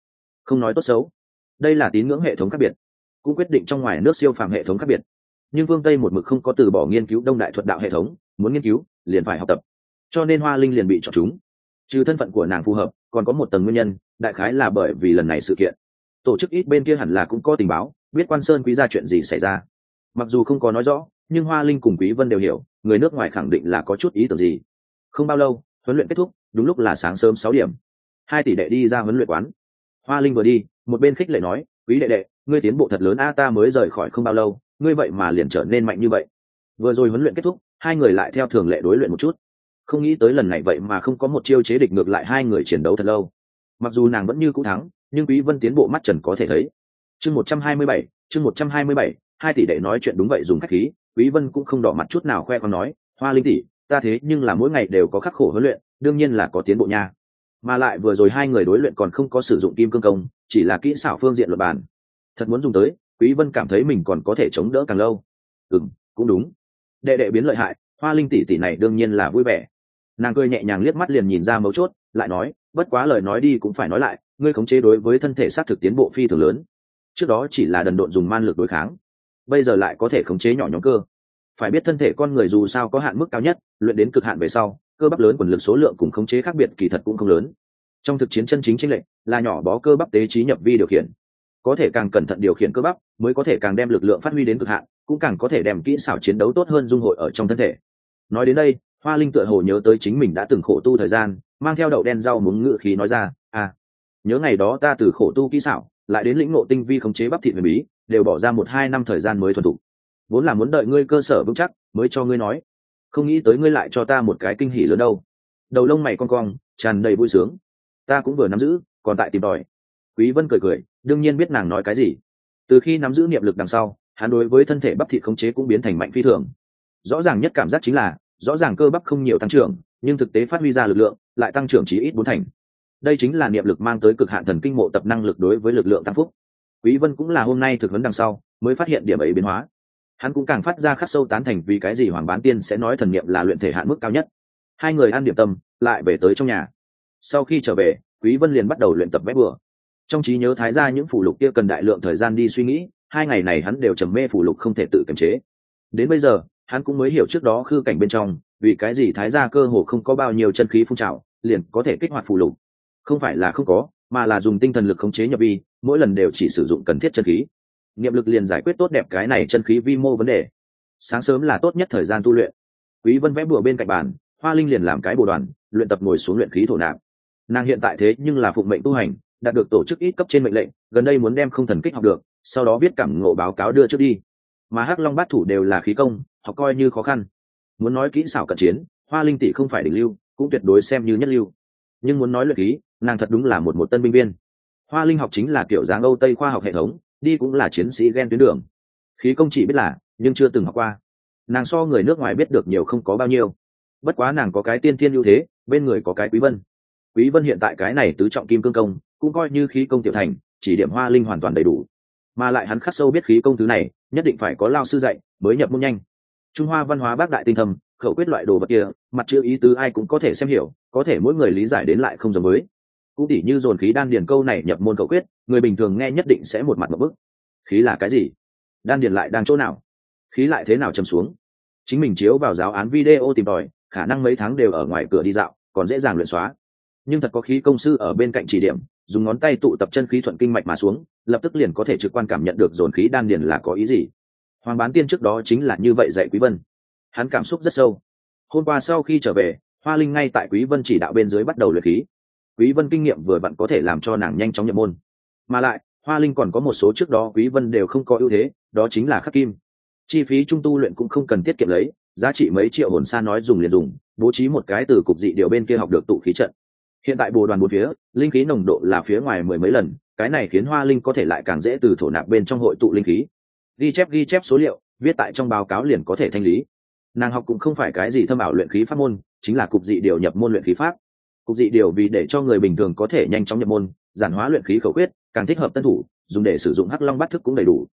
Không nói tốt xấu. Đây là tín ngưỡng hệ thống khác biệt, cũng quyết định trong ngoài nước siêu phàm hệ thống khác biệt. Nhưng vương tây một mực không có từ bỏ nghiên cứu đông đại thuật đạo hệ thống, muốn nghiên cứu liền phải học tập. Cho nên hoa linh liền bị chọn chúng. Trừ thân phận của nàng phù hợp, còn có một tầng nguyên nhân, đại khái là bởi vì lần này sự kiện. Tổ chức ít bên kia hẳn là cũng có tình báo, biết quan sơn quý ra chuyện gì xảy ra. Mặc dù không có nói rõ, nhưng hoa linh cùng quý vân đều hiểu, người nước ngoài khẳng định là có chút ý tưởng gì. Không bao lâu, huấn luyện kết thúc, đúng lúc là sáng sớm 6 điểm. Hai tỷ đệ đi ra huấn luyện quán. Hoa linh vừa đi, một bên khích lệ nói, quý đệ đệ, ngươi tiến bộ thật lớn a, ta mới rời khỏi không bao lâu, ngươi vậy mà liền trở nên mạnh như vậy. Vừa rồi huấn luyện kết thúc hai người lại theo thường lệ đối luyện một chút. Không nghĩ tới lần này vậy mà không có một chiêu chế địch ngược lại hai người chiến đấu thật lâu. Mặc dù nàng vẫn như cũ thắng nhưng quý vân tiến bộ mắt trần có thể thấy. Chương 127, chương 127, hai tỷ đệ nói chuyện đúng vậy dùng khách khí quý vân cũng không đỏ mặt chút nào khoe con nói hoa linh tỷ ta thế nhưng là mỗi ngày đều có khắc khổ huấn luyện đương nhiên là có tiến bộ nha. Mà lại vừa rồi hai người đối luyện còn không có sử dụng kim cương công chỉ là kỹ xảo phương diện luật bản thật muốn dùng tới quý vân cảm thấy mình còn có thể chống đỡ càng lâu. Ừm cũng đúng đệ đệ biến lợi hại, hoa linh tỷ tỷ này đương nhiên là vui vẻ. Nàng cười nhẹ nhàng liếc mắt liền nhìn ra mấu chốt, lại nói, bất quá lời nói đi cũng phải nói lại, ngươi khống chế đối với thân thể xác thực tiến bộ phi thường lớn. Trước đó chỉ là đần độn dùng man lực đối kháng, bây giờ lại có thể khống chế nhỏ nhóm cơ. Phải biết thân thể con người dù sao có hạn mức cao nhất, luyện đến cực hạn về sau, cơ bắp lớn quần lực số lượng cùng khống chế khác biệt kỳ thật cũng không lớn. Trong thực chiến chân chính chính lệnh là nhỏ bó cơ bắp tế trí nhập vi điều khiển. Có thể càng cẩn thận điều khiển cơ bắp, mới có thể càng đem lực lượng phát huy đến cực hạn cũng càng có thể đem kỹ xảo chiến đấu tốt hơn dung hội ở trong thân thể. Nói đến đây, hoa linh tựa hồ nhớ tới chính mình đã từng khổ tu thời gian, mang theo đậu đen rau muống ngự khí nói ra à nhớ ngày đó ta từ khổ tu kỹ xảo, lại đến lĩnh ngộ tinh vi khống chế bắp thịt huyền bí, đều bỏ ra một hai năm thời gian mới thuần thục. Vốn là muốn đợi ngươi cơ sở vững chắc, mới cho ngươi nói. Không nghĩ tới ngươi lại cho ta một cái kinh hỉ lớn đâu. Đầu lông mày con cong, tràn đầy vui sướng. Ta cũng vừa nắm giữ, còn tại tìm tòi. Quý vân cười cười, đương nhiên biết nàng nói cái gì. Từ khi nắm giữ niệm lực đằng sau hắn đối với thân thể bắp thịt khống chế cũng biến thành mạnh phi thường. Rõ ràng nhất cảm giác chính là, rõ ràng cơ bắp không nhiều tăng trưởng, nhưng thực tế phát huy ra lực lượng, lại tăng trưởng chỉ ít bốn thành. Đây chính là niệm lực mang tới cực hạn thần kinh mộ tập năng lực đối với lực lượng tăng phúc. Quý vân cũng là hôm nay thực vấn đằng sau, mới phát hiện điểm ấy biến hóa. Hắn cũng càng phát ra khắc sâu tán thành vì cái gì hoàng bán tiên sẽ nói thần niệm là luyện thể hạn mức cao nhất. Hai người ăn điểm tâm, lại về tới trong nhà. Sau khi trở về, quý vân liền bắt đầu luyện tập vẽ bừa. Trong trí nhớ thái ra những phụ lục kia cần đại lượng thời gian đi suy nghĩ hai ngày này hắn đều trầm mê phủ lục không thể tự kiềm chế. Đến bây giờ, hắn cũng mới hiểu trước đó khư cảnh bên trong, vì cái gì thái ra cơ hồ không có bao nhiêu chân khí phun trào, liền có thể kích hoạt phủ lục. Không phải là không có, mà là dùng tinh thần lực khống chế nhập vi, mỗi lần đều chỉ sử dụng cần thiết chân khí. Niệm lực liền giải quyết tốt đẹp cái này chân khí vi mô vấn đề. Sáng sớm là tốt nhất thời gian tu luyện. Quý vân vẽ bùa bên cạnh bàn, hoa linh liền làm cái bồ đoàn, luyện tập ngồi xuống luyện khí thổ nạp. Nàng hiện tại thế nhưng là phụng mệnh tu hành, đạt được tổ chức ít cấp trên mệnh lệnh, gần đây muốn đem không thần kích học được sau đó viết cảm ngộ báo cáo đưa trước đi. Mà hắc long bát thủ đều là khí công, họ coi như khó khăn. Muốn nói kỹ xảo cận chiến, hoa linh tỷ không phải đỉnh lưu, cũng tuyệt đối xem như nhất lưu. Nhưng muốn nói luyện khí, nàng thật đúng là một một tân binh viên. Hoa linh học chính là kiểu dáng âu tây khoa học hệ thống, đi cũng là chiến sĩ ghen tuyến đường. Khí công chỉ biết là, nhưng chưa từng học qua. Nàng so người nước ngoài biết được nhiều không có bao nhiêu. Bất quá nàng có cái tiên thiên ưu thế, bên người có cái quý vân. Quý vân hiện tại cái này tứ trọng kim cương công, cũng coi như khí công tiểu thành, chỉ điểm hoa linh hoàn toàn đầy đủ mà lại hắn khắc sâu biết khí công thứ này, nhất định phải có lao sư dạy mới nhập môn nhanh. Trung hoa văn hóa bác đại tinh thầm, khẩu quyết loại đồ vật kia, mặt chữ ý tứ ai cũng có thể xem hiểu, có thể mỗi người lý giải đến lại không giống mới cũng tỉ như dồn khí đan điền câu này nhập môn khẩu quyết, người bình thường nghe nhất định sẽ một mặt một bức. Khí là cái gì? Đan điền lại đang chỗ nào? Khí lại thế nào chầm xuống? Chính mình chiếu vào giáo án video tìm tòi, khả năng mấy tháng đều ở ngoài cửa đi dạo, còn dễ dàng luyện xóa. Nhưng thật có khí công sư ở bên cạnh chỉ điểm dùng ngón tay tụ tập chân khí thuận kinh mạch mà xuống, lập tức liền có thể trực quan cảm nhận được dồn khí đan điền là có ý gì. Hoàng bán tiên trước đó chính là như vậy dạy quý vân. Hắn cảm xúc rất sâu. Hôm qua sau khi trở về, hoa linh ngay tại quý vân chỉ đạo bên dưới bắt đầu luyện khí. Quý vân kinh nghiệm vừa vặn có thể làm cho nàng nhanh chóng nhập môn. Mà lại, hoa linh còn có một số trước đó quý vân đều không có ưu thế, đó chính là khắc kim. Chi phí trung tu luyện cũng không cần tiết kiệm lấy, giá trị mấy triệu hồn sa nói dùng liền dùng, bố trí một cái từ cục dị điều bên kia học được tụ khí trận hiện tại bồ đoàn bốn phía, linh khí nồng độ là phía ngoài mười mấy lần, cái này khiến hoa linh có thể lại càng dễ từ thổ nạp bên trong hội tụ linh khí. Ghi chép ghi chép số liệu, viết tại trong báo cáo liền có thể thanh lý. Nàng học cũng không phải cái gì thâm ảo luyện khí pháp môn, chính là cục dị điều nhập môn luyện khí pháp. Cục dị điều vì để cho người bình thường có thể nhanh chóng nhập môn, giản hóa luyện khí khẩu quyết, càng thích hợp tân thủ, dùng để sử dụng hắc long bắt thức cũng đầy đủ.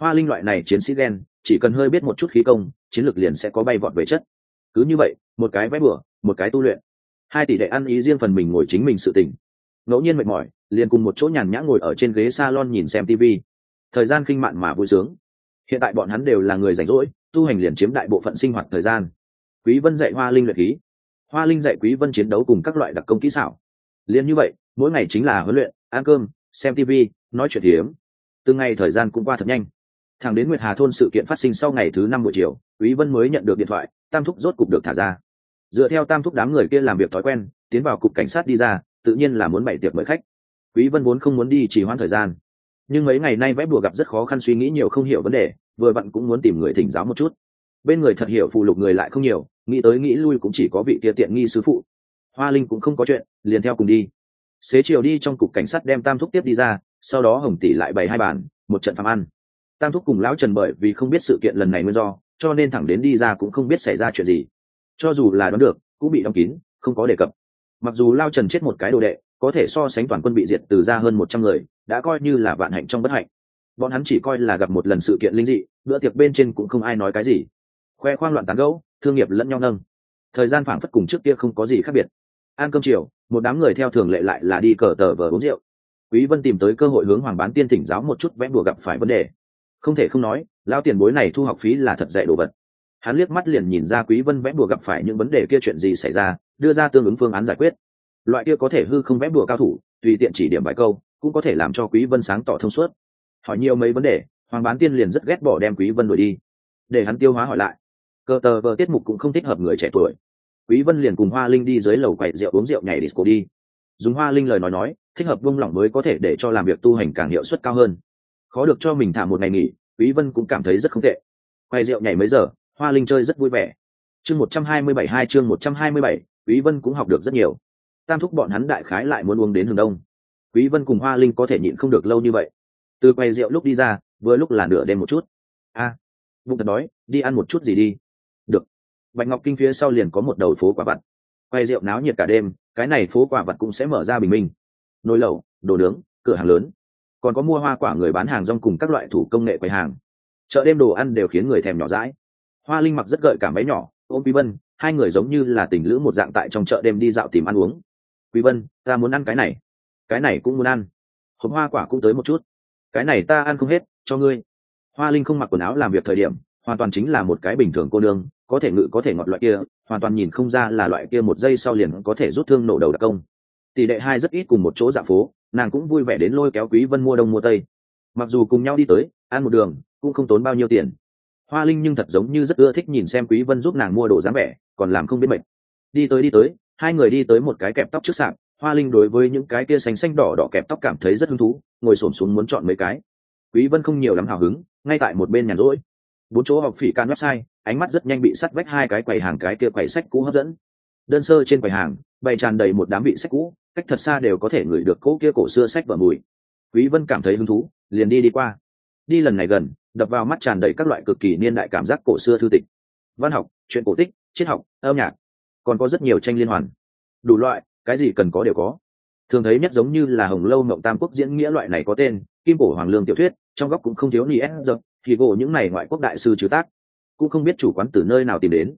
Hoa linh loại này chiến sĩ đen chỉ cần hơi biết một chút khí công, chiến lược liền sẽ có bay vọt về chất. Cứ như vậy, một cái vẽ bửa một cái tu luyện hai tỷ đệ ăn ý riêng phần mình ngồi chính mình sự tỉnh. Ngẫu nhiên mệt mỏi, liền cùng một chỗ nhàn nhã ngồi ở trên ghế salon nhìn xem tv thời gian kinh mạn mà vui sướng. Hiện tại bọn hắn đều là người rảnh rỗi, tu hành liền chiếm đại bộ phận sinh hoạt thời gian. Quý vân dạy hoa linh luyện khí. Hoa linh dạy quý vân chiến đấu cùng các loại đặc công kỹ xảo. Liền như vậy, mỗi ngày chính là huấn luyện, ăn cơm, xem tv nói chuyện hiếm từng ngày thời gian cũng qua thật nhanh. Thẳng đến nguyệt hà thôn sự kiện phát sinh sau ngày thứ năm buổi chiều, quý vân mới nhận được điện thoại, tam thúc rốt cục được thả ra dựa theo tam thúc đám người kia làm việc thói quen, tiến vào cục cảnh sát đi ra, tự nhiên là muốn bày tiệc mời khách. Quý vân vốn không muốn đi chỉ hoãn thời gian. Nhưng mấy ngày nay vẽ bùa gặp rất khó khăn suy nghĩ nhiều không hiểu vấn đề, vừa vặn cũng muốn tìm người thỉnh giáo một chút. Bên người thật hiểu phụ lục người lại không nhiều, nghĩ tới nghĩ lui cũng chỉ có vị kia tiện nghi sư phụ. Hoa linh cũng không có chuyện, liền theo cùng đi. Xế chiều đi trong cục cảnh sát đem tam thúc tiếp đi ra, sau đó hồng tỷ lại bày hai bàn, một trận phạm ăn. Tam thúc cùng lão trần bởi vì không biết sự kiện lần này nguyên do, cho nên thẳng đến đi ra cũng không biết xảy ra chuyện gì cho dù là đoán được, cũng bị đóng kín, không có đề cập. Mặc dù lao trần chết một cái đồ đệ, có thể so sánh toàn quân bị diệt từ ra hơn một trăm người, đã coi như là vạn hạnh trong bất hạnh. Bọn hắn chỉ coi là gặp một lần sự kiện linh dị, bữa tiệc bên trên cũng không ai nói cái gì. Khoe khoang loạn tán gẫu, thương nghiệp lẫn nhau nâng. Thời gian phảng phất cùng trước kia không có gì khác biệt. Ăn cơm chiều, một đám người theo thường lệ lại là đi cờ tờ vờ uống rượu. Quý vân tìm tới cơ hội hướng hoàng bán tiên thỉnh giáo một chút vẽ bùa gặp phải vấn đề. Không thể không nói, lao tiền bối này thu học phí là thật dạy đồ vật hắn liếc mắt liền nhìn ra quý vân vẽ bùa gặp phải những vấn đề kia chuyện gì xảy ra, đưa ra tương ứng phương án giải quyết. Loại kia có thể hư không vẽ bùa cao thủ, tùy tiện chỉ điểm vài câu, cũng có thể làm cho quý vân sáng tỏ thông suốt. Hỏi nhiều mấy vấn đề, hoàng bán tiên liền rất ghét bỏ đem quý vân đuổi đi. Để hắn tiêu hóa hỏi lại. Cơ tờ vờ tiết mục cũng không thích hợp người trẻ tuổi. Quý vân liền cùng hoa linh đi dưới lầu quậy rượu uống rượu nhảy disco đi. Dùng hoa linh lời nói nói, thích hợp vung lỏng mới có thể để cho làm việc tu hành càng hiệu suất cao hơn. Khó được cho mình thả một ngày nghỉ, quý vân cũng cảm thấy rất không tệ. Quay rượu nhảy mấy giờ hoa linh chơi rất vui vẻ. Chương 127 hai mươi bảy hai chương 127, quý vân cũng học được rất nhiều. Tam thúc bọn hắn đại khái lại muốn uống đến hướng đông. Quý vân cùng hoa linh có thể nhịn không được lâu như vậy. Từ quầy rượu lúc đi ra vừa lúc là nửa đêm một chút. A à, bụng thật đói đi ăn một chút gì đi. Được. Bạch ngọc kinh phía sau liền có một đầu phố quả vặt. Quầy rượu náo nhiệt cả đêm cái này phố quả vặt cũng sẽ mở ra bình minh. Nồi lẩu đồ nướng cửa hàng lớn. Còn có mua hoa quả người bán hàng rong cùng các loại thủ công nghệ quầy hàng. Chợ đêm đồ ăn đều khiến người thèm nhỏ rãi hoa linh mặc rất gợi cảm mấy nhỏ ôm quý vân, hai người giống như là tình lữ một dạng tại trong chợ đêm đi dạo tìm ăn uống. Quý vân, ta muốn ăn cái này. Cái này cũng muốn ăn. Hộp hoa quả cũng tới một chút. Cái này ta ăn không hết, cho ngươi. Hoa linh không mặc quần áo làm việc thời điểm, hoàn toàn chính là một cái bình thường cô nương, có thể ngự, có thể ngọt loại kia, hoàn toàn nhìn không ra là loại kia một giây sau liền có thể rút thương nổ đầu đặc công. Tỷ đệ hai rất ít cùng một chỗ dạ phố, nàng cũng vui vẻ đến lôi kéo quý vân mua đông mua tây. Mặc dù cùng nhau đi tới, ăn một đường, cũng không tốn bao nhiêu tiền hoa linh nhưng thật giống như rất ưa thích nhìn xem quý vân giúp nàng mua đồ dáng vẻ, còn làm không biết mệt. Đi tới đi tới, hai người đi tới một cái kẹp tóc trước sạp, hoa linh đối với những cái kia xanh xanh đỏ đỏ kẹp tóc cảm thấy rất hứng thú, ngồi xổm xuống muốn chọn mấy cái. Quý vân không nhiều lắm hào hứng, ngay tại một bên nhàn rỗi. Bốn chỗ học phỉ can website, ánh mắt rất nhanh bị sắt vách hai cái quầy hàng cái kia quầy sách cũ hấp dẫn. Đơn sơ trên quầy hàng, bày tràn đầy một đám vị sách cũ, cách thật xa đều có thể ngửi được cỗ kia cổ xưa sách và mùi. Quý vân cảm thấy hứng thú, liền đi đi qua. Đi lần này gần đập vào mắt tràn đầy các loại cực kỳ niên đại cảm giác cổ xưa thư tịch. Văn học, chuyện cổ tích, triết học, âm nhạc, còn có rất nhiều tranh liên hoàn. Đủ loại, cái gì cần có đều có. Thường thấy nhất giống như là hồng lâu mộng tam quốc diễn nghĩa loại này có tên, kim cổ hoàng lương tiểu thuyết, trong góc cũng không thiếu ni s dập thì gỗ những này ngoại quốc đại sư trừ tác. Cũng không biết chủ quán từ nơi nào tìm đến.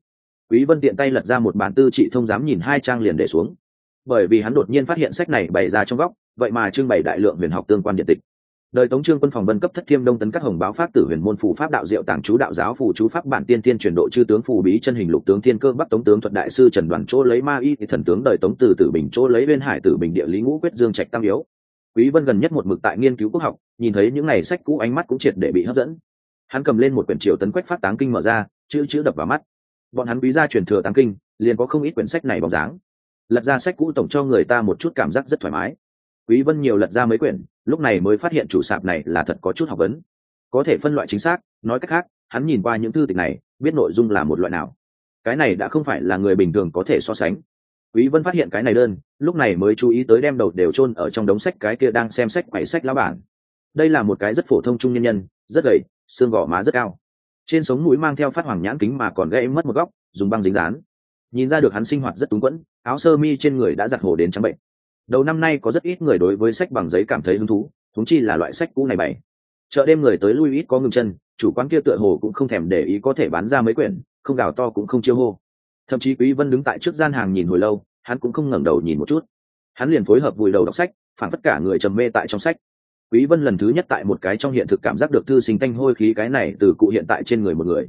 Quý vân tiện tay lật ra một bản tư trị thông dám nhìn hai trang liền để xuống. Bởi vì hắn đột nhiên phát hiện sách này bày ra trong góc, vậy mà trưng bày đại lượng huyền học tương quan điện tịch đời tống trương quân phòng vân cấp thất thiêm đông tấn các hồng báo pháp tử huyền môn phù pháp đạo diệu tàng chú đạo giáo phù chú pháp bản tiên tiên truyền độ chư tướng phù bí chân hình lục tướng thiên cơ bắc tống tướng thuật đại sư trần đoàn chỗ lấy ma y thì thần tướng đời tống từ tử bình chỗ lấy bên hải tử bình địa lý ngũ quyết dương trạch tam yếu. Quý vân gần nhất một mực tại nghiên cứu quốc học, nhìn thấy những ngày sách cũ ánh mắt cũng triệt để bị hấp dẫn. Hắn cầm lên một quyển triều tấn quách phát táng kinh mở ra, chữ chữ đập vào mắt. Bọn hắn quý ra truyền thừa táng kinh, liền có không ít quyển sách này bóng dáng. Lật ra sách cũ tổng cho người ta một chút cảm giác rất thoải mái quý vân nhiều lật ra mấy quyển, lúc này mới phát hiện chủ sạp này là thật có chút học vấn. Có thể phân loại chính xác, nói cách khác, hắn nhìn qua những thư tịch này, biết nội dung là một loại nào. Cái này đã không phải là người bình thường có thể so sánh. Quý vân phát hiện cái này đơn, lúc này mới chú ý tới đem đầu đều chôn ở trong đống sách cái kia đang xem sách quẩy sách lá bản. Đây là một cái rất phổ thông trung nhân nhân, rất gầy, xương gò má rất cao. Trên sống mũi mang theo phát hoàng nhãn kính mà còn gãy mất một góc, dùng băng dính dán. Nhìn ra được hắn sinh hoạt rất túng quẫn, áo sơ mi trên người đã giặt hồ đến trắng bệnh đầu năm nay có rất ít người đối với sách bằng giấy cảm thấy hứng thú thúng chi là loại sách cũ này bày. Chợ đêm người tới lui ít có ngừng chân, chủ quán kia tựa hồ cũng không thèm để ý có thể bán ra mấy quyển, không gào to cũng không chiêu hô. Thậm chí quý vân đứng tại trước gian hàng nhìn hồi lâu, hắn cũng không ngẩng đầu nhìn một chút. Hắn liền phối hợp vùi đầu đọc sách phản tất cả người trầm mê tại trong sách. Quý vân lần thứ nhất tại một cái trong hiện thực cảm giác được thư sinh tanh hôi khí cái này từ cụ hiện tại trên người một người.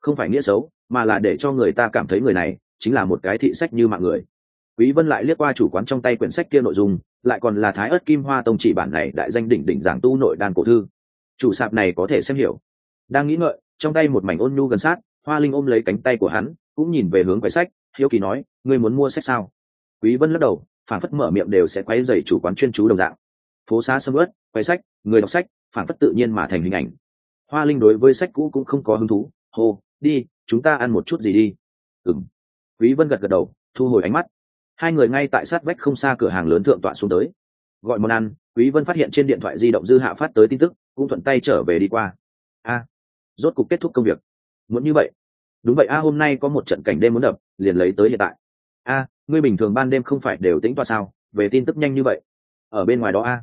Không phải nghĩa xấu, mà là để cho người ta cảm thấy người này chính là một cái thị sách như mạng người quý vân lại liếc qua chủ quán trong tay quyển sách kia nội dung, lại còn là thái ớt kim hoa tông chỉ bản này đại danh đỉnh đỉnh giảng tu nội đàn cổ thư. Chủ sạp này có thể xem hiểu. Đang nghĩ ngợi, trong tay một mảnh ôn nhu gần sát, hoa linh ôm lấy cánh tay của hắn, cũng nhìn về hướng quầy sách, hiếu kỳ nói, ngươi muốn mua sách sao? Quý vân lắc đầu, phản phất mở miệng đều sẽ quay dày chủ quán chuyên chú đồng dạng. Phố xá sầm ướt quầy sách, người đọc sách, phản phất tự nhiên mà thành hình ảnh. Hoa linh đối với sách cũ cũng không có hứng thú, hô, đi, chúng ta ăn một chút gì đi. Ừm. Quý vân gật gật đầu, thu hồi ánh mắt hai người ngay tại sát vách không xa cửa hàng lớn thượng tọa xuống tới. Gọi món ăn, quý vân phát hiện trên điện thoại di động dư hạ phát tới tin tức, cũng thuận tay trở về đi qua. A, rốt cục kết thúc công việc. Muốn như vậy. Đúng vậy a, hôm nay có một trận cảnh đêm muốn đập, liền lấy tới hiện tại. A, ngươi bình thường ban đêm không phải đều tính toa sao? Về tin tức nhanh như vậy. Ở bên ngoài đó a.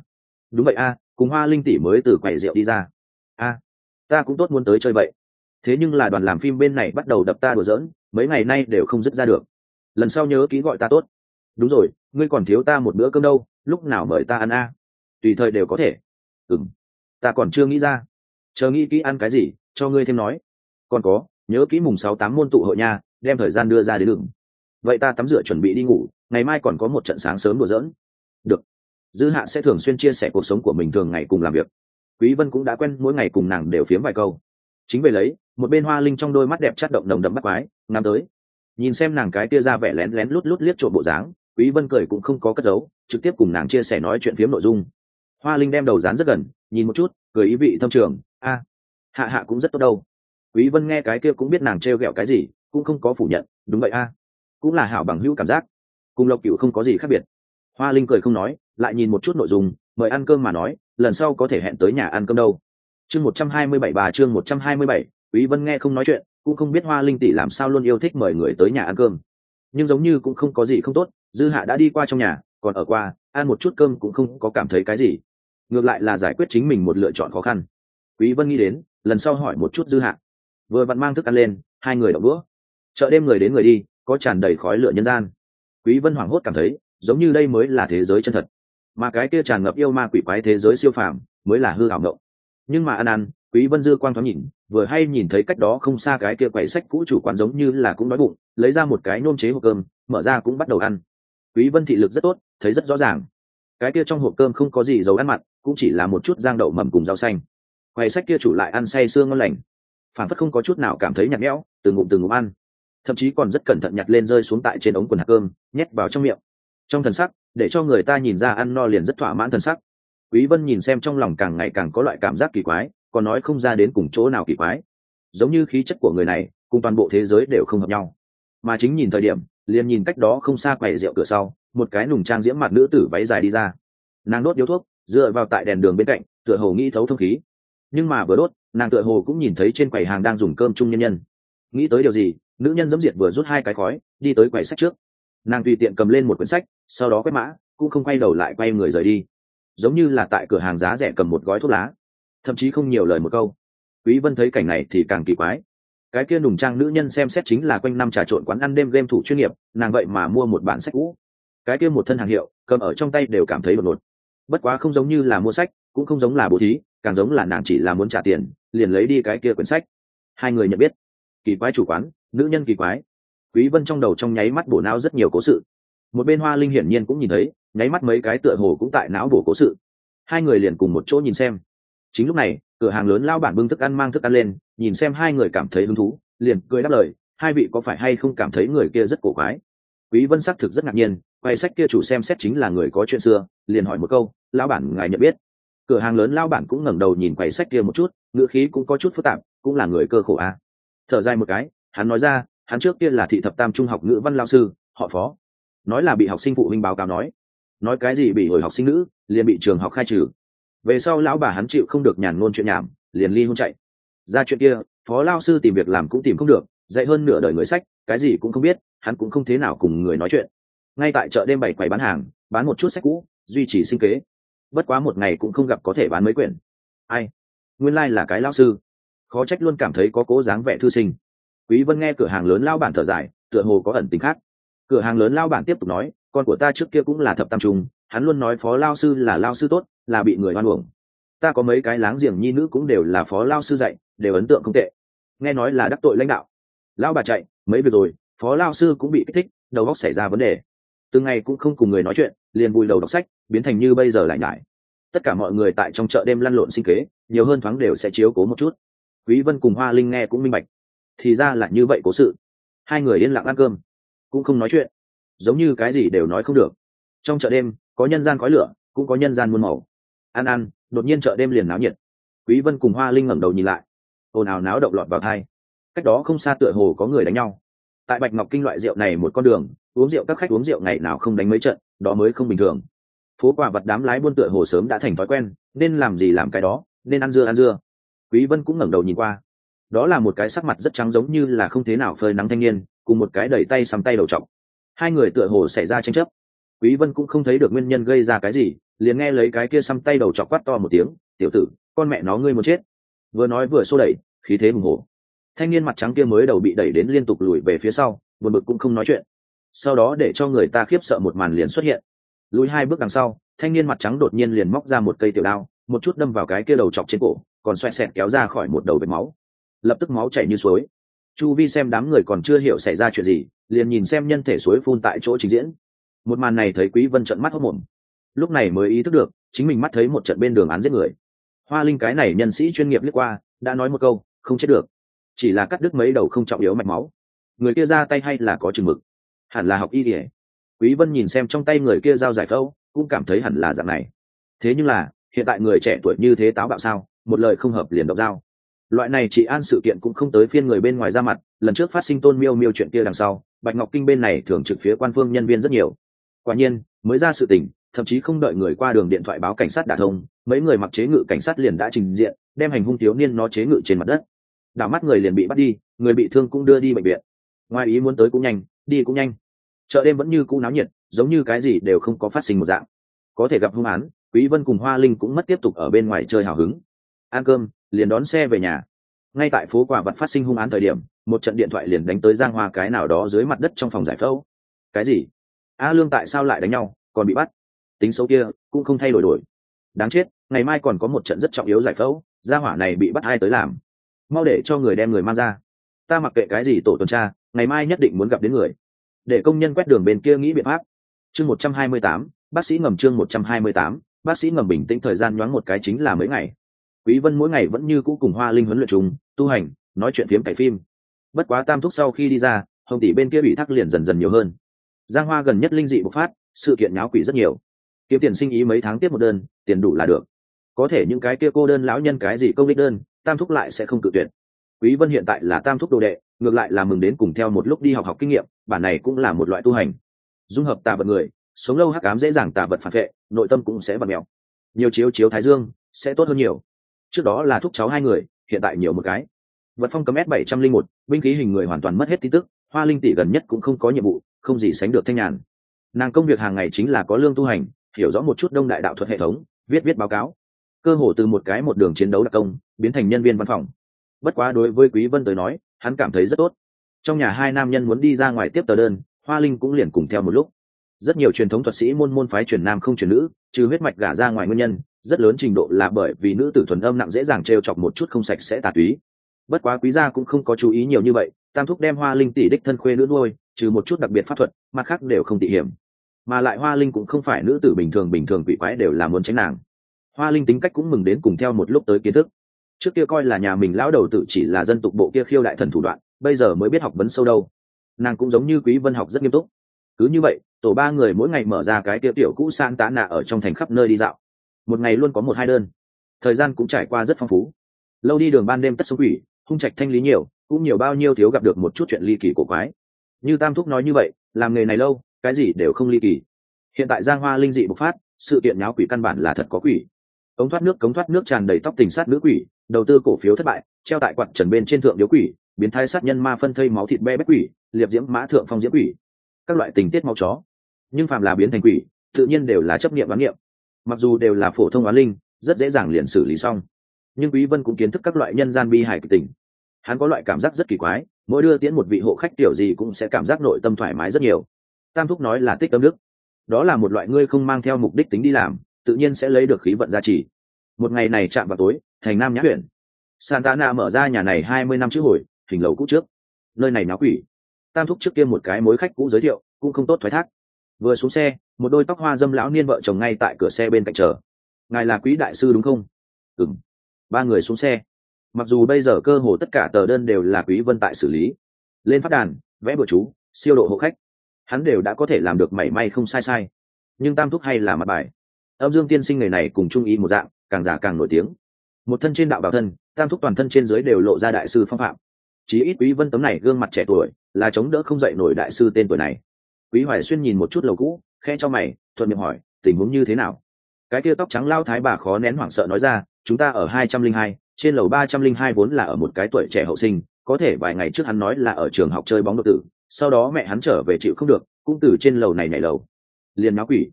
Đúng vậy a, cùng hoa linh tỷ mới từ quầy rượu đi ra. A, ta cũng tốt muốn tới chơi vậy. Thế nhưng là đoàn làm phim bên này bắt đầu đập ta đùa giỡn, mấy ngày nay đều không dứt ra được. Lần sau nhớ ký gọi ta tốt đúng rồi, ngươi còn thiếu ta một bữa cơm đâu, lúc nào mời ta ăn a? Tùy thời đều có thể. Ừ m ta còn chưa nghĩ ra. Chờ nghĩ kỹ ăn cái gì, cho ngươi thêm nói. Còn có, nhớ kỹ mùng sáu tám môn tụ hội nha, đem thời gian đưa ra đến đường vậy ta tắm rửa chuẩn bị đi ngủ, ngày mai còn có một trận sáng sớm đùa dỡn được. Dư hạ sẽ thường xuyên chia sẻ cuộc sống của mình thường ngày cùng làm việc. Quý vân cũng đã quen, mỗi ngày cùng nàng đều phiếm vài câu. Chính về lấy, một bên hoa linh trong đôi mắt đẹp chắt động đồng đậm bắt quái, ngắm tới. Nhìn xem nàng cái tia ra vẻ lén lén lút lút liếc trộm bộ dáng quý vân cười cũng không có cất giấu trực tiếp cùng nàng chia sẻ nói chuyện phiếm nội dung. Hoa linh đem đầu dán rất gần nhìn một chút cười ý vị thâm trường a hạ hạ cũng rất tốt đâu. Quý vân nghe cái kia cũng biết nàng trêu ghẹo cái gì cũng không có phủ nhận đúng vậy a cũng là hảo bằng hữu cảm giác cùng lộc cửu không có gì khác biệt. Hoa linh cười không nói lại nhìn một chút nội dung mời ăn cơm mà nói lần sau có thể hẹn tới nhà ăn cơm đâu. Chương 127 bà chương 127, quý vân nghe không nói chuyện cũng không biết hoa linh tỷ làm sao luôn yêu thích mời người tới nhà ăn cơm. Nhưng giống như cũng không có gì không tốt dư hạ đã đi qua trong nhà, còn ở qua, ăn một chút cơm cũng không có cảm thấy cái gì. Ngược lại là giải quyết chính mình một lựa chọn khó khăn. Quý vân nghĩ đến, lần sau hỏi một chút dư hạ. Vừa vặn mang thức ăn lên, hai người đậu đũa. Chợ đêm người đến người đi, có tràn đầy khói lửa nhân gian. Quý vân hoảng hốt cảm thấy, giống như đây mới là thế giới chân thật. Mà cái kia tràn ngập yêu ma quỷ quái thế giới siêu phàm, mới là hư ảo ngộng nhưng mà ăn ăn, quý vân dư quang thoáng nhìn, vừa hay nhìn thấy cách đó không xa cái kia quầy sách cũ chủ quán giống như là cũng đói bụng, lấy ra một cái nôm chế hộp cơm, mở ra cũng bắt đầu ăn quý vân thị lực rất tốt, thấy rất rõ ràng. Cái kia trong hộp cơm không có gì dầu ăn mặn, cũng chỉ là một chút rang đậu mầm cùng rau xanh. Quầy sách kia chủ lại ăn say xương ngon lành. Phản phất không có chút nào cảm thấy nhạt nhẽo từ ngụm từ ngụm ăn. Thậm chí còn rất cẩn thận nhặt lên rơi xuống tại trên ống quần hạt cơm, nhét vào trong miệng. Trong thần sắc, để cho người ta nhìn ra ăn no liền rất thỏa mãn thần sắc. Quý vân nhìn xem trong lòng càng ngày càng có loại cảm giác kỳ quái, còn nói không ra đến cùng chỗ nào kỳ quái. Giống như khí chất của người này, cùng toàn bộ thế giới đều không hợp nhau. Mà chính nhìn thời điểm liền nhìn cách đó không xa quầy rượu cửa sau, một cái nùng trang diễm mặt nữ tử váy dài đi ra. Nàng đốt điếu thuốc, dựa vào tại đèn đường bên cạnh, tựa hồ nghĩ thấu thông khí. Nhưng mà vừa đốt, nàng tựa hồ cũng nhìn thấy trên quầy hàng đang dùng cơm chung nhân nhân. Nghĩ tới điều gì, nữ nhân giống diệt vừa rút hai cái khói, đi tới quầy sách trước. Nàng tùy tiện cầm lên một quyển sách, sau đó quét mã, cũng không quay đầu lại quay người rời đi. Giống như là tại cửa hàng giá rẻ cầm một gói thuốc lá. Thậm chí không nhiều lời một câu. Quý vân thấy cảnh này thì càng kỳ quái cái kia nùng trang nữ nhân xem xét chính là quanh năm trà trộn quán ăn đêm game thủ chuyên nghiệp, nàng vậy mà mua một bản sách cũ. Cái kia một thân hàng hiệu, cầm ở trong tay đều cảm thấy đột ngột. Bất quá không giống như là mua sách, cũng không giống là bố thí, càng giống là nàng chỉ là muốn trả tiền, liền lấy đi cái kia quyển sách. Hai người nhận biết, kỳ quái chủ quán, nữ nhân kỳ quái. Quý vân trong đầu trong nháy mắt bổ não rất nhiều cố sự. Một bên hoa linh hiển nhiên cũng nhìn thấy, nháy mắt mấy cái tựa hồ cũng tại não bổ cố sự. Hai người liền cùng một chỗ nhìn xem chính lúc này, cửa hàng lớn lao bản bưng thức ăn mang thức ăn lên, nhìn xem hai người cảm thấy hứng thú, liền cười đáp lời, hai vị có phải hay không cảm thấy người kia rất cổ quái? Quý vân xác thực rất ngạc nhiên, quay sách kia chủ xem xét chính là người có chuyện xưa, liền hỏi một câu, lão bản, ngài nhận biết? Cửa hàng lớn lao bản cũng ngẩng đầu nhìn quầy sách kia một chút, ngữ khí cũng có chút phức tạp, cũng là người cơ khổ à. thở dài một cái, hắn nói ra, hắn trước kia là thị thập tam trung học ngữ văn lao sư, họ phó. Nói là bị học sinh phụ huynh báo cáo nói. Nói cái gì bị hồi học sinh nữ, liền bị trường học khai trừ về sau lão bà hắn chịu không được nhàn ngôn chuyện nhảm, liền ly hôn chạy. Ra chuyện kia, phó lao sư tìm việc làm cũng tìm không được, dạy hơn nửa đời người sách, cái gì cũng không biết, hắn cũng không thế nào cùng người nói chuyện. Ngay tại chợ đêm bảy quầy bán hàng, bán một chút sách cũ, duy trì sinh kế. Bất quá một ngày cũng không gặp có thể bán mấy quyển. Ai? Nguyên lai、like、là cái lao sư. Khó trách luôn cảm thấy có cố dáng vẻ thư sinh. Quý vân nghe cửa hàng lớn lao bản thở dài, tựa hồ có ẩn tính khác. Cửa hàng lớn lao bản tiếp tục nói, con của ta trước kia cũng là thập tam trung hắn luôn nói phó lao sư là lao sư tốt, là bị người oan uổng. Ta có mấy cái láng giềng nhi nữ cũng đều là phó lao sư dạy, đều ấn tượng không tệ. Nghe nói là đắc tội lãnh đạo. Lão bà chạy, mấy việc rồi, phó lao sư cũng bị kích thích, đầu óc xảy ra vấn đề. Từng ngày cũng không cùng người nói chuyện, liền vùi đầu đọc sách, biến thành như bây giờ lại nhải. Tất cả mọi người tại trong chợ đêm lăn lộn sinh kế, nhiều hơn thoáng đều sẽ chiếu cố một chút. Quý vân cùng hoa linh nghe cũng minh bạch. Thì ra là như vậy cố sự. Hai người yên lặng ăn cơm, cũng không nói chuyện. Giống như cái gì đều nói không được. Trong chợ đêm có nhân gian khói lửa, cũng có nhân gian muôn màu. Ăn ăn đột nhiên chợ đêm liền náo nhiệt. Quý vân cùng hoa linh ngẩng đầu nhìn lại. Ồn ào náo động lọt vào thai. Cách đó không xa tựa hồ có người đánh nhau. Tại bạch ngọc kinh loại rượu này một con đường, uống rượu các khách uống rượu ngày nào không đánh mấy trận, đó mới không bình thường. Phố quả vật đám lái buôn tựa hồ sớm đã thành thói quen, nên làm gì làm cái đó, nên ăn dưa ăn dưa. Quý vân cũng ngẩng đầu nhìn qua. Đó là một cái sắc mặt rất trắng giống như là không thế nào phơi nắng thanh niên, cùng một cái đẩy tay sắm tay đầu trọng hai người tựa hồ xảy ra tranh chấp quý vân cũng không thấy được nguyên nhân gây ra cái gì, liền nghe lấy cái kia xăm tay đầu chọc quát to một tiếng, tiểu tử, con mẹ nó ngươi muốn chết. Vừa nói vừa xô đẩy, khí thế hùng hổ. Thanh niên mặt trắng kia mới đầu bị đẩy đến liên tục lùi về phía sau, buồn bực cũng không nói chuyện. Sau đó để cho người ta khiếp sợ một màn liền xuất hiện. Lùi hai bước đằng sau, thanh niên mặt trắng đột nhiên liền móc ra một cây tiểu đao, một chút đâm vào cái kia đầu chọc trên cổ, còn xoẹt xẹt kéo ra khỏi một đầu vết máu. Lập tức máu chảy như suối. Chu vi xem đám người còn chưa hiểu xảy ra chuyện gì, liền nhìn xem nhân thể suối phun tại chỗ trình diễn một màn này thấy quý vân trận mắt hốt mồm lúc này mới ý thức được, chính mình mắt thấy một trận bên đường án giết người. Hoa linh cái này nhân sĩ chuyên nghiệp liếc qua, đã nói một câu, không chết được. Chỉ là cắt đứt mấy đầu không trọng yếu mạch máu. Người kia ra tay hay là có chừng mực? Hẳn là học y ỉa quý vân nhìn xem trong tay người kia dao giải phẫu, cũng cảm thấy hẳn là dạng này. Thế nhưng là, hiện tại người trẻ tuổi như thế táo bạo sao? Một lời không hợp liền độc dao loại này chỉ an sự kiện cũng không tới phiên người bên ngoài ra mặt, lần trước phát sinh tôn miêu miêu chuyện kia đằng sau, bạch ngọc kinh bên này thường trực phía quan phương nhân viên rất nhiều quả nhiên, mới ra sự tình, thậm chí không đợi người qua đường điện thoại báo cảnh sát đả thông, mấy người mặc chế ngự cảnh sát liền đã trình diện, đem hành hung thiếu niên nó chế ngự trên mặt đất. Đảo mắt người liền bị bắt đi, người bị thương cũng đưa đi bệnh viện. Ngoài ý muốn tới cũng nhanh, đi cũng nhanh. Chợ đêm vẫn như cũ náo nhiệt, giống như cái gì đều không có phát sinh một dạng. Có thể gặp hung án quý vân cùng hoa linh cũng mất tiếp tục ở bên ngoài chơi hào hứng. Ăn cơm, liền đón xe về nhà. Ngay tại phố quả vật phát sinh hung án thời điểm, một trận điện thoại liền đánh tới giang hoa cái nào đó dưới mặt đất trong phòng giải phẫu. Cái gì? A lương tại sao lại đánh nhau, còn bị bắt? Tính xấu kia, cũng không thay đổi đổi. Đáng chết, ngày mai còn có một trận rất trọng yếu giải phẫu, gia hỏa này bị bắt ai tới làm? Mau để cho người đem người mang ra. Ta mặc kệ cái gì tổ tuần tra, ngày mai nhất định muốn gặp đến người. Để công nhân quét đường bên kia nghĩ biện pháp. Chương một trăm hai mươi tám, bác sĩ ngầm chương một trăm hai mươi tám, bác sĩ ngầm bình tĩnh thời gian nhoáng một cái chính là mấy ngày. Quý vân mỗi ngày vẫn như cũ cùng hoa linh huấn luyện chúng tu hành, nói chuyện phiếm cải phim. Bất quá tam thúc sau khi đi ra, hồng tỷ bên kia bị thắc liền dần dần nhiều hơn giang hoa gần nhất linh dị bộc phát, sự kiện nháo quỷ rất nhiều. Kiếm tiền sinh ý mấy tháng tiếp một đơn, tiền đủ là được. Có thể những cái kia cô đơn lão nhân cái gì công đích đơn, tam thúc lại sẽ không cự tuyệt. Quý vân hiện tại là tam thúc đồ đệ, ngược lại là mừng đến cùng theo một lúc đi học học kinh nghiệm, bản này cũng là một loại tu hành. Dung hợp tà vật người, sống lâu hắc ám dễ dàng tà vật phản vệ, nội tâm cũng sẽ bật mèo. Nhiều chiếu chiếu thái dương, sẽ tốt hơn nhiều. Trước đó là thúc cháu hai người, hiện tại nhiều một cái. Vật phong cấm s bảy trăm linh một, binh khí hình người hoàn toàn mất hết tin tức hoa linh tỷ gần nhất cũng không có nhiệm vụ, không gì sánh được thanh nhàn. Nàng công việc hàng ngày chính là có lương tu hành, hiểu rõ một chút đông đại đạo thuật hệ thống, viết viết báo cáo. Cơ hồ từ một cái một đường chiến đấu đặc công, biến thành nhân viên văn phòng. Bất quá đối với quý vân tới nói, hắn cảm thấy rất tốt. Trong nhà hai nam nhân muốn đi ra ngoài tiếp tờ đơn, hoa linh cũng liền cùng theo một lúc. Rất nhiều truyền thống thuật sĩ môn môn phái truyền nam không truyền nữ, trừ huyết mạch gả ra ngoài nguyên nhân, rất lớn trình độ là bởi vì nữ tử thuần âm nặng dễ dàng trêu chọc một chút không sạch sẽ tà túy bất quá quý gia cũng không có chú ý nhiều như vậy, tam thúc đem hoa linh tỷ đích thân khuê nữ nuôi, trừ một chút đặc biệt pháp thuật, mặt khác đều không tỉ hiểm. Mà lại hoa linh cũng không phải nữ tử bình thường bình thường quỷ quái đều là muốn tránh nàng. Hoa linh tính cách cũng mừng đến cùng theo một lúc tới kiến thức. Trước kia coi là nhà mình lão đầu tự chỉ là dân tục bộ kia khiêu đại thần thủ đoạn, bây giờ mới biết học vấn sâu đâu. Nàng cũng giống như quý vân học rất nghiêm túc. Cứ như vậy, tổ ba người mỗi ngày mở ra cái kia tiểu cũ san tá nạ ở trong thành khắp nơi đi dạo. Một ngày luôn có một hai đơn. Thời gian cũng trải qua rất phong phú. Lâu đi đường ban đêm tất số quỷ hung trạch thanh lý nhiều, cũng nhiều bao nhiêu thiếu gặp được một chút chuyện ly kỳ cổ quái. Như tam thúc nói như vậy, làm nghề này lâu, cái gì đều không ly kỳ. Hiện tại giang hoa linh dị bộc phát, sự kiện nháo quỷ căn bản là thật có quỷ. Ống thoát nước, cống thoát nước tràn đầy tóc tình sát nữ quỷ, đầu tư cổ phiếu thất bại, treo tại quạt trần bên trên thượng điếu quỷ, biến thái sát nhân ma phân thây máu thịt be bách quỷ, liệp diễm mã thượng phong diễm quỷ. Các loại tình tiết máu chó. Nhưng phàm là biến thành quỷ, tự nhiên đều là chấp nghiệm đoán nghiệm mặc dù đều là phổ thông oán linh, rất dễ dàng liền xử lý xong nhưng quý vân cũng kiến thức các loại nhân gian bi hài kịch tình. Hắn có loại cảm giác rất kỳ quái, mỗi đưa tiễn một vị hộ khách tiểu gì cũng sẽ cảm giác nội tâm thoải mái rất nhiều. Tam thúc nói là tích tâm đức. Đó là một loại ngươi không mang theo mục đích tính đi làm, tự nhiên sẽ lấy được khí vận gia trì. Một ngày này chạm vào tối, thành nam nhã huyện santana mở ra nhà này hai mươi năm trước hồi, hình lầu cũ trước. Nơi này náo quỷ. Tam thúc trước kia một cái mối khách cũ giới thiệu, cũng không tốt thoái thác. Vừa xuống xe, một đôi tóc hoa dâm lão niên vợ chồng ngay tại cửa xe bên cạnh chờ. Ngài là quý đại sư đúng không? Ừ ba người xuống xe. Mặc dù bây giờ cơ hồ tất cả tờ đơn đều là quý vân tại xử lý. Lên phát đàn, vẽ bừa chú, siêu độ hộ khách. Hắn đều đã có thể làm được mảy may không sai sai. Nhưng tam thúc hay là mặt bài. Âm dương tiên sinh người này cùng trung ý một dạng, càng già càng nổi tiếng. Một thân trên đạo bảo thân, tam thúc toàn thân trên dưới đều lộ ra đại sư phong phạm. Chí ít quý vân tấm này gương mặt trẻ tuổi, là chống đỡ không dậy nổi đại sư tên tuổi này. Quý hoài xuyên nhìn một chút lầu cũ khe cho mày, thuận miệng hỏi, tình huống như thế nào? Cái kia tóc trắng lao thái bà khó nén hoảng sợ nói ra chúng ta ở hai trăm linh hai, trên lầu ba trăm linh hai vốn là ở một cái tuổi trẻ hậu sinh, có thể vài ngày trước hắn nói là ở trường học chơi bóng đột tử, sau đó mẹ hắn trở về chịu không được, cũng từ trên lầu này nhảy lầu. Liền náo quỷ.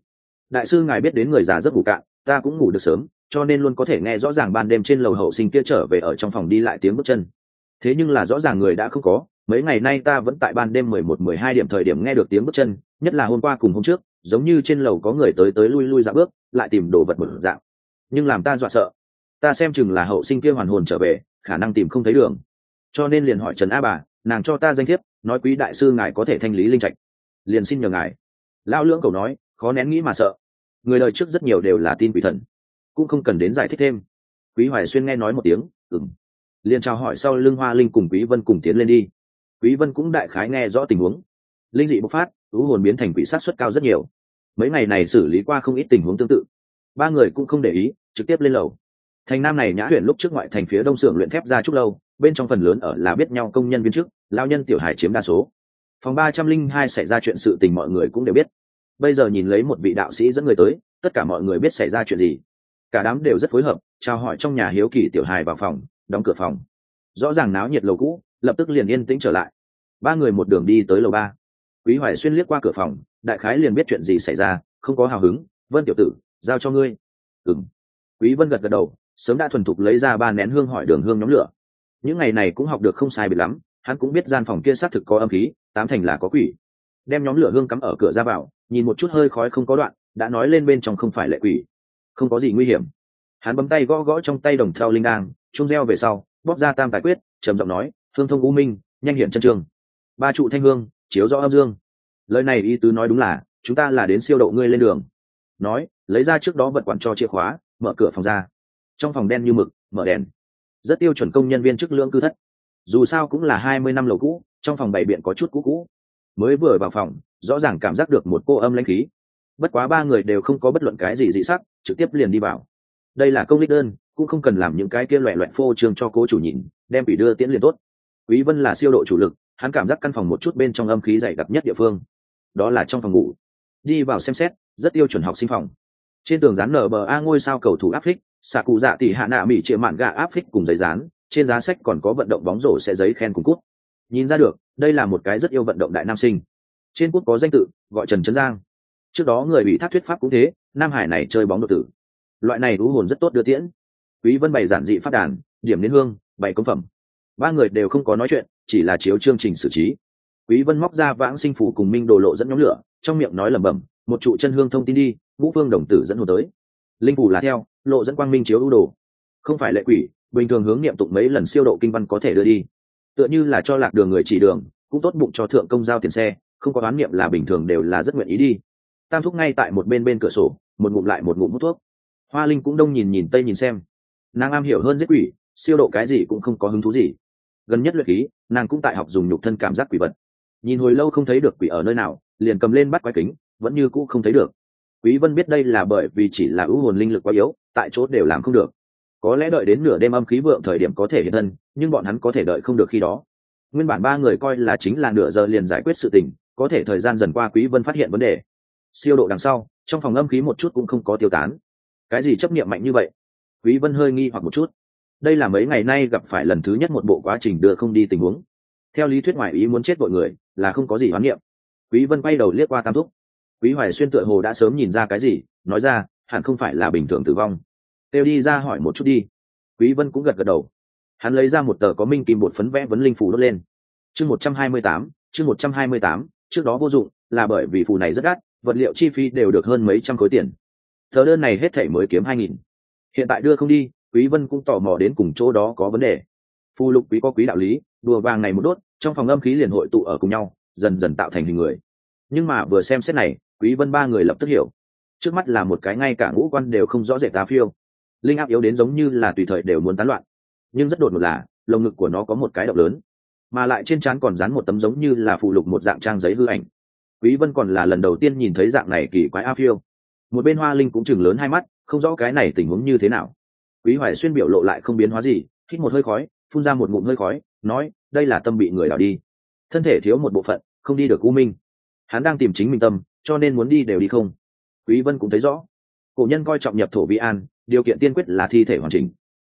Đại sư ngài biết đến người già rất ngủ cạn, ta cũng ngủ được sớm, cho nên luôn có thể nghe rõ ràng ban đêm trên lầu hậu sinh kia trở về ở trong phòng đi lại tiếng bước chân. Thế nhưng là rõ ràng người đã không có, mấy ngày nay ta vẫn tại ban đêm mười một, mười hai điểm thời điểm nghe được tiếng bước chân, nhất là hôm qua cùng hôm trước, giống như trên lầu có người tới tới lui lui dạo bước, lại tìm đồ vật một dạng. Nhưng làm ta dọa sợ ta xem chừng là hậu sinh kia hoàn hồn trở về, khả năng tìm không thấy đường. Cho nên liền hỏi trần a bà, nàng cho ta danh thiếp, nói quý đại sư ngài có thể thanh lý linh trạch. Liền xin nhờ ngài. Lao lưỡng cầu nói, khó nén nghĩ mà sợ. Người đời trước rất nhiều đều là tin quỷ thần, cũng không cần đến giải thích thêm. Quý hoài xuyên nghe nói một tiếng ừng liền chào hỏi sau lưng hoa linh cùng quý vân cùng tiến lên đi. Quý vân cũng đại khái nghe rõ tình huống. Linh dị bộc phát, thú hồn biến thành quỷ sát suất cao rất nhiều. Mấy ngày này xử lý qua không ít tình huống tương tự. Ba người cũng không để ý, trực tiếp lên lầu thành nam này nhã huyện lúc trước ngoại thành phía đông xưởng luyện thép ra chút lâu, bên trong phần lớn ở là biết nhau công nhân viên chức, lao nhân tiểu hải chiếm đa số. Phòng ba trăm linh hai xảy ra chuyện sự tình mọi người cũng đều biết. Bây giờ nhìn lấy một vị đạo sĩ dẫn người tới, tất cả mọi người biết xảy ra chuyện gì. Cả đám đều rất phối hợp, chào hỏi trong nhà hiếu kỳ tiểu hài vào phòng, đóng cửa phòng. Rõ ràng náo nhiệt lầu cũ, lập tức liền yên tĩnh trở lại. Ba người một đường đi tới lầu ba. Quý hoài xuyên liếc qua cửa phòng, đại khái liền biết chuyện gì xảy ra, không có hào hứng. Vân tiểu tử, giao cho ngươi. Ừng quý vân gật gật đầu sớm đã thuần thục lấy ra ba nén hương hỏi đường hương nhóm lửa. Những ngày này cũng học được không sai biệt lắm, hắn cũng biết gian phòng kia xác thực có âm khí, tám thành là có quỷ. Đem nhóm lửa hương cắm ở cửa ra vào, nhìn một chút hơi khói không có đoạn, đã nói lên bên trong không phải lệ quỷ. Không có gì nguy hiểm. Hắn bấm tay gõ gõ trong tay đồng theo linh đang chung reo về sau, bóp ra tam tài quyết, trầm giọng nói thương thông u minh, nhanh hiện chân trường. Ba trụ thanh hương, chiếu rõ âm dương. Lời này ý tứ nói đúng là, chúng ta là đến siêu độ ngươi lên đường. Nói, lấy ra trước đó vật quản cho chìa khóa, mở cửa phòng ra trong phòng đen như mực, mở đèn. Rất tiêu chuẩn công nhân viên chức lưỡng cư thất. Dù sao cũng là hai mươi năm lầu cũ, trong phòng bày biện có chút cũ cũ. Mới vừa vào phòng, rõ ràng cảm giác được một cô âm lãnh khí. Bất quá ba người đều không có bất luận cái gì dị sắc, trực tiếp liền đi vào. Đây là công lích đơn, cũng không cần làm những cái kia loẹ loẹt phô trương cho cố chủ nhìn, đem bị đưa tiễn liền tốt. Quý vân là siêu độ chủ lực, hắn cảm giác căn phòng một chút bên trong âm khí dày đặc nhất địa phương. Đó là trong phòng ngủ. Đi vào xem xét, rất tiêu chuẩn học sinh phòng trên tường dán nở bờ a ngôi sao cầu thủ áp phích, xạ cụ dạ tỷ hạ nạ mỹ triệu mạn gà áp phích cùng giấy dán, trên giá sách còn có vận động bóng rổ sẽ giấy khen cùng cút nhìn ra được, đây là một cái rất yêu vận động đại nam sinh. Trên cút có danh tự, gọi trần trấn giang. Trước đó người bị thác thuyết pháp cũng thế, nam hải này chơi bóng độ tử. Loại này rú hồn rất tốt đưa tiễn. Quý vân bày giản dị phát đàn, điểm đến hương, bày công phẩm. Ba người đều không có nói chuyện, chỉ là chiếu chương trình xử trí. Quý vân móc ra vãng sinh phủ cùng minh đồ lộ dẫn nhóm lửa, trong miệng nói lẩm bẩm, một trụ chân hương thông tin đi vũ phương đồng tử dẫn hồn tới. Linh phủ là theo, lộ dẫn quang minh chiếu ưu đồ. Không phải lệ quỷ, bình thường hướng niệm tụng mấy lần siêu độ kinh văn có thể đưa đi. Tựa như là cho lạc đường người chỉ đường, cũng tốt bụng cho thượng công giao tiền xe, không có đoán niệm là bình thường đều là rất nguyện ý đi. Tam thúc ngay tại một bên bên cửa sổ, một ngụm lại một ngụm hút thuốc. Hoa linh cũng đông nhìn nhìn tây nhìn xem. Nàng am hiểu hơn giết quỷ, siêu độ cái gì cũng không có hứng thú gì. Gần nhất luyện khí, nàng cũng tại học dùng nhục thân cảm giác quỷ vật. Nhìn hồi lâu không thấy được quỷ ở nơi nào, liền cầm lên bắt quái kính, vẫn như cũ không thấy được quý vân biết đây là bởi vì chỉ là ưu hồn linh lực quá yếu, tại chỗ đều làm không được. Có lẽ đợi đến nửa đêm âm khí vượng thời điểm có thể hiện thân, nhưng bọn hắn có thể đợi không được khi đó. Nguyên bản ba người coi là chính là nửa giờ liền giải quyết sự tình, có thể thời gian dần qua quý vân phát hiện vấn đề. Siêu độ đằng sau, trong phòng âm khí một chút cũng không có tiêu tán. Cái gì chấp niệm mạnh như vậy? Quý vân hơi nghi hoặc một chút. Đây là mấy ngày nay gặp phải lần thứ nhất một bộ quá trình đưa không đi tình huống. Theo lý thuyết ngoại ý muốn chết mọi người, là không có gì hoán niệm. Quý vân quay đầu liếc qua tam thúc quý hoài xuyên tựa hồ đã sớm nhìn ra cái gì nói ra hẳn không phải là bình thường tử vong. Têu đi ra hỏi một chút đi. Quý vân cũng gật gật đầu. Hắn lấy ra một tờ có minh kim bột phấn vẽ vấn linh phù đốt lên. Chương 128, chương 128, trước đó vô dụng là bởi vì phù này rất đắt vật liệu chi phí đều được hơn mấy trăm khối tiền. Tờ đơn này hết thảy mới kiếm hai nghìn. Hiện tại đưa không đi quý vân cũng tò mò đến cùng chỗ đó có vấn đề. Phù lục quý có quý đạo lý đùa vàng này một đốt trong phòng âm khí liền hội tụ ở cùng nhau dần dần tạo thành hình người. Nhưng mà vừa xem xét này quý vân ba người lập tức hiểu. Trước mắt là một cái ngay cả ngũ quan đều không rõ rệt tá phiêu. Linh áp yếu đến giống như là tùy thời đều muốn tán loạn. Nhưng rất đột ngột là, lồng ngực của nó có một cái động lớn. Mà lại trên trán còn dán một tấm giống như là phụ lục một dạng trang giấy hư ảnh. Quý vân còn là lần đầu tiên nhìn thấy dạng này kỳ quái a phiêu. Một bên hoa linh cũng chừng lớn hai mắt, không rõ cái này tình huống như thế nào. Quý hoài xuyên biểu lộ lại không biến hóa gì, hít một hơi khói, phun ra một ngụm hơi khói, nói, đây là tâm bị người đảo đi. Thân thể thiếu một bộ phận, không đi được u minh. Hắn đang tìm chính mình tâm cho nên muốn đi đều đi không. Quý vân cũng thấy rõ. Cổ nhân coi trọng nhập thổ vi an, điều kiện tiên quyết là thi thể hoàn chỉnh.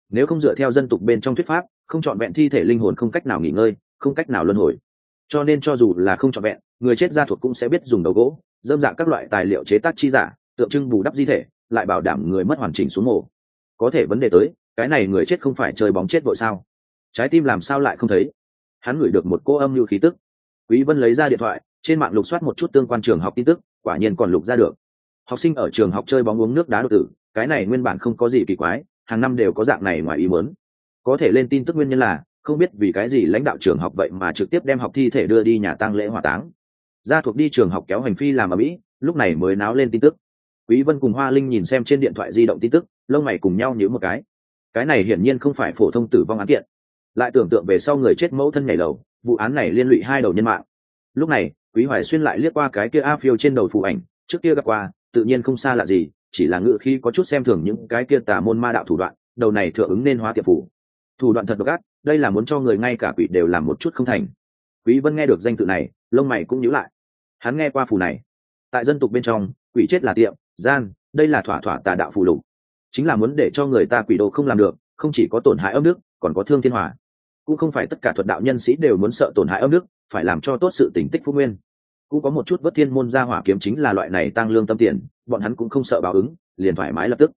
Nếu không dựa theo dân tục bên trong thuyết pháp, không chọn vẹn thi thể linh hồn không cách nào nghỉ ngơi, không cách nào luân hồi. Cho nên cho dù là không chọn vẹn, người chết gia thuộc cũng sẽ biết dùng đầu gỗ, dơm dạng các loại tài liệu chế tác chi giả, tượng trưng bù đắp di thể, lại bảo đảm người mất hoàn chỉnh xuống mổ. Có thể vấn đề tới, cái này người chết không phải chơi bóng chết vội sao? Trái tim làm sao lại không thấy? Hắn gửi được một cô âm lưu khí tức. Quý vân lấy ra điện thoại trên mạng lục soát một chút tương quan trường học tin tức, quả nhiên còn lục ra được. Học sinh ở trường học chơi bóng uống nước đá đột tử, cái này nguyên bản không có gì kỳ quái, hàng năm đều có dạng này ngoài ý muốn. Có thể lên tin tức nguyên nhân là, không biết vì cái gì lãnh đạo trường học vậy mà trực tiếp đem học thi thể đưa đi nhà tang lễ hỏa táng. Gia thuộc đi trường học kéo hành phi làm ở mỹ, lúc này mới náo lên tin tức. Quý vân cùng hoa linh nhìn xem trên điện thoại di động tin tức, lông mày cùng nhau nhíu một cái. Cái này hiển nhiên không phải phổ thông tử vong án kiện. Lại tưởng tượng về sau người chết mẫu thân nhảy lầu, vụ án này liên lụy hai đầu nhân mạng. Lúc này quý hoài xuyên lại liếc qua cái kia a phiêu trên đầu phụ ảnh, trước kia gặp qua, tự nhiên không xa lạ gì, chỉ là ngự khi có chút xem thường những cái kia tà môn ma đạo thủ đoạn, đầu này thượng ứng nên hóa tiệp phủ. Thủ đoạn thật độc ác, đây là muốn cho người ngay cả quỷ đều làm một chút không thành. Quý vân nghe được danh tự này, lông mày cũng nhíu lại. Hắn nghe qua phù này. Tại dân tục bên trong, quỷ chết là tiệm, gian, đây là thỏa thỏa tà đạo phù lục. Chính là muốn để cho người ta quỷ đồ không làm được, không chỉ có tổn hại âm đức, còn có thương thiên hòa. Cũng không phải tất cả thuật đạo nhân sĩ đều muốn sợ tổn hại âm đức, phải làm cho tốt sự tỉnh tích phúc nguyên cũng có một chút vất thiên môn gia hỏa kiếm chính là loại này tăng lương tâm tiền, bọn hắn cũng không sợ báo ứng, liền thoải mái lập tức.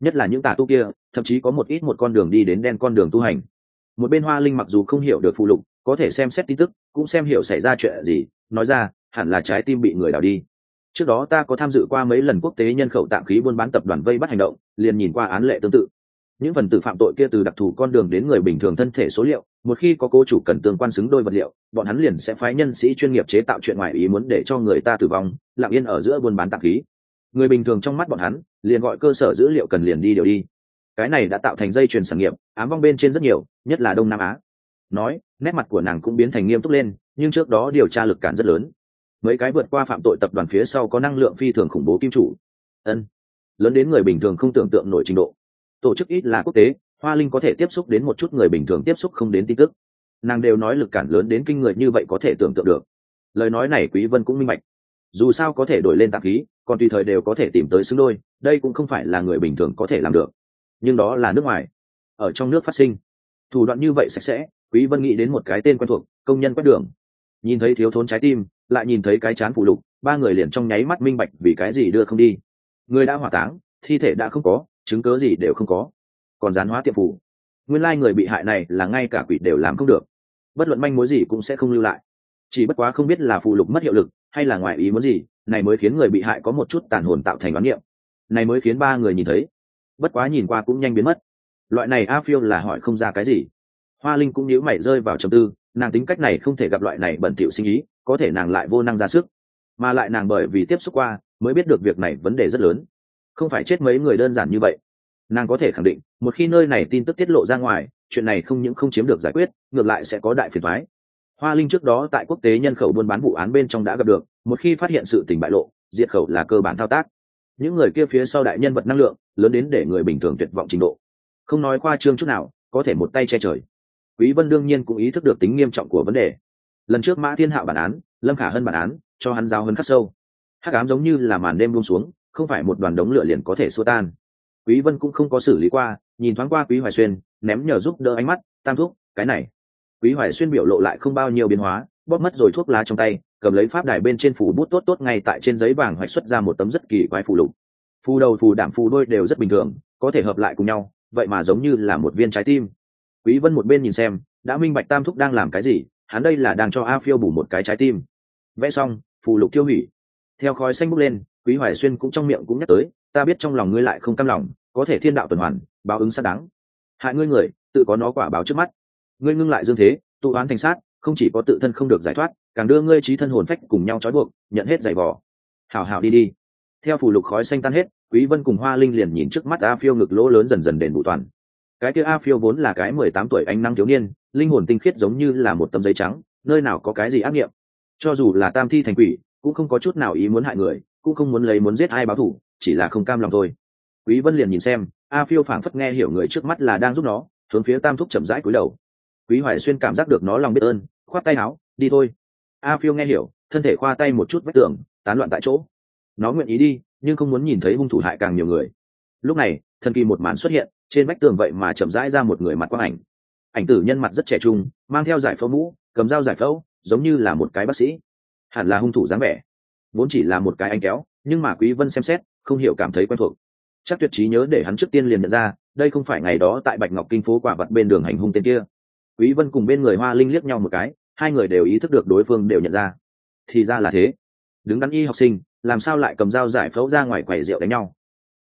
Nhất là những tà tu kia, thậm chí có một ít một con đường đi đến đen con đường tu hành. Một bên hoa linh mặc dù không hiểu được phụ lục, có thể xem xét tin tức, cũng xem hiểu xảy ra chuyện gì, nói ra, hẳn là trái tim bị người đào đi. Trước đó ta có tham dự qua mấy lần quốc tế nhân khẩu tạm khí buôn bán tập đoàn vây bắt hành động, liền nhìn qua án lệ tương tự những phần tử phạm tội kia từ đặc thù con đường đến người bình thường thân thể số liệu, một khi có cố chủ cần tương quan xứng đôi vật liệu, bọn hắn liền sẽ phái nhân sĩ chuyên nghiệp chế tạo chuyện ngoài ý muốn để cho người ta tử vong, lặng yên ở giữa buôn bán tạp khí. Người bình thường trong mắt bọn hắn, liền gọi cơ sở dữ liệu cần liền đi điều đi. Cái này đã tạo thành dây chuyền sản nghiệp, ám vong bên trên rất nhiều, nhất là đông nam á. Nói, nét mặt của nàng cũng biến thành nghiêm túc lên, nhưng trước đó điều tra lực cản rất lớn. Mấy cái vượt qua phạm tội tập đoàn phía sau có năng lượng phi thường khủng bố kim chủ. Ân. Lớn đến người bình thường không tưởng tượng nổi trình độ tổ chức ít là quốc tế, hoa linh có thể tiếp xúc đến một chút người bình thường tiếp xúc không đến tin tức. Nàng đều nói lực cản lớn đến kinh người như vậy có thể tưởng tượng được. Lời nói này quý vân cũng minh bạch. Dù sao có thể đổi lên tạp khí, còn tùy thời đều có thể tìm tới xứng đôi, đây cũng không phải là người bình thường có thể làm được. Nhưng đó là nước ngoài. Ở trong nước phát sinh. Thủ đoạn như vậy sạch sẽ, quý vân nghĩ đến một cái tên quen thuộc, công nhân quét đường. Nhìn thấy thiếu thốn trái tim, lại nhìn thấy cái chán phụ lục, ba người liền trong nháy mắt minh bạch vì cái gì đưa không đi. Người đã hỏa táng, thi thể đã không có chứng cớ gì đều không có. Còn gián hóa tiệm phủ. Nguyên lai người bị hại này là ngay cả quỷ đều làm không được. Bất luận manh mối gì cũng sẽ không lưu lại. Chỉ bất quá không biết là phụ lục mất hiệu lực, hay là ngoại ý muốn gì, này mới khiến người bị hại có một chút tàn hồn tạo thành đoán niệm. Này mới khiến ba người nhìn thấy. Bất quá nhìn qua cũng nhanh biến mất. Loại này a phiêu là hỏi không ra cái gì. Hoa linh cũng nhíu mày rơi vào trầm tư, nàng tính cách này không thể gặp loại này bẩn thỉu sinh ý, có thể nàng lại vô năng ra sức. Mà lại nàng bởi vì tiếp xúc qua, mới biết được việc này vấn đề rất lớn không phải chết mấy người đơn giản như vậy. Nàng có thể khẳng định, một khi nơi này tin tức tiết lộ ra ngoài, chuyện này không những không chiếm được giải quyết, ngược lại sẽ có đại phiền thoái hoa linh trước đó tại quốc tế nhân khẩu buôn bán vụ án bên trong đã gặp được, một khi phát hiện sự tình bại lộ, diệt khẩu là cơ bản thao tác. Những người kia phía sau đại nhân vật năng lượng, lớn đến để người bình thường tuyệt vọng trình độ. Không nói qua trương chút nào, có thể một tay che trời. Quý vân đương nhiên cũng ý thức được tính nghiêm trọng của vấn đề. Lần trước mã thiên hạo bản án, lâm khả hơn bản án, cho hắn giáo hơn khắc sâu. Hắc ám giống như là màn đêm buông xuống không phải một đoàn đống lửa liền có thể xua tan. Quý vân cũng không có xử lý qua, nhìn thoáng qua quý hoài xuyên, ném nhờ giúp đỡ ánh mắt, tam thúc, cái này. Quý hoài xuyên biểu lộ lại không bao nhiêu biến hóa, bóp mất rồi thuốc lá trong tay, cầm lấy pháp đài bên trên phủ bút tốt tốt ngay tại trên giấy vàng hoạch xuất ra một tấm rất kỳ quái phù lục. Phù đầu, phù đảm phù đôi đều rất bình thường, có thể hợp lại cùng nhau, vậy mà giống như là một viên trái tim. Quý vân một bên nhìn xem, đã minh bạch tam thúc đang làm cái gì, hắn đây là đang cho a phiêu bù một cái trái tim. Vẽ xong, phù lục tiêu hủy. Theo khói xanh bốc lên quý hoài xuyên cũng trong miệng cũng nhắc tới, ta biết trong lòng ngươi lại không cam lòng, có thể thiên đạo tuần hoàn, báo ứng xác đáng. Hại ngươi người, tự có nó quả báo trước mắt. Ngươi ngưng lại dương thế, tụ oán thành sát, không chỉ có tự thân không được giải thoát, càng đưa ngươi trí thân hồn phách cùng nhau trói buộc, nhận hết giày vò. Hào hào đi đi. Theo phù lục khói xanh tan hết, quý vân cùng hoa linh liền nhìn trước mắt a phiêu ngực lỗ lớn dần dần đền bù toàn. Cái kia a phiêu vốn là cái mười tám tuổi anh năng thiếu niên, linh hồn tinh khiết giống như là một tấm giấy trắng, nơi nào có cái gì ác nghiệm. Cho dù là tam thi thành quỷ, cũng không có chút nào ý muốn hại người cũng không muốn lấy muốn giết ai báo thủ, chỉ là không cam lòng thôi. Quý vân liền nhìn xem, a phiêu phảng phất nghe hiểu người trước mắt là đang giúp nó, hướng phía tam thúc chậm rãi cúi đầu. Quý hoài xuyên cảm giác được nó lòng biết ơn, khoát tay áo, đi thôi. A phiêu nghe hiểu, thân thể khoa tay một chút vách tường, tán loạn tại chỗ. Nó nguyện ý đi, nhưng không muốn nhìn thấy hung thủ hại càng nhiều người. Lúc này, thần kỳ một màn xuất hiện, trên vách tường vậy mà chậm rãi ra một người mặt quang ảnh. Ảnh tử nhân mặt rất trẻ trung, mang theo giải phẫu mũ, cầm dao giải phẫu, giống như là một cái bác sĩ. Hẳn là hung thủ dáng vẻ vốn chỉ là một cái anh kéo, nhưng mà quý vân xem xét, không hiểu cảm thấy quen thuộc. Chắc tuyệt trí nhớ để hắn trước tiên liền nhận ra, đây không phải ngày đó tại bạch ngọc kinh phố quả vật bên đường hành hung tên kia. Quý vân cùng bên người hoa linh liếc nhau một cái, hai người đều ý thức được đối phương đều nhận ra. Thì ra là thế. Đứng đắn y học sinh, làm sao lại cầm dao giải phẫu ra ngoài quầy rượu đánh nhau?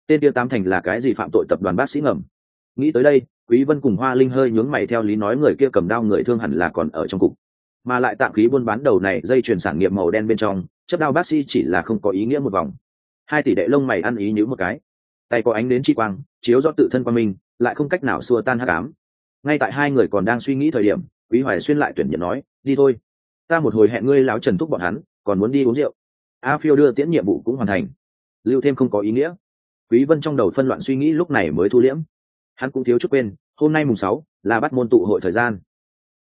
Tên kia tám thành là cái gì phạm tội tập đoàn bác sĩ ngầm? Nghĩ tới đây, quý vân cùng hoa linh hơi nhướng mày theo lý nói người kia cầm đao người thương hẳn là còn ở trong cục. Mà lại tạm khí buôn bán đầu này dây chuyển sản nghiệp màu đen bên trong chấp đao bác sĩ chỉ là không có ý nghĩa một vòng. Hai tỷ đệ lông mày ăn ý nhữ một cái. Tay có ánh đến chi quang, chiếu do tự thân qua mình, lại không cách nào xua tan hắc ám. Ngay tại hai người còn đang suy nghĩ thời điểm, quý hoài xuyên lại tuyển nhận nói, đi thôi. Ta một hồi hẹn ngươi láo trần thúc bọn hắn, còn muốn đi uống rượu. A phiêu đưa tiễn nhiệm vụ cũng hoàn thành. Lưu thêm không có ý nghĩa. Quý vân trong đầu phân loạn suy nghĩ lúc này mới thu liễm. Hắn cũng thiếu chút quên, hôm nay mùng sáu là bắt môn tụ hội thời gian.